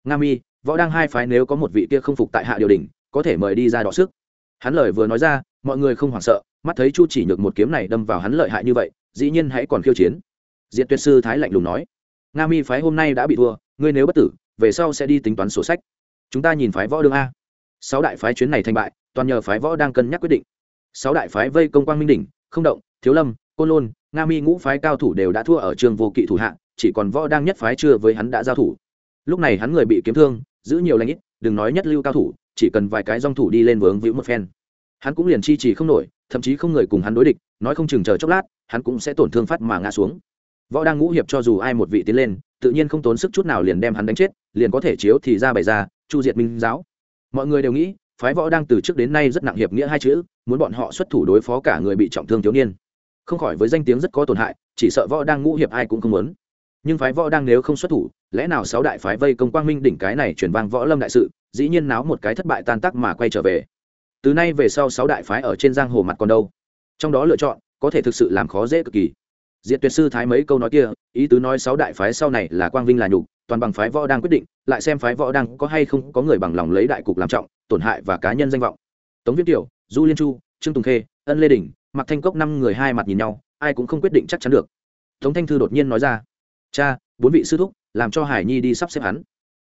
nga mi võ đang hai phái nếu có một vị kia không phục tại hạ điều đình có thể mời đi ra đọ sức. Hắn lời vừa nói ra, mọi người không hoảng sợ, mắt thấy chu chỉ nhược một kiếm này đâm vào hắn lợi hại như vậy, dĩ nhiên hãy còn khiêu chiến. Diện tuyệt sư thái lạnh lùng nói, nga mi phái hôm nay đã bị thua, ngươi nếu bất tử, về sau sẽ đi tính toán sổ sách. Chúng ta nhìn phái võ đương a. Sáu đại phái chuyến này thành bại, toàn nhờ phái võ đang cân nhắc quyết định. Sáu đại phái vây công quang minh đỉnh, không động, thiếu lâm, côn lôn, nga mi ngũ phái cao thủ đều đã thua ở trường vô kỵ thủ hạ, chỉ còn võ đang nhất phái chưa với hắn đã giao thủ. Lúc này hắn người bị kiếm thương giữ nhiều lãnh ít, đừng nói nhất lưu cao thủ, chỉ cần vài cái dong thủ đi lên vướng víu một phen. Hắn cũng liền chi trì không nổi, thậm chí không người cùng hắn đối địch, nói không chừng chờ chốc lát, hắn cũng sẽ tổn thương phát mà ngã xuống. Võ đang ngũ hiệp cho dù ai một vị tiến lên, tự nhiên không tốn sức chút nào liền đem hắn đánh chết, liền có thể chiếu thì ra bày ra, chu diệt minh giáo. Mọi người đều nghĩ, phái võ đang từ trước đến nay rất nặng hiệp nghĩa hai chữ, muốn bọn họ xuất thủ đối phó cả người bị trọng thương thiếu niên. Không khỏi với danh tiếng rất có tổn hại, chỉ sợ võ đang ngũ hiệp ai cũng không muốn nhưng phái võ đang nếu không xuất thủ, lẽ nào sáu đại phái vây công quang minh đỉnh cái này chuyển vang võ lâm đại sự, dĩ nhiên náo một cái thất bại tan tác mà quay trở về. Từ nay về sau sáu đại phái ở trên giang hồ mặt còn đâu? Trong đó lựa chọn, có thể thực sự làm khó dễ cực kỳ. Diệt tuyệt sư thái mấy câu nói kia, ý tứ nói sáu đại phái sau này là quang vinh là nhục, toàn bằng phái võ đang quyết định, lại xem phái võ đang có hay không có người bằng lòng lấy đại cục làm trọng, tổn hại và cá nhân danh vọng. Tống viết tiểu, du liên chu, trương tùng khê, ân lê đình mặc thanh cốc năm người hai mặt nhìn nhau, ai cũng không quyết định chắc chắn được. Tống thanh thư đột nhiên nói ra cha, bốn vị sư thúc, làm cho hải nhi đi sắp xếp hắn.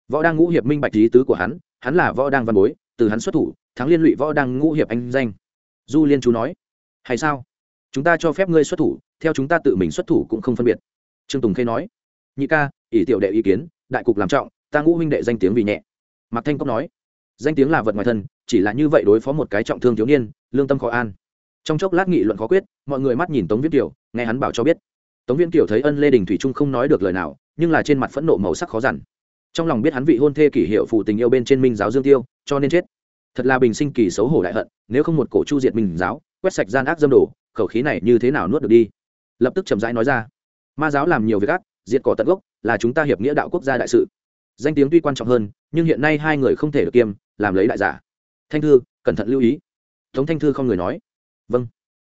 Võ đang ngũ hiệp minh bạch lý tứ của hắn hắn là võ đang văn bối, từ hắn xuất thủ, thắng liên lụy võ đang ngũ hiệp anh danh. Du liên chú nói, hay sao? Chúng ta cho phép ngươi xuất thủ, theo chúng ta tự mình xuất thủ cũng không phân biệt. Trương tùng khê nói, nhị ca, ỷ tiểu đệ ý kiến, đại cục làm trọng, ta ngũ huynh đệ danh tiếng vì nhẹ. Mạc thanh cốc nói, danh tiếng là vật ngoài thân, chỉ là như vậy đối phó một cái trọng thương thiếu niên, lương tâm khó an. Trong chốc lát nghị luận khó quyết, mọi người mắt nhìn tống viết kiều, nghe hắn bảo cho biết tống viễn kiều thấy ân lê đình thủy trung không nói được lời nào, nhưng là trên mặt phẫn nộ màu sắc khó dằn. Trong lòng biết hắn vị hôn thê kỷ hiệu phụ tình yêu bên trên minh giáo dương tiêu, cho nên chết. Thật là bình sinh kỳ xấu hổ đại hận, nếu không một cổ chu diệt minh giáo, quét sạch gian ác dâm đổ khẩu khí này như thế nào nuốt được đi? Lập tức chậm rãi nói ra. Ma giáo làm nhiều việc ác, diệt cỏ tận gốc, là chúng ta hiệp nghĩa đạo quốc gia đại sự. Danh tiếng tuy quan trọng hơn, nhưng hiện nay hai người không thể được kiêm, làm lấy đại giả. Thanh thư, cẩn thận lưu ý. Tống thanh thư không người nói. Vâng.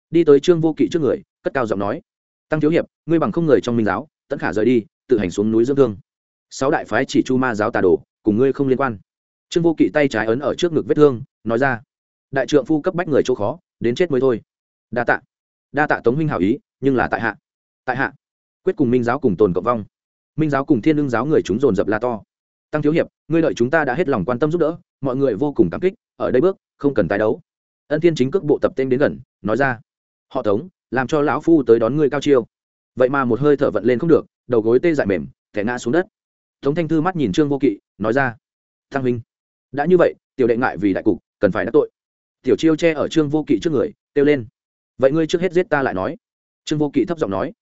Đi tới trương vô kỵ trước người, cất cao giọng nói tăng thiếu hiệp, ngươi bằng không người trong minh giáo tẫn khả rời đi, tự hành xuống núi dưỡng thương. Sáu đại phái chỉ chu ma giáo tà đồ, cùng ngươi không liên quan. Trương vô kỵ tay trái ấn ở trước ngực vết thương, nói ra, đại trượng phu cấp bách người chỗ khó, đến chết mới thôi. Đa tạ. Đa tạ tống huynh hảo ý, nhưng là tại hạ. Tại hạ. Quyết cùng minh giáo cùng tồn cộng vong. Minh giáo cùng thiên lương giáo người chúng dồn dập la to. Tăng thiếu hiệp, ngươi đợi chúng ta đã hết lòng quan tâm giúp đỡ, mọi người vô cùng cảm kích, ở đây bước, không cần tái đấu. Ân thiên chính cước bộ tập tên đến gần, nói ra, họ tống làm cho lão phu tới đón ngươi cao chiêu. Vậy mà một hơi thở vận lên không được, đầu gối tê dại mềm kẻ ngã xuống đất. Tống thanh thư mắt nhìn trương vô kỵ, nói ra, thăng huynh, đã như vậy, tiểu đệ ngại vì đại cục, cần phải đắc tội. Tiểu chiêu che ở trương vô kỵ trước người, kêu lên, vậy ngươi trước hết giết ta lại nói. Trương vô kỵ thấp giọng nói,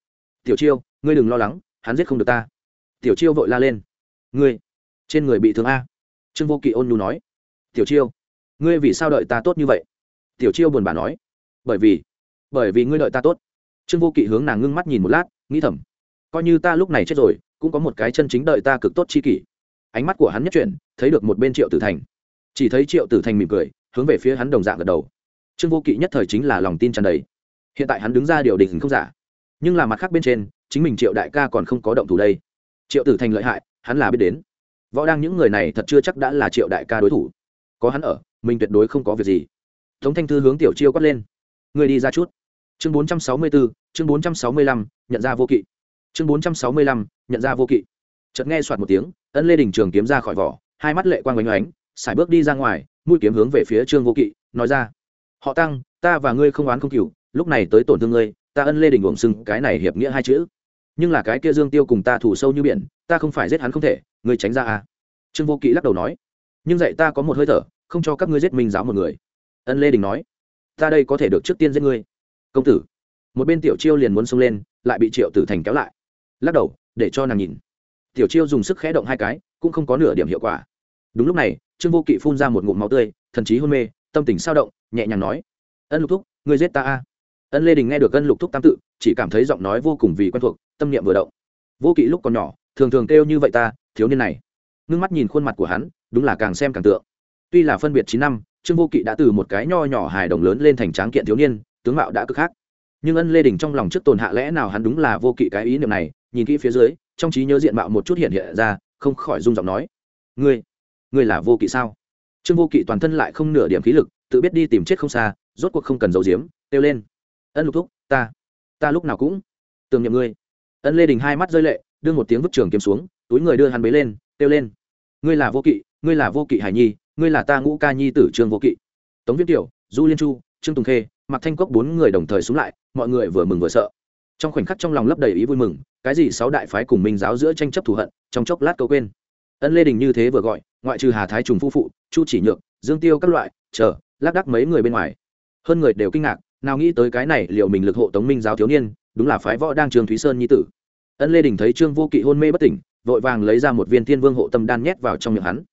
tiểu chiêu, ngươi đừng lo lắng, hắn giết không được ta. Tiểu chiêu vội la lên, ngươi, trên người bị thương a. Trương vô kỵ ôn nhu nói, tiểu chiêu, ngươi vì sao đợi ta tốt như vậy? Tiểu chiêu buồn bã nói, bởi vì bởi vì ngươi đợi ta tốt. Trương vô kỵ hướng nàng ngưng mắt nhìn một lát, nghĩ thầm, coi như ta lúc này chết rồi, cũng có một cái chân chính đợi ta cực tốt chi kỷ. Ánh mắt của hắn nhất chuyển, thấy được một bên triệu tử thành. Chỉ thấy triệu tử thành mỉm cười, hướng về phía hắn đồng dạng gật đầu. Trương vô kỵ nhất thời chính là lòng tin tràn đầy. Hiện tại hắn đứng ra điều đình không giả. Nhưng là mặt khác bên trên, chính mình triệu đại ca còn không có động thủ đây. Triệu tử thành lợi hại, hắn là biết đến. Võ đang những người này thật chưa chắc đã là triệu đại ca đối thủ. Có hắn ở, mình tuyệt đối không có việc gì. Tống thanh thư hướng tiểu chiêu quát lên. Người đi ra chút chương bốn trăm sáu mươi bốn chương bốn trăm sáu mươi lăm nhận ra vô kỵ. Chương bốn trăm sáu mươi lăm nhận ra vô kỵ. Chợt nghe soạt một tiếng ân lê đình trường kiếm ra khỏi vỏ hai mắt lệ quang oanh oánh sải bước đi ra ngoài mũi kiếm hướng về phía trương vô kỵ nói ra họ tăng ta và ngươi không oán không cửu lúc này tới tổn thương ngươi ta ân lê đình uổng sưng, cái này hiệp nghĩa hai chữ. Nhưng là cái kia dương tiêu cùng ta thủ sâu như biển ta không phải giết hắn không thể ngươi tránh ra à. Trương vô kỵ lắc đầu nói nhưng dạy ta có một hơi thở không cho các ngươi giết minh giáo một người. Ân lê đình nói ta đây có thể được trước tiên giết ngươi công tử. Một bên tiểu chiêu liền muốn xông lên, lại bị triệu tử thành kéo lại. Lắc đầu, để cho nàng nhìn. Tiểu chiêu dùng sức khẽ động hai cái, cũng không có nửa điểm hiệu quả. Đúng lúc này, trương vô kỵ phun ra một ngụm máu tươi, thần chí hôn mê, tâm tình sao động, nhẹ nhàng nói, ân lục thúc, ngươi giết ta a. Ân lê đình nghe được ân lục thúc tam tự, chỉ cảm thấy giọng nói vô cùng vì quen thuộc, tâm niệm vừa động. Vô kỵ lúc còn nhỏ, thường thường kêu như vậy ta, thiếu niên này. Ngưng mắt nhìn khuôn mặt của hắn, đúng là càng xem càng tượng. Tuy là phân biệt chín năm, trương vô kỵ đã từ một cái nho nhỏ hài đồng lớn lên thành tráng kiện thiếu niên tướng mạo đã cực khác. Nhưng ân lê đình trong lòng trước tồn hạ lẽ nào hắn đúng là vô kỵ cái ý niệm này, nhìn kỹ phía dưới, trong trí nhớ diện mạo một chút hiện hiện ra, không khỏi rung giọng nói, ngươi ngươi là vô kỵ sao? Trương vô kỵ toàn thân lại không nửa điểm khí lực, tự biết đi tìm chết không xa, rốt cuộc không cần giấu giếm, kêu lên, ân lục thúc, ta ta lúc nào cũng tưởng niệm ngươi. Ân lê đình hai mắt rơi lệ, đưa một tiếng vứt trường kiếm xuống, túi người đưa hắn bế lên, kêu lên, ngươi là vô kỵ, ngươi là vô kỵ hải nhi, ngươi là ta ngũ ca nhi tử trương vô kỵ. Tống viết tiểu, du liên chu, trương tùng khê mặc thanh cốc bốn người đồng thời xuống lại, mọi người vừa mừng vừa sợ. Trong khoảnh khắc trong lòng lấp đầy ý vui mừng, cái gì sáu đại phái cùng minh giáo giữa tranh chấp thù hận, trong chốc lát câu quên. Ân lê đình như thế vừa gọi, ngoại trừ hà thái trùng phu phụ, chu chỉ nhược, dương tiêu các loại, chờ, lác đắc mấy người bên ngoài. Hơn người đều kinh ngạc, nào nghĩ tới cái này liệu mình lực hộ tống minh giáo thiếu niên, đúng là phái võ đang trường thúy sơn nhi tử. Ân lê đình thấy trương vô kỵ hôn mê bất tỉnh, vội vàng lấy ra một viên thiên vương hộ tâm đan nhét vào trong miệng hắn.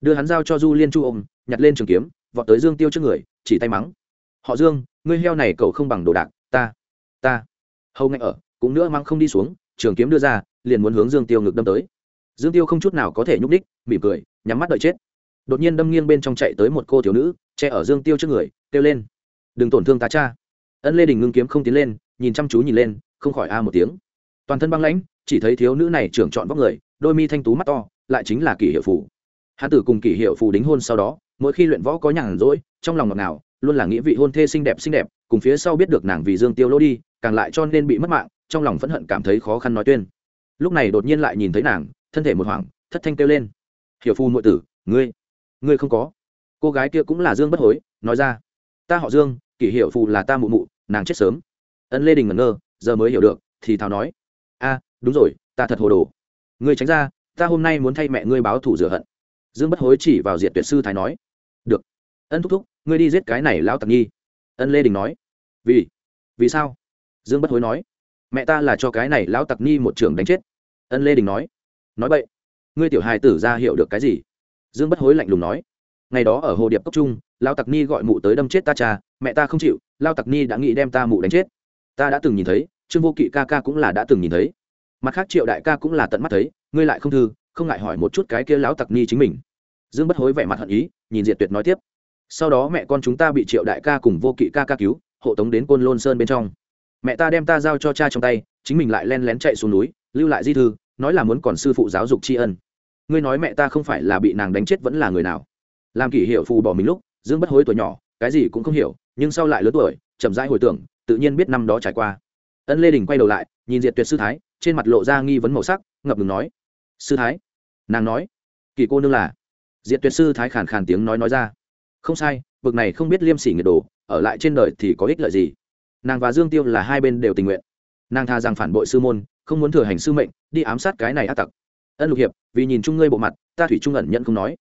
Đưa hắn giao cho du liên chu ôm, nhặt lên trường kiếm, vọt tới dương tiêu trước người, chỉ tay mắng. Họ dương ngươi heo này cậu không bằng đồ đạc, ta ta. Hầu ngay ở, cũng nữa mang không đi xuống, trường kiếm đưa ra, liền muốn hướng dương tiêu ngực đâm tới. Dương tiêu không chút nào có thể nhúc đích mỉm cười, nhắm mắt đợi chết. Đột nhiên đâm nghiêng bên trong chạy tới một cô thiếu nữ, che ở dương tiêu trước người, kêu lên. Đừng tổn thương tá cha. Ân lê đình ngưng kiếm không tiến lên, nhìn chăm chú nhìn lên, không khỏi a một tiếng. Toàn thân băng lãnh, chỉ thấy thiếu nữ này trưởng chọn vóc người, đôi mi thanh tú mắt to, lại chính là kỷ hiệu phủ hán tử cùng kỷ hiệu phù đính hôn sau đó, mỗi khi luyện võ có nhàn rỗi, trong lòng ngọt nào luôn là nghĩa vị hôn thê xinh đẹp xinh đẹp, cùng phía sau biết được nàng vì dương tiêu lỗ đi, càng lại cho nên bị mất mạng, trong lòng phẫn hận cảm thấy khó khăn nói tuyên. Lúc này đột nhiên lại nhìn thấy nàng, thân thể một hoảng, thất thanh kêu lên. Hiểu phu nội tử, ngươi ngươi không có. Cô gái kia cũng là dương bất hối, nói ra. Ta họ dương, kỷ hiệu phù là ta mụ mụ, nàng chết sớm. Ân lê đình ngẩn ngơ, giờ mới hiểu được, thì thào nói. A, đúng rồi, ta thật hồ đồ. Ngươi tránh ra, ta hôm nay muốn thay mẹ ngươi báo thủ rửa hận. Dương bất hối chỉ vào diệt tuyệt sư thái nói. Được. Ân thúc thúc ngươi đi giết cái này lão tặc nhi. Ân lê đình nói. Vì vì sao? Dương bất hối nói. Mẹ ta là cho cái này lão tặc nhi một trường đánh chết. Ân lê đình nói. Nói vậy ngươi tiểu hài tử ra hiểu được cái gì? Dương bất hối lạnh lùng nói. Ngày đó ở hồ điệp cốc trung lao tặc ni gọi mụ tới đâm chết ta cha, mẹ ta không chịu lao tặc ni đã nghĩ đem ta mụ đánh chết. Ta đã từng nhìn thấy, trương vô kỵ ca ca cũng là đã từng nhìn thấy. Mặt khác triệu đại ca cũng là tận mắt thấy, ngươi lại không thư, không ngại hỏi một chút cái kia lão tặc ni chính mình. Dương bất hối vẻ mặt hận ý, nhìn diệt tuyệt nói tiếp sau đó mẹ con chúng ta bị triệu đại ca cùng vô kỵ ca ca cứu, hộ tống đến côn lôn sơn bên trong. Mẹ ta đem ta giao cho cha trong tay, chính mình lại len lén chạy xuống núi, lưu lại di thư, nói là muốn còn sư phụ giáo dục tri ân. Ngươi nói mẹ ta không phải là bị nàng đánh chết vẫn là người nào? Làm kỷ hiệu phù bỏ mình lúc, dương bất hối tuổi nhỏ, cái gì cũng không hiểu, nhưng sau lại lớn tuổi, chậm rãi hồi tưởng, tự nhiên biết năm đó trải qua. Ân lê đình quay đầu lại, nhìn diệt tuyệt sư thái, trên mặt lộ ra nghi vấn màu sắc, ngập ngừng nói, sư thái? Nàng nói kỳ cô nương là. Diệt tuyệt sư thái khàn khàn tiếng nói nói ra không sai bực này không biết liêm sỉ nghiệt đồ ở lại trên đời thì có ích lợi gì? Nàng và dương tiêu là hai bên đều tình nguyện. Nàng tha rằng phản bội sư môn, không muốn thừa hành sư mệnh, đi ám sát cái này ác tặc. Ân lục hiệp, vì nhìn chung ngươi bộ mặt, ta thủy trung ẩn nhận không nói.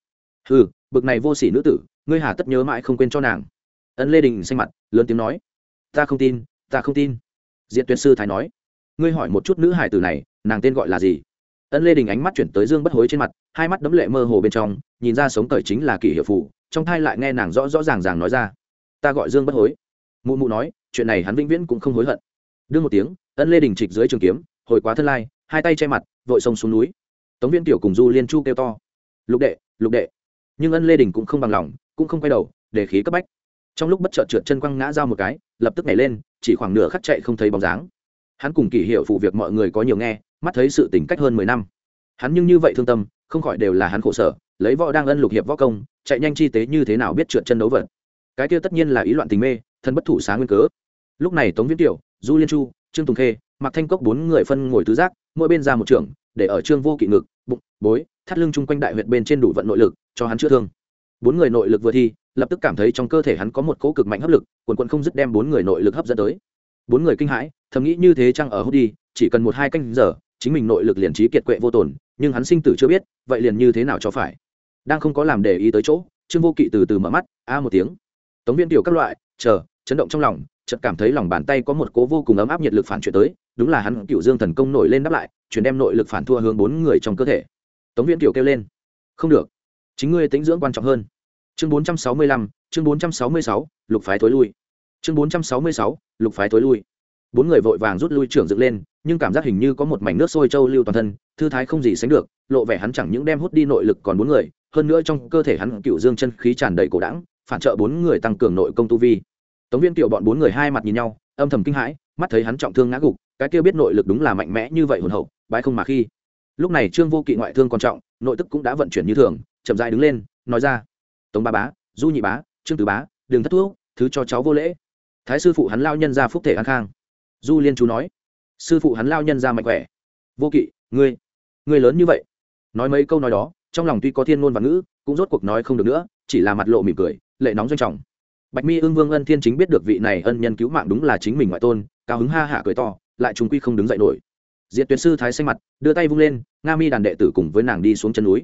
Ừ bực này vô sỉ nữ tử, ngươi hà tất nhớ mãi không quên cho nàng. Ân lê đình xanh mặt, lớn tiếng nói. Ta không tin, ta không tin. Diện tuyệt sư thái nói. Ngươi hỏi một chút nữ hải tử này, nàng tên gọi là gì? Ân lê đình ánh mắt chuyển tới dương bất hối trên mặt, hai mắt đấm lệ mơ hồ bên trong, nhìn ra sống cởi chính là kỷ hiệu phụ trong thai lại nghe nàng rõ rõ ràng ràng nói ra. Ta gọi dương bất hối. Mụ mụ nói, chuyện này hắn vĩnh viễn cũng không hối hận. Đương một tiếng, ân lê đình trịch dưới trường kiếm, hồi quá thân lai, hai tay che mặt, vội sông xuống núi. Tống viên tiểu cùng du liên chu kêu to. Lục đệ lục đệ. Nhưng ân lê đình cũng không bằng lòng, cũng không quay đầu, để khí cấp bách. Trong lúc bất chợt trượt chân quăng ngã dao một cái, lập tức nhảy lên, chỉ khoảng nửa khắc chạy không thấy bóng dáng. Hắn cùng kỷ hiệu phụ việc mọi người có nhiều nghe, mắt thấy sự tỉnh cách hơn mười năm. Hắn nhưng như vậy thương tâm, không khỏi đều là hắn khổ sở, lấy võ đang ân lục hiệp võ công chạy nhanh chi tế như thế nào biết trượt chân đấu vật. Cái kia tất nhiên là ý loạn tình mê thân bất thủ sáng nguyên cớ. Lúc này tống viễn tiểu, du liên chu, trương tùng khê mặc thanh cốc bốn người phân ngồi tứ giác, mỗi bên ra một trưởng, để ở trương vô kỵ ngực, bụng, bối, thắt lưng chung quanh đại huyện bên trên đủ vận nội lực, cho hắn chữa thương. Bốn người nội lực vừa thi, lập tức cảm thấy trong cơ thể hắn có một cỗ cực mạnh hấp lực, quần quần không dứt đem bốn người nội lực hấp dẫn tới. Bốn người kinh hãi, thầm nghĩ như thế chăng ở hút đi, chỉ cần một hai canh giờ, chính mình nội lực liền trí kiệt quệ vô tổn nhưng hắn sinh tử chưa biết, vậy liền như thế nào cho phải đang không có làm để ý tới chỗ, trương vô kỵ từ từ mở mắt, a một tiếng. Tống viên tiểu các loại, chờ, chấn động trong lòng, chợt cảm thấy lòng bàn tay có một cố vô cùng ấm áp nhiệt lực phản chuyển tới, đúng là hắn cựu dương thần công nổi lên đáp lại, chuyển đem nội lực phản thua hướng bốn người trong cơ thể. Tống viên tiểu kêu lên, không được, chính ngươi tính dưỡng quan trọng hơn. Chương bốn trăm sáu mươi lăm, chương bốn trăm sáu mươi sáu, lục phái thối lui. Chương bốn trăm sáu mươi sáu, lục phái thối lui. Bốn người vội vàng rút lui trưởng dựng lên, nhưng cảm giác hình như có một mảnh nước sôi trâu lưu toàn thân, thư thái không gì sánh được, lộ vẻ hắn chẳng những đem hút đi nội lực còn bốn người hơn nữa trong cơ thể hắn cựu dương chân khí tràn đầy cổ đẳng, phản trợ bốn người tăng cường nội công tu vi. Tống viên tiểu bọn bốn người hai mặt nhìn nhau, âm thầm kinh hãi, mắt thấy hắn trọng thương ngã gục, cái kia biết nội lực đúng là mạnh mẽ như vậy hồn hậu bãi không mà khi. Lúc này trương vô kỵ ngoại thương quan trọng, nội tức cũng đã vận chuyển như thường, chậm dài đứng lên, nói ra, tống ba bá, du nhị bá, trương tứ bá đường thất thuốc thứ cho cháu vô lễ. Thái sư phụ hắn lao nhân ra phúc thể an khang. Du liên chú nói, sư phụ hắn lao nhân ra mạnh khỏe. Vô kỵ, ngươi ngươi lớn như vậy? Nói mấy câu nói đó trong lòng tuy có thiên ngôn và ngữ, cũng rốt cuộc nói không được nữa, chỉ là mặt lộ mỉm cười, lệ nóng doanh trọng. Bạch mi ương vương ân thiên chính biết được vị này ân nhân cứu mạng đúng là chính mình ngoại tôn, cao hứng ha hả cười to, lại chúng quy không đứng dậy nổi. Diệt tuyệt sư thái xanh mặt, đưa tay vung lên, nga mi đàn đệ tử cùng với nàng đi xuống chân núi.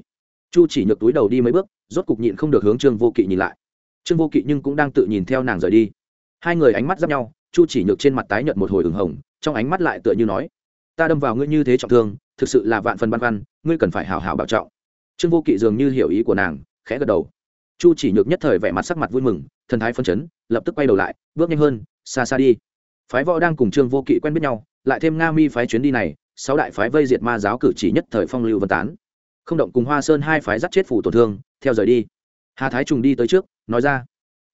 Chu chỉ nhược túi đầu đi mấy bước, rốt cục nhịn không được hướng trương vô kỵ nhìn lại. Trương vô kỵ nhưng cũng đang tự nhìn theo nàng rời đi. Hai người ánh mắt giáp nhau, chu chỉ nhược trên mặt tái nhợt một hồi ửng hồng, trong ánh mắt lại tựa như nói, ta đâm vào ngươi như thế trọng thương, thực sự là vạn phần băn khoăn, ngươi cần phải hào hào bảo trọng trương vô kỵ dường như hiểu ý của nàng, khẽ gật đầu. Chu chỉ nhược nhất thời vẻ mặt sắc mặt vui mừng, thần thái phân chấn, lập tức quay đầu lại, bước nhanh hơn, xa xa đi. Phái võ đang cùng trương vô kỵ quen biết nhau, lại thêm nga mi phái chuyến đi này, sáu đại phái vây diệt ma giáo cử chỉ nhất thời phong lưu vân tán. Không động cùng hoa sơn hai phái dắt chết phủ tổn thương, theo rời đi. Hà thái trùng đi tới trước, nói ra,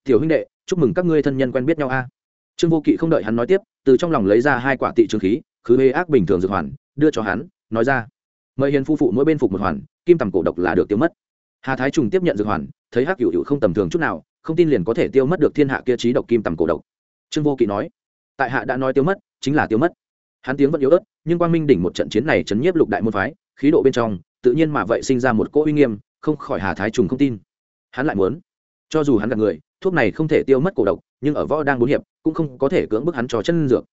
tiểu huynh đệ, chúc mừng các ngươi thân nhân quen biết nhau a. Trương vô kỵ không đợi hắn nói tiếp, từ trong lòng lấy ra hai quả tị trương khí, khứ hê ác bình thường dược hoàn, đưa cho hắn, nói ra, mời hiền phu phụ mỗi bên phục một hoàn kim tầm cổ độc là được tiêu mất. Hà thái trùng tiếp nhận dược hoàn, thấy hắc cựu hữu không tầm thường chút nào, không tin liền có thể tiêu mất được thiên hạ kia trí độc kim tầm cổ độc. Trương vô kỵ nói, tại hạ đã nói tiêu mất, chính là tiêu mất. Hắn tiếng vẫn yếu ớt, nhưng quang minh đỉnh một trận chiến này chấn nhiếp lục đại môn phái, khí độ bên trong, tự nhiên mà vậy sinh ra một cỗ uy nghiêm, không khỏi hà thái trùng không tin. Hắn lại muốn, cho dù hắn gặp người, thuốc này không thể tiêu mất cổ độc, nhưng ở võ đang bốn hiệp, cũng không có thể cưỡng bức hắn cho chân dược.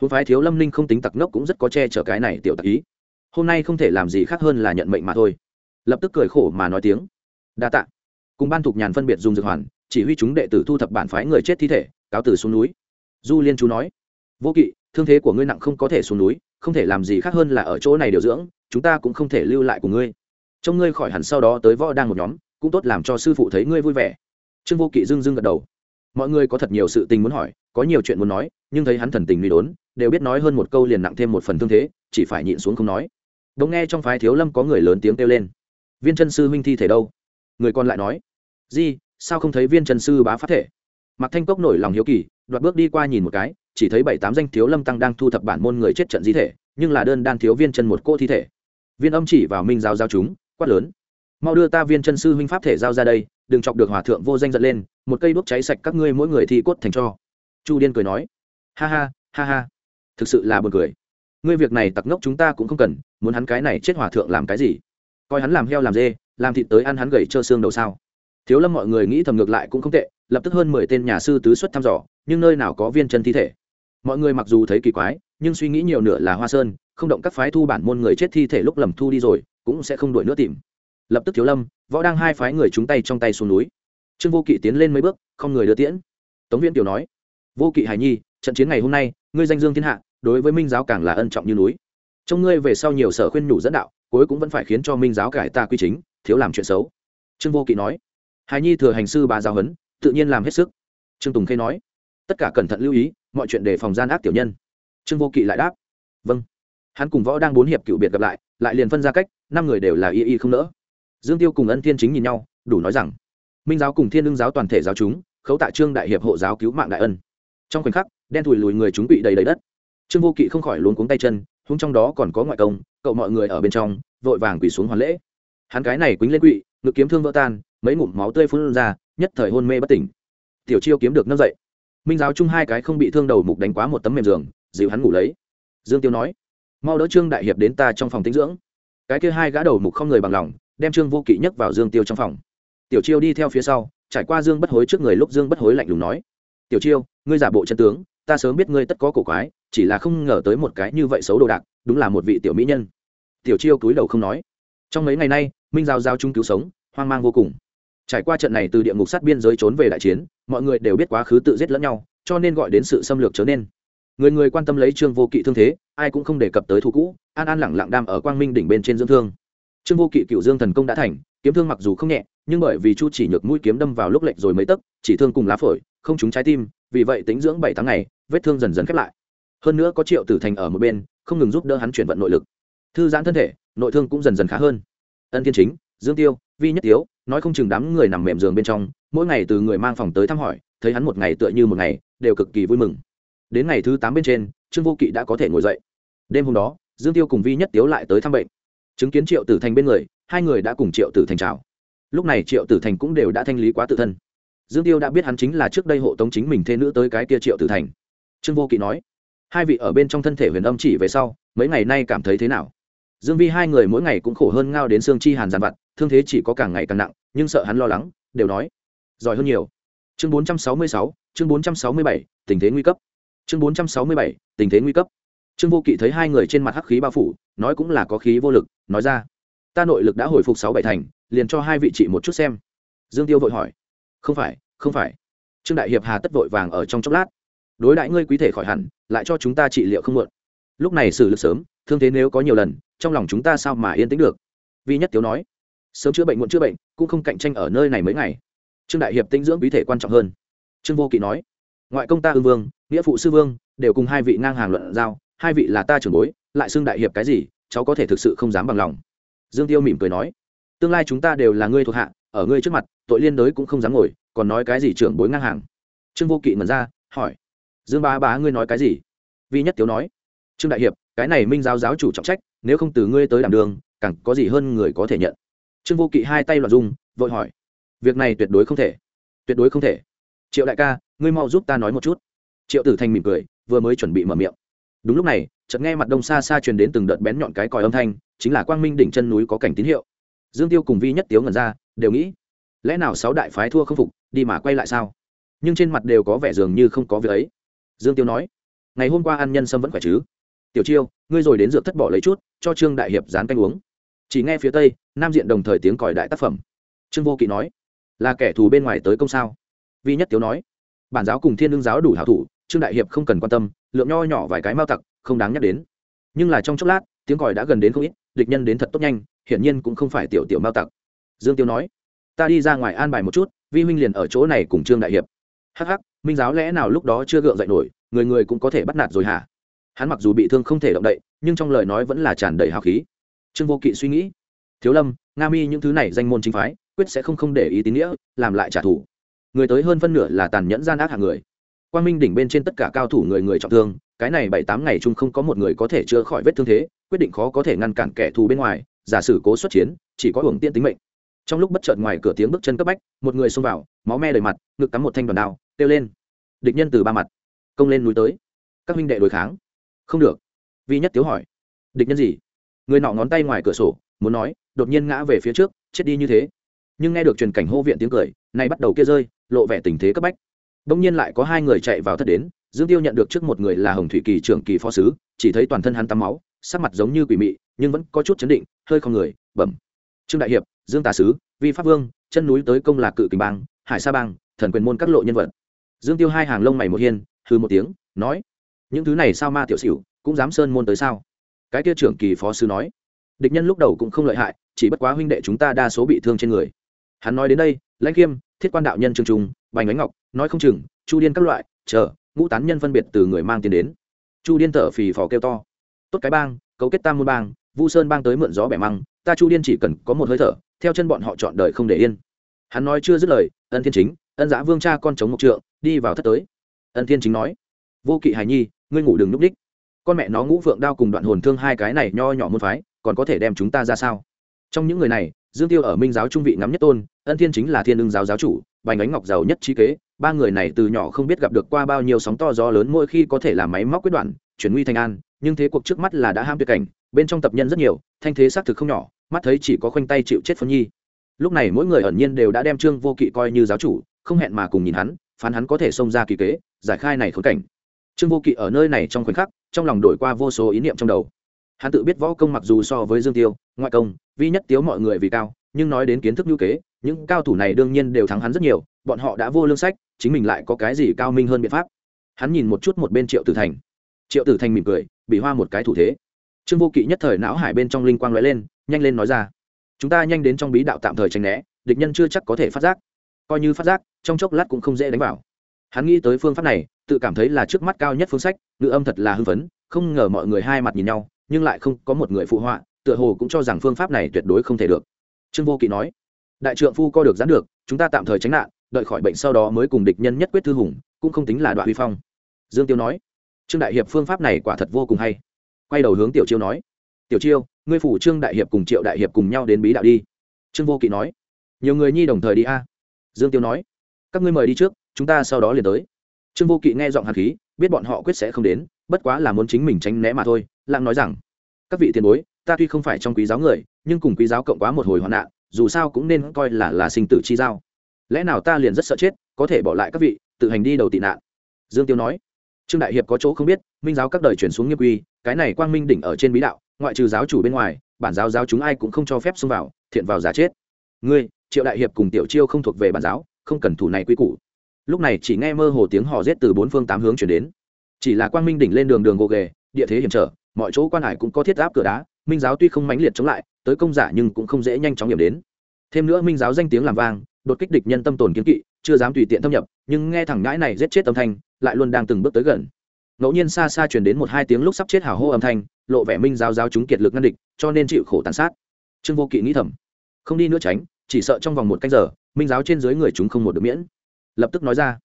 Huống phái thiếu lâm ninh không tính tặc nốc cũng rất có che chở cái này tiểu tặc ý. Hôm nay không thể làm gì khác hơn là nhận mệnh mà thôi lập tức cười khổ mà nói tiếng. Đa tạ. Cùng ban thục nhàn phân biệt dùng dược hoàn, chỉ huy chúng đệ tử thu thập bản phái người chết thi thể, cáo từ xuống núi. Du liên chú nói, vô kỵ, thương thế của ngươi nặng không có thể xuống núi, không thể làm gì khác hơn là ở chỗ này điều dưỡng, chúng ta cũng không thể lưu lại của ngươi. Trông ngươi khỏi hẳn sau đó tới võ đang một nhóm, cũng tốt làm cho sư phụ thấy ngươi vui vẻ. Trương vô kỵ dưng dưng gật đầu. Mọi người có thật nhiều sự tình muốn hỏi, có nhiều chuyện muốn nói, nhưng thấy hắn thần tình nguy đốn, đều biết nói hơn một câu liền nặng thêm một phần thương thế, chỉ phải nhịn xuống không nói. Đống nghe trong phái thiếu lâm có người lớn tiếng kêu lên viên chân sư huynh thi thể đâu? Người còn lại nói, di, sao không thấy viên chân sư bá phát thể? Mặc thanh cốc nổi lòng hiếu kỳ, đoạt bước đi qua nhìn một cái, chỉ thấy bảy tám danh thiếu lâm tăng đang thu thập bản môn người chết trận di thể, nhưng là đơn đan thiếu viên chân một cô thi thể. Viên âm chỉ vào minh giao giao chúng, quát lớn, mau đưa ta viên chân sư huynh pháp thể giao ra đây, đừng chọc được hòa thượng vô danh giận lên, một cây đuốc cháy sạch các ngươi mỗi người thi cốt thành cho. Chu điên cười nói, ha ha ha ha, thực sự là buồn cười. Ngươi việc này tặc ngốc chúng ta cũng không cần, muốn hắn cái này chết hòa thượng làm cái gì? Coi hắn làm heo làm dê, làm thịt tới ăn hắn gầy trơ xương đầu sao. Thiếu lâm mọi người nghĩ thầm ngược lại cũng không tệ, lập tức hơn mười tên nhà sư tứ xuất thăm dò, nhưng nơi nào có viên chân thi thể. Mọi người mặc dù thấy kỳ quái, nhưng suy nghĩ nhiều nửa là hoa sơn, không động các phái thu bản môn người chết thi thể lúc lầm thu đi rồi, cũng sẽ không đuổi nữa tìm. Lập tức thiếu lâm, võ đang hai phái người chúng tay trong tay xuống núi. Trương vô kỵ tiến lên mấy bước, không người đưa tiễn. Tống viễn tiểu nói, vô kỵ hài nhi, trận chiến ngày hôm nay, ngươi danh dương thiên hạ, đối với minh giáo càng là ân trọng như núi. Trong ngươi về sau nhiều sở khuyên nhủ dẫn đạo cuối cũng vẫn phải khiến cho minh giáo cải ta quy chính, thiếu làm chuyện xấu. Trương vô kỵ nói. Hài nhi thừa hành sư bà giáo huấn, tự nhiên làm hết sức. Trương tùng khê nói. Tất cả cẩn thận lưu ý, mọi chuyện đề phòng gian ác tiểu nhân. Trương vô kỵ lại đáp. Vâng. Hắn cùng võ đang bốn hiệp cựu biệt gặp lại lại liền phân ra cách, năm người đều là y y không nỡ. Dương tiêu cùng ân thiên chính nhìn nhau, đủ nói rằng, minh giáo cùng thiên lương giáo toàn thể giáo chúng, khấu tạ trương đại hiệp hộ giáo cứu mạng đại ân. Trong khoảnh khắc, đen thùi lùi người chúng bị đầy đầy đất. Trương vô kỵ không khỏi luống cuống tay chân húng trong đó còn có ngoại công, cậu mọi người ở bên trong, vội vàng quỳ xuống hoàn lễ. Hắn cái này quýnh lên quỵ, ngực kiếm thương vỡ tan, mấy ngụm máu tươi phun ra, nhất thời hôn mê bất tỉnh. Tiểu chiêu kiếm được nâng dậy. Minh giáo chung hai cái không bị thương đầu mục đánh quá một tấm mềm giường, dịu hắn ngủ lấy. Dương tiêu nói, mau đỡ trương đại hiệp đến ta trong phòng tinh dưỡng. Cái kia hai gã đầu mục không người bằng lòng, đem trương vô kỵ nhấc vào dương tiêu trong phòng. Tiểu chiêu đi theo phía sau, trải qua dương bất hối trước người lúc dương bất hối lạnh lùng nói, tiểu chiêu, ngươi giả bộ chân tướng ta sớm biết ngươi tất có cổ quái, chỉ là không ngờ tới một cái như vậy xấu đồ đạc, đúng là một vị tiểu mỹ nhân. Tiểu chiêu cúi đầu không nói. Trong mấy ngày nay, minh giao giao trung cứu sống, hoang mang vô cùng. Trải qua trận này từ địa ngục sát biên giới trốn về đại chiến, mọi người đều biết quá khứ tự giết lẫn nhau, cho nên gọi đến sự xâm lược trở nên. Người người quan tâm lấy trương vô kỵ thương thế, ai cũng không đề cập tới thu cũ, an an lẳng lặng đam ở quang minh đỉnh bên trên dưỡng thương. Trương vô kỵ cựu dương thần công đã thành, kiếm thương mặc dù không nhẹ, nhưng bởi vì chu chỉ nhược mũi kiếm đâm vào lúc lệch rồi mấy tấc, chỉ thương cùng lá phổi, không trúng trái tim, vì vậy tính dưỡng bảy tháng ngày vết thương dần dần khép lại. Hơn nữa có triệu tử thành ở một bên, không ngừng giúp đỡ hắn chuyển vận nội lực. Thư giãn thân thể, nội thương cũng dần dần khá hơn. Ân thiên chính, dương tiêu, vi nhất tiếu, nói không chừng đám người nằm mềm giường bên trong, mỗi ngày từ người mang phòng tới thăm hỏi, thấy hắn một ngày tựa như một ngày, đều cực kỳ vui mừng. Đến ngày thứ tám bên trên, trương vô kỵ đã có thể ngồi dậy. Đêm hôm đó, dương tiêu cùng vi nhất tiếu lại tới thăm bệnh. Chứng kiến triệu tử thành bên người, hai người đã cùng triệu tử thành chào. Lúc này triệu tử thành cũng đều đã thanh lý quá tự thân. Dương tiêu đã biết hắn chính là trước đây hộ tống chính mình thê nữ tới cái kia triệu tử thành trương vô kỵ nói hai vị ở bên trong thân thể huyền âm chỉ về sau mấy ngày nay cảm thấy thế nào? Dương vi hai người mỗi ngày cũng khổ hơn ngao đến xương chi hàn giàn vặt thương thế chỉ có càng ngày càng nặng nhưng sợ hắn lo lắng đều nói giỏi hơn nhiều. Chương 466, chương 467, tình thế nguy cấp. Chương 467, tình thế nguy cấp. Trương vô kỵ thấy hai người trên mặt hắc khí bao phủ nói cũng là có khí vô lực nói ra ta nội lực đã hồi phục sáu bảy thành liền cho hai vị chị một chút xem. Dương tiêu vội hỏi không phải không phải. Trương đại hiệp hà tất vội vàng ở trong chốc lát đối đãi ngươi quý thể khỏi hẳn, lại cho chúng ta trị liệu không muộn. Lúc này xử lực sớm, thương thế nếu có nhiều lần, trong lòng chúng ta sao mà yên tĩnh được? Vi nhất tiếu nói, sớm chữa bệnh muộn chữa bệnh, cũng không cạnh tranh ở nơi này mấy ngày. Trương đại hiệp tinh dưỡng quý thể quan trọng hơn. Trương vô kỵ nói, ngoại công ta ương vương, nghĩa phụ sư vương, đều cùng hai vị ngang hàng luận giao, hai vị là ta trưởng bối, lại xưng đại hiệp cái gì, cháu có thể thực sự không dám bằng lòng. Dương tiêu mỉm cười nói, tương lai chúng ta đều là ngươi thuộc hạ, ở ngươi trước mặt, tội liên đới cũng không dám ngồi, còn nói cái gì trưởng bối ngang hàng? Trương vô kỵ mật ra, hỏi dương bá bá, ngươi nói cái gì? Vi nhất tiếu nói. Trương đại hiệp, cái này minh giáo giáo chủ trọng trách, nếu không từ ngươi tới đảm đường, càng có gì hơn người có thể nhận? Trương vô kỵ hai tay loạt dung vội hỏi. Việc này tuyệt đối không thể. Tuyệt đối không thể. Triệu đại ca, ngươi mau giúp ta nói một chút. Triệu tử thành mỉm cười, vừa mới chuẩn bị mở miệng. Đúng lúc này, chợt nghe mặt đông xa xa truyền đến từng đợt bén nhọn cái còi âm thanh, chính là quang minh đỉnh chân núi có cảnh tín hiệu. Dương tiêu cùng vi nhất tiếu ngẩn ra, đều nghĩ, lẽ nào sáu đại phái thua không phục, đi mà quay lại sao? Nhưng trên mặt đều có vẻ dường như không có việc ấy dương tiêu nói, ngày hôm qua ăn nhân sâm vẫn khỏe chứ? Tiểu chiêu, ngươi rồi đến dược thất bỏ lấy chút, cho trương đại hiệp dán canh uống. Chỉ nghe phía tây, nam diện đồng thời tiếng còi đại tác phẩm. Trương vô kỵ nói, là kẻ thù bên ngoài tới công sao? Vi nhất tiếu nói, bản giáo cùng thiên lương giáo đủ hảo thủ, trương đại hiệp không cần quan tâm, lượng nho nhỏ vài cái mao tặc, không đáng nhắc đến. Nhưng là trong chốc lát, tiếng còi đã gần đến không ít, địch nhân đến thật tốt nhanh, hiển nhiên cũng không phải tiểu tiểu mao tặc. Dương tiêu nói, ta đi ra ngoài an bài một chút, vi huynh liền ở chỗ này cùng trương đại hiệp hắc hắc, minh giáo lẽ nào lúc đó chưa gượng dậy nổi, người người cũng có thể bắt nạt rồi hả? Hắn mặc dù bị thương không thể động đậy, nhưng trong lời nói vẫn là tràn đầy hào khí. Trương vô kỵ suy nghĩ, thiếu lâm, nga mi những thứ này danh môn chính phái, quyết sẽ không không để ý tín nghĩa, làm lại trả thù. Người tới hơn phân nửa là tàn nhẫn gian ác hạng người. Quang minh đỉnh bên trên tất cả cao thủ người người trọng thương, cái này bảy tám ngày chung không có một người có thể chữa khỏi vết thương thế, quyết định khó có thể ngăn cản kẻ thù bên ngoài, giả sử cố xuất chiến, chỉ có hưởng tiên tính mệnh. Trong lúc bất chợt ngoài cửa tiếng bước chân cấp bách, một người xông vào, máu me đầy mặt, ngực cắm một thanh đoàn đao kêu lên. Địch nhân từ ba mặt, công lên núi tới. Các huynh đệ đối kháng. Không được. Vi nhất tiếu hỏi. Địch nhân gì? Người nọ ngón tay ngoài cửa sổ, muốn nói, đột nhiên ngã về phía trước, chết đi như thế. Nhưng nghe được truyền cảnh hô viện tiếng cười, nay bắt đầu kia rơi, lộ vẻ tình thế cấp bách. Bỗng nhiên lại có hai người chạy vào thất đến, dương tiêu nhận được trước một người là hồng thủy kỳ trưởng kỳ phó sứ, chỉ thấy toàn thân hắn tắm máu, sắc mặt giống như quỷ mị, nhưng vẫn có chút chấn định, hơi không người, bẩm. Trương đại hiệp, dương tà sứ, vi pháp vương, chân núi tới công là cự kình bang, hải sa bang, thần quyền môn các lộ nhân vật dương tiêu hai hàng lông mày một hiên hư một tiếng, nói, những thứ này sao ma tiểu xỉu, cũng dám sơn môn tới sao? Cái kia trưởng kỳ phó sứ nói, địch nhân lúc đầu cũng không lợi hại, chỉ bất quá huynh đệ chúng ta đa số bị thương trên người. Hắn nói đến đây, lãnh khiêm, thiết quan đạo nhân trường trung, bành ánh ngọc, nói không chừng, chu điên các loại, chờ, ngũ tán nhân phân biệt từ người mang tiền đến. Chu điên thở phì phò kêu to, tốt cái bang, cấu kết tam môn bang, vu sơn bang tới mượn gió bẻ măng, ta chu điên chỉ cần có một hơi thở, theo chân bọn họ chọn đời không để yên. Hắn nói chưa dứt lời, ân thiên chính ân giã vương cha con chống mộc trượng, đi vào thất tới. Ân thiên chính nói, vô kỵ hài nhi, ngươi ngủ đừng núp đích. Con mẹ nó ngũ phượng đao cùng đoạn hồn thương hai cái này nho nhỏ môn phái, còn có thể đem chúng ta ra sao? Trong những người này, dương tiêu ở minh giáo trung vị ngắm nhất tôn, ân thiên chính là thiên ưng giáo giáo chủ, bành ánh ngọc giàu nhất trí kế, ba người này từ nhỏ không biết gặp được qua bao nhiêu sóng to gió lớn, mỗi khi có thể làm máy móc quyết đoạn, chuyển nguy thành an, nhưng thế cuộc trước mắt là đã ham tuyệt cảnh, bên trong tập nhân rất nhiều, thanh thế xác thực không nhỏ, mắt thấy chỉ có khoanh tay chịu chết phân nhi. Lúc này mỗi người ẩn nhiên đều đã đem trương vô kỵ coi như giáo chủ không hẹn mà cùng nhìn hắn, phán hắn có thể xông ra kỳ kế, giải khai này khốn cảnh. Trương vô kỵ ở nơi này trong khoảnh khắc, trong lòng đổi qua vô số ý niệm trong đầu. Hắn tự biết võ công mặc dù so với dương tiêu, ngoại công, vi nhất tiếu mọi người vì cao, nhưng nói đến kiến thức ngữ kế, những cao thủ này đương nhiên đều thắng hắn rất nhiều, bọn họ đã vô lương sách, chính mình lại có cái gì cao minh hơn biện pháp. Hắn nhìn một chút một bên triệu tử thành. Triệu tử thành mỉm cười, bị hoa một cái thủ thế. Trương vô kỵ nhất thời não hải bên trong linh quang lóe lên, nhanh lên nói ra. Chúng ta nhanh đến trong bí đạo tạm thời tránh né, địch nhân chưa chắc có thể phát giác coi như phát giác, trong chốc lát cũng không dễ đánh vào. Hắn nghĩ tới phương pháp này, tự cảm thấy là trước mắt cao nhất phương sách, ngữ âm thật là hưng phấn, không ngờ mọi người hai mặt nhìn nhau, nhưng lại không có một người phụ họa, tựa hồ cũng cho rằng phương pháp này tuyệt đối không thể được. Trương vô kỵ nói, đại trượng phu co được gián được, chúng ta tạm thời tránh nạn, đợi khỏi bệnh sau đó mới cùng địch nhân nhất quyết thư hùng, cũng không tính là đoạn huy phong. Dương tiêu nói, trương đại hiệp phương pháp này quả thật vô cùng hay. Quay đầu hướng tiểu chiêu nói, tiểu chiêu, ngươi phủ trương đại hiệp cùng triệu đại hiệp cùng nhau đến bí đạo đi. Trương vô kỵ nói, nhiều người nhi đồng thời đi a dương tiêu nói, các ngươi mời đi trước, chúng ta sau đó liền tới. Trương vô kỵ nghe giọng hạt khí, biết bọn họ quyết sẽ không đến, bất quá là muốn chính mình tránh né mà thôi, lặng nói rằng, các vị tiền bối, ta tuy không phải trong quý giáo người, nhưng cùng quý giáo cộng quá một hồi hoạn nạn, dù sao cũng nên coi là là sinh tử chi giao. Lẽ nào ta liền rất sợ chết, có thể bỏ lại các vị, tự hành đi đầu tị nạn? Dương tiêu nói. Trương đại hiệp có chỗ không biết, minh giáo các đời chuyển xuống nghiêm quy, cái này quang minh đỉnh ở trên bí đạo, ngoại trừ giáo chủ bên ngoài, bản giáo giáo chúng ai cũng không cho phép xông vào, thiện vào giả chết. Ngươi triệu đại hiệp cùng tiểu chiêu không thuộc về bản giáo, không cần thủ này quy củ. Lúc này chỉ nghe mơ hồ tiếng hò rết từ bốn phương tám hướng chuyển đến. Chỉ là quang minh đỉnh lên đường đường gồ ghề, địa thế hiểm trở, mọi chỗ quan hải cũng có thiết áp cửa đá, minh giáo tuy không mãnh liệt chống lại, tới công giả nhưng cũng không dễ nhanh chóng điểm đến. Thêm nữa minh giáo danh tiếng làm vang, đột kích địch nhân tâm tồn kiến kỵ, chưa dám tùy tiện thâm nhập, nhưng nghe thẳng ngãi này giết chết âm thanh, lại luôn đang từng bước tới gần. Ngẫu nhiên xa xa truyền đến một hai tiếng lúc sắp chết hào hô âm thanh, lộ vẻ minh giáo giáo chúng kiệt lực ngăn địch, cho nên chịu khổ tàn sát. Trương vô kỵ nghĩ thầm, không đi nữa tránh chỉ sợ trong vòng một canh giờ minh giáo trên dưới người chúng không một được miễn. Lập tức nói ra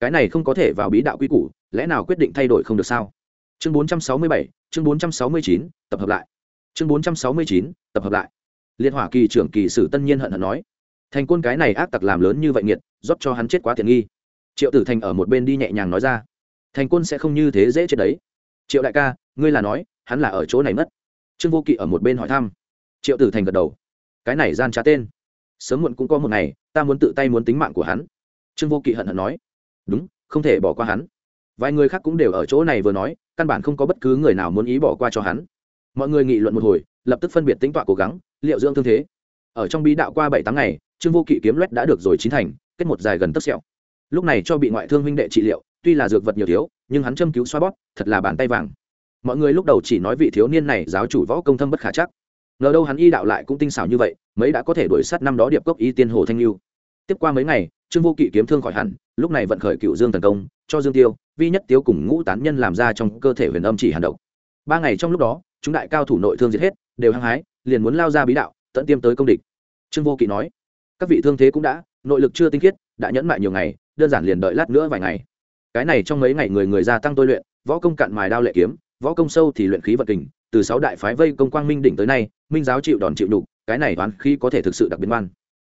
cái này không có thể vào bí đạo quy củ lẽ nào quyết định thay đổi không được sao? Chương 467, chương 469, tập hợp lại. Chương 469, tập hợp lại. Liệt hỏa kỳ trưởng kỳ sử tân nhiên hận hận nói thành quân cái này ác tặc làm lớn như vậy nghiệt rót cho hắn chết quá tiện nghi. Triệu tử thành ở một bên đi nhẹ nhàng nói ra thành quân sẽ không như thế dễ chết đấy. Triệu đại ca ngươi là nói hắn là ở chỗ này mất. Trương vô kỵ ở một bên hỏi thăm. Triệu tử thành gật đầu cái này gian trá tên sớm muộn cũng có một ngày, ta muốn tự tay muốn tính mạng của hắn. Trương vô kỵ hận hận nói. Đúng, không thể bỏ qua hắn. Vài người khác cũng đều ở chỗ này vừa nói, căn bản không có bất cứ người nào muốn ý bỏ qua cho hắn. Mọi người nghị luận một hồi, lập tức phân biệt tính tọa cố gắng, liệu dưỡng thương thế. Ở trong bí đạo qua bảy tháng ngày, trương vô kỵ kiếm loét đã được rồi chín thành, kết một dài gần tấc sẹo. Lúc này cho bị ngoại thương huynh đệ trị liệu, tuy là dược vật nhiều thiếu, nhưng hắn châm cứu xoa bóp, thật là bàn tay vàng. Mọi người lúc đầu chỉ nói vị thiếu niên này giáo chủ võ công thâm bất khả chắc ngờ đâu hắn y đạo lại cũng tinh xảo như vậy, mấy đã có thể đuổi sát năm đó điệp cốc y tiên hồ thanh lưu. Tiếp qua mấy ngày, trương vô kỵ kiếm thương khỏi hẳn, lúc này vận khởi cựu dương tấn công, cho dương tiêu, vi nhất tiêu cùng ngũ tán nhân làm ra trong cơ thể huyền âm chỉ hàn độc. Ba ngày trong lúc đó, chúng đại cao thủ nội thương diệt hết, đều hăng hái, liền muốn lao ra bí đạo, tận tiêm tới công địch. Trương vô kỵ nói, các vị thương thế cũng đã, nội lực chưa tinh khiết, đã nhẫn mại nhiều ngày, đơn giản liền đợi lát nữa vài ngày. Cái này trong mấy ngày người người gia tăng tôi luyện, võ công cạn mài đao lệ kiếm, võ công sâu thì luyện khí vật kình từ sáu đại phái vây công quang minh đỉnh tới nay, minh giáo chịu đòn chịu đục cái này toán khi có thể thực sự đặc biệt ngoan.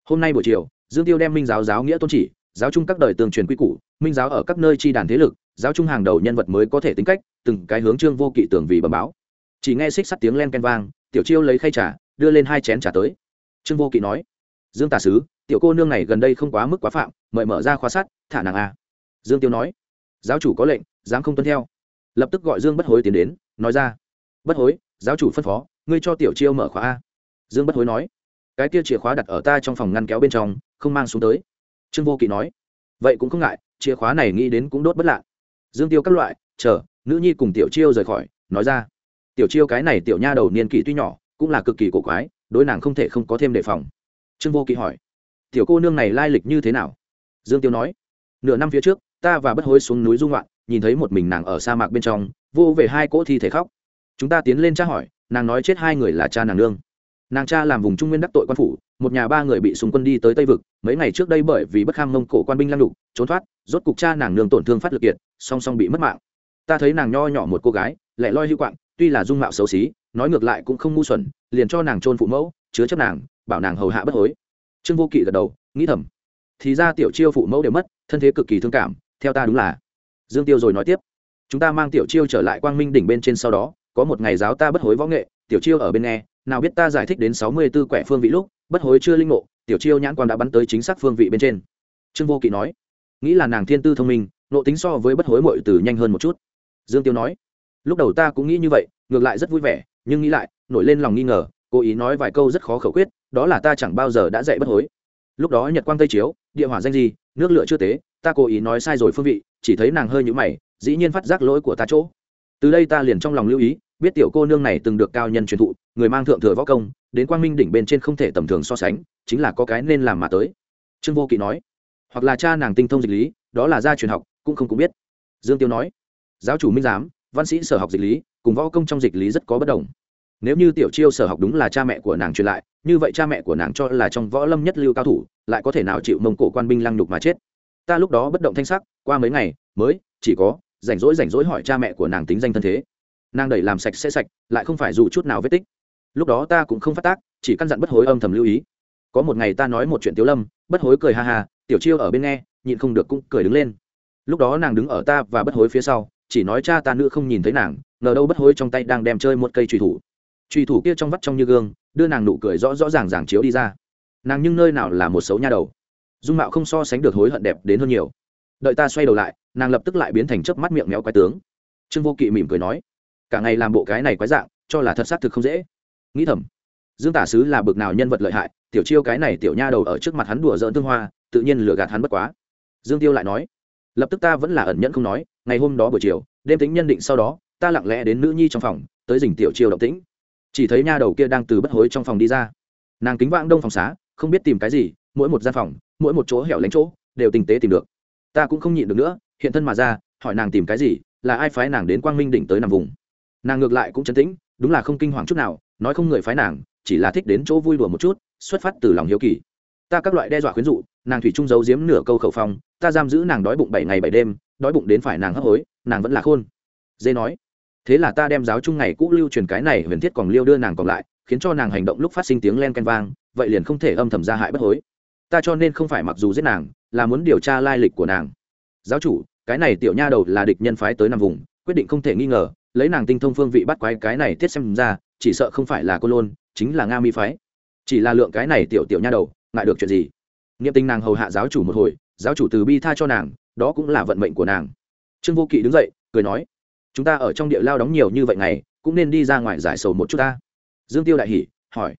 Hôm nay buổi chiều, dương tiêu đem minh giáo giáo nghĩa tôn chỉ, giáo chung các đời tường truyền quy củ, minh giáo ở các nơi chi đàn thế lực, giáo chung hàng đầu nhân vật mới có thể tính cách, từng cái hướng trương vô kỵ tưởng vì bẩm báo. Chỉ nghe xích sắt tiếng len ken vang, tiểu chiêu lấy khay trà, đưa lên hai chén trà tới. Trương vô kỵ nói, dương tà sứ, tiểu cô nương này gần đây không quá mức quá phạm, mời mở ra khóa sắt, thả nàng a. Dương tiêu nói, giáo chủ có lệnh, dám không tuân theo. Lập tức gọi dương bất hối tiến đến, nói ra bất hối, giáo chủ phân phó, ngươi cho tiểu chiêu mở khóa a. Dương bất hối nói, cái kia chìa khóa đặt ở ta trong phòng ngăn kéo bên trong, không mang xuống tới. Trương vô kỵ nói, vậy cũng không ngại, chìa khóa này nghĩ đến cũng đốt bất lạ. Dương tiêu các loại, chờ, nữ nhi cùng tiểu chiêu rời khỏi, nói ra, tiểu chiêu cái này tiểu nha đầu niên kỷ tuy nhỏ, cũng là cực kỳ cổ quái, đối nàng không thể không có thêm đề phòng. Trương vô kỵ hỏi, tiểu cô nương này lai lịch như thế nào? Dương tiêu nói, nửa năm phía trước, ta và bất hối xuống núi dung loạn nhìn thấy một mình nàng ở sa mạc bên trong, vô về hai cỗ thi thể khóc chúng ta tiến lên tra hỏi, nàng nói chết hai người là cha nàng nương. Nàng cha làm vùng trung nguyên đắc tội quan phủ, một nhà ba người bị súng quân đi tới tây vực, mấy ngày trước đây bởi vì bất kham mông cổ quan binh lăng đục trốn thoát, rốt cục cha nàng nương tổn thương phát lực kiệt, song song bị mất mạng. Ta thấy nàng nho nhỏ một cô gái, lẻ loi hữu quạng, tuy là dung mạo xấu xí, nói ngược lại cũng không ngu xuẩn, liền cho nàng trôn phụ mẫu, chứa chấp nàng, bảo nàng hầu hạ bất hối. Trương vô kỵ gật đầu, nghĩ thầm. Thì ra tiểu chiêu phụ mẫu đều mất, thân thế cực kỳ thương cảm, theo ta đúng là. Dương tiêu rồi nói tiếp. Chúng ta mang tiểu chiêu trở lại quang minh đỉnh bên trên sau đó có một ngày giáo ta bất hối võ nghệ, tiểu chiêu ở bên nghe, nào biết ta giải thích đến sáu mươi b ố quẻ phương vị lúc, bất hối chưa linh ngộ, tiểu chiêu nhãn quan đã bắn tới chính xác phương vị bên trên. Trương vô kỵ nói, nghĩ là nàng thiên tư thông minh, nộ tính so với bất hối muội từ nhanh hơn một chút. Dương tiêu nói, lúc đầu ta cũng nghĩ như vậy, ngược lại rất vui vẻ, nhưng nghĩ lại, nổi lên lòng nghi ngờ, cố ý nói vài câu rất khó khẩu quyết, đó là ta chẳng bao giờ đã dạy bất hối. Lúc đó nhật quang tây chiếu, địa hỏa danh gì, nước lửa chưa tế, ta cố ý nói sai rồi phương vị, chỉ thấy nàng hơi nhũ mày, dĩ nhiên phát giác lỗi của ta chỗ từ đây ta liền trong lòng lưu ý, biết tiểu cô nương này từng được cao nhân truyền thụ, người mang thượng thừa võ công, đến quang minh đỉnh bên trên không thể tầm thường so sánh, chính là có cái nên làm mà tới. Trương vô kỵ nói, hoặc là cha nàng tinh thông dịch lý, đó là gia truyền học, cũng không cũng biết. Dương tiêu nói, giáo chủ minh giám, văn sĩ sở học dịch lý, cùng võ công trong dịch lý rất có bất đồng. Nếu như tiểu chiêu sở học đúng là cha mẹ của nàng truyền lại, như vậy cha mẹ của nàng cho là trong võ lâm nhất lưu cao thủ, lại có thể nào chịu mông cổ quan binh lăng nhục mà chết? Ta lúc đó bất động thanh sắc, qua mấy ngày, mới, chỉ có rảnh rỗi rảnh rỗi hỏi cha mẹ của nàng tính danh thân thế. Nàng đẩy làm sạch sẽ sạch, lại không phải dù chút nào vết tích. Lúc đó ta cũng không phát tác, chỉ căn dặn bất hối âm thầm lưu ý. Có một ngày ta nói một chuyện tiếu lâm, bất hối cười ha ha, tiểu chiêu ở bên nghe, nhịn không được cũng cười đứng lên. Lúc đó nàng đứng ở ta và bất hối phía sau, chỉ nói cha ta nữ không nhìn thấy nàng, ngờ đâu bất hối trong tay đang đem chơi một cây trùy thủ. Trùy thủ kia trong vắt trong như gương, đưa nàng nụ cười rõ rõ ràng ràng chiếu đi ra. Nàng nhưng nơi nào là một xấu nha đầu. Dung mạo không so sánh được hối hận đẹp đến hơn nhiều. Đợi ta xoay đầu lại nàng lập tức lại biến thành chớp mắt miệng méo quái tướng. Trương vô kỵ mỉm cười nói, cả ngày làm bộ cái này quái dạng, cho là thật xác thực không dễ. Nghĩ thầm, dương tả sứ là bực nào nhân vật lợi hại, tiểu chiêu cái này tiểu nha đầu ở trước mặt hắn đùa dỡn tương hoa, tự nhiên lừa gạt hắn bất quá. Dương tiêu lại nói, lập tức ta vẫn là ẩn nhẫn không nói, ngày hôm đó buổi chiều, đêm tính nhân định sau đó, ta lặng lẽ đến nữ nhi trong phòng, tới dình tiểu chiêu động tĩnh. Chỉ thấy nha đầu kia đang từ bất hối trong phòng đi ra. Nàng kính vãng đông phòng xá, không biết tìm cái gì, mỗi một gian phòng, mỗi một chỗ hẻo lánh chỗ, đều tình tế tìm được. Ta cũng không nhịn được nữa hiện thân mà ra, hỏi nàng tìm cái gì, là ai phái nàng đến quang minh đỉnh tới nằm vùng. Nàng ngược lại cũng chấn tĩnh, đúng là không kinh hoàng chút nào, nói không người phái nàng, chỉ là thích đến chỗ vui đùa một chút, xuất phát từ lòng hiếu kỳ. Ta các loại đe dọa khuyến dụ, nàng thủy trung giấu giếm nửa câu khẩu phong, ta giam giữ nàng đói bụng bảy ngày bảy đêm, đói bụng đến phải nàng hấp hối, nàng vẫn là khôn. Dê nói, thế là ta đem giáo chung ngày cũ lưu truyền cái này huyền thiết còn liêu đưa nàng còn lại, khiến cho nàng hành động lúc phát sinh tiếng len canh vang, vậy liền không thể âm thầm ra hại bất hối. Ta cho nên không phải mặc dù giết nàng, là muốn điều tra lai lịch của nàng. Giáo chủ cái này tiểu nha đầu là địch nhân phái tới nằm vùng, quyết định không thể nghi ngờ, lấy nàng tinh thông phương vị bắt quái cái này tiết xem ra, chỉ sợ không phải là cô lôn, chính là nga mi phái. Chỉ là lượng cái này tiểu tiểu nha đầu, ngại được chuyện gì? Nghiệm tình nàng hầu hạ giáo chủ một hồi, giáo chủ từ bi tha cho nàng, đó cũng là vận mệnh của nàng. Trương vô kỵ đứng dậy, cười nói, chúng ta ở trong địa lao đóng nhiều như vậy ngày, cũng nên đi ra ngoài giải sầu một chút ta. Dương tiêu đại hỉ, hỏi,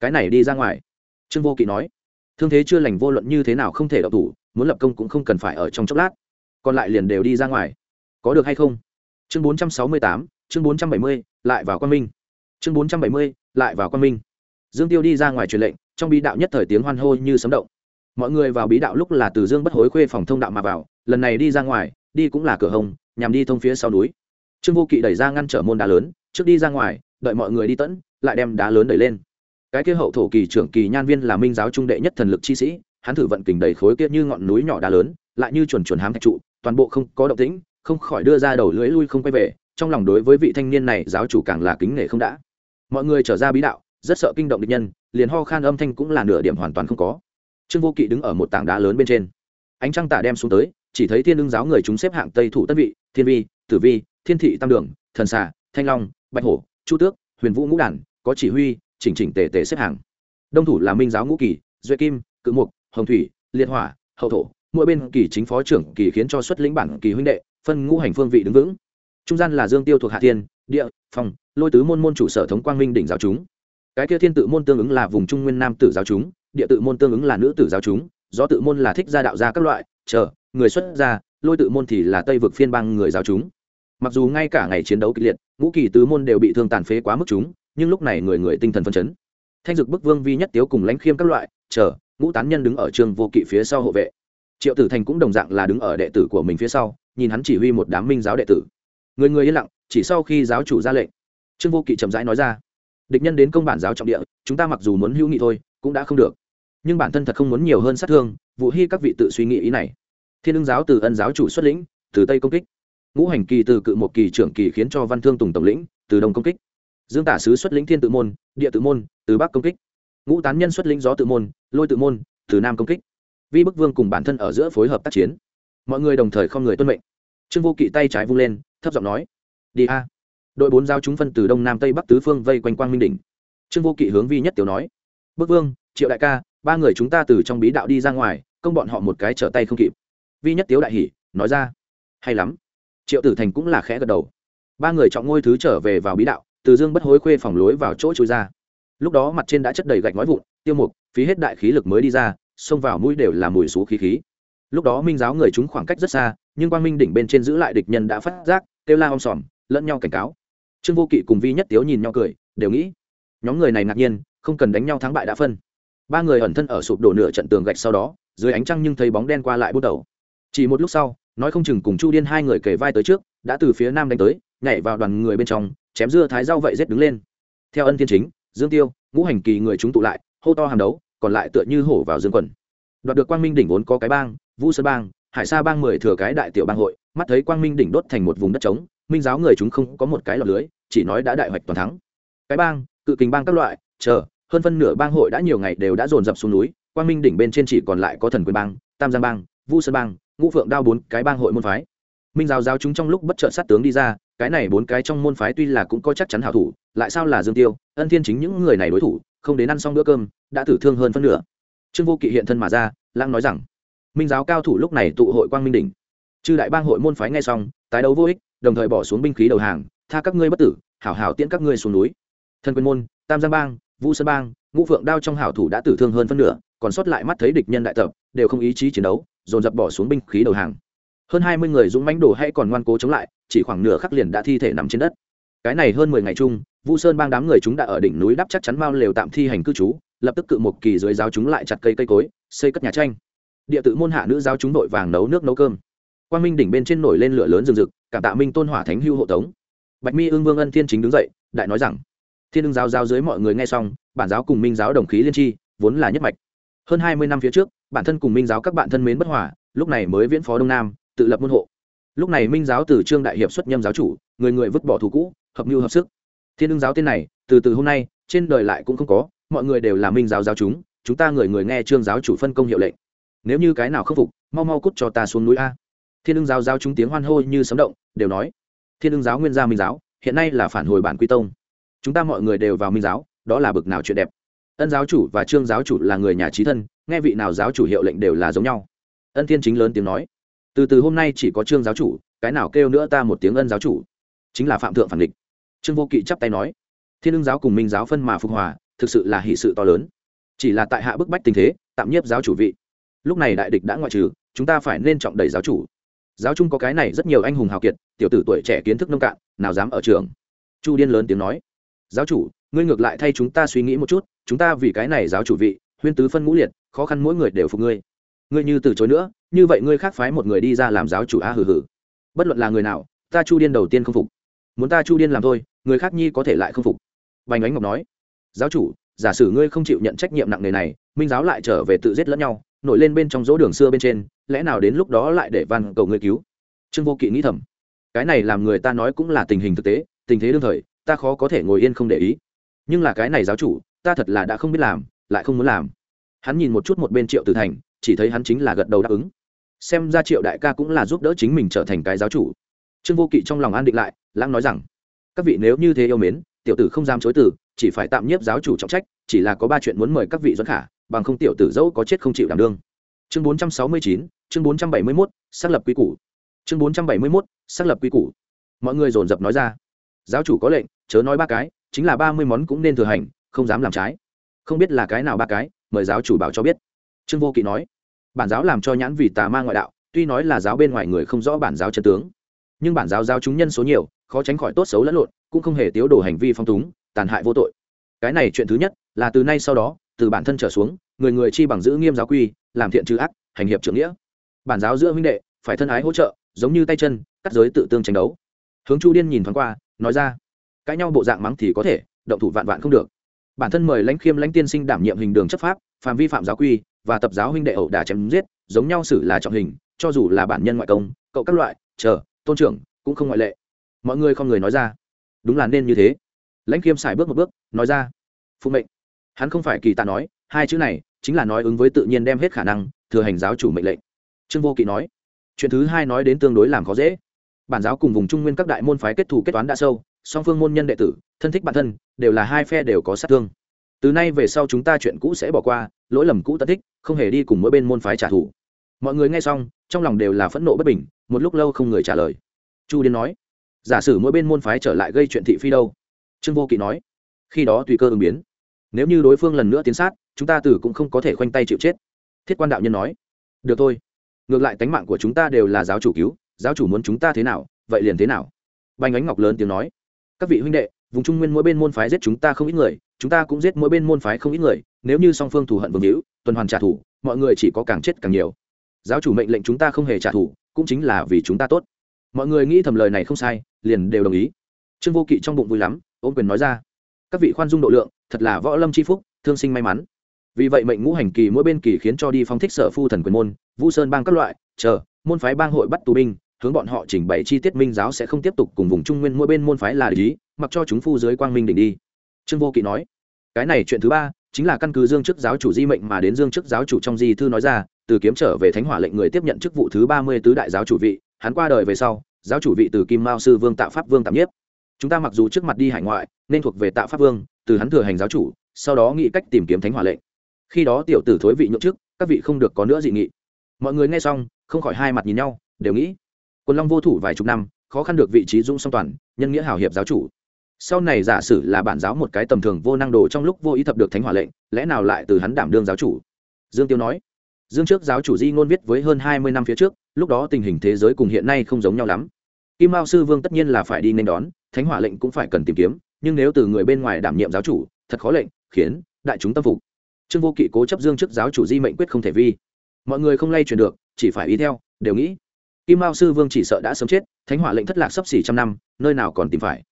cái này đi ra ngoài? Trương vô kỵ nói, thương thế chưa lành vô luận như thế nào không thể đậu thủ, muốn lập công cũng không cần phải ở trong chốc lát còn lại liền đều đi ra ngoài. Có được hay không? Chương bốn trăm sáu mươi tám, chương bốn trăm bảy mươi, lại vào quan minh. Chương bốn trăm bảy mươi, lại vào quan minh. Dương tiêu đi ra ngoài truyền lệnh, trong bí đạo nhất thời tiếng hoan hô như sấm động. Mọi người vào bí đạo lúc là từ dương bất hối khuê phòng thông đạo mà vào, lần này đi ra ngoài, đi cũng là cửa hồng, nhằm đi thông phía sau núi. Trương vô kỵ đẩy ra ngăn trở môn đá lớn, trước đi ra ngoài, đợi mọi người đi tẫn, lại đem đá lớn đẩy lên. Cái kia hậu thổ kỳ trưởng kỳ nhan viên là minh giáo trung đệ nhất thần lực chi sĩ, hắn thử vận kình đẩy khối kia như ngọn núi nhỏ đá lớn, lại như chuẩn chuẩn hám thạch trụ toàn bộ không có động tĩnh, không khỏi đưa ra đầu lưỡi lui không quay về, trong lòng đối với vị thanh niên này giáo chủ càng là kính nể không đã. Mọi người trở ra bí đạo, rất sợ kinh động địch nhân, liền ho khan âm thanh cũng là nửa điểm hoàn toàn không có. Trương vô kỵ đứng ở một tảng đá lớn bên trên. Ánh trăng tả đem xuống tới, chỉ thấy thiên đương giáo người chúng xếp hạng tây thủ tân vị, thiên vi, tử vi, thiên thị tam đường, thần xà, thanh long, bạch hổ, chu tước, huyền vũ ngũ đản, có chỉ huy, chỉnh chỉnh tề tề xếp hàng đông thủ là minh giáo ngũ kỳ, duệ kim, cự mục, hồng thủy, liệt hỏa, hậu thổ mỗi bên kỳ chính phó trưởng kỳ khiến cho xuất lĩnh bản kỳ huynh đệ, phân ngũ hành phương vị đứng vững. Trung gian là dương tiêu thuộc hạ thiên, địa phòng lôi tứ môn môn chủ sở thống quang minh đỉnh giáo chúng. Cái kia thiên tự môn tương ứng là vùng trung nguyên nam tử giáo chúng, địa tự môn tương ứng là nữ tử giáo chúng do tự môn là thích gia đạo gia các loại, chờ, người xuất gia, lôi tự môn thì là tây vực phiên bang người giáo chúng. Mặc dù ngay cả ngày chiến đấu kịch liệt, ngũ kỳ tứ môn đều bị thương tàn phế quá mức chúng, nhưng lúc này người người tinh thần phân chấn. Thanh dực bức vương vi nhất tiếu cùng lãnh khiêm các loại, chờ, ngũ tán nhân đứng ở trường vô kỵ phía sau hộ vệ triệu tử thành cũng đồng dạng là đứng ở đệ tử của mình phía sau, nhìn hắn chỉ huy một đám minh giáo đệ tử. Người người yên lặng, chỉ sau khi giáo chủ ra lệnh, trương vô kỵ chậm rãi nói ra, địch nhân đến công bản giáo trọng địa, chúng ta mặc dù muốn hữu nghị thôi, cũng đã không được. Nhưng bản thân thật không muốn nhiều hơn sát thương vụ hy các vị tự suy nghĩ ý này. Thiên ưng giáo từ ân giáo chủ xuất lĩnh, từ tây công kích. Ngũ hành kỳ từ cự một kỳ trưởng kỳ khiến cho văn thương tùng tổng lĩnh, từ đông công kích. Dương tả sứ xuất lĩnh thiên tự môn, địa tự môn, từ bắc công kích. Ngũ tán nhân xuất lĩnh gió tự môn, lôi tự môn, từ nam công kích vi bức vương cùng bản thân ở giữa phối hợp tác chiến. Mọi người đồng thời không người tuân mệnh. Trương vô kỵ tay trái vung lên, thấp giọng nói, đi a. Đội bốn giao chúng phân từ đông nam tây bắc tứ phương vây quanh quang minh đỉnh. Trương vô kỵ hướng vi nhất tiểu nói, bức vương, triệu đại ca, ba người chúng ta từ trong bí đạo đi ra ngoài, công bọn họ một cái trở tay không kịp. Vi nhất tiếu đại hỉ, nói ra, hay lắm. Triệu tử thành cũng là khẽ gật đầu. Ba người chọn ngôi thứ trở về vào bí đạo, từ dương bất hối khuê phòng lối vào chỗ trôi ra. Lúc đó mặt trên đã chất đầy gạch nói vụn, tiêu mục, phí hết đại khí lực mới đi ra xông vào mũi đều là mùi xú khí khí. Lúc đó minh giáo người chúng khoảng cách rất xa, nhưng quang minh đỉnh bên trên giữ lại địch nhân đã phát giác, kêu la om sòm, lẫn nhau cảnh cáo. Trương vô kỵ cùng vi nhất tiếu nhìn nhau cười, đều nghĩ. Nhóm người này ngạc nhiên, không cần đánh nhau thắng bại đã phân. Ba người ẩn thân ở sụp đổ nửa trận tường gạch sau đó, dưới ánh trăng nhưng thấy bóng đen qua lại bút đầu. Chỉ một lúc sau, nói không chừng cùng chu điên hai người kề vai tới trước, đã từ phía nam đánh tới, nhảy vào đoàn người bên trong, chém dưa thái rau vậy rết đứng lên. Theo ân thiên chính, dương tiêu, ngũ hành kỳ người chúng tụ lại, hô to hàng đấu còn lại tựa như hổ vào dương quần. Đoạt được quang minh đỉnh vốn có cái bang, vũ sơn bang, hải sa bang mười thừa cái đại tiểu bang hội, mắt thấy quang minh đỉnh đốt thành một vùng đất trống, minh giáo người chúng không có một cái lọt lưới, chỉ nói đã đại hoạch toàn thắng. Cái bang, cự kình bang các loại, chờ, hơn phân nửa bang hội đã nhiều ngày đều đã dồn dập xuống núi, quang minh đỉnh bên trên chỉ còn lại có thần quyền bang, tam giang bang vu sơn bang, ngũ phượng đao bốn cái bang hội môn phái. Minh giáo giáo chúng trong lúc bất trợ sát tướng đi ra, cái này bốn cái trong môn phái tuy là cũng có chắc chắn hảo thủ lại sao là dương tiêu, ân thiên chính những người này đối thủ, không đến ăn xong bữa cơm, đã tử thương hơn phân nửa. Trương vô kỵ hiện thân mà ra lang nói rằng, minh giáo cao thủ lúc này tụ hội quang minh đỉnh. Chư đại bang hội môn phái ngay xong, tái đấu vô ích, đồng thời bỏ xuống binh khí đầu hàng, tha các ngươi bất tử, hảo hảo tiễn các ngươi xuống núi. Thân quyền môn, tam giang bang vũ sơn bang, ngũ phượng đao trong hảo thủ đã tử thương hơn phân nửa, còn sót lại mắt thấy địch nhân đại tập, đều không ý chí chiến đấu, dồn dập bỏ xuống binh khí đầu hàng. Hơn hai mươi người dũng mãnh đổ hay còn ngoan cố chống lại, chỉ khoảng nửa khắc liền đã thi thể nằm trên đất. Cái này hơn mười ngày chung vu sơn bang đám người chúng đã ở đỉnh núi đắp chắc chắn mao lều tạm thi hành cư trú, lập tức cự một kỳ dưới giáo chúng lại chặt cây cây cối, xây cất nhà tranh. Địa tự môn hạ nữ giáo chúng đội vàng nấu nước nấu cơm. Quang minh đỉnh bên trên nổi lên lửa lớn rừng rực, cảm tạ minh tôn hỏa thánh hưu hộ tống. Bạch mi ương vương ân thiên chính đứng dậy, đại nói rằng, thiên ương giáo giáo dưới mọi người nghe xong, bản giáo cùng minh giáo đồng khí liên tri, vốn là nhất mạch. Hơn hai mươi năm phía trước, bản thân cùng minh giáo các bạn thân mến bất hòa, lúc này mới viễn phó đông nam, tự lập môn hộ. Lúc này minh giáo từ trương đại hiệp xuất nhâm giáo chủ, người người vứt bỏ thù cũ, hợp mưu hợp sức thiên ưng giáo tên này, từ từ hôm nay, trên đời lại cũng không có, mọi người đều là minh giáo giáo chúng chúng ta người người nghe trương giáo chủ phân công hiệu lệnh. Nếu như cái nào khắc phục, mau mau cút cho ta xuống núi a. Thiên ưng giáo giáo chúng tiếng hoan hô như sấm động, đều nói, thiên ưng giáo nguyên gia minh giáo, hiện nay là phản hồi bản quy tông. Chúng ta mọi người đều vào minh giáo, đó là bực nào chuyện đẹp. Ân giáo chủ và trương giáo chủ là người nhà trí thân, nghe vị nào giáo chủ hiệu lệnh đều là giống nhau. Ân thiên chính lớn tiếng nói, từ từ hôm nay chỉ có trương giáo chủ, cái nào kêu nữa ta một tiếng ân giáo chủ. Chính là phạm thượng phản địch trương vô kỵ chắp tay nói, thiên ưng giáo cùng minh giáo phân mà phục hòa, thực sự là hỷ sự to lớn. Chỉ là tại hạ bức bách tình thế, tạm nhiếp giáo chủ vị. Lúc này đại địch đã ngoại trừ, chúng ta phải nên trọng đẩy giáo chủ. Giáo trung có cái này rất nhiều anh hùng hào kiệt, tiểu tử tuổi trẻ kiến thức nông cạn, nào dám ở trường. Chu điên lớn tiếng nói, giáo chủ, ngươi ngược lại thay chúng ta suy nghĩ một chút, chúng ta vì cái này giáo chủ vị, huyên tứ phân ngũ liệt, khó khăn mỗi người đều phục ngươi. Ngươi như từ chối nữa, như vậy ngươi khác phái một người đi ra làm giáo chủ a hừ hừ. Bất luận là người nào, ta chu điên đầu tiên không phục muốn ta chu điên làm thôi, người khác nhi có thể lại không phục. Bành ánh ngọc nói, giáo chủ, giả sử ngươi không chịu nhận trách nhiệm nặng nề này, minh giáo lại trở về tự giết lẫn nhau, nổi lên bên trong dỗ đường xưa bên trên, lẽ nào đến lúc đó lại để van cầu ngươi cứu? Trương vô kỵ nghĩ thầm, cái này làm người ta nói cũng là tình hình thực tế, tình thế đương thời, ta khó có thể ngồi yên không để ý. Nhưng là cái này giáo chủ, ta thật là đã không biết làm, lại không muốn làm. Hắn nhìn một chút một bên triệu tử thành, chỉ thấy hắn chính là gật đầu đáp ứng. Xem ra triệu đại ca cũng là giúp đỡ chính mình trở thành cái giáo chủ. Trương vô kỵ trong lòng an định lại lãng nói rằng, các vị nếu như thế yêu mến, tiểu tử không dám chối từ, chỉ phải tạm nhiếp giáo chủ trọng trách, chỉ là có ba chuyện muốn mời các vị dẫn khả, bằng không tiểu tử dẫu có chết không chịu đảm đương. Chương bốn trăm sáu mươi chín, chương bốn trăm bảy mươi mốt, xác lập quy củ. Chương bốn trăm bảy mươi mốt, xác lập quy củ. Mọi người dồn dập nói ra. Giáo chủ có lệnh, chớ nói ba cái, chính là ba mươi món cũng nên thừa hành, không dám làm trái. Không biết là cái nào ba cái, mời giáo chủ bảo cho biết. Trương vô kỵ nói, bản giáo làm cho nhãn vì tà ma ngoại đạo, tuy nói là giáo bên ngoài người không rõ bản giáo chân tướng, nhưng bản giáo giáo chúng nhân số nhiều khó tránh khỏi tốt xấu lẫn lộn, cũng không hề tiếu đổ hành vi phong túng, tàn hại vô tội. Cái này chuyện thứ nhất, là từ nay sau đó, từ bản thân trở xuống, người người chi bằng giữ nghiêm giáo quy, làm thiện trừ ác, hành hiệp trưởng nghĩa. Bản giáo giữa huynh đệ, phải thân ái hỗ trợ, giống như tay chân, cắt giới tự tương tranh đấu. Hướng chu điên nhìn thoáng qua, nói ra, cãi nhau bộ dạng mắng thì có thể, động thủ vạn vạn không được. Bản thân mời lãnh khiêm lãnh tiên sinh đảm nhiệm hình đường chấp pháp, phạm vi phạm giáo quy, và tập giáo huynh đệ ẩu đả chém giết, giống nhau xử là trọng hình, cho dù là bản nhân ngoại công, cậu các loại, chờ, tôn trưởng, cũng không ngoại lệ mọi người không người nói ra. Đúng là nên như thế. Lãnh khiêm xài bước một bước, nói ra, phụ mệnh. Hắn không phải kỳ tạ nói, hai chữ này chính là nói ứng với tự nhiên đem hết khả năng, thừa hành giáo chủ mệnh lệnh. Trương vô kỵ nói, chuyện thứ hai nói đến tương đối làm khó dễ. Bản giáo cùng vùng trung nguyên các đại môn phái kết thủ kết toán đã sâu, song phương môn nhân đệ tử, thân thích bản thân, đều là hai phe đều có sát thương. Từ nay về sau chúng ta chuyện cũ sẽ bỏ qua, lỗi lầm cũ tất thích, không hề đi cùng mỗi bên môn phái trả thù. Mọi người nghe xong, trong lòng đều là phẫn nộ bất bình, một lúc lâu không người trả lời. Chu điên nói giả sử mỗi bên môn phái trở lại gây chuyện thị phi đâu? Trương vô kỵ nói. Khi đó tùy cơ ứng biến. Nếu như đối phương lần nữa tiến sát, chúng ta từ cũng không có thể khoanh tay chịu chết. Thiết quan đạo nhân nói. Được thôi. Ngược lại tánh mạng của chúng ta đều là giáo chủ cứu, giáo chủ muốn chúng ta thế nào, vậy liền thế nào. Banh ánh ngọc lớn tiếng nói. Các vị huynh đệ, vùng trung nguyên mỗi bên môn phái giết chúng ta không ít người, chúng ta cũng giết mỗi bên môn phái không ít người, nếu như song phương thù hận vương hữu, tuần hoàn trả thù, mọi người chỉ có càng chết càng nhiều. Giáo chủ mệnh lệnh chúng ta không hề trả thù, cũng chính là vì chúng ta tốt. Mọi người nghĩ thầm lời này không sai liền đều đồng ý. Trương vô kỵ trong bụng vui lắm, ôm quyền nói ra, các vị khoan dung độ lượng, thật là võ lâm c h i phúc, thương sinh may mắn. Vì vậy mệnh ngũ hành kỳ mỗi bên kỳ khiến cho đi phong thích sở phu thần quyền môn vũ sơn bang các loại, chờ, môn phái bang hội bắt tù binh, hướng bọn họ chỉnh bày chi tiết minh giáo sẽ không tiếp tục cùng vùng trung nguyên mỗi bên môn phái là lý mặc cho chúng phu dưới quang minh đỉnh đi. Trương vô kỵ nói, cái này chuyện thứ ba, chính là căn cứ dương chức giáo chủ di mệnh mà đến dương chức giáo chủ trong di thư nói ra, từ kiếm trở về thánh hỏa lệnh người tiếp nhận chức vụ thứ ba mươi tứ đại giáo chủ vị, hắn qua đời về sau giáo chủ vị từ kim mao sư vương tạo pháp vương tạm nhiếp. Chúng ta mặc dù trước mặt đi hải ngoại, nên thuộc về tạo pháp vương, từ hắn thừa hành giáo chủ, sau đó nghĩ cách tìm kiếm thánh hỏa lệnh. Khi đó tiểu tử thối vị nhượng chức, các vị không được có nữa dị nghị. Mọi người nghe xong, không khỏi hai mặt nhìn nhau, đều nghĩ, quân long vô thủ vài chục năm, khó khăn được vị trí dũng song toàn, nhân nghĩa hào hiệp giáo chủ. Sau này giả sử là bản giáo một cái tầm thường vô năng đồ trong lúc vô ý thập được thánh hỏa lệnh, lẽ nào lại từ hắn đảm đương giáo chủ? Dương tiêu nói. Dương trước giáo chủ di ngôn viết với hơn hai mươi năm phía trước, lúc đó tình hình thế giới cùng hiện nay không giống nhau lắm kim mao sư vương tất nhiên là phải đi nên đón, thánh hỏa lệnh cũng phải cần tìm kiếm, nhưng nếu từ người bên ngoài đảm nhiệm giáo chủ, thật khó lệnh, khiến đại chúng tâm phục. Trương vô kỵ cố chấp dương trước giáo chủ di mệnh quyết không thể vi. Mọi người không lay truyền được, chỉ phải ý theo, đều nghĩ. Kim mao sư vương chỉ sợ đã sớm chết, thánh hỏa lệnh thất lạc sấp xỉ trăm năm, nơi nào còn tìm phải.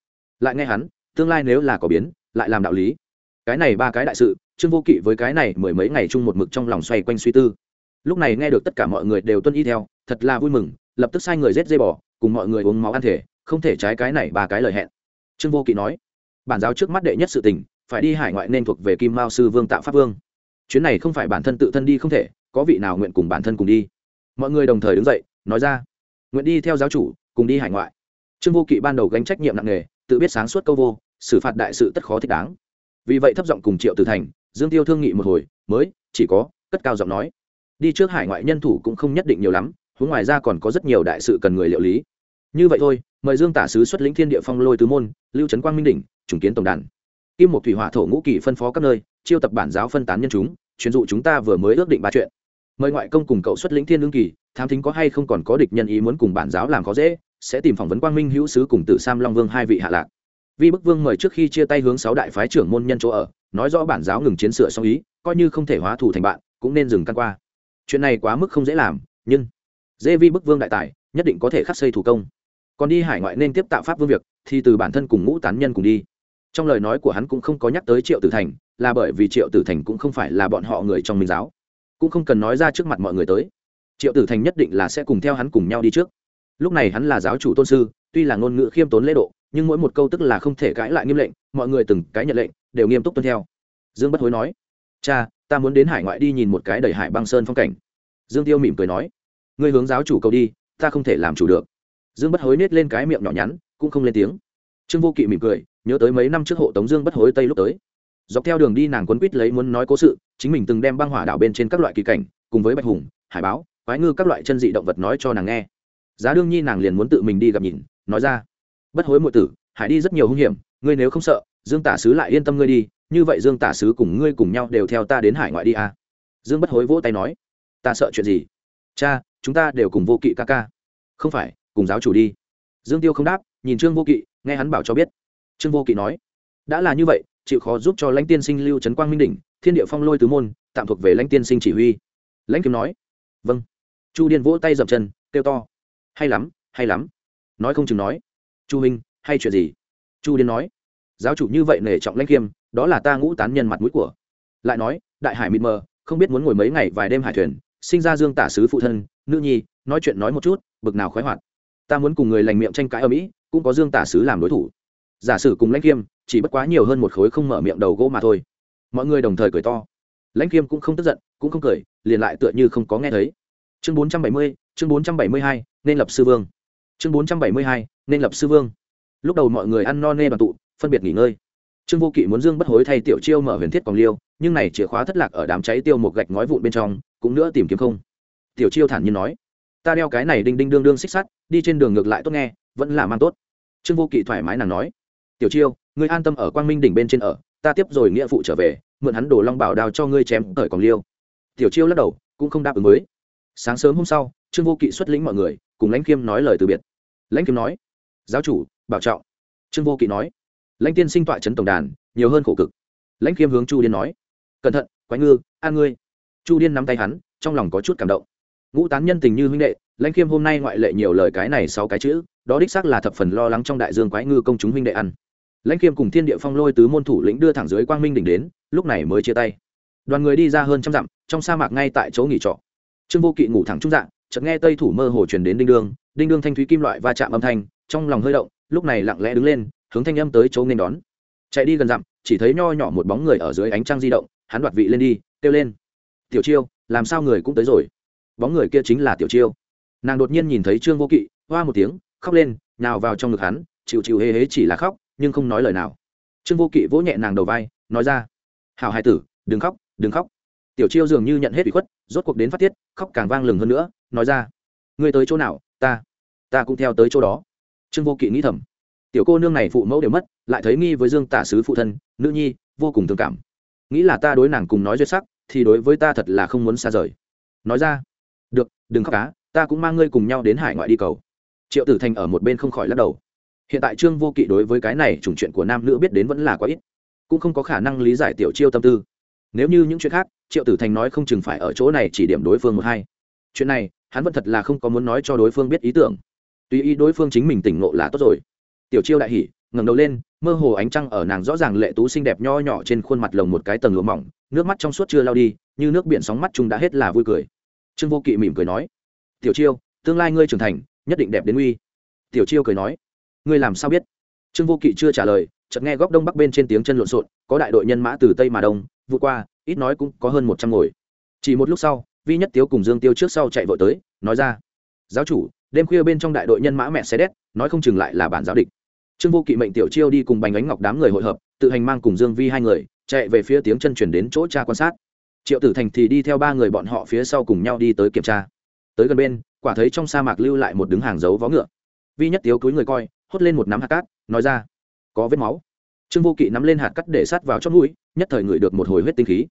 Lại nghe hắn, tương lai nếu là có biến, lại làm đạo lý. Cái này ba cái đại sự, trương vô kỵ với cái này mười mấy ngày chung một mực trong lòng xoay quanh suy tư. Lúc này nghe được tất cả mọi người đều tuân y theo, thật là vui mừng, lập tức sai người rết dây bỏ cùng mọi người uống máu ăn thể, không thể trái cái này ba cái lời hẹn. Trương vô kỵ nói, bản giáo trước mắt đệ nhất sự tình, phải đi hải ngoại nên thuộc về kim mao sư vương tạo pháp vương. Chuyến này không phải bản thân tự thân đi không thể, có vị nào nguyện cùng bản thân cùng đi. Mọi người đồng thời đứng dậy, nói ra, nguyện đi theo giáo chủ, cùng đi hải ngoại. Trương vô kỵ ban đầu gánh trách nhiệm nặng nề, tự biết sáng suốt câu vô, xử phạt đại sự tất khó thích đáng. Vì vậy thấp giọng cùng triệu tử thành, dương tiêu thương nghị một hồi, mới, chỉ có, cất cao giọng nói, đi trước hải ngoại nhân thủ cũng không nhất định nhiều lắm, huống ngoài ra còn có rất nhiều đại sự cần người liệu lý như vậy thôi, mời dương tả sứ xuất lĩnh thiên địa phong lôi tứ môn, lưu trấn quang minh đỉnh, trùng kiến tổng đàn. Kim một thủy hỏa thổ ngũ kỳ phân phó các nơi, chiêu tập bản giáo phân tán nhân chúng, truyền dụ chúng ta vừa mới ước định ba chuyện. Mời ngoại công cùng cậu xuất lĩnh thiên lương kỳ, tham thính có hay không còn có địch nhân ý muốn cùng bản giáo làm khó dễ, sẽ tìm phỏng vấn quang minh hữu sứ cùng tử sam long vương hai vị hạ lạc. Vi bức vương mời trước khi chia tay hướng sáu đại phái trưởng môn nhân chỗ ở, nói rõ bản giáo ngừng chiến sửa xong ý, coi như không thể hóa thủ thành bạn, cũng nên dừng căn qua. Chuyện này quá mức không dễ làm, nhưng dê vi bức vương đại tài, nhất định có thể khắc xây thủ công còn đi hải ngoại nên tiếp tạo pháp vương việc, thì từ bản thân cùng ngũ tán nhân cùng đi. Trong lời nói của hắn cũng không có nhắc tới triệu tử thành, là bởi vì triệu tử thành cũng không phải là bọn họ người trong minh giáo. Cũng không cần nói ra trước mặt mọi người tới. Triệu tử thành nhất định là sẽ cùng theo hắn cùng nhau đi trước. Lúc này hắn là giáo chủ tôn sư, tuy là ngôn ngữ khiêm tốn lễ độ, nhưng mỗi một câu tức là không thể cãi lại nghiêm lệnh, mọi người từng cái nhận lệnh, đều nghiêm túc tuân theo. Dương bất hối nói, cha, ta muốn đến hải ngoại đi nhìn một cái đầy hải băng sơn phong cảnh. Dương tiêu mỉm cười nói, ngươi hướng giáo chủ cầu đi, ta không thể làm chủ được dương bất hối nết lên cái miệng nhỏ nhắn, cũng không lên tiếng. Trương vô kỵ mỉm cười, nhớ tới mấy năm trước hộ tống dương bất hối tây lúc tới. Dọc theo đường đi nàng quấn quýt lấy muốn nói cố sự, chính mình từng đem băng hỏa đảo bên trên các loại kỳ cảnh, cùng với bạch hùng, hải báo, quái ngư các loại chân dị động vật nói cho nàng nghe. Giá đương nhi nàng liền muốn tự mình đi gặp nhìn, nói ra. Bất hối muội tử hải đi rất nhiều hung hiểm, ngươi nếu không sợ, dương tả sứ lại yên tâm ngươi đi, như vậy dương tả sứ cùng ngươi cùng nhau đều theo ta đến hải ngoại đi à. dương bất hối vỗ tay nói. Ta sợ chuyện gì? Cha, chúng ta đều cùng vô kỵ ca ca. Không phải cùng giáo chủ đi. Dương tiêu không đáp, nhìn trương vô kỵ, nghe hắn bảo cho biết. Trương vô kỵ nói, đã là như vậy, chịu khó giúp cho lãnh tiên sinh lưu trấn quang minh đỉnh, thiên địa phong lôi tứ môn, tạm thuộc về lãnh tiên sinh chỉ huy. Lãnh kiếm nói vâng. Chu điên vỗ tay dậm chân, kêu to, hay lắm hay lắm. Nói không chừng nói, chu minh hay chuyện gì? Chu điên nói, giáo chủ như vậy nể trọng lãnh kiêm đó là ta ngũ tán nhân mặt mũi của. Lại nói, đại hải mịt mờ, không biết muốn ngồi mấy ngày vài đêm hải thuyền, sinh ra dương tả sứ phụ thân, nữ nhi, nói chuyện nói một chút, bực nào khoái hoạt ta muốn cùng người lành miệng tranh cãi ở mỹ, cũng có dương tả sứ làm đối thủ. giả sử cùng lãnh kiêm chỉ bất quá nhiều hơn một khối không mở miệng đầu gỗ mà thôi. mọi người đồng thời cười to. lãnh kiêm cũng không tức giận, cũng không cười, liền lại tựa như không có nghe thấy. chương bốn trăm bảy mươi, chương bốn trăm bảy mươi hai, nên lập sư vương. chương bốn trăm bảy mươi hai, nên lập sư vương. lúc đầu mọi người ăn no nê đoàn tụ, phân biệt nghỉ ngơi. trương vô kỵ muốn dương bất hối thay tiểu chiêu mở huyền thiết còn liêu, nhưng này chìa khóa thất lạc ở đám cháy tiêu một gạch ngói vụn bên trong, cũng nữa tìm kiếm không. tiểu chiêu thản nhiên nói ta đeo cái này đinh đinh đương đương xích sắt, đi trên đường ngược lại tốt nghe, vẫn là mang tốt. Trương vô kỵ thoải mái nàng nói, tiểu chiêu, ngươi an tâm ở quang minh đỉnh bên trên ở, ta tiếp rồi nghĩa phụ trở về, mượn hắn đổ long bảo đao cho ngươi chém cởi còn liêu. Tiểu chiêu lắc đầu, cũng không đáp ứng mới sáng sớm hôm sau, trương vô kỵ xuất lĩnh mọi người, cùng lãnh khiêm nói lời từ biệt. Lãnh khiêm nói, giáo chủ, bảo trọng. Trương vô kỵ nói, lãnh tiên sinh tọa trấn tổng đàn, nhiều hơn khổ cực. Lãnh khiêm hướng chu điên nói, cẩn thận, quái ngư, an ngươi. Chu điên nắm tay hắn, trong lòng có chút cảm động ngũ tán nhân tình như huynh đệ, lãnh khiêm hôm nay ngoại lệ nhiều lời cái này sáu cái chữ, đó đích xác là thập phần lo lắng trong đại dương quái ngư công chúng huynh đệ ăn. Lãnh khiêm cùng thiên địa phong lôi tứ môn thủ lĩnh đưa thẳng dưới quang minh đỉnh đến, lúc này mới chia tay. Đoàn người đi ra hơn trăm dặm, trong sa mạc ngay tại chỗ nghỉ trọ. Trương vô kỵ ngủ thẳng trung dạng, chợt nghe tây thủ mơ hồ truyền đến đinh đương đinh đương thanh thúy kim loại va chạm âm thanh, trong lòng hơi động, lúc này lặng lẽ đứng lên, hướng thanh âm tới chỗ nên đón. Chạy đi gần dặm, chỉ thấy nho nhỏ một bóng người ở dưới ánh trăng di động, hắn đoạt vị lên đi, kêu lên. Tiểu chiêu, làm sao người cũng tới rồi? Bóng người kia chính là tiểu chiêu. Nàng đột nhiên nhìn thấy trương vô kỵ, hoa một tiếng, khóc lên nào vào trong ngực hắn, chịu chịu hê hế chỉ là khóc, nhưng không nói lời nào. Trương vô kỵ vỗ nhẹ nàng đầu vai, nói ra hào hai tử, đừng khóc đừng khóc. Tiểu chiêu dường như nhận hết bị khuất, rốt cuộc đến phát tiết, khóc càng vang lừng hơn nữa, nói ra, ngươi tới chỗ nào, ta ta cũng theo tới chỗ đó. Trương vô kỵ nghĩ thầm, tiểu cô nương này phụ mẫu đều mất, lại thấy nghi với dương tả sứ phụ thân, nữ nhi, vô cùng thương cảm. Nghĩ là ta đối nàng cùng nói duyệt sắc, thì đối với ta thật là không muốn xa rời. Nói ra được, đừng khóc cá, ta cũng mang ngươi cùng nhau đến hải ngoại đi cầu. Triệu tử thành ở một bên không khỏi lắc đầu. Hiện tại trương vô kỵ đối với cái này chủng chuyện của nam nữ biết đến vẫn là quá ít, cũng không có khả năng lý giải tiểu chiêu tâm tư. Nếu như những chuyện khác, triệu tử thành nói không chừng phải ở chỗ này chỉ điểm đối phương một hai. Chuyện này, hắn vẫn thật là không có muốn nói cho đối phương biết ý tưởng. Tùy ý đối phương chính mình tỉnh ngộ là tốt rồi. Tiểu chiêu đại hỉ, ngẩng đầu lên, mơ hồ ánh trăng ở nàng rõ ràng lệ tú xinh đẹp nho nhỏ trên khuôn mặt lồng một cái tầng lụa mỏng, nước mắt trong suốt chưa lao đi, như nước biển sóng mắt chung đã hết là vui cười trương vô kỵ mỉm cười nói, tiểu chiêu, tương lai ngươi trưởng thành, nhất định đẹp đến uy. Tiểu chiêu cười nói, ngươi làm sao biết? Trương vô kỵ chưa trả lời, chợt nghe góc đông bắc bên trên tiếng chân lộn xộn, có đại đội nhân mã từ tây mà đông vượt qua, ít nói cũng có hơn một trăm ngồi. Chỉ một lúc sau, vi nhất tiếu cùng dương tiêu trước sau chạy vội tới, nói ra, giáo chủ, đêm khuya bên trong đại đội nhân mã mẹ xe đét, nói không chừng lại là bản giáo địch. Trương vô kỵ mệnh tiểu chiêu đi cùng bành ánh ngọc đám người hội hợp, tự hành mang cùng dương vi hai người, chạy về phía tiếng chân chuyển đến chỗ cha quan sát triệu tử thành thì đi theo ba người bọn họ phía sau cùng nhau đi tới kiểm tra. Tới gần bên, quả thấy trong sa mạc lưu lại một đứng hàng dấu vó ngựa. Vi nhất tiếu cúi người coi, hốt lên một nắm hạt cát, nói ra, có vết máu. Trương vô kỵ nắm lên hạt cắt để sát vào chót mũi, nhất thời ngửi được một hồi huyết tinh khí.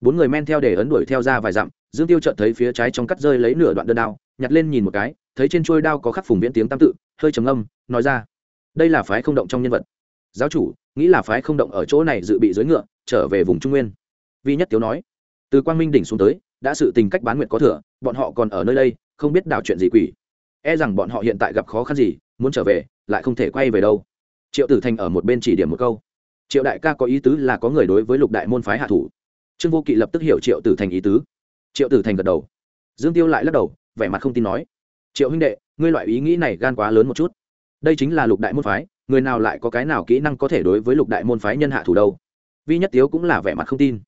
Bốn người men theo để ấn đuổi theo ra vài dặm, dương tiêu chợt thấy phía trái trong cắt rơi lấy nửa đoạn đơn đao, nhặt lên nhìn một cái, thấy trên chuôi đao có khắc phùng viễn tiếng tam tự, hơi trầm âm nói ra, đây là phái không động trong nhân vật. Giáo chủ, nghĩ là phái không động ở chỗ này dự bị dưới ngựa, trở về vùng trung nguyên. Vi nhất tiếu nói từ quang minh đỉnh xuống tới, đã sự tình cách bán nguyện có thừa, bọn họ còn ở nơi đây, không biết đào chuyện gì quỷ. E rằng bọn họ hiện tại gặp khó khăn gì, muốn trở về, lại không thể quay về đâu. Triệu tử thành ở một bên chỉ điểm một câu. Triệu đại ca có ý tứ là có người đối với lục đại môn phái hạ thủ. Trương vô kỵ lập tức hiểu triệu tử thành ý tứ. Triệu tử thành gật đầu. Dương tiêu lại lắc đầu, vẻ mặt không tin nói. Triệu huynh đệ, ngươi loại ý nghĩ này gan quá lớn một chút. Đây chính là lục đại môn phái, người nào lại có cái nào kỹ năng có thể đối với lục đại môn phái nhân hạ thủ đâu? Vi nhất tiếu cũng là vẻ mặt không tin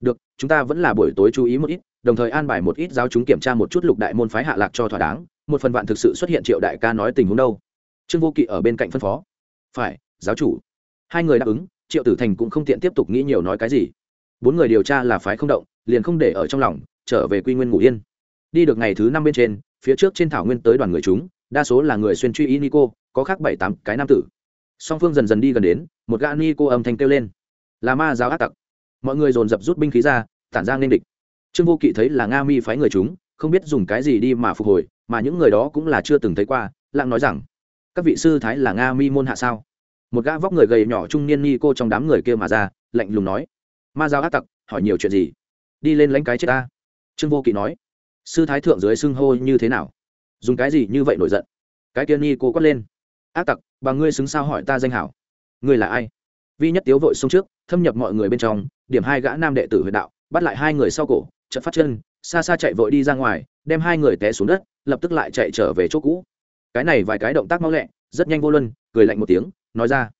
được, chúng ta vẫn là buổi tối chú ý một ít, đồng thời an bài một ít giáo chúng kiểm tra một chút lục đại môn phái hạ lạc cho thỏa đáng, một phần vạn thực sự xuất hiện triệu đại ca nói tình huống đâu. Trương vô kỵ ở bên cạnh phân phó. Phải, giáo chủ. Hai người đáp ứng, triệu tử thành cũng không tiện tiếp tục nghĩ nhiều nói cái gì. Bốn người điều tra là phái không động, liền không để ở trong lòng, trở về quy nguyên ngủ yên. Đi được ngày thứ năm bên trên, phía trước trên thảo nguyên tới đoàn người chúng, đa số là người xuyên truy y nico, có khác bảy tám cái nam tử. Song phương dần dần đi gần đến, một gã nico âm thanh kêu lên. Là ma giáo ác tặc mọi người dồn dập rút binh khí ra, tản ra nên địch. Trương vô kỵ thấy là nga mi phái người chúng, không biết dùng cái gì đi mà phục hồi, mà những người đó cũng là chưa từng thấy qua, lặng nói rằng, các vị sư thái là nga mi môn hạ sao? Một gã vóc người gầy nhỏ trung niên ni cô trong đám người kia mà ra, lạnh lùng nói, ma giáo ác tặc, hỏi nhiều chuyện gì? Đi lên lãnh cái chết ta. Trương vô kỵ nói, sư thái thượng dưới xưng hô như thế nào? Dùng cái gì như vậy nổi giận? Cái kia ni cô quát lên, ác tặc, bà ngươi xứng sao hỏi ta danh hảo? Ngươi là ai? Vi nhất tiếu vội xông trước, thâm nhập mọi người bên trong, điểm hai gã nam đệ tử huyện đạo, bắt lại hai người sau cổ chật phát chân, xa xa chạy vội đi ra ngoài, đem hai người té xuống đất, lập tức lại chạy trở về chỗ cũ. Cái này vài cái động tác mau lẹ, rất nhanh vô luân, cười lạnh một tiếng, nói ra,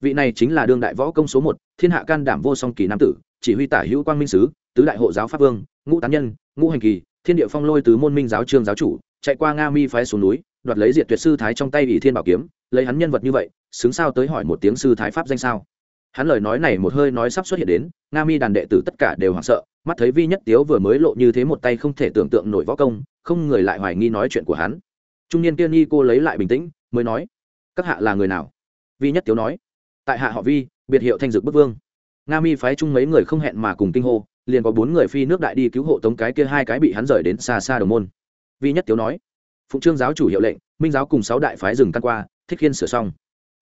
vị này chính là đương đại võ công số một, thiên hạ can đảm vô song kỳ nam tử, chỉ huy tả hữu quang minh sứ, tứ đại hộ giáo pháp vương, ngũ tán nhân, ngũ hành kỳ, thiên địa phong lôi tứ môn minh giáo trương giáo chủ, chạy qua nga mi phái xuống núi, đoạt lấy diệt tuyệt sư thái trong tay ỷ thiên bảo kiếm, lấy hắn nhân vật như vậy, xứng sao tới hỏi một tiếng sư thái pháp danh sao? Hắn lời nói này một hơi nói sắp xuất hiện đến, nga mi đàn đệ tử tất cả đều hoảng sợ, mắt thấy vi nhất tiếu vừa mới lộ như thế một tay không thể tưởng tượng nổi võ công, không người lại hoài nghi nói chuyện của hắn. Trung niên tiên ni cô lấy lại bình tĩnh, mới nói, các hạ là người nào? Vi nhất tiếu nói, tại hạ họ vi, biệt hiệu thanh dực bức vương. Nga mi phái chung mấy người không hẹn mà cùng kinh hô, liền có bốn người phi nước đại đi cứu hộ tống cái kia hai cái bị hắn rời đến xa xa đồng môn. Vi nhất tiếu nói, phụng trương giáo chủ hiệu lệnh, minh giáo cùng sáu đại phái rừng căn qua, thích khiên sửa xong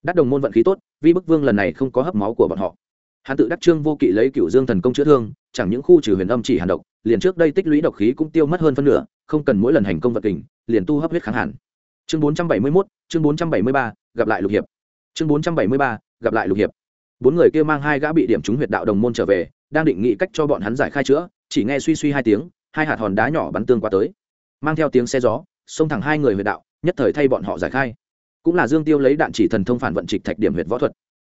đắc đồng môn vận khí tốt vi bức vương lần này không có hấp máu của bọn họ. Hắn tự đắc trương vô kỵ lấy cựu dương thần công chữa thương chẳng những khu trừ huyền âm chỉ hàn độc liền trước đây tích lũy độc khí cũng tiêu mất hơn phân nửa không cần mỗi lần hành công vật kình liền tu hấp huyết kháng hẳn chương bốn trăm bảy mươi 471, chương bốn trăm bảy mươi ba gặp lại lục hiệp. Chương bốn trăm bảy mươi ba gặp lại lục hiệp. Bốn người kia mang hai gã bị điểm trúng huyệt đạo đồng môn trở về đang định nghĩ cách cho bọn hắn giải khai chữa chỉ nghe suy suy hai tiếng hai hạt hòn đá nhỏ bắn tương qua tới. Mang theo tiếng xe gió xông thẳng hai người huyệt đạo nhất thời thay bọn họ giải khai cũng là dương tiêu lấy đạn chỉ thần thông phản vận trịch thạch điểm huyệt võ thuật.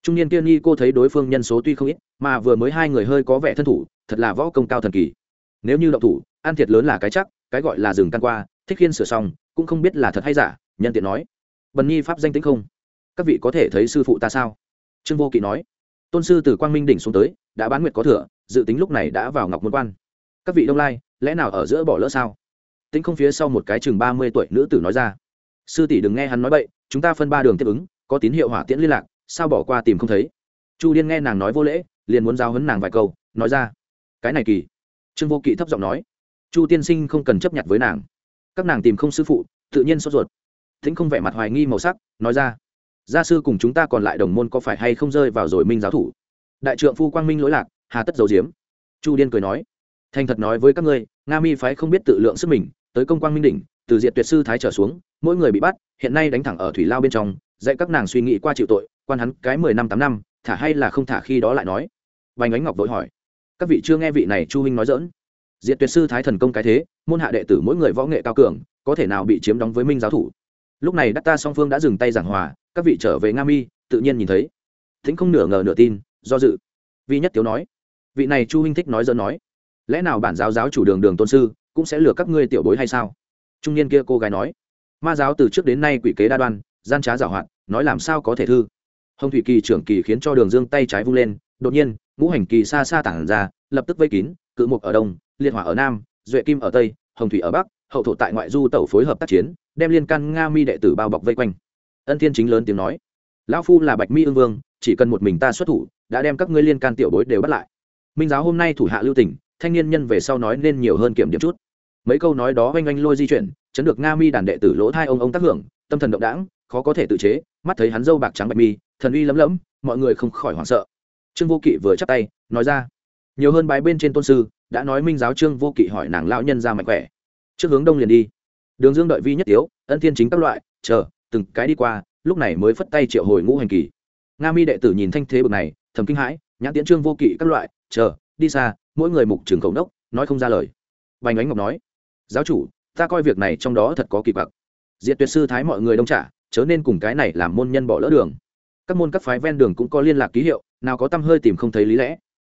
Trung niên tiên nhi cô thấy đối phương nhân số tuy không ít, mà vừa mới hai người hơi có vẻ thân thủ, thật là võ công cao thần kỳ. Nếu như động thủ an thiệt lớn là cái chắc, cái gọi là rừng căn qua, thích khiên sửa xong, cũng không biết là thật hay giả, nhân tiện nói. Bần nhi pháp danh tính không? Các vị có thể thấy sư phụ ta sao? Trương vô kỵ nói. Tôn sư từ quang minh đỉnh xuống tới, đã bán nguyệt có thừa, dự tính lúc này đã vào ngọc môn quan. Các vị đông lai, lẽ nào ở giữa bỏ lỡ sao? Tính không phía sau một cái chừng ba mươi tuổi nữ tử nói ra. Sư tỷ đừng nghe hắn nói bậy chúng ta phân ba đường tiếp ứng, có tín hiệu hỏa tiễn liên lạc, sao bỏ qua tìm không thấy? Chu điên nghe nàng nói vô lễ, liền muốn giao hấn nàng vài câu, nói ra, cái này kỳ. Trương vô kỵ thấp giọng nói, chu tiên sinh không cần chấp nhận với nàng. Các nàng tìm không sư phụ, tự nhiên sốt ruột. Thính không vẻ mặt hoài nghi màu sắc, nói ra, gia sư cùng chúng ta còn lại đồng môn có phải hay không rơi vào rồi minh giáo thủ? Đại trượng phu quang minh lỗi lạc, hà tất dầu diếm chu điên cười nói, thành thật nói với các ngươi, nga mi phái không biết tự lượng sức mình, tới công quang minh đỉnh, từ diện tuyệt sư thái trở xuống mỗi người bị bắt, hiện nay đánh thẳng ở thủy lao bên trong, dạy các nàng suy nghĩ qua chịu tội, quan hắn cái mười năm tám năm, thả hay là không thả khi đó lại nói. Vành ánh ngọc vội hỏi. Các vị chưa nghe vị này chu huynh nói dỡn diện tuyệt sư thái thần công cái thế, môn hạ đệ tử mỗi người võ nghệ cao cường, có thể nào bị chiếm đóng với minh giáo thủ? Lúc này đắc ta song phương đã dừng tay giảng hòa, các vị trở về nga mi, tự nhiên nhìn thấy. Thính không nửa ngờ nửa tin, do dự. Vi nhất tiếu nói. Vị này chu huynh thích nói dỡn nói. Lẽ nào bản giáo giáo chủ đường đường tôn sư cũng sẽ lừa các ngươi tiểu bối hay sao? Trung niên kia cô gái nói ma giáo từ trước đến nay quỷ kế đa đoan, gian trá giảo hoạt, nói làm sao có thể thư. Hồng thủy kỳ trưởng kỳ khiến cho đường dương tay trái vung lên, đột nhiên, ngũ hành kỳ xa xa tản ra, lập tức vây kín, cự mục ở đông, liệt hỏa ở nam, duệ kim ở tây, hồng thủy ở bắc, hậu thổ tại ngoại du tẩu phối hợp tác chiến, đem liên căn nga mi đệ tử bao bọc vây quanh. Ân thiên chính lớn tiếng nói, lão phu là bạch mi ương vương, chỉ cần một mình ta xuất thủ, đã đem các ngươi liên can tiểu bối đều bắt lại. Minh giáo hôm nay thủ hạ lưu tỉnh thanh niên nhân về sau nói nên nhiều hơn kiểm điểm chút. Mấy câu nói đó oanh oanh lôi di chuyển chấn được nga mi đàn đệ tử lỗ thai ông ông tác hưởng, tâm thần động đãng khó có thể tự chế, mắt thấy hắn dâu bạc trắng bạch mi, thần uy lấm lấm, mọi người không khỏi hoảng sợ. Trương vô kỵ vừa chắp tay, nói ra, nhiều hơn bài bên trên tôn sư, đã nói minh giáo trương vô kỵ hỏi nàng lão nhân ra mạnh khỏe. Trước hướng đông liền đi. Đường dương đợi vi nhất tiếu, ân thiên chính các loại, chờ, từng cái đi qua, lúc này mới phất tay triệu hồi ngũ hành kỳ. Nga mi đệ tử nhìn thanh thế bực này, thầm kinh hãi, nhãn tiễn trương vô kỵ các loại, chờ, đi xa, mỗi người mục trường khẩu đốc nói không ra lời. Bành ánh ngọc nói, giáo chủ ta coi việc này trong đó thật có kỳ bạc diệt tuyệt sư thái mọi người đông trả, chớ nên cùng cái này làm môn nhân bỏ lỡ đường. Các môn các phái ven đường cũng có liên lạc ký hiệu, nào có tâm hơi tìm không thấy lý lẽ.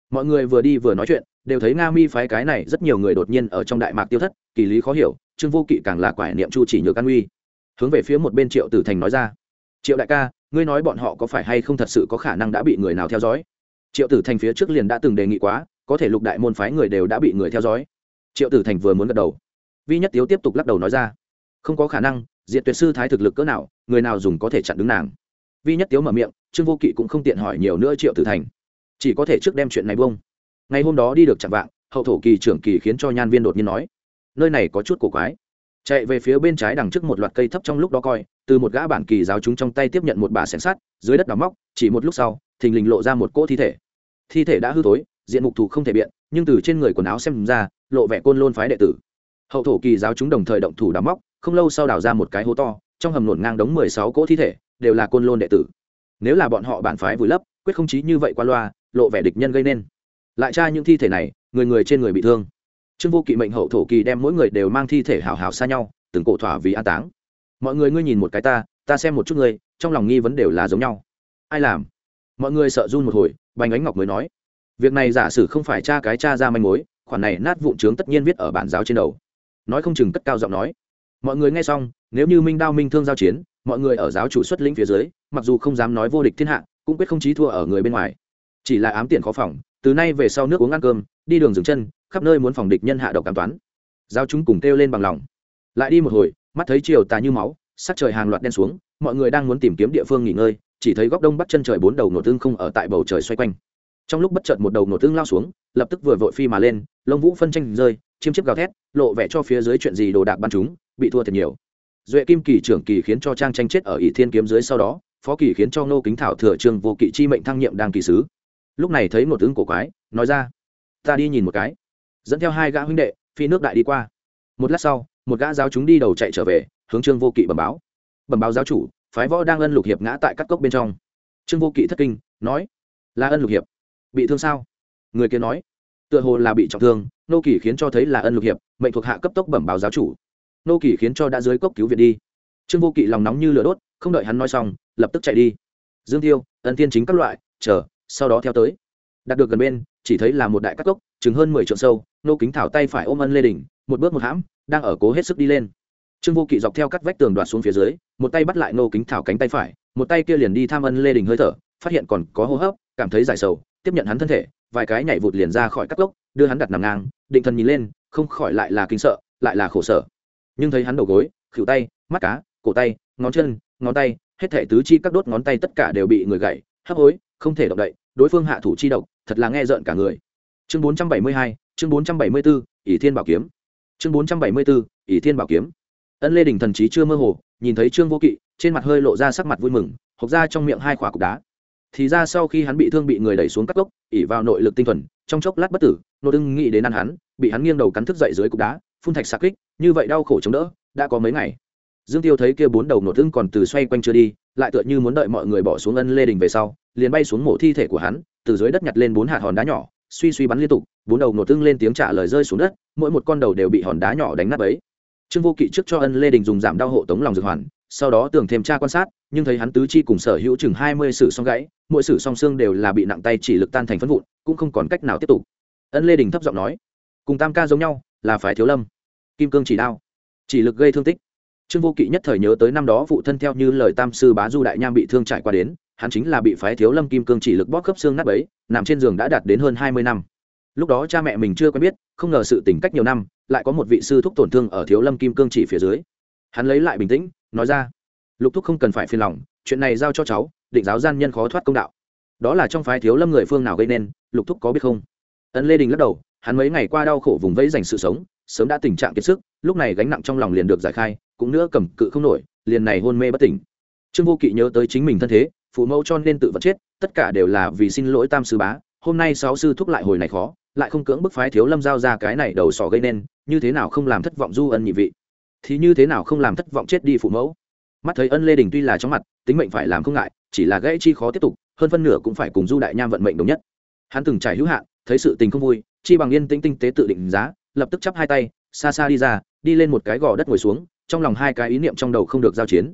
Mọi người vừa đi vừa nói chuyện, đều thấy nga mi phái cái này rất nhiều người đột nhiên ở trong đại mạc tiêu thất, kỳ lý khó hiểu, trương vô kỵ càng là quải niệm chu chỉ nhược an uy. Hướng về phía một bên triệu tử thành nói ra, triệu đại ca, ngươi nói bọn họ có phải hay không thật sự có khả năng đã bị người nào theo dõi? Triệu tử thành phía trước liền đã từng đề nghị quá, có thể lục đại môn phái người đều đã bị người theo dõi. Triệu tử thành vừa muốn gật đầu vi nhất tiếu tiếp tục lắc đầu nói ra. Không có khả năng diệt tuyệt sư thái thực lực cỡ nào, người nào dùng có thể chặn đứng nàng. Vi nhất tiếu mở miệng, trương vô kỵ cũng không tiện hỏi nhiều nữa triệu tử thành. Chỉ có thể trước đem chuyện này bông ngày hôm đó đi được chặn vạng, hậu thổ kỳ trưởng kỳ khiến cho nhan viên đột nhiên nói, nơi này có chút cổ quái. Chạy về phía bên trái đằng trước một loạt cây thấp trong lúc đó coi, từ một gã bản kỳ giáo chúng trong tay tiếp nhận một bà xẻng sắt, dưới đất đào móc, chỉ một lúc sau, thình lình lộ ra một cỗ thi thể. Thi thể đã hư tối diện mục thù không thể biện, nhưng từ trên người quần áo xem ra, lộ vẻ côn lôn phái đệ tử hậu thổ kỳ giáo chúng đồng thời động thủ đào móc, không lâu sau đào ra một cái hố to, trong hầm nổn ngang đống mười sáu cỗ thi thể, đều là côn lôn đệ tử. Nếu là bọn họ bản phái vùi lấp, quyết không chí như vậy qua loa, lộ vẻ địch nhân gây nên. Lại tra những thi thể này, người người trên người bị thương. Trương vô kỵ mệnh hậu thổ kỳ đem mỗi người đều mang thi thể hào hào xa nhau, từng cổ thỏa vì an táng. Mọi người ngươi nhìn một cái ta ta xem một chút ngươi, trong lòng nghi vấn đều là giống nhau. Ai làm? Mọi người sợ run một hồi, bành ánh ngọc mới nói. Việc này giả sử không phải cha cái cha ra manh mối, khoản này nát vụn trướng tất nhiên viết ở bản giáo trên đầu nói không chừng cất cao giọng nói. Mọi người nghe xong, nếu như minh đao minh thương giao chiến, mọi người ở giáo chủ xuất lĩnh phía dưới, mặc dù không dám nói vô địch thiên hạ, cũng quyết không chí thua ở người bên ngoài. Chỉ là ám tiền khó phòng, từ nay về sau nước uống ăn cơm, đi đường dừng chân, khắp nơi muốn phòng địch nhân hạ độc cảm toán. Giao chúng cùng kêu lên bằng lòng. Lại đi một hồi, mắt thấy chiều tà như máu, sắc trời hàng loạt đen xuống, mọi người đang muốn tìm kiếm địa phương nghỉ ngơi, chỉ thấy góc đông bắt chân trời bốn đầu nổ tương không ở tại bầu trời xoay quanh. Trong lúc bất chợt một đầu nổ tương lao xuống, lập tức vừa vội phi mà lên, lông vũ phân tranh rơi chiêm chiếp gào thét, lộ vẻ cho phía dưới chuyện gì đồ đạc bắn chúng, bị thua thật nhiều. Duệ kim kỳ trưởng kỳ khiến cho trang tranh chết ở ỷ thiên kiếm dưới sau đó, phó kỳ khiến cho nô kính thảo thừa trường vô kỵ chi mệnh thăng nhiệm đang kỳ sứ. Lúc này thấy một tướng cổ quái, nói ra, ta đi nhìn một cái. Dẫn theo hai gã huynh đệ, phi nước đại đi qua. Một lát sau, một gã giáo chúng đi đầu chạy trở về, hướng trương vô kỵ bẩm báo. Bẩm báo giáo chủ, phái võ đang ân lục hiệp ngã tại các cốc bên trong. Trương vô kỵ thất kinh, nói, là ân lục hiệp, bị thương sao? Người kia nói, tựa hồ là bị trọng thương nô kỳ khiến cho thấy là ân lục hiệp, mệnh thuộc hạ cấp tốc bẩm báo giáo chủ. Nô kỳ khiến cho đã dưới cốc cứu viện đi. Trương vô kỵ lòng nóng như lửa đốt, không đợi hắn nói xong, lập tức chạy đi. Dương tiêu, ân tiên chính các loại, chờ, sau đó theo tới. Đặt được gần bên, chỉ thấy là một đại cắt cốc, chừng hơn mười trượng sâu, nô kính thảo tay phải ôm ân lê đình, một bước một hãm, đang ở cố hết sức đi lên. Trương vô kỵ dọc theo cắt vách tường đoạt xuống phía dưới, một tay bắt lại nô kính thảo cánh tay phải, một tay kia liền đi tham ân lê đình hơi thở, phát hiện còn có hô hấp, cảm thấy giải sầu, tiếp nhận hắn thân thể, vài cái nhảy vụt liền ra khỏi cắt gốc đưa hắn đặt nằm ngang định thần nhìn lên không khỏi lại là kinh sợ lại là khổ sở. Nhưng thấy hắn đầu gối khỉu tay mắt cá cổ tay ngón chân ngón tay hết thể tứ chi các đốt ngón tay tất cả đều bị người gãy hấp hối không thể động đậy đối phương hạ thủ chi độc thật là nghe rợn cả người. Chương 472, chương 474, ỷ thiên bảo kiếm. Chương 474, ỷ thiên bảo kiếm. Ân lê đình thần trí chưa mơ hồ nhìn thấy trương vô kỵ trên mặt hơi lộ ra sắc mặt vui mừng hộc ra trong miệng hai khỏa cục đá thì ra sau khi hắn bị thương bị người đẩy xuống các gốc ỉ vào nội lực tinh thuần, trong chốc lát bất tử, nô ưng nghĩ đến ăn hắn, bị hắn nghiêng đầu cắn thức dậy dưới cục đá, phun thạch sạc kích, như vậy đau khổ chống đỡ, đã có mấy ngày. Dương tiêu thấy kia bốn đầu nổ thương còn từ xoay quanh chưa đi, lại tựa như muốn đợi mọi người bỏ xuống ân lê đình về sau, liền bay xuống mổ thi thể của hắn, từ dưới đất nhặt lên bốn hạt hòn đá nhỏ, suy suy bắn liên tục, bốn đầu nổ thương lên tiếng trả lời rơi xuống đất, mỗi một con đầu đều bị hòn đá nhỏ đánh nát ấy trương vô kỵ trước cho ân lê đình dùng giảm đau hộ tống lòng dược hoàn, sau đó tưởng thêm tra quan sát nhưng thấy hắn tứ chi cùng sở hữu chừng hai mươi sử song gãy, mỗi sử song xương đều là bị nặng tay chỉ lực tan thành phân vụn, cũng không còn cách nào tiếp tục. Ân lê đình thấp giọng nói, cùng tam ca giống nhau, là phải thiếu lâm, kim cương chỉ đao, chỉ lực gây thương tích. Trương vô kỵ nhất thời nhớ tới năm đó phụ thân theo như lời tam sư bá du đại nham bị thương trải qua đến, hắn chính là bị phái thiếu lâm kim cương chỉ lực bóp khớp xương nát ấy nằm trên giường đã đạt đến hơn hai mươi năm. Lúc đó cha mẹ mình chưa quen biết, không ngờ sự tỉnh cách nhiều năm, lại có một vị sư thúc tổn thương ở thiếu lâm kim cương chỉ phía dưới. Hắn lấy lại bình tĩnh, nói ra lục thúc không cần phải phiền lòng, chuyện này giao cho cháu, định giáo gian nhân khó thoát công đạo. Đó là trong phái thiếu lâm người phương nào gây nên, lục thúc có biết không? Ấn lê đình lắc đầu, hắn mấy ngày qua đau khổ vùng vẫy dành sự sống, sớm đã tình trạng kiệt sức, lúc này gánh nặng trong lòng liền được giải khai, cũng nữa cầm cự không nổi, liền này hôn mê bất tỉnh. Trương vô kỵ nhớ tới chính mình thân thế, phụ mẫu cho nên tự vật chết, tất cả đều là vì xin lỗi tam sư bá, hôm nay sáu sư thúc lại hồi này khó, lại không cưỡng bức phái thiếu lâm giao ra cái này đầu sỏ gây nên, như thế nào không làm thất vọng du ân nhị vị? Thì như thế nào không làm thất vọng chết đi phụ mẫu? Mắt thấy ân lê đình tuy là trong mặt, tính mệnh phải làm không ngại, chỉ là gãy chi khó tiếp tục, hơn phân nửa cũng phải cùng du đại nham vận mệnh đồng nhất. Hắn từng trải hữu hạn, thấy sự tình không vui, chi bằng yên tĩnh tinh tế tự định giá, lập tức chắp hai tay, xa xa đi ra, đi lên một cái gò đất ngồi xuống, trong lòng hai cái ý niệm trong đầu không được giao chiến.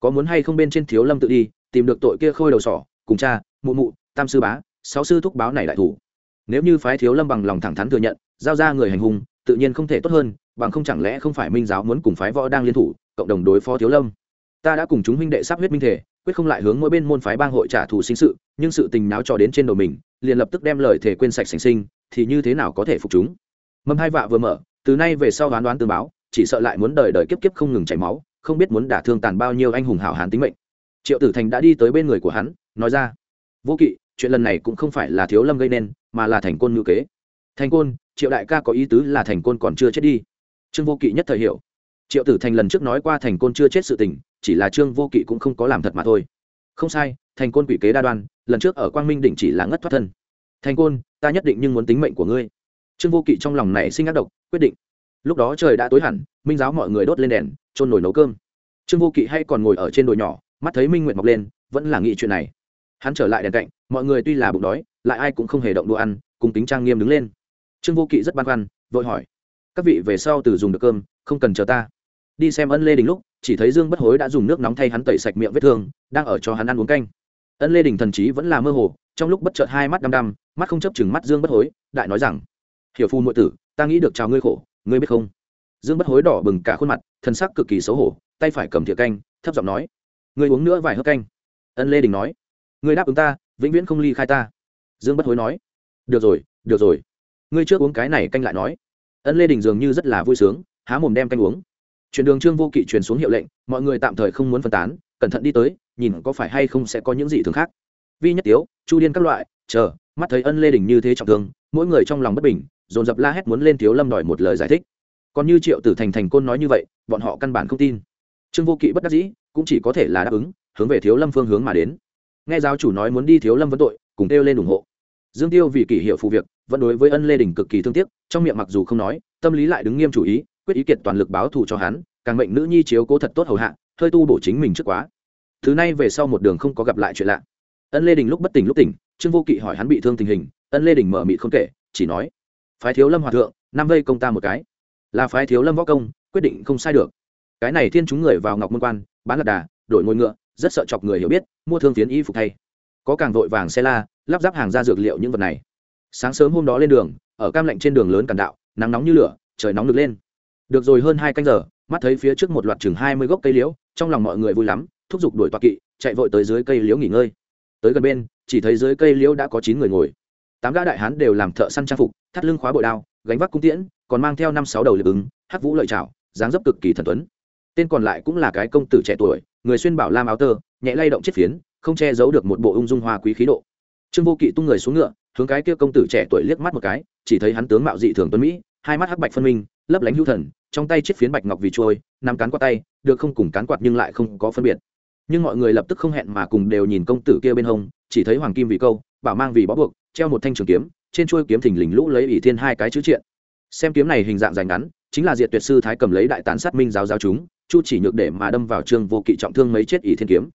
Có muốn hay không bên trên thiếu lâm tự đi, tìm được tội kia khôi đầu sỏ, cùng cha, mụ mụ, tam sư bá, sáu sư thúc báo này đại thủ. Nếu như phái thiếu lâm bằng lòng thẳng thắn thừa nhận, giao ra người hành hung, tự nhiên không thể tốt hơn, bằng không chẳng lẽ không phải minh giáo muốn cùng phái võ đang liên thủ, cộng đồng đối phó thiếu lâm? Ta đã cùng chúng huynh đệ sắp huyết minh thể, quyết không lại hướng mỗi bên môn phái bang hội trả thù sinh sự, nhưng sự tình náo trò đến trên đầu mình, liền lập tức đem lời thể quên sạch sành sinh, thì như thế nào có thể phục chúng? Mâm hai vạ vừa mở, từ nay về sau đoán đoán tương báo, chỉ sợ lại muốn đời đời kiếp kiếp không ngừng chảy máu, không biết muốn đả thương tàn bao nhiêu anh hùng hảo hán tính mệnh. Triệu tử thành đã đi tới bên người của hắn, nói ra, vô kỵ, chuyện lần này cũng không phải là thiếu lâm gây nên, mà là thành côn ngữ kế. Thành côn, triệu đại ca có ý tứ là thành côn còn chưa chết đi. Trương vô kỵ nhất thời hiểu triệu tử thành lần trước nói qua thành côn chưa chết sự tình, chỉ là trương vô kỵ cũng không có làm thật mà thôi. Không sai, thành côn quỷ kế đa đoan, lần trước ở quang minh đỉnh chỉ là ngất thoát thân. Thành côn, ta nhất định nhưng muốn tính mệnh của ngươi. Trương vô kỵ trong lòng này sinh ác độc, quyết định. Lúc đó trời đã tối hẳn, minh giáo mọi người đốt lên đèn trôn nổi nấu cơm. Trương vô kỵ hay còn ngồi ở trên đồi nhỏ, mắt thấy minh nguyện mọc lên, vẫn là nghĩ chuyện này. Hắn trở lại đèn cạnh, mọi người tuy là bụng đói, lại ai cũng không hề động đồ ăn, cùng tính trang nghiêm đứng lên. Trương vô kỵ rất băn khoăn, vội hỏi, các vị về sau từ dùng được cơm, không cần chờ ta đi xem ân lê đình lúc, chỉ thấy dương bất hối đã dùng nước nóng thay hắn tẩy sạch miệng vết thương, đang ở cho hắn ăn uống canh. Ân lê đình thần trí vẫn là mơ hồ, trong lúc bất chợt hai mắt đăm đăm, mắt không chấp chừng mắt dương bất hối, đại nói rằng, hiểu phu nội tử, ta nghĩ được chào ngươi khổ, ngươi biết không? Dương bất hối đỏ bừng cả khuôn mặt thân sắc cực kỳ xấu hổ, tay phải cầm thìa canh, thấp giọng nói, ngươi uống nữa vài hớp canh. Ân lê đình nói, ngươi đáp ứng ta, vĩnh viễn không ly khai ta. Dương bất hối nói, được rồi được rồi. Ngươi trước uống cái này canh lại nói. Ân lê đình dường như rất là vui sướng, há mồm đem canh uống chuyển đường trương vô kỵ truyền xuống hiệu lệnh, mọi người tạm thời không muốn phân tán, cẩn thận đi tới, nhìn có phải hay không sẽ có những gì thường khác. Vi nhất tiếu, chu điên các loại, chờ, mắt thấy ân lê đình như thế trọng thương, mỗi người trong lòng bất bình, dồn dập la hét muốn lên thiếu lâm đòi một lời giải thích. Còn như triệu tử thành thành côn nói như vậy, bọn họ căn bản không tin. Trương vô kỵ bất đắc dĩ, cũng chỉ có thể là đáp ứng, hướng về thiếu lâm phương hướng mà đến. Nghe giáo chủ nói muốn đi thiếu lâm vấn tội, cùng kêu lên ủng hộ. Dương tiêu vì kỷ hiệu phụ việc, vẫn đối với ân lê đình cực kỳ thương tiếc, trong miệng mặc dù không nói, tâm lý lại đứng nghiêm chủ ý quyết ý kiệt toàn lực báo thù cho hắn, càng mệnh nữ nhi chiếu cố thật tốt hầu hạ, hơi tu bổ chính mình trước quá. Thứ nay về sau một đường không có gặp lại chuyện lạ. Ân lê đình lúc bất tỉnh lúc tỉnh, trương vô kỵ hỏi hắn bị thương tình hình, ân lê đình mở mịt không kể, chỉ nói, phái thiếu lâm hòa thượng, năm vây công ta một cái. Là phái thiếu lâm võ công, quyết định không sai được. Cái này thiên chúng người vào ngọc môn quan, bán lạc đà, đổi ngôi ngựa, rất sợ chọc người hiểu biết, mua thương phiến y phục thay. Có càng vội vàng xe la, lắp ráp hàng ra dược liệu những vật này. Sáng sớm hôm đó lên đường, ở cam lạnh trên đường lớn cản đạo, nắng nóng như lửa, trời nóng được lên được rồi hơn hai canh giờ, mắt thấy phía trước một loạt chừng hai mươi gốc cây liễu, trong lòng mọi người vui lắm, thúc giục đuổi toa kỵ, chạy vội tới dưới cây liễu nghỉ ngơi. Tới gần bên, chỉ thấy dưới cây liễu đã có chín người ngồi. Tám gã đại hán đều làm thợ săn trang phục, thắt lưng khóa bội đao, gánh vác cung tiễn, còn mang theo năm sáu đầu lực ứng, hắc vũ lợi trào dáng dấp cực kỳ thần tuấn. Tên còn lại cũng là cái công tử trẻ tuổi, người xuyên bảo lam áo tơ, nhẹ lay động chiếc phiến, không che giấu được một bộ ung dung hoa quý khí độ. Trương vô kỵ tung người xuống ngựa, hướng cái kia công tử trẻ tuổi liếc mắt một cái, chỉ thấy hắn tướng mạo dị thường tuấn mỹ, hai mắt hắc bạch phân minh lấp lánh hữu thần, trong tay chiếc phiến bạch ngọc vì trôi nằm cán qua tay, được không cùng cán quạt nhưng lại không có phân biệt. Nhưng mọi người lập tức không hẹn mà cùng đều nhìn công tử kia bên hông, chỉ thấy hoàng kim vì câu, bảo mang vì bó buộc, treo một thanh trường kiếm, trên chuôi kiếm thình lình lũ lấy ỷ thiên hai cái chữ triện. Xem kiếm này hình dạng dài ngắn, chính là diệt tuyệt sư thái cầm lấy đại tán sát minh giáo giáo chúng, chu chỉ nhược để mà đâm vào trương vô kỵ trọng thương mấy chết ỷ thiên kiếm.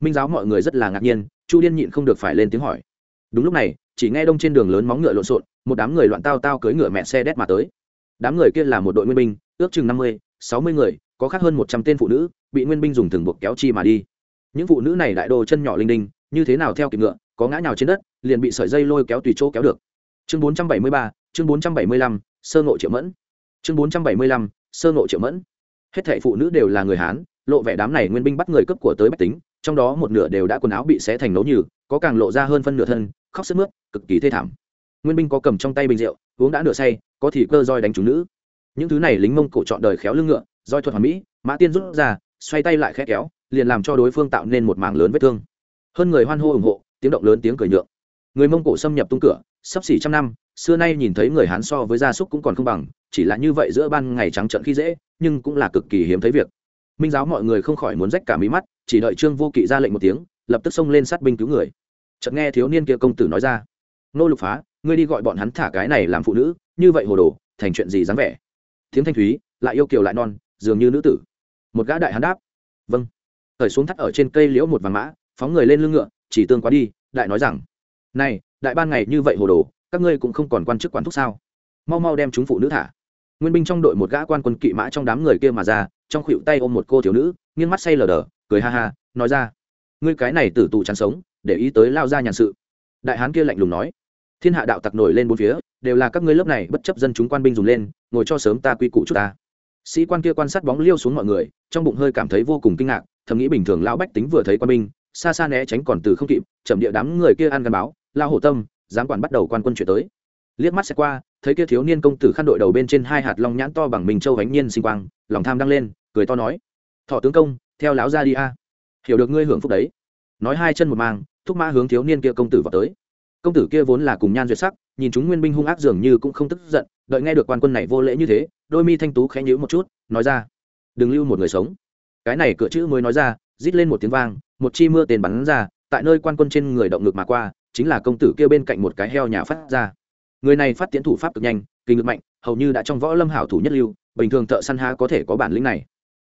Minh giáo mọi người rất là ngạc nhiên, chu điên nhịn không được phải lên tiếng hỏi. Đúng lúc này, chỉ nghe đông trên đường lớn móng ngựa lộn xộn, một đám người loạn tao tao cưỡi ngựa mẹ xe đét mà tới đám người kia là một đội nguyên binh, ước chừng năm mươi, sáu mươi người, có khác hơn một trăm tên phụ nữ, bị nguyên binh dùng thừng buộc kéo chi mà đi. Những phụ nữ này đại đồ chân nhỏ linh đinh, như thế nào theo kịp ngựa, có ngã nào trên đất, liền bị sợi dây lôi kéo tùy chỗ kéo được. Chương bốn trăm bảy mươi ba, chương bốn trăm bảy mươi lăm, sơ ngộ triệu mẫn. Chương bốn trăm bảy mươi lăm, sơ ngộ triệu mẫn. Hết thảy phụ nữ đều là người hán, lộ vẻ đám này nguyên binh bắt người cấp của tới bách tính, trong đó một nửa đều đã quần áo bị xé thành nấu nhừ, có càng lộ ra hơn phân nửa thân, khóc sức mướt, cực kỳ thê thảm. Nguyên binh có cầm trong tay bình rượu, uống đã nửa say có thì cơ roi đánh chúng nữ. Những thứ này lính mông cổ chọn đời khéo lưng ngựa, roi thuật hoàn mỹ, mã tiên rút ra, xoay tay lại khẽ kéo, liền làm cho đối phương tạo nên một mảng lớn vết thương. Hơn người hoan hô ủng hộ, tiếng động lớn tiếng cười nhượng. Người mông cổ xâm nhập tung cửa, sắp xỉ trăm năm, xưa nay nhìn thấy người hán so với gia súc cũng còn không bằng, chỉ là như vậy giữa ban ngày trắng trận khi dễ, nhưng cũng là cực kỳ hiếm thấy việc. Minh giáo mọi người không khỏi muốn rách cả mí mắt, chỉ đợi trương vô kỵ ra lệnh một tiếng, lập tức xông lên sát binh cứu người. Chợt nghe thiếu niên kia công tử nói ra, nô lục phá, ngươi đi gọi bọn hắn thả cái này làm phụ nữ như vậy hồ đồ, thành chuyện gì dáng vẻ? Tiếng thanh thúy, lại yêu kiều lại non, dường như nữ tử. Một gã đại hắn đáp. Vâng. Thời xuống thắt ở trên cây liễu một vàng mã, phóng người lên lưng ngựa, chỉ tương quá đi, đại nói rằng, này, đại ban ngày như vậy hồ đồ, các ngươi cũng không còn quan chức quán thúc sao? Mau mau đem chúng phụ nữ thả. Nguyên binh trong đội một gã quan quân kỵ mã trong đám người kia mà ra, trong khuỵu tay ôm một cô thiếu nữ, nghiêng mắt say lờ đờ, cười ha ha, nói ra, ngươi cái này tử tù chán sống, để ý tới lao ra nhàn sự. Đại hán kia lạnh lùng nói thiên hạ đạo tặc nổi lên bốn phía, đều là các ngươi lớp này bất chấp dân chúng quan binh dùng lên, ngồi cho sớm ta quy củ chút ta. Sĩ quan kia quan sát bóng liêu xuống mọi người, trong bụng hơi cảm thấy vô cùng kinh ngạc, thầm nghĩ bình thường lão bách tính vừa thấy quan binh, xa xa né tránh còn từ không kịp, chậm địa đám người kia ăn gắn báo, lao hổ tâm dám quản bắt đầu quan quân chuyển tới. Liếc mắt xe qua, thấy kia thiếu niên công tử khăn đội đầu bên trên hai hạt long nhãn to bằng mình châu bánh nhiên sinh quang, lòng tham đăng lên, cười to nói, thọ tướng công, theo láo ra đi a. Hiểu được ngươi hưởng phúc đấy. Nói hai chân một mang thúc mã hướng thiếu niên kia công tử vào tới công tử kia vốn là cùng nhan duyệt sắc, nhìn chúng nguyên binh hung ác dường như cũng không tức giận, đợi nghe được quan quân này vô lễ như thế, đôi mi thanh tú khẽ nhíu một chút, nói ra, đừng lưu một người sống. Cái này cửa chữ mới nói ra, rít lên một tiếng vang, một chi mưa tên bắn ra, tại nơi quan quân trên người động ngực mà qua, chính là công tử kia bên cạnh một cái heo nhà phát ra. Người này phát tiến thủ pháp cực nhanh, kinh lực mạnh, hầu như đã trong võ lâm hảo thủ nhất lưu, bình thường thợ săn há có thể có bản lĩnh này.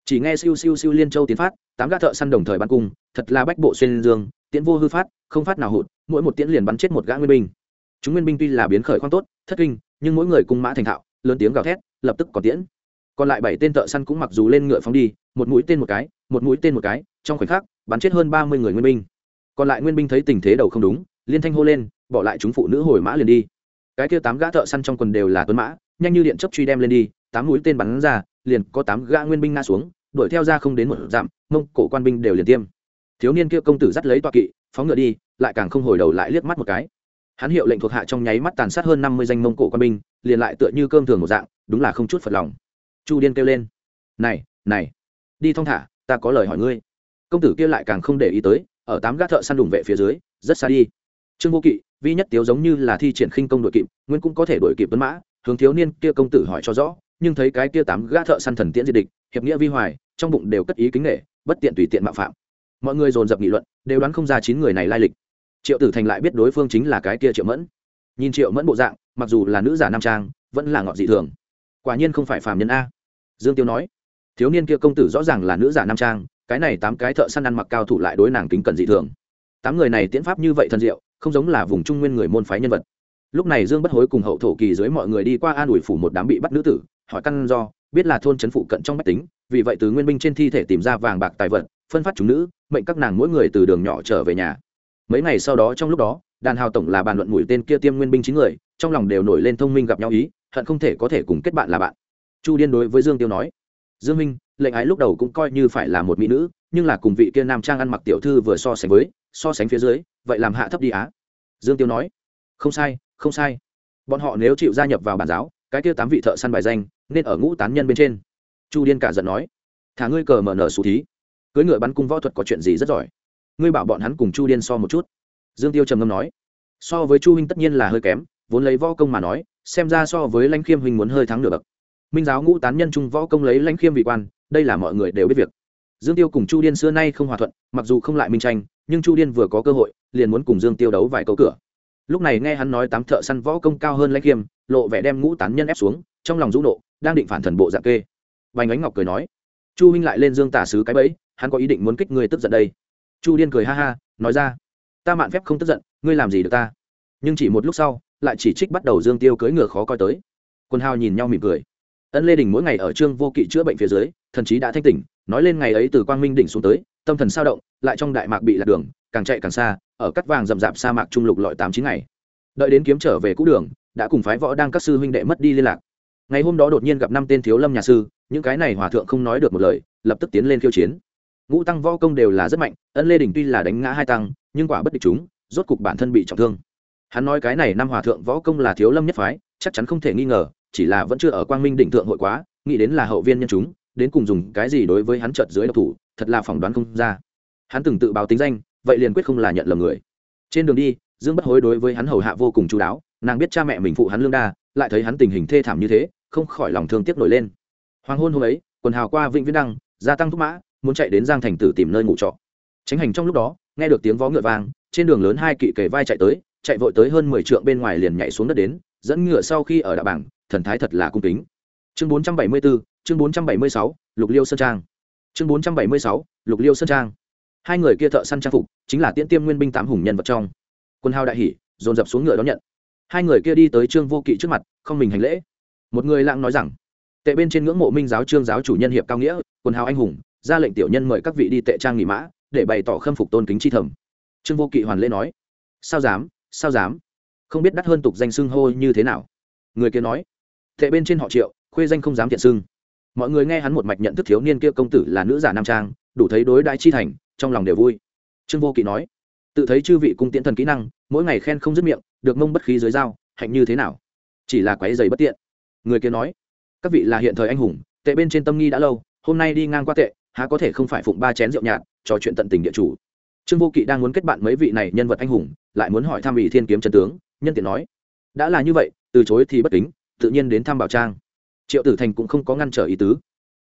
Chỉ nghe siêu siêu siêu liên châu tiến phát, tám gã thợ săn đồng thời bắn cung thật là bách bộ xuyên dương tiễn vô hư phát, không phát nào hụt, mỗi một tiễn liền bắn chết một gã nguyên binh. Chúng nguyên binh tuy là biến khởi khoan tốt, thất kinh, nhưng mỗi người cung mã thành thạo, lớn tiếng gào thét, lập tức còn tiễn. Còn lại bảy tên thợ săn cũng mặc dù lên ngựa phóng đi, một mũi tên một cái, một mũi tên một cái, trong khoảnh khắc, bắn chết hơn ba mươi người nguyên binh. Còn lại nguyên binh thấy tình thế đầu không đúng, liên thanh hô lên, bỏ lại chúng phụ nữ hồi mã liền đi. Cái kia tám gã thợ săn trong quần đều là tuấn mã, nhanh như điện chấp truy đem lên đi, tám mũi tên bắn ra, liền có tám gã nguyên binh ngã xuống, đuổi theo ra không đến một dặm, mông cổ quan binh đều liền tiêm thiếu niên kia công tử dắt lấy toa kỵ, phóng ngựa đi, lại càng không hồi đầu lại liếc mắt một cái. Hắn hiệu lệnh thuộc hạ trong nháy mắt tàn sát hơn năm mươi danh mông cổ quân binh, liền lại tựa như cơm thường một dạng, đúng là không chút phật lòng. Chu điên kêu lên, này này, đi thong thả, ta có lời hỏi ngươi. Công tử kia lại càng không để ý tới, ở tám gác thợ săn đùng vệ phía dưới, rất xa đi. Trương vô kỵ, vi nhất tiếu giống như là thi triển khinh công đội kịp, nguyên cũng có thể đội kịp tuấn mã, hướng thiếu niên kia công tử hỏi cho rõ, nhưng thấy cái kia tám gã thợ săn thần tiễn diệt địch, hiệp nghĩa vi hoài, trong bụng đều cất ý kính nghệ bất tiện tùy tiện mạo phạm mọi người dồn dập nghị luận, đều đoán không ra chín người này lai lịch. Triệu tử thành lại biết đối phương chính là cái kia triệu mẫn. Nhìn triệu mẫn bộ dạng, mặc dù là nữ giả nam trang, vẫn là ngọt dị thường. Quả nhiên không phải phàm nhân a. Dương tiêu nói, thiếu niên kia công tử rõ ràng là nữ giả nam trang, cái này tám cái thợ săn ăn mặc cao thủ lại đối nàng kính cẩn dị thường. Tám người này tiễn pháp như vậy thần diệu, không giống là vùng trung nguyên người môn phái nhân vật. Lúc này dương bất hối cùng hậu thổ kỳ dưới mọi người đi qua an ủi phủ một đám bị bắt nữ tử, hỏi căn do, biết là thôn trấn phụ cận trong bách tính, vì vậy từ nguyên binh trên thi thể tìm ra vàng bạc tài vật phân phát chúng nữ, mệnh các nàng mỗi người từ đường nhỏ trở về nhà. Mấy ngày sau đó trong lúc đó, đàn hào tổng là bàn luận mũi tên kia tiêm nguyên binh chín người, trong lòng đều nổi lên thông minh gặp nhau ý, hận không thể có thể cùng kết bạn là bạn. Chu điên đối với dương tiêu nói, dương minh, lệnh ái lúc đầu cũng coi như phải là một mỹ nữ, nhưng là cùng vị kia nam trang ăn mặc tiểu thư vừa so sánh với, so sánh phía dưới, vậy làm hạ thấp đi á. Dương tiêu nói, không sai không sai. Bọn họ nếu chịu gia nhập vào bản giáo, cái kia tám vị thợ săn bài danh, nên ở ngũ tán nhân bên trên. Chu điên cả giận nói, thả ngươi cờ mở nở xú thí cưới ngựa bắn cung võ thuật có chuyện gì rất giỏi. Ngươi bảo bọn hắn cùng chu điên so một chút. Dương tiêu trầm ngâm nói. So với chu huynh tất nhiên là hơi kém, vốn lấy võ công mà nói, xem ra so với lãnh khiêm huynh muốn hơi thắng nửa bậc. Minh giáo ngũ tán nhân trung võ công lấy lãnh khiêm vị quan, đây là mọi người đều biết việc. Dương tiêu cùng chu điên xưa nay không hòa thuận, mặc dù không lại minh tranh, nhưng chu điên vừa có cơ hội, liền muốn cùng dương tiêu đấu vài câu cửa. Lúc này nghe hắn nói tám thợ săn võ công cao hơn lãnh khiêm, lộ vẻ đem ngũ tán nhân ép xuống, trong lòng rũ nộ, đang định phản thần bộ dạng kê. Vành ánh ngọc cười nói chu huynh lại lên dương tả sứ cái bẫy, hắn có ý định muốn kích ngươi tức giận đây. Chu điên cười ha ha, nói ra, ta mạn phép không tức giận, ngươi làm gì được ta? Nhưng chỉ một lúc sau, lại chỉ trích bắt đầu dương tiêu cưỡi ngựa khó coi tới. Quân hào nhìn nhau mỉm cười. Ân lê đình mỗi ngày ở trương vô kỵ chữa bệnh phía dưới, thần chí đã thanh tỉnh, nói lên ngày ấy từ quang minh đỉnh xuống tới, tâm thần sao động, lại trong đại mạc bị lạc đường, càng chạy càng xa, ở cắt vàng rậm rạp sa mạc trung lục lọi tám chín ngày. Đợi đến kiếm trở về cũ đường, đã cùng phái võ đang các sư huynh đệ mất đi liên lạc ngày hôm đó đột nhiên gặp năm tên thiếu lâm nhà sư, những cái này hòa thượng không nói được một lời, lập tức tiến lên khiêu chiến. Ngũ tăng võ công đều là rất mạnh, ân lê đình tuy là đánh ngã hai tăng, nhưng quả bất địch chúng, rốt cục bản thân bị trọng thương. Hắn nói cái này năm hòa thượng võ công là thiếu lâm nhất phái, chắc chắn không thể nghi ngờ, chỉ là vẫn chưa ở quang minh đỉnh thượng hội quá, nghĩ đến là hậu viên nhân chúng, đến cùng dùng cái gì đối với hắn trợt dưới độc thủ, thật là phỏng đoán không ra. Hắn từng tự báo tính danh, vậy liền quyết không là nhận lầm người. Trên đường đi, dương bất hối đối với hắn hầu hạ vô cùng chú đáo, nàng biết cha mẹ mình phụ hắn lương đa lại thấy hắn tình hình thê thảm như thế, không khỏi lòng thương tiếc nổi lên. Hoàng hôn hôm ấy, quần hào qua vĩnh viễn đăng, gia tăng thúc mã, muốn chạy đến giang thành tử tìm nơi ngủ trọ. Tránh hành trong lúc đó, nghe được tiếng vó ngựa vang, trên đường lớn hai kỵ kề vai chạy tới, chạy vội tới hơn mười trượng bên ngoài liền nhảy xuống đất đến, dẫn ngựa sau khi ở đạ bảng, thần thái thật là cung kính. Chương bốn trăm bảy mươi bốn chương bốn trăm bảy mươi sáu, lục liêu sơn trang. Chương bốn trăm bảy mươi sáu, lục liêu sơn trang. Hai người kia thợ săn trang phục, chính là tiễn tiêm nguyên binh tám hùng nhân vật trong. Quân hào đại hỷ dồn dập xuống ngựa đón nhận hai người kia đi tới trương vô kỵ trước mặt, không mình hành lễ. Một người lãng nói rằng, tệ bên trên ngưỡng mộ minh giáo trương giáo chủ nhân hiệp cao nghĩa, quần hào anh hùng, ra lệnh tiểu nhân mời các vị đi tệ trang nghỉ mã, để bày tỏ khâm phục tôn kính chi thẩm trương vô kỵ hoàn lễ nói, sao dám sao dám? Không biết đắt hơn tục danh xưng hô như thế nào. Người kia nói, tệ bên trên họ triệu, khuê danh không dám thiện xưng. Mọi người nghe hắn một mạch nhận thức thiếu niên kia công tử là nữ giả nam trang, đủ thấy đối đại chi thành, trong lòng đều vui. Trương vô kỵ nói, tự thấy chư vị cung tiễn thần kỹ năng mỗi ngày khen không dứt miệng, được mông bất khí dưới dao, hạnh như thế nào? Chỉ là quái giày bất tiện. Người kia nói, các vị là hiện thời anh hùng, tệ bên trên tâm nghi đã lâu, hôm nay đi ngang qua tệ, há có thể không phải phụng ba chén rượu nhạt, trò chuyện tận tình địa chủ. Trương vô kỵ đang muốn kết bạn mấy vị này nhân vật anh hùng, lại muốn hỏi thăm ủy thiên kiếm trần tướng, nhân tiện nói, đã là như vậy, từ chối thì bất kính, tự nhiên đến thăm bảo trang. Triệu tử thành cũng không có ngăn trở ý tứ.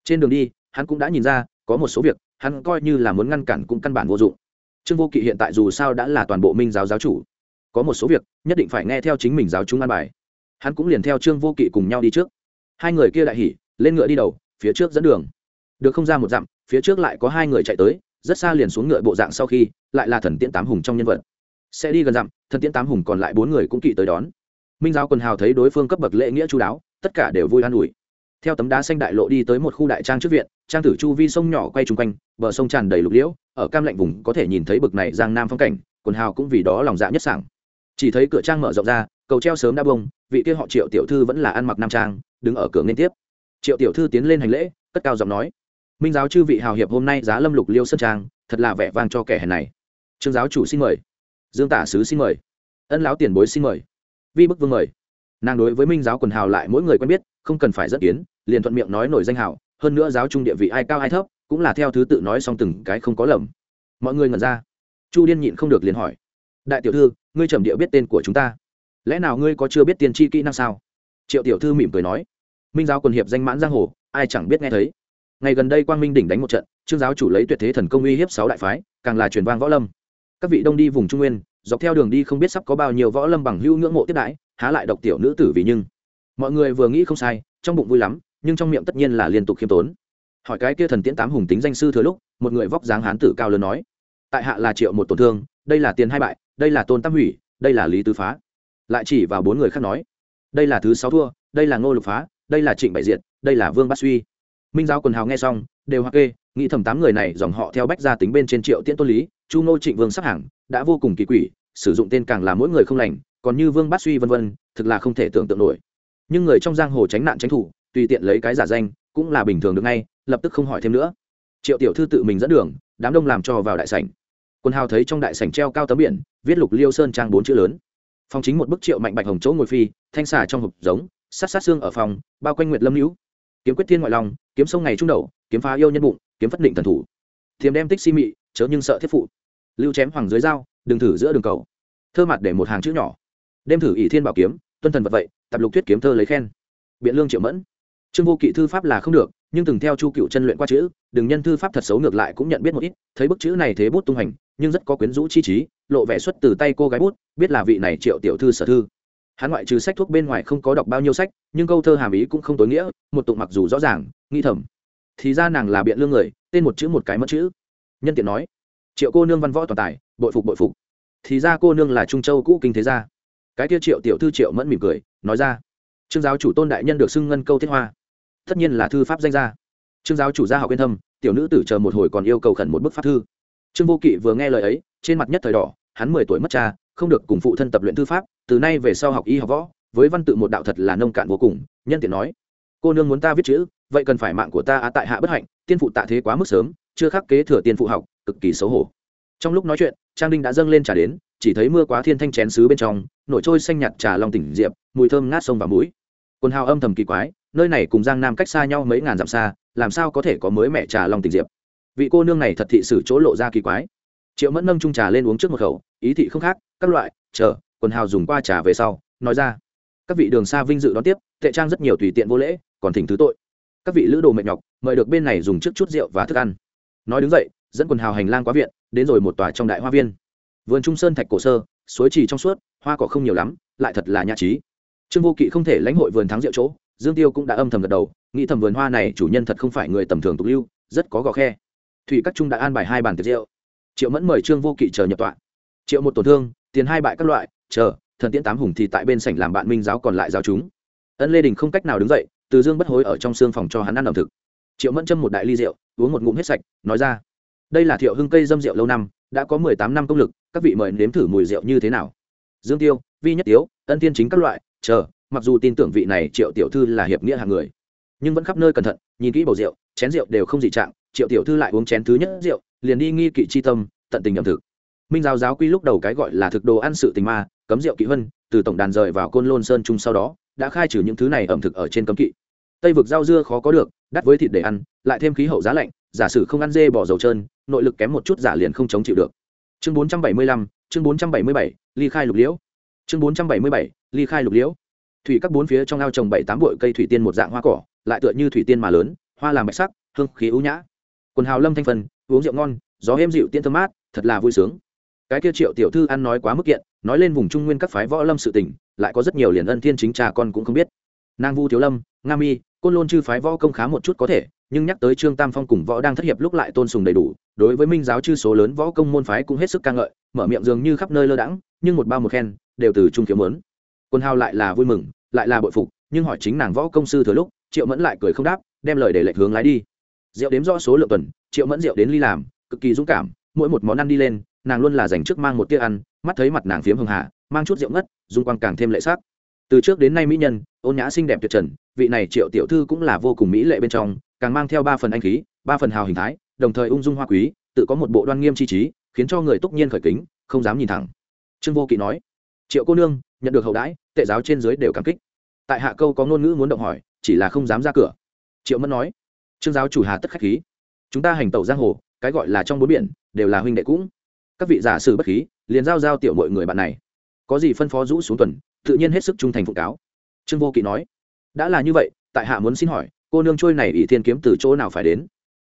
Trên đường đi, hắn cũng đã nhìn ra, có một số việc, hắn coi như là muốn ngăn cản cũng căn bản vô dụng trương vô kỵ hiện tại dù sao đã là toàn bộ minh giáo giáo chủ, có một số việc nhất định phải nghe theo chính mình giáo chúng an bài. Hắn cũng liền theo trương vô kỵ cùng nhau đi trước. Hai người kia đại hỉ, lên ngựa đi đầu, phía trước dẫn đường. Được không ra một dặm, phía trước lại có hai người chạy tới, rất xa liền xuống ngựa bộ dạng sau khi, lại là thần tiễn tám hùng trong nhân vật. Sẽ đi gần dặm, thần tiễn tám hùng còn lại bốn người cũng kỵ tới đón. Minh giáo quần hào thấy đối phương cấp bậc lễ nghĩa chú đáo, tất cả đều vui an ủi theo tấm đá xanh đại lộ đi tới một khu đại trang trước viện, trang tử chu vi sông nhỏ quay chung quanh, bờ sông tràn đầy lục liễu, ở cam lạnh vùng có thể nhìn thấy bực này giang nam phong cảnh, quần hào cũng vì đó lòng dạ nhất sảng. Chỉ thấy cửa trang mở rộng ra, cầu treo sớm đã bông, vị kia họ triệu tiểu thư vẫn là ăn mặc nam trang, đứng ở cửa liên tiếp. Triệu tiểu thư tiến lên hành lễ, cất cao giọng nói, minh giáo chư vị hào hiệp hôm nay giá lâm lục liêu sơn trang, thật là vẻ vang cho kẻ hèn này. Trương giáo chủ xin mời. Dương tả sứ xin mời. Ân lão tiền bối xin mời. Vi bức vương mời. Nàng đối với minh giáo quần hào lại mỗi người quen biết không cần phải dẫn kiến, liền thuận miệng nói nổi danh hào hơn nữa giáo trung địa vị ai cao ai thấp, cũng là theo thứ tự nói xong từng cái không có lầm. Mọi người ngẩn ra. Chu điên nhịn không được liền hỏi, đại tiểu thư, ngươi trầm địa biết tên của chúng ta? Lẽ nào ngươi có chưa biết tiên tri kỹ năng sao? Triệu tiểu thư mỉm cười nói, minh giáo quần hiệp danh mãn giang hồ, ai chẳng biết nghe thấy. Ngày gần đây quang minh đỉnh đánh một trận, trương giáo chủ lấy tuyệt thế thần công uy hiếp sáu đại phái, càng là truyền vang võ lâm. Các vị đông đi vùng trung nguyên, dọc theo đường đi không biết sắp có bao nhiêu võ lâm bằng hữu ngưỡng mộ tiếp đãi, há lại độc tiểu nữ tử vì nhưng mọi người vừa nghĩ không sai, trong bụng vui lắm, nhưng trong miệng tất nhiên là liên tục khiêm tốn. Hỏi cái kia thần tiễn tám hùng tính danh sư thừa lúc, một người vóc dáng hán tử cao lớn nói, tại hạ là triệu một tổn thương, đây là tiền hai bại, đây là tôn tam hủy, đây là lý tứ phá. Lại chỉ vào bốn người khác nói, đây là thứ sáu thua, đây là ngô lục phá, đây là trịnh bại diệt, đây là vương bát suy. Minh giáo quần hào nghe xong, đều hoa kê, nghĩ thầm tám người này dòng họ theo bách gia tính bên trên triệu tiễn tôn lý, chu ngô trịnh vương sắp hàng, đã vô cùng kỳ quỷ, sử dụng tên càng là mỗi người không lành, còn như vương bát suy vân vân, thực là không thể tưởng tượng nổi nhưng người trong giang hồ tránh nạn tránh thủ, tùy tiện lấy cái giả danh, cũng là bình thường được ngay, lập tức không hỏi thêm nữa. Triệu tiểu thư tự mình dẫn đường, đám đông làm cho vào đại sảnh. Quân hào thấy trong đại sảnh treo cao tấm biển, viết lục liêu sơn trang bốn chữ lớn. Phòng chính một bức triệu mạnh bạch hồng chỗ ngồi phi, thanh xà trong hộp giống, sát sát xương ở phòng, bao quanh nguyệt lâm hữu. Kiếm quyết thiên ngoại lòng, kiếm sông ngày trung đầu, kiếm phá yêu nhân bụng, kiếm phất định thần thủ. Thiềm đem tích si mị, chớ nhưng sợ thiết phụ. Lưu chém hoàng dưới dao, đừng thử giữa đường cầu. Thơ mặt để một hàng chữ nhỏ. Đêm thử ỷ thiên bảo kiếm, tuân thần vật vậy tập lục thuyết kiếm thơ lấy khen. Biện lương triệu mẫn. Trương vô kỵ thư pháp là không được, nhưng từng theo chu cựu chân luyện qua chữ, đừng nhân thư pháp thật xấu ngược lại cũng nhận biết một ít, thấy bức chữ này thế bút tung hành, nhưng rất có quyến rũ chi trí, lộ vẻ xuất từ tay cô gái bút, biết là vị này triệu tiểu thư sở thư. Hắn ngoại trừ sách thuốc bên ngoài không có đọc bao nhiêu sách, nhưng câu thơ hàm ý cũng không tối nghĩa, một tụng mặc dù rõ ràng, nghĩ thầm. Thì ra nàng là biện lương người, tên một chữ một cái mất chữ. Nhân tiện nói, triệu cô nương văn võ toàn tài, bội phục bội phục. Thì ra cô nương là trung châu cũ kinh thế gia cái kia triệu tiểu thư triệu mẫn mỉm cười, nói ra, trương giáo chủ tôn đại nhân được xưng ngân câu thiết hoa, tất nhiên là thư pháp danh gia. Trương giáo chủ gia học yên thâm, tiểu nữ tử chờ một hồi còn yêu cầu khẩn một bức pháp thư. Trương vô kỵ vừa nghe lời ấy, trên mặt nhất thời đỏ, hắn mười tuổi mất cha, không được cùng phụ thân tập luyện thư pháp, từ nay về sau học y học võ, với văn tự một đạo thật là nông cạn vô cùng, nhân tiện nói, cô nương muốn ta viết chữ, vậy cần phải mạng của ta á tại hạ bất hạnh, tiên phụ tạ thế quá mức sớm, chưa khắc kế thừa tiên phụ học, cực kỳ xấu hổ. Trong lúc nói chuyện, trang đinh đã dâng lên trả đến chỉ thấy mưa quá thiên thanh chén xứ bên trong, nổi trôi xanh nhạt trà long tỉnh diệp, mùi thơm ngát sông và mũi. Quần hào âm thầm kỳ quái, nơi này cùng giang nam cách xa nhau mấy ngàn dặm xa, làm sao có thể có mới mẹ trà long tỉnh diệp? Vị cô nương này thật thị sử chỗ lộ ra kỳ quái. Triệu mẫn nâng trung trà lên uống trước một khẩu, ý thị không khác, các loại, chờ, quần hào dùng qua trà về sau, nói ra. Các vị đường xa vinh dự đón tiếp, tệ trang rất nhiều tùy tiện vô lễ, còn thỉnh thứ tội. Các vị lữ đồ mệt nhọc, mời được bên này dùng trước chút rượu và thức ăn. Nói đứng dậy, dẫn quần hào hành lang quá viện, đến rồi một tòa trong đại hoa viên vườn trung sơn thạch cổ sơ, suối trì trong suốt, hoa cỏ không nhiều lắm, lại thật là nhã trí. Trương vô kỵ không thể lãnh hội vườn thắng rượu chỗ, dương tiêu cũng đã âm thầm gật đầu, nghĩ thầm vườn hoa này chủ nhân thật không phải người tầm thường tục lưu, rất có gò khe. Thủy các trung đã an bài hai bàn tiệc rượu. Triệu mẫn mời trương vô kỵ chờ nhập tọa. Triệu một tổn thương, tiền hai bại các loại, chờ, thần tiễn tám hùng thì tại bên sảnh làm bạn minh giáo còn lại giáo chúng. Ân lê đình không cách nào đứng dậy, từ dương bất hối ở trong xương phòng cho hắn ăn ẩm thực. Triệu mẫn châm một đại ly rượu, uống một ngụm hết sạch, nói ra. Đây là thiệu hưng cây dâm rượu lâu năm, đã có mười tám năm công lực các vị mời nếm thử mùi rượu như thế nào? Dương tiêu, vi nhất tiếu, ân tiên chính các loại, chờ, mặc dù tin tưởng vị này triệu tiểu thư là hiệp nghĩa hàng người, nhưng vẫn khắp nơi cẩn thận, nhìn kỹ bầu rượu, chén rượu đều không dị trạng, triệu tiểu thư lại uống chén thứ nhất rượu, liền đi nghi kỵ chi tâm, tận tình ẩm thực. Minh giáo giáo quy lúc đầu cái gọi là thực đồ ăn sự tình ma, cấm rượu kỵ vân từ tổng đàn rời vào côn lôn sơn chung sau đó, đã khai trừ những thứ này ẩm thực ở trên cấm kỵ. Tây vực rau dưa khó có được, đắt với thịt để ăn, lại thêm khí hậu giá lạnh, giả sử không ăn dê bỏ dầu trơn, nội lực kém một chút giả liền không chống chịu được chương bốn trăm bảy mươi lăm, chương bốn trăm bảy mươi bảy, ly khai lục liễu. Chương bốn trăm bảy mươi bảy, ly khai lục liễu. Thủy các bốn phía trong ao trồng bảy tám bụi cây thủy tiên một dạng hoa cỏ, lại tựa như thủy tiên mà lớn, hoa làm bạch sắc, hương khí ưu nhã. Quần hào lâm thanh phân, uống rượu ngon, gió êm dịu tiên thơm mát, thật là vui sướng. Cái kia triệu tiểu thư ăn nói quá mức kiện, nói lên vùng trung nguyên các phái võ lâm sự tình, lại có rất nhiều liền ân thiên chính trà con cũng không biết. Nang vu thiếu lâm, nga mi, côn lôn chư phái võ công khá một chút có thể nhưng nhắc tới trương tam phong cùng võ đang thất hiệp lúc lại tôn sùng đầy đủ, đối với minh giáo chư số lớn võ công môn phái cũng hết sức ca ngợi, mở miệng dường như khắp nơi lơ đãng, nhưng một bao một khen, đều từ trung kiếm lớn quân hào lại là vui mừng, lại là bội phục, nhưng hỏi chính nàng võ công sư thừa lúc, triệu mẫn lại cười không đáp, đem lời để lệch hướng lái đi. Rượu đếm rõ số lượng tuần, triệu mẫn rượu đến ly làm, cực kỳ dũng cảm, mỗi một món ăn đi lên, nàng luôn là dành trước mang một tia ăn, mắt thấy mặt nàng phiếm hường hạ mang chút rượu ngất, dung quang càng thêm lệ sắc. Từ trước đến nay mỹ nhân, ôn nhã xinh đẹp tuyệt trần, vị này triệu tiểu thư cũng là vô cùng mỹ lệ bên trong càng mang theo ba phần anh khí, ba phần hào hình thái, đồng thời ung dung hoa quý, tự có một bộ đoan nghiêm chi trí, khiến cho người túc nhiên khởi kính, không dám nhìn thẳng. Trương vô kỵ nói, triệu cô nương, nhận được hậu đãi, tệ giáo trên dưới đều cảm kích. Tại hạ câu có ngôn ngữ muốn động hỏi, chỉ là không dám ra cửa. Triệu mẫn nói, trương giáo chủ hà tất khách khí. Chúng ta hành tẩu giang hồ, cái gọi là trong bốn biển, đều là huynh đệ cũng. Các vị giả sử bất khí, liền giao giao tiểu mọi người bạn này. Có gì phân phó rũ xuống tuần, tự nhiên hết sức trung thành phụ cáo. Trương vô kỵ nói, đã là như vậy, tại hạ muốn xin hỏi cô nương trôi này ỷ thiên kiếm từ chỗ nào phải đến?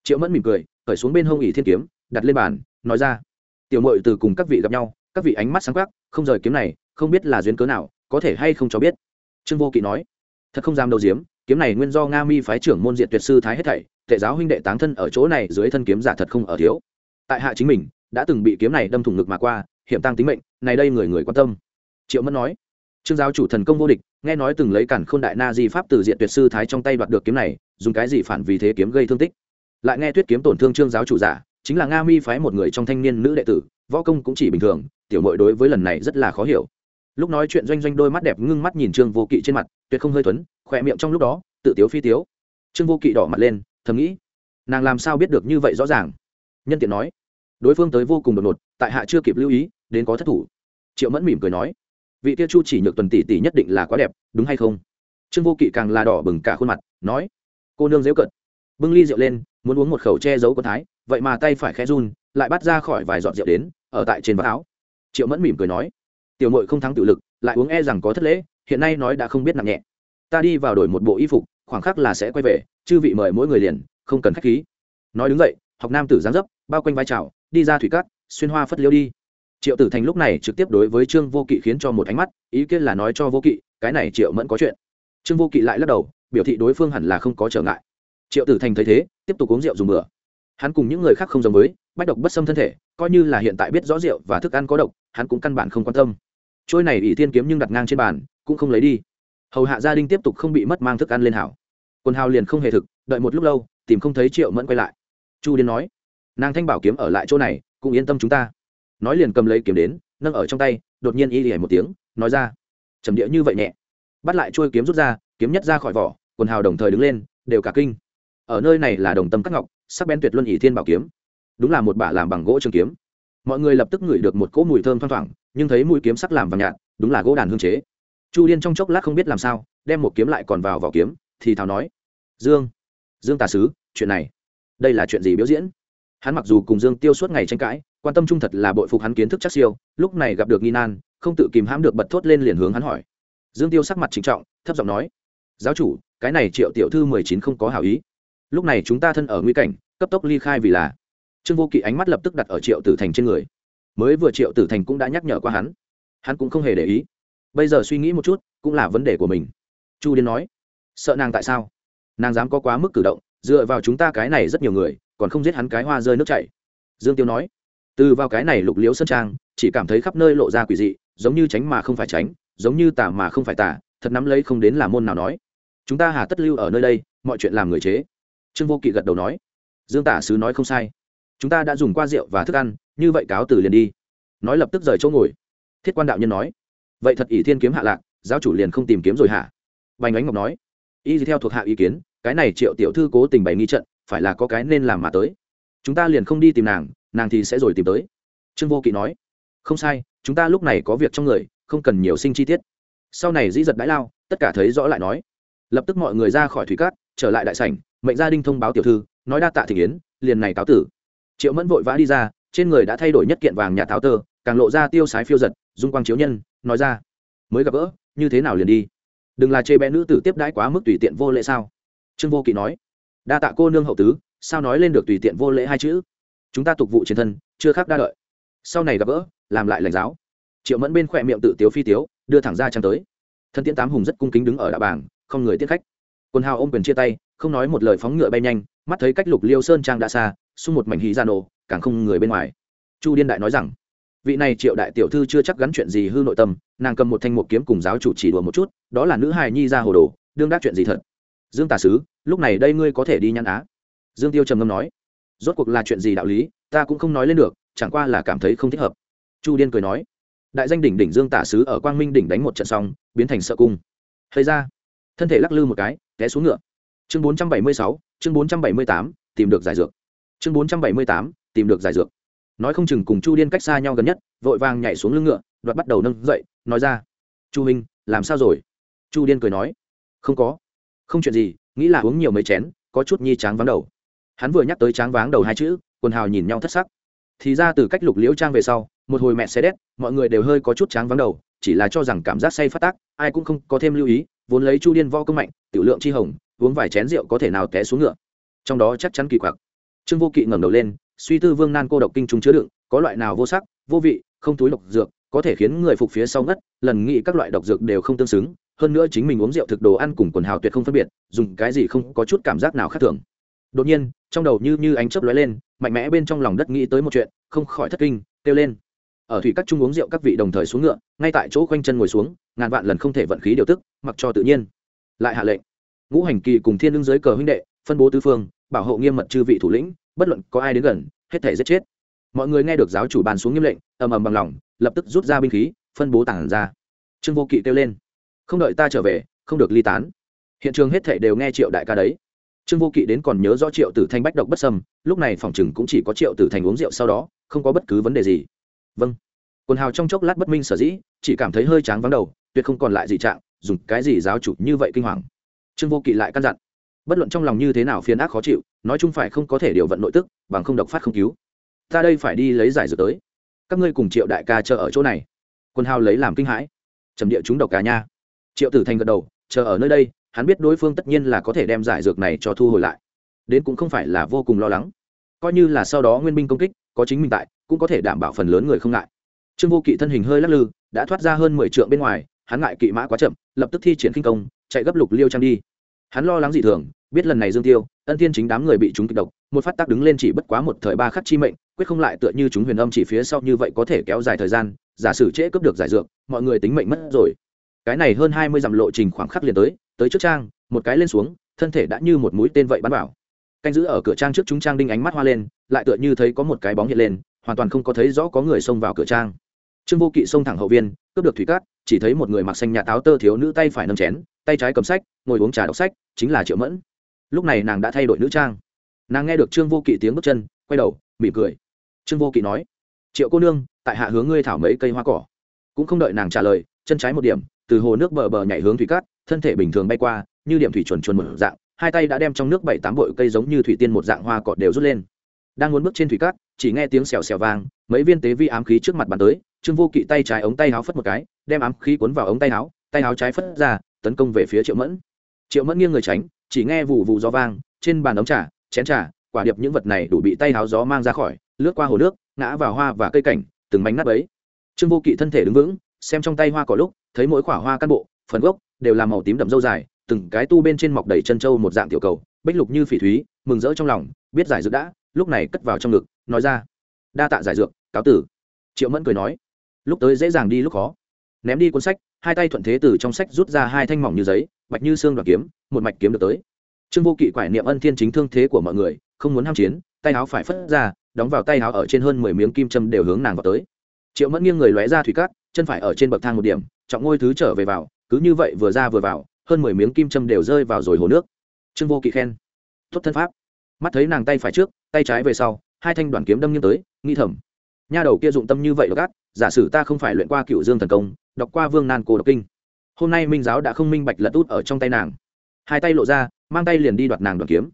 Triệu mẫn mỉm cười khởi xuống bên hông ỷ thiên kiếm, đặt lên bàn, nói ra. Tiểu mội từ cùng các vị gặp nhau, các vị ánh mắt sáng quắc, không rời kiếm này, không biết là duyên cớ nào, có thể hay không cho biết. Trương vô kỵ nói, thật không dám đầu diếm, kiếm này nguyên do nga mi phái trưởng môn diện tuyệt sư thái hết thảy, tệ giáo huynh đệ táng thân ở chỗ này dưới thân kiếm giả thật không ở thiếu. Tại hạ chính mình, đã từng bị kiếm này đâm thủng ngực mà qua, hiểm tăng tính mệnh, này đây người người quan tâm. Triệu mẫn nói trương giáo chủ thần công vô địch, nghe nói từng lấy cản khôn đại na di pháp từ diện tuyệt sư thái trong tay đoạt được kiếm này, dùng cái gì phản vì thế kiếm gây thương tích? Lại nghe tuyết kiếm tổn thương trương giáo chủ giả, chính là nga mi phái một người trong thanh niên nữ đệ tử, võ công cũng chỉ bình thường, tiểu mội đối với lần này rất là khó hiểu. Lúc nói chuyện doanh doanh đôi mắt đẹp ngưng mắt nhìn trương vô kỵ trên mặt, tuyệt không hơi tuấn khỏe miệng trong lúc đó, tự tiếu phi tiếu. Trương vô kỵ đỏ mặt lên, thầm nghĩ, nàng làm sao biết được như vậy rõ ràng? Nhân tiện nói, đối phương tới vô cùng đột ngột, tại hạ chưa kịp lưu ý, đến có thất thủ. Triệu mẫn mỉm cười nói vị kia chu chỉ nhược tuần tỷ tỷ nhất định là quá đẹp, đúng hay không? Trương vô kỵ càng là đỏ bừng cả khuôn mặt, nói, cô nương dễu cận. Bưng ly rượu lên, muốn uống một khẩu che giấu con thái, vậy mà tay phải khẽ run, lại bắt ra khỏi vài giọt rượu đến, ở tại trên vác áo. Triệu mẫn mỉm cười nói, tiểu mội không thắng tự lực, lại uống e rằng có thất lễ, hiện nay nói đã không biết nặng nhẹ. Ta đi vào đổi một bộ y phục, khoảng khắc là sẽ quay về, chư vị mời mỗi người liền, không cần khách khí. Nói đứng dậy, học nam tử giáng dấp, bao quanh vai trào đi ra thủy cát, xuyên hoa phất liêu đi triệu tử thành lúc này trực tiếp đối với trương vô kỵ khiến cho một ánh mắt, ý kiến là nói cho vô kỵ, cái này triệu mẫn có chuyện. Trương vô kỵ lại lắc đầu, biểu thị đối phương hẳn là không có trở ngại. Triệu tử thành thấy thế, tiếp tục uống rượu dùng bữa. Hắn cùng những người khác không giống với, bách độc bất xâm thân thể, coi như là hiện tại biết rõ rượu và thức ăn có độc, hắn cũng căn bản không quan tâm. Trôi này ỷ tiên kiếm nhưng đặt ngang trên bàn, cũng không lấy đi. Hầu hạ gia đình tiếp tục không bị mất mang thức ăn lên hảo. Quần hào liền không hề thực, đợi một lúc lâu, tìm không thấy triệu mẫn quay lại. Chu điên nói, nàng thanh bảo kiếm ở lại chỗ này, cũng yên tâm chúng ta nói liền cầm lấy kiếm đến, nâng ở trong tay, đột nhiên y hề một tiếng, nói ra, trầm địa như vậy nhẹ. Bắt lại trôi kiếm rút ra, kiếm nhất ra khỏi vỏ, quần hào đồng thời đứng lên, đều cả kinh. Ở nơi này là đồng tâm các ngọc, sắc bén tuyệt luân ỷ thiên bảo kiếm. Đúng là một bả làm bằng gỗ trường kiếm. Mọi người lập tức ngửi được một cỗ mùi thơm thoang thoảng, nhưng thấy mũi kiếm sắc làm vàng nhạt, đúng là gỗ đàn hương chế. Chu liên trong chốc lát không biết làm sao, đem một kiếm lại còn vào vỏ kiếm, thì thào nói, dương dương tà sứ, chuyện này, đây là chuyện gì biểu diễn? Hắn mặc dù cùng dương tiêu suốt ngày tranh cãi quan tâm trung thật là bội phục hắn kiến thức chắc siêu, lúc này gặp được nghi nan, không tự kìm hãm được bật thốt lên liền hướng hắn hỏi. Dương tiêu sắc mặt trịnh trọng, thấp giọng nói, giáo chủ, cái này triệu tiểu thư mười chín không có hảo ý. Lúc này chúng ta thân ở nguy cảnh, cấp tốc ly khai vì là. Trương vô kỵ ánh mắt lập tức đặt ở triệu tử thành trên người. Mới vừa triệu tử thành cũng đã nhắc nhở qua hắn. Hắn cũng không hề để ý. Bây giờ suy nghĩ một chút, cũng là vấn đề của mình. Chu điên nói, sợ nàng tại sao? Nàng dám có quá mức cử động, dựa vào chúng ta cái này rất nhiều người, còn không giết hắn cái hoa rơi nước chảy. Dương tiêu nói từ vào cái này lục liễu sơn trang, chỉ cảm thấy khắp nơi lộ ra quỷ dị, giống như tránh mà không phải tránh, giống như tả mà không phải tả thật nắm lấy không đến là môn nào nói. Chúng ta hà tất lưu ở nơi đây, mọi chuyện làm người chế. Trương vô kỵ gật đầu nói. Dương tả sứ nói không sai. Chúng ta đã dùng qua rượu và thức ăn, như vậy cáo từ liền đi. Nói lập tức rời chỗ ngồi. Thiết quan đạo nhân nói. Vậy thật ỷ thiên kiếm hạ lạc, giáo chủ liền không tìm kiếm rồi hả? Bành ánh ngọc nói. Y theo thuộc hạ ý kiến, cái này triệu tiểu thư cố tình bày nghi trận, phải là có cái nên làm mà tới. Chúng ta liền không đi tìm nàng nàng thì sẽ rồi tìm tới. Trương vô kỵ nói, không sai, chúng ta lúc này có việc trong người, không cần nhiều sinh chi tiết. Sau này dĩ giật đãi lao, tất cả thấy rõ lại nói. Lập tức mọi người ra khỏi thủy cát, trở lại đại sảnh, mệnh gia đình thông báo tiểu thư, nói đa tạ thị yến, liền này cáo tử. Triệu mẫn vội vã đi ra, trên người đã thay đổi nhất kiện vàng nhà táo tơ, càng lộ ra tiêu sái phiêu giật, dung quang chiếu nhân, nói ra, mới gặp gỡ, như thế nào liền đi? Đừng là chê bé nữ tử tiếp đãi quá mức tùy tiện vô lễ sao? Trương vô kỵ nói, đa tạ cô nương hậu tứ, sao nói lên được tùy tiện vô lễ hai chữ? Chúng ta tục vụ chiến thân, chưa khác đa đợi. Sau này gặp gỡ, làm lại lãnh giáo. Triệu mẫn bên khỏe miệng tự tiếu phi tiếu, đưa thẳng ra trang tới. Thân tiễn tám hùng rất cung kính đứng ở đạ bảng, không người tiếp khách. Quân hào ôm quyền chia tay, không nói một lời phóng ngựa bay nhanh, mắt thấy cách lục liêu sơn trang đã xa, xung một mảnh hí ra nổ, càng không người bên ngoài. Chu điên đại nói rằng, vị này triệu đại tiểu thư chưa chắc gắn chuyện gì hư nội tâm, nàng cầm một thanh một kiếm cùng giáo chủ chỉ đùa một chút, đó là nữ hài nhi ra hồ đồ, đương đắc chuyện gì thật? Dương tà sứ, lúc này đây ngươi có thể đi nhăn á. Dương tiêu trầm ngâm nói rốt cuộc là chuyện gì đạo lý, ta cũng không nói lên được, chẳng qua là cảm thấy không thích hợp. Chu điên cười nói. Đại danh đỉnh đỉnh dương tả sứ ở quang minh đỉnh đánh một trận xong, biến thành sợ cung. Thấy ra. Thân thể lắc lư một cái, té xuống ngựa. Chương bốn trăm bảy mươi sáu, chương bốn trăm bảy mươi tám, tìm được giải dược. Chương bốn trăm bảy mươi tám, tìm được giải dược. Nói không chừng cùng chu điên cách xa nhau gần nhất, vội vàng nhảy xuống lưng ngựa, đoạt bắt đầu nâng dậy, nói ra. Chu minh làm sao rồi? Chu điên cười nói. Không có. Không chuyện gì, nghĩ là uống nhiều mấy chén, có chút nhi tráng vắng đầu hắn vừa nhắc tới tráng váng đầu hai chữ, quần hào nhìn nhau thất sắc. Thì ra từ cách lục liễu trang về sau, một hồi mẹ xe đét, mọi người đều hơi có chút tráng váng đầu, chỉ là cho rằng cảm giác say phát tác, ai cũng không có thêm lưu ý, vốn lấy chu điên vo công mạnh, tiểu lượng chi hồng, uống vài chén rượu có thể nào té xuống ngựa. Trong đó chắc chắn kỳ quặc. Trương vô kỵ ngẩng đầu lên, suy tư vương nan cô độc kinh trùng chứa đựng, có loại nào vô sắc, vô vị, không túi độc dược, có thể khiến người phục phía sau ngất, lần nghĩ các loại độc dược đều không tương xứng, hơn nữa chính mình uống rượu thực đồ ăn cùng quần hào tuyệt không phân biệt, dùng cái gì không có chút cảm giác nào khác thường đột nhiên, trong đầu như như ánh chớp lóe lên, mạnh mẽ bên trong lòng đất nghĩ tới một chuyện, không khỏi thất kinh, kêu lên. Ở thủy các trung uống rượu các vị đồng thời xuống ngựa, ngay tại chỗ khoanh chân ngồi xuống, ngàn vạn lần không thể vận khí điều tức, mặc cho tự nhiên. Lại hạ lệnh. Ngũ hành kỳ cùng thiên lương dưới cờ huynh đệ, phân bố tứ phương, bảo hộ nghiêm mật chư vị thủ lĩnh, bất luận có ai đến gần, hết thể giết chết. Mọi người nghe được giáo chủ bàn xuống nghiêm lệnh, ầm ầm bằng lòng, lập tức rút ra binh khí, phân bố tản ra. Trương vô kỵ kêu lên. Không đợi ta trở về, không được ly tán. Hiện trường hết thể đều nghe triệu đại ca đấy trương vô kỵ đến còn nhớ rõ triệu tử thanh bách độc bất sâm lúc này phòng chừng cũng chỉ có triệu tử thanh uống rượu sau đó, không có bất cứ vấn đề gì. Vâng. Quần hào trong chốc lát bất minh sở dĩ, chỉ cảm thấy hơi tráng vắng đầu, tuyệt không còn lại gì trạng, dùng cái gì giáo chủ như vậy kinh hoàng. Trương vô kỵ lại căn dặn, bất luận trong lòng như thế nào phiền ác khó chịu, nói chung phải không có thể điều vận nội tức, bằng không độc phát không cứu. Ta đây phải đi lấy giải dược tới. Các ngươi cùng triệu đại ca chờ ở chỗ này. Quân hào lấy làm kinh hãi. Trầm địa chúng độc cả nha triệu tử thành gật đầu, chờ ở nơi đây hắn biết đối phương tất nhiên là có thể đem giải dược này cho thu hồi lại. Đến cũng không phải là vô cùng lo lắng. Coi như là sau đó nguyên binh công kích, có chính mình tại, cũng có thể đảm bảo phần lớn người không ngại. Trương vô kỵ thân hình hơi lắc lư, đã thoát ra hơn mười trượng bên ngoài, hắn ngại kỵ mã quá chậm, lập tức thi triển kinh công, chạy gấp lục liêu trang đi. Hắn lo lắng dị thường, biết lần này dương tiêu, ân thiên chính đám người bị chúng kịch độc, một phát tác đứng lên chỉ bất quá một thời ba khắc chi mệnh, quyết không lại tựa như chúng huyền âm chỉ phía sau như vậy có thể kéo dài thời gian, giả sử trễ cướp được giải dược, mọi người tính mệnh mất rồi. Cái này hơn hai mươi dặm lộ trình khoảng khắc liền tới tới trước trang, một cái lên xuống, thân thể đã như một mũi tên vậy bắn vào. Canh giữ ở cửa trang trước chúng trang đinh ánh mắt hoa lên, lại tựa như thấy có một cái bóng hiện lên, hoàn toàn không có thấy rõ có người xông vào cửa trang. Trương vô kỵ xông thẳng hậu viên, cướp được thủy cát, chỉ thấy một người mặc xanh nhà táo tơ thiếu nữ tay phải nâng chén, tay trái cầm sách, ngồi uống trà đọc sách, chính là triệu mẫn. Lúc này nàng đã thay đổi nữ trang. Nàng nghe được trương vô kỵ tiếng bước chân, quay đầu, mỉm cười. Trương vô kỵ nói, triệu cô nương, tại hạ hướng ngươi thảo mấy cây hoa cỏ. Cũng không đợi nàng trả lời, chân trái một điểm, từ hồ nước bờ bờ nhảy hướng thủy cát thân thể bình thường bay qua, như điểm thủy chuẩn chuẩn một dạng, hai tay đã đem trong nước bảy tám bội cây giống như thủy tiên một dạng hoa cỏ đều rút lên. Đang muốn bước trên thủy cát, chỉ nghe tiếng xèo xèo vang, mấy viên tế vi ám khí trước mặt bàn tới, trương vô kỵ tay trái ống tay áo phất một cái, đem ám khí cuốn vào ống tay áo tay áo trái phất ra, tấn công về phía triệu mẫn. Triệu mẫn nghiêng người tránh, chỉ nghe vụ vụ gió vang, trên bàn ống trà, chén trà, quả điệp những vật này đủ bị tay áo gió mang ra khỏi, lướt qua hồ nước, ngã vào hoa và cây cảnh, từng mảnh nát ấy trương vô kỵ thân thể đứng vững, xem trong tay hoa cỏ lúc, thấy mỗi quả hoa căn bộ, phần gốc đều là màu tím đậm dâu dài, từng cái tu bên trên mọc đầy chân trâu một dạng tiểu cầu, bích lục như phỉ thúy, mừng rỡ trong lòng, biết giải dược đã, lúc này cất vào trong ngực, nói ra, đa tạ giải dược, cáo tử. Triệu mẫn cười nói, lúc tới dễ dàng đi lúc khó. Ném đi cuốn sách, hai tay thuận thế từ trong sách rút ra hai thanh mỏng như giấy, bạch như xương đoạt kiếm, một mạch kiếm được tới. Trương vô kỵ quải niệm ân thiên chính thương thế của mọi người, không muốn ham chiến, tay áo phải phất ra, đóng vào tay áo ở trên hơn mười miếng kim châm đều hướng nàng vào tới. Triệu mẫn nghiêng người lóe ra thủy cát, chân phải ở trên bậc thang một điểm, trọng ngôi thứ trở về vào cứ như vậy vừa ra vừa vào, hơn mười miếng kim châm đều rơi vào rồi hồ nước. Trương vô kỵ khen, tốt thân pháp. Mắt thấy nàng tay phải trước, tay trái về sau, hai thanh đoàn kiếm đâm nghiêng tới, nghi thầm, nha đầu kia dụng tâm như vậy gắt giả sử ta không phải luyện qua cựu dương thần công, đọc qua vương nan cô độc kinh, hôm nay minh giáo đã không minh bạch lật út ở trong tay nàng. Hai tay lộ ra, mang tay liền đi đoạt nàng đoàn kiếm.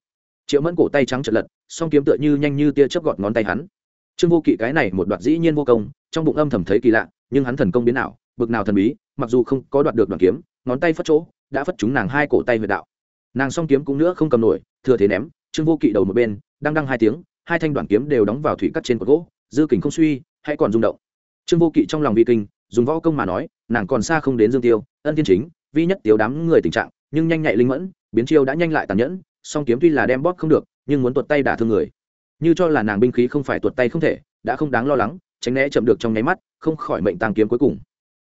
Triệu mẫn cổ tay trắng chật lật, song kiếm tựa như nhanh như tia chớp gọt ngón tay hắn. Trương vô kỵ cái này một đoạt dĩ nhiên vô công, trong bụng âm thầm thấy kỳ lạ, nhưng hắn thần công biến nào bực nào thần bí mặc dù không có đoạt được đoàn kiếm, ngón tay phất chỗ, đã phất chúng nàng hai cổ tay huyệt đạo. Nàng song kiếm cũng nữa không cầm nổi, thừa thế ném, trương vô kỵ đầu một bên, đang đăng hai tiếng, hai thanh đoàn kiếm đều đóng vào thủy cắt trên cột gỗ, dư kình không suy hay còn rung động. Trương vô kỵ trong lòng vi kinh, dùng võ công mà nói, nàng còn xa không đến dương tiêu, ân thiên chính, vi nhất tiếu đám người tình trạng, nhưng nhanh nhạy linh mẫn, biến chiêu đã nhanh lại tàn nhẫn, song kiếm tuy là đem bóp không được, nhưng muốn tuột tay đả thương người. Như cho là nàng binh khí không phải tuột tay không thể, đã không đáng lo lắng, tránh né chậm được trong nháy mắt, không khỏi mệnh tàng kiếm cuối cùng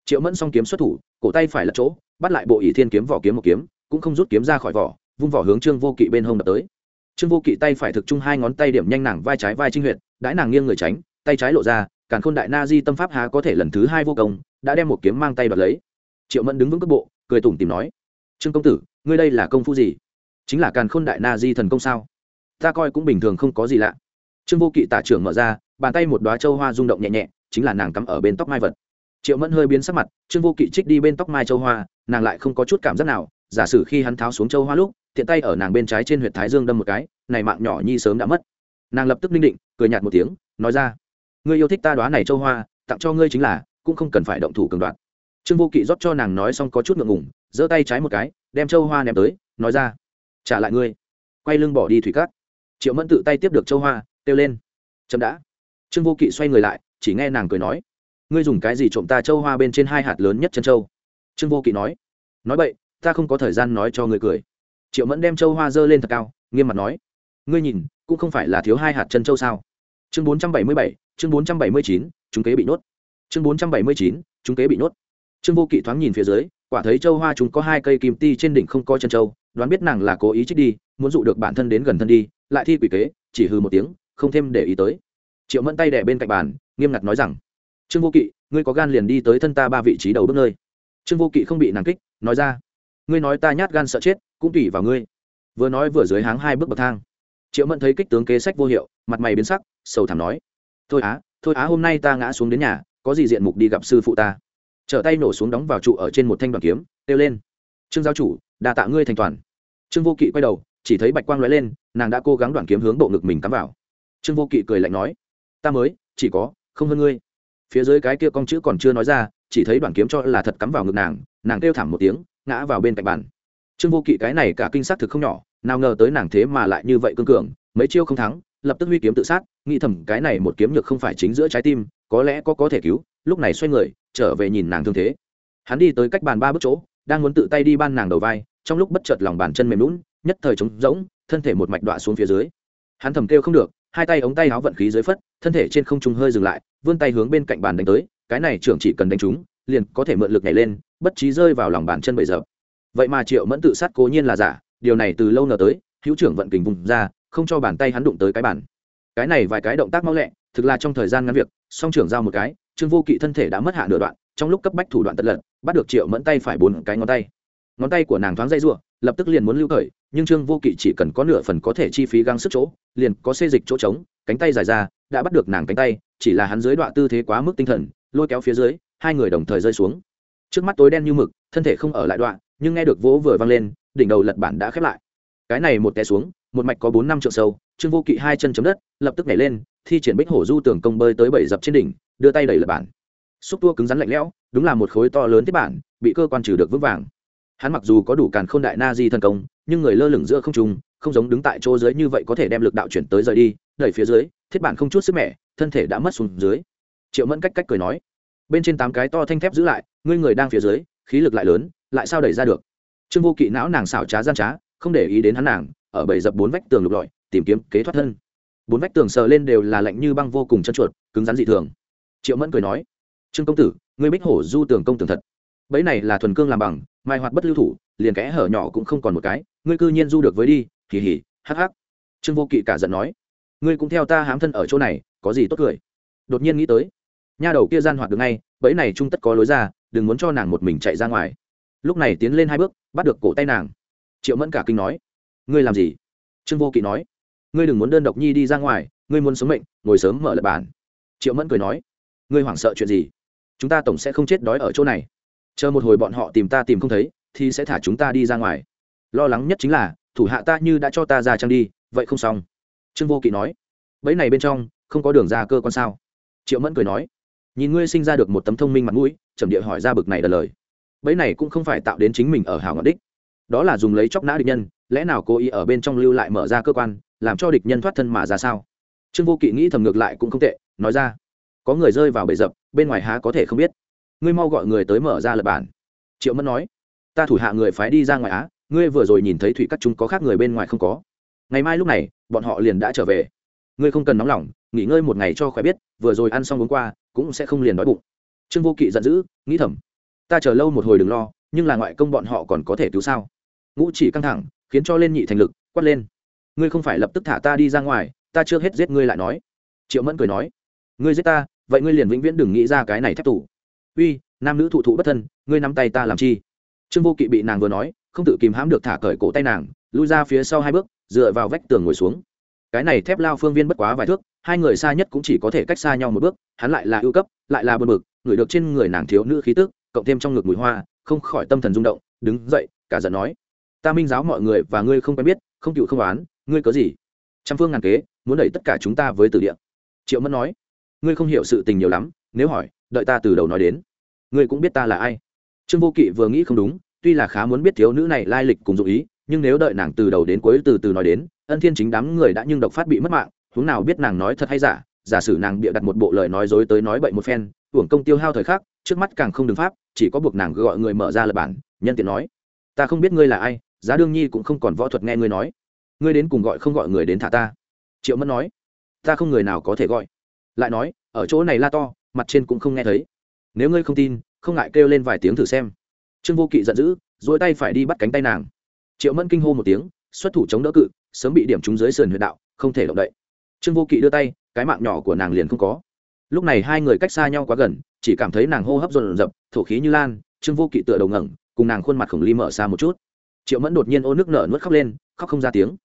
triệu mẫn song kiếm xuất thủ, cổ tay phải lật chỗ, bắt lại bộ ỷ thiên kiếm vỏ kiếm một kiếm, cũng không rút kiếm ra khỏi vỏ, vung vỏ hướng trương vô kỵ bên hông đập tới. Trương vô kỵ tay phải thực trung hai ngón tay điểm nhanh nàng vai trái vai trinh huyện đãi nàng nghiêng người tránh, tay trái lộ ra, càn khôn đại na di tâm pháp há có thể lần thứ hai vô công, đã đem một kiếm mang tay bật lấy. Triệu mẫn đứng vững cước bộ, cười tủm tìm nói, trương công tử, ngươi đây là công phu gì? Chính là càn khôn đại na di thần công sao? Ta coi cũng bình thường không có gì lạ. Trương vô kỵ tả trưởng mở ra, bàn tay một đoá châu hoa rung động nhẹ nhẹ, chính là nàng cắm ở bên tóc mai vật triệu mẫn hơi biến sắc mặt, trương vô kỵ trích đi bên tóc mai châu hoa, nàng lại không có chút cảm giác nào, giả sử khi hắn tháo xuống châu hoa lúc thiện tay ở nàng bên trái trên huyệt thái dương đâm một cái, này mạng nhỏ nhi sớm đã mất. Nàng lập tức ninh định, cười nhạt một tiếng, nói ra, ngươi yêu thích ta đoá này châu hoa, tặng cho ngươi chính là, cũng không cần phải động thủ cường đoạt. Trương vô kỵ rót cho nàng nói xong có chút ngượng ngủng giơ tay trái một cái, đem châu hoa ném tới, nói ra, trả lại ngươi. Quay lưng bỏ đi thủy cát. Triệu mẫn tự tay tiếp được châu hoa, kêu lên, chậm đã. Trương vô kỵ xoay người lại, chỉ nghe nàng cười nói ngươi dùng cái gì trộm ta châu hoa bên trên hai hạt lớn nhất chân châu? Trương vô kỵ nói. Nói vậy ta không có thời gian nói cho ngươi cười. Triệu mẫn đem châu hoa dơ lên thật cao, nghiêm mặt nói. Ngươi nhìn, cũng không phải là thiếu hai hạt chân châu sao? Chương bốn trăm bảy mươi bảy, chương bốn trăm bảy mươi chín, chúng kế bị nhốt. Chương bốn trăm bảy mươi chín, chúng kế bị nhốt. Trương vô kỵ thoáng nhìn phía dưới, quả thấy châu hoa chúng có hai cây kim ti trên đỉnh không có chân châu, đoán biết nàng là cố ý trích đi, muốn dụ được bản thân đến gần thân đi, lại thi quỷ kế, chỉ hư một tiếng, không thêm để ý tới. Triệu mẫn tay đẻ bên cạnh bàn, nghiêm ngặt nói rằng trương vô kỵ, ngươi có gan liền đi tới thân ta ba vị trí đầu bước nơi. Trương vô kỵ không bị nàng kích, nói ra, ngươi nói ta nhát gan sợ chết, cũng tùy vào ngươi. Vừa nói vừa dưới háng hai bước bậc thang. Triệu mẫn thấy kích tướng kế sách vô hiệu, mặt mày biến sắc, sầu thảm nói, thôi á thôi á, hôm nay ta ngã xuống đến nhà, có gì diện mục đi gặp sư phụ ta. Trở tay nổ xuống đóng vào trụ ở trên một thanh đoàn kiếm, kêu lên, trương giáo chủ đà tạ ngươi thành toàn. Trương vô kỵ quay đầu, chỉ thấy bạch quang lóe lên, nàng đã cố gắng đoàn kiếm hướng bộ ngực mình cắm vào. Trương vô kỵ cười lạnh nói, ta mới, chỉ có không hơn ngươi phía dưới cái kia con chữ còn chưa nói ra, chỉ thấy đoàn kiếm cho là thật cắm vào ngực nàng nàng kêu thảm một tiếng, ngã vào bên cạnh bàn. Trương vô kỵ cái này cả kinh sát thực không nhỏ, nào ngờ tới nàng thế mà lại như vậy cương cường, mấy chiêu không thắng, lập tức huy kiếm tự sát, nghĩ thầm cái này một kiếm nhược không phải chính giữa trái tim, có lẽ có có thể cứu, lúc này xoay người, trở về nhìn nàng thương thế. Hắn đi tới cách bàn ba bước chỗ, đang muốn tự tay đi ban nàng đầu vai, trong lúc bất chợt lòng bàn chân mềm lún nhất thời trống rỗng, thân thể một mạch đọa xuống phía dưới. Hắn thầm kêu không được, hai tay ống tay áo vận khí dưới phất thân thể trên không trung hơi dừng lại, vươn tay hướng bên cạnh bàn đánh tới, cái này trưởng chỉ cần đánh trúng, liền có thể mượn lực nhảy lên, bất trí rơi vào lòng bàn chân bậy dập. Vậy mà triệu mẫn tự sát cố nhiên là giả, điều này từ lâu nở tới, hữu trưởng vận kình vùng ra, không cho bàn tay hắn đụng tới cái bàn. Cái này vài cái động tác mau lẹ, thực là trong thời gian ngắn việc, song trưởng giao một cái, trương vô kỵ thân thể đã mất hạ nửa đoạn, trong lúc cấp bách thủ đoạn tật lật, bắt được triệu mẫn tay phải bốn cái ngón tay ngón tay của nàng thoáng dây ruộng lập tức liền muốn lưu khởi nhưng trương vô kỵ chỉ cần có nửa phần có thể chi phí găng sức chỗ, liền có xê dịch chỗ trống, cánh tay dài ra, đã bắt được nàng cánh tay, chỉ là hắn dưới đoạn tư thế quá mức tinh thần, lôi kéo phía dưới, hai người đồng thời rơi xuống. Trước mắt tối đen như mực, thân thể không ở lại đoạn nhưng nghe được vỗ vừa vang lên, đỉnh đầu lật bản đã khép lại. Cái này một té xuống, một mạch có bốn năm trượng sâu, trương vô kỵ hai chân chấm đất, lập tức nhảy lên, thi triển bích hổ du tường công bơi tới bảy dập trên đỉnh, đưa tay đẩy lật bản. Xúc tua cứng rắn lạnh lẽo, đúng là một khối to lớn thiết bản, bị cơ quan trừ được vững vàng hắn mặc dù có đủ càn k h ô n đại na di thần công, nhưng người lơ lửng giữa không trung, không giống đứng tại chỗ dưới như vậy có thể đem lực đạo chuyển tới rời đi, đẩy phía dưới, thiết bản không chút sức mẻ, thân thể đã mất xuống dưới. Triệu mẫn cách cách cười nói, bên trên tám cái to thanh thép giữ lại, ngươi người đang phía dưới, khí lực lại lớn, lại sao đẩy ra được? Trương vô kỵ não nàng xảo trá gian trá, không để ý đến hắn nàng, ở bảy dập bốn vách tường lục lọi, tìm kiếm kế thoát thân. Bốn vách tường sờ lên đều là lạnh như băng vô cùng chân chuột, cứng rắn dị thường. Triệu mẫn cười nói, trương công tử, ngươi bích hổ du tường công tường thật bẫy này là thuần cương làm bằng, mai hoạt bất lưu thủ, liền kẽ hở nhỏ cũng không còn một cái, ngươi cư nhiên du được với đi hỉ hỉ hắc hắc. Trương vô kỵ cả giận nói, ngươi cũng theo ta hám thân ở chỗ này, có gì tốt cười. Đột nhiên nghĩ tới, nha đầu kia gian hoạt được ngay bẫy này trung tất có lối ra, đừng muốn cho nàng một mình chạy ra ngoài. Lúc này tiến lên hai bước, bắt được cổ tay nàng. Triệu mẫn cả kinh nói, ngươi làm gì? Trương vô kỵ nói, ngươi đừng muốn đơn độc nhi đi ra ngoài, ngươi muốn sống mệnh, ngồi sớm mở lại bàn. Triệu mẫn cười nói, ngươi hoảng sợ chuyện gì? Chúng ta tổng sẽ không chết đói ở chỗ này chờ một hồi bọn họ tìm ta tìm không thấy, thì sẽ thả chúng ta đi ra ngoài. Lo lắng nhất chính là, thủ hạ ta như đã cho ta ra trang đi, vậy không xong. Trương vô kỵ nói. Bẫy này bên trong, không có đường ra cơ quan sao? Triệu mẫn cười nói. Nhìn ngươi sinh ra được một tấm thông minh mặt mũi trầm địa hỏi ra bực này đờ lời. Bẫy này cũng không phải tạo đến chính mình ở hảo ngọc đích. Đó là dùng lấy chóc nã địch nhân, lẽ nào cố ý ở bên trong lưu lại mở ra cơ quan, làm cho địch nhân thoát thân mà ra sao? Trương vô kỵ nghĩ thầm ngược lại cũng không tệ, nói ra. Có người rơi vào bể dập, bên ngoài há có thể không biết ngươi mau gọi người tới mở ra lập bản. Triệu mẫn nói, ta thủ hạ người phái đi ra ngoài á, ngươi vừa rồi nhìn thấy thủy cắt chúng có khác người bên ngoài không có. Ngày mai lúc này, bọn họ liền đã trở về. Ngươi không cần nóng lòng, nghỉ ngơi một ngày cho khỏe biết, vừa rồi ăn xong uống qua, cũng sẽ không liền đói bụng. Trương vô kỵ giận dữ, nghĩ thầm, ta chờ lâu một hồi đừng lo, nhưng là ngoại công bọn họ còn có thể cứu sao? Ngũ chỉ căng thẳng, khiến cho lên nhị thành lực, quát lên, ngươi không phải lập tức thả ta đi ra ngoài, ta chưa hết giết ngươi lại nói. Triệu mẫn cười nói, ngươi giết ta, vậy ngươi liền vĩnh viễn đừng nghĩ ra cái này thép tủ uy, nam nữ thụ thụ bất thân, ngươi nắm tay ta làm chi? Trương vô kỵ bị nàng vừa nói, không tự kìm hãm được thả cởi cổ tay nàng, lui ra phía sau hai bước, dựa vào vách tường ngồi xuống. Cái này thép lao phương viên bất quá vài thước, hai người xa nhất cũng chỉ có thể cách xa nhau một bước, hắn lại là ưu cấp, lại là bờ mực ngửi được trên người nàng thiếu nữ khí tức, cộng thêm trong ngực mùi hoa, không khỏi tâm thần rung động, đứng dậy, cả giận nói, ta minh giáo mọi người và ngươi không quen biết, không cựu không oán, ngươi có gì? Trăm phương ngàn kế, muốn đẩy tất cả chúng ta với từ địa. Triệu mẫn nói, ngươi không hiểu sự tình nhiều lắm, nếu hỏi đợi ta từ đầu nói đến. Ngươi cũng biết ta là ai. Trương vô kỵ vừa nghĩ không đúng, tuy là khá muốn biết thiếu nữ này lai lịch cùng dụ ý, nhưng nếu đợi nàng từ đầu đến cuối từ từ nói đến, ân thiên chính đám người đã nhưng độc phát bị mất mạng, huống nào biết nàng nói thật hay giả giả sử nàng bịa đặt một bộ lời nói dối tới nói bậy một phen, uổng công tiêu hao thời khắc, trước mắt càng không đứng pháp, chỉ có buộc nàng gọi người mở ra lập bản, nhân tiện nói. Ta không biết ngươi là ai, giá đương nhi cũng không còn võ thuật nghe ngươi nói. Ngươi đến cùng gọi không gọi người đến thả ta. Triệu mẫn nói. Ta không người nào có thể gọi. Lại nói, ở chỗ này la to mặt trên cũng không nghe thấy. Nếu ngươi không tin, không ngại kêu lên vài tiếng thử xem. Trương vô kỵ giận dữ dỗi tay phải đi bắt cánh tay nàng. Triệu mẫn kinh hô một tiếng, xuất thủ chống đỡ cự, sớm bị điểm trúng dưới sườn huyệt đạo, không thể động đậy. Trương vô kỵ đưa tay, cái mạng nhỏ của nàng liền không có. Lúc này hai người cách xa nhau quá gần, chỉ cảm thấy nàng hô hấp dồn dập, thổ khí như lan, trương vô kỵ tựa đầu ngẩng, cùng nàng khuôn mặt khổng ly mở xa một chút. Triệu mẫn đột nhiên ô nước nở nuốt khóc lên, khóc không ra tiếng.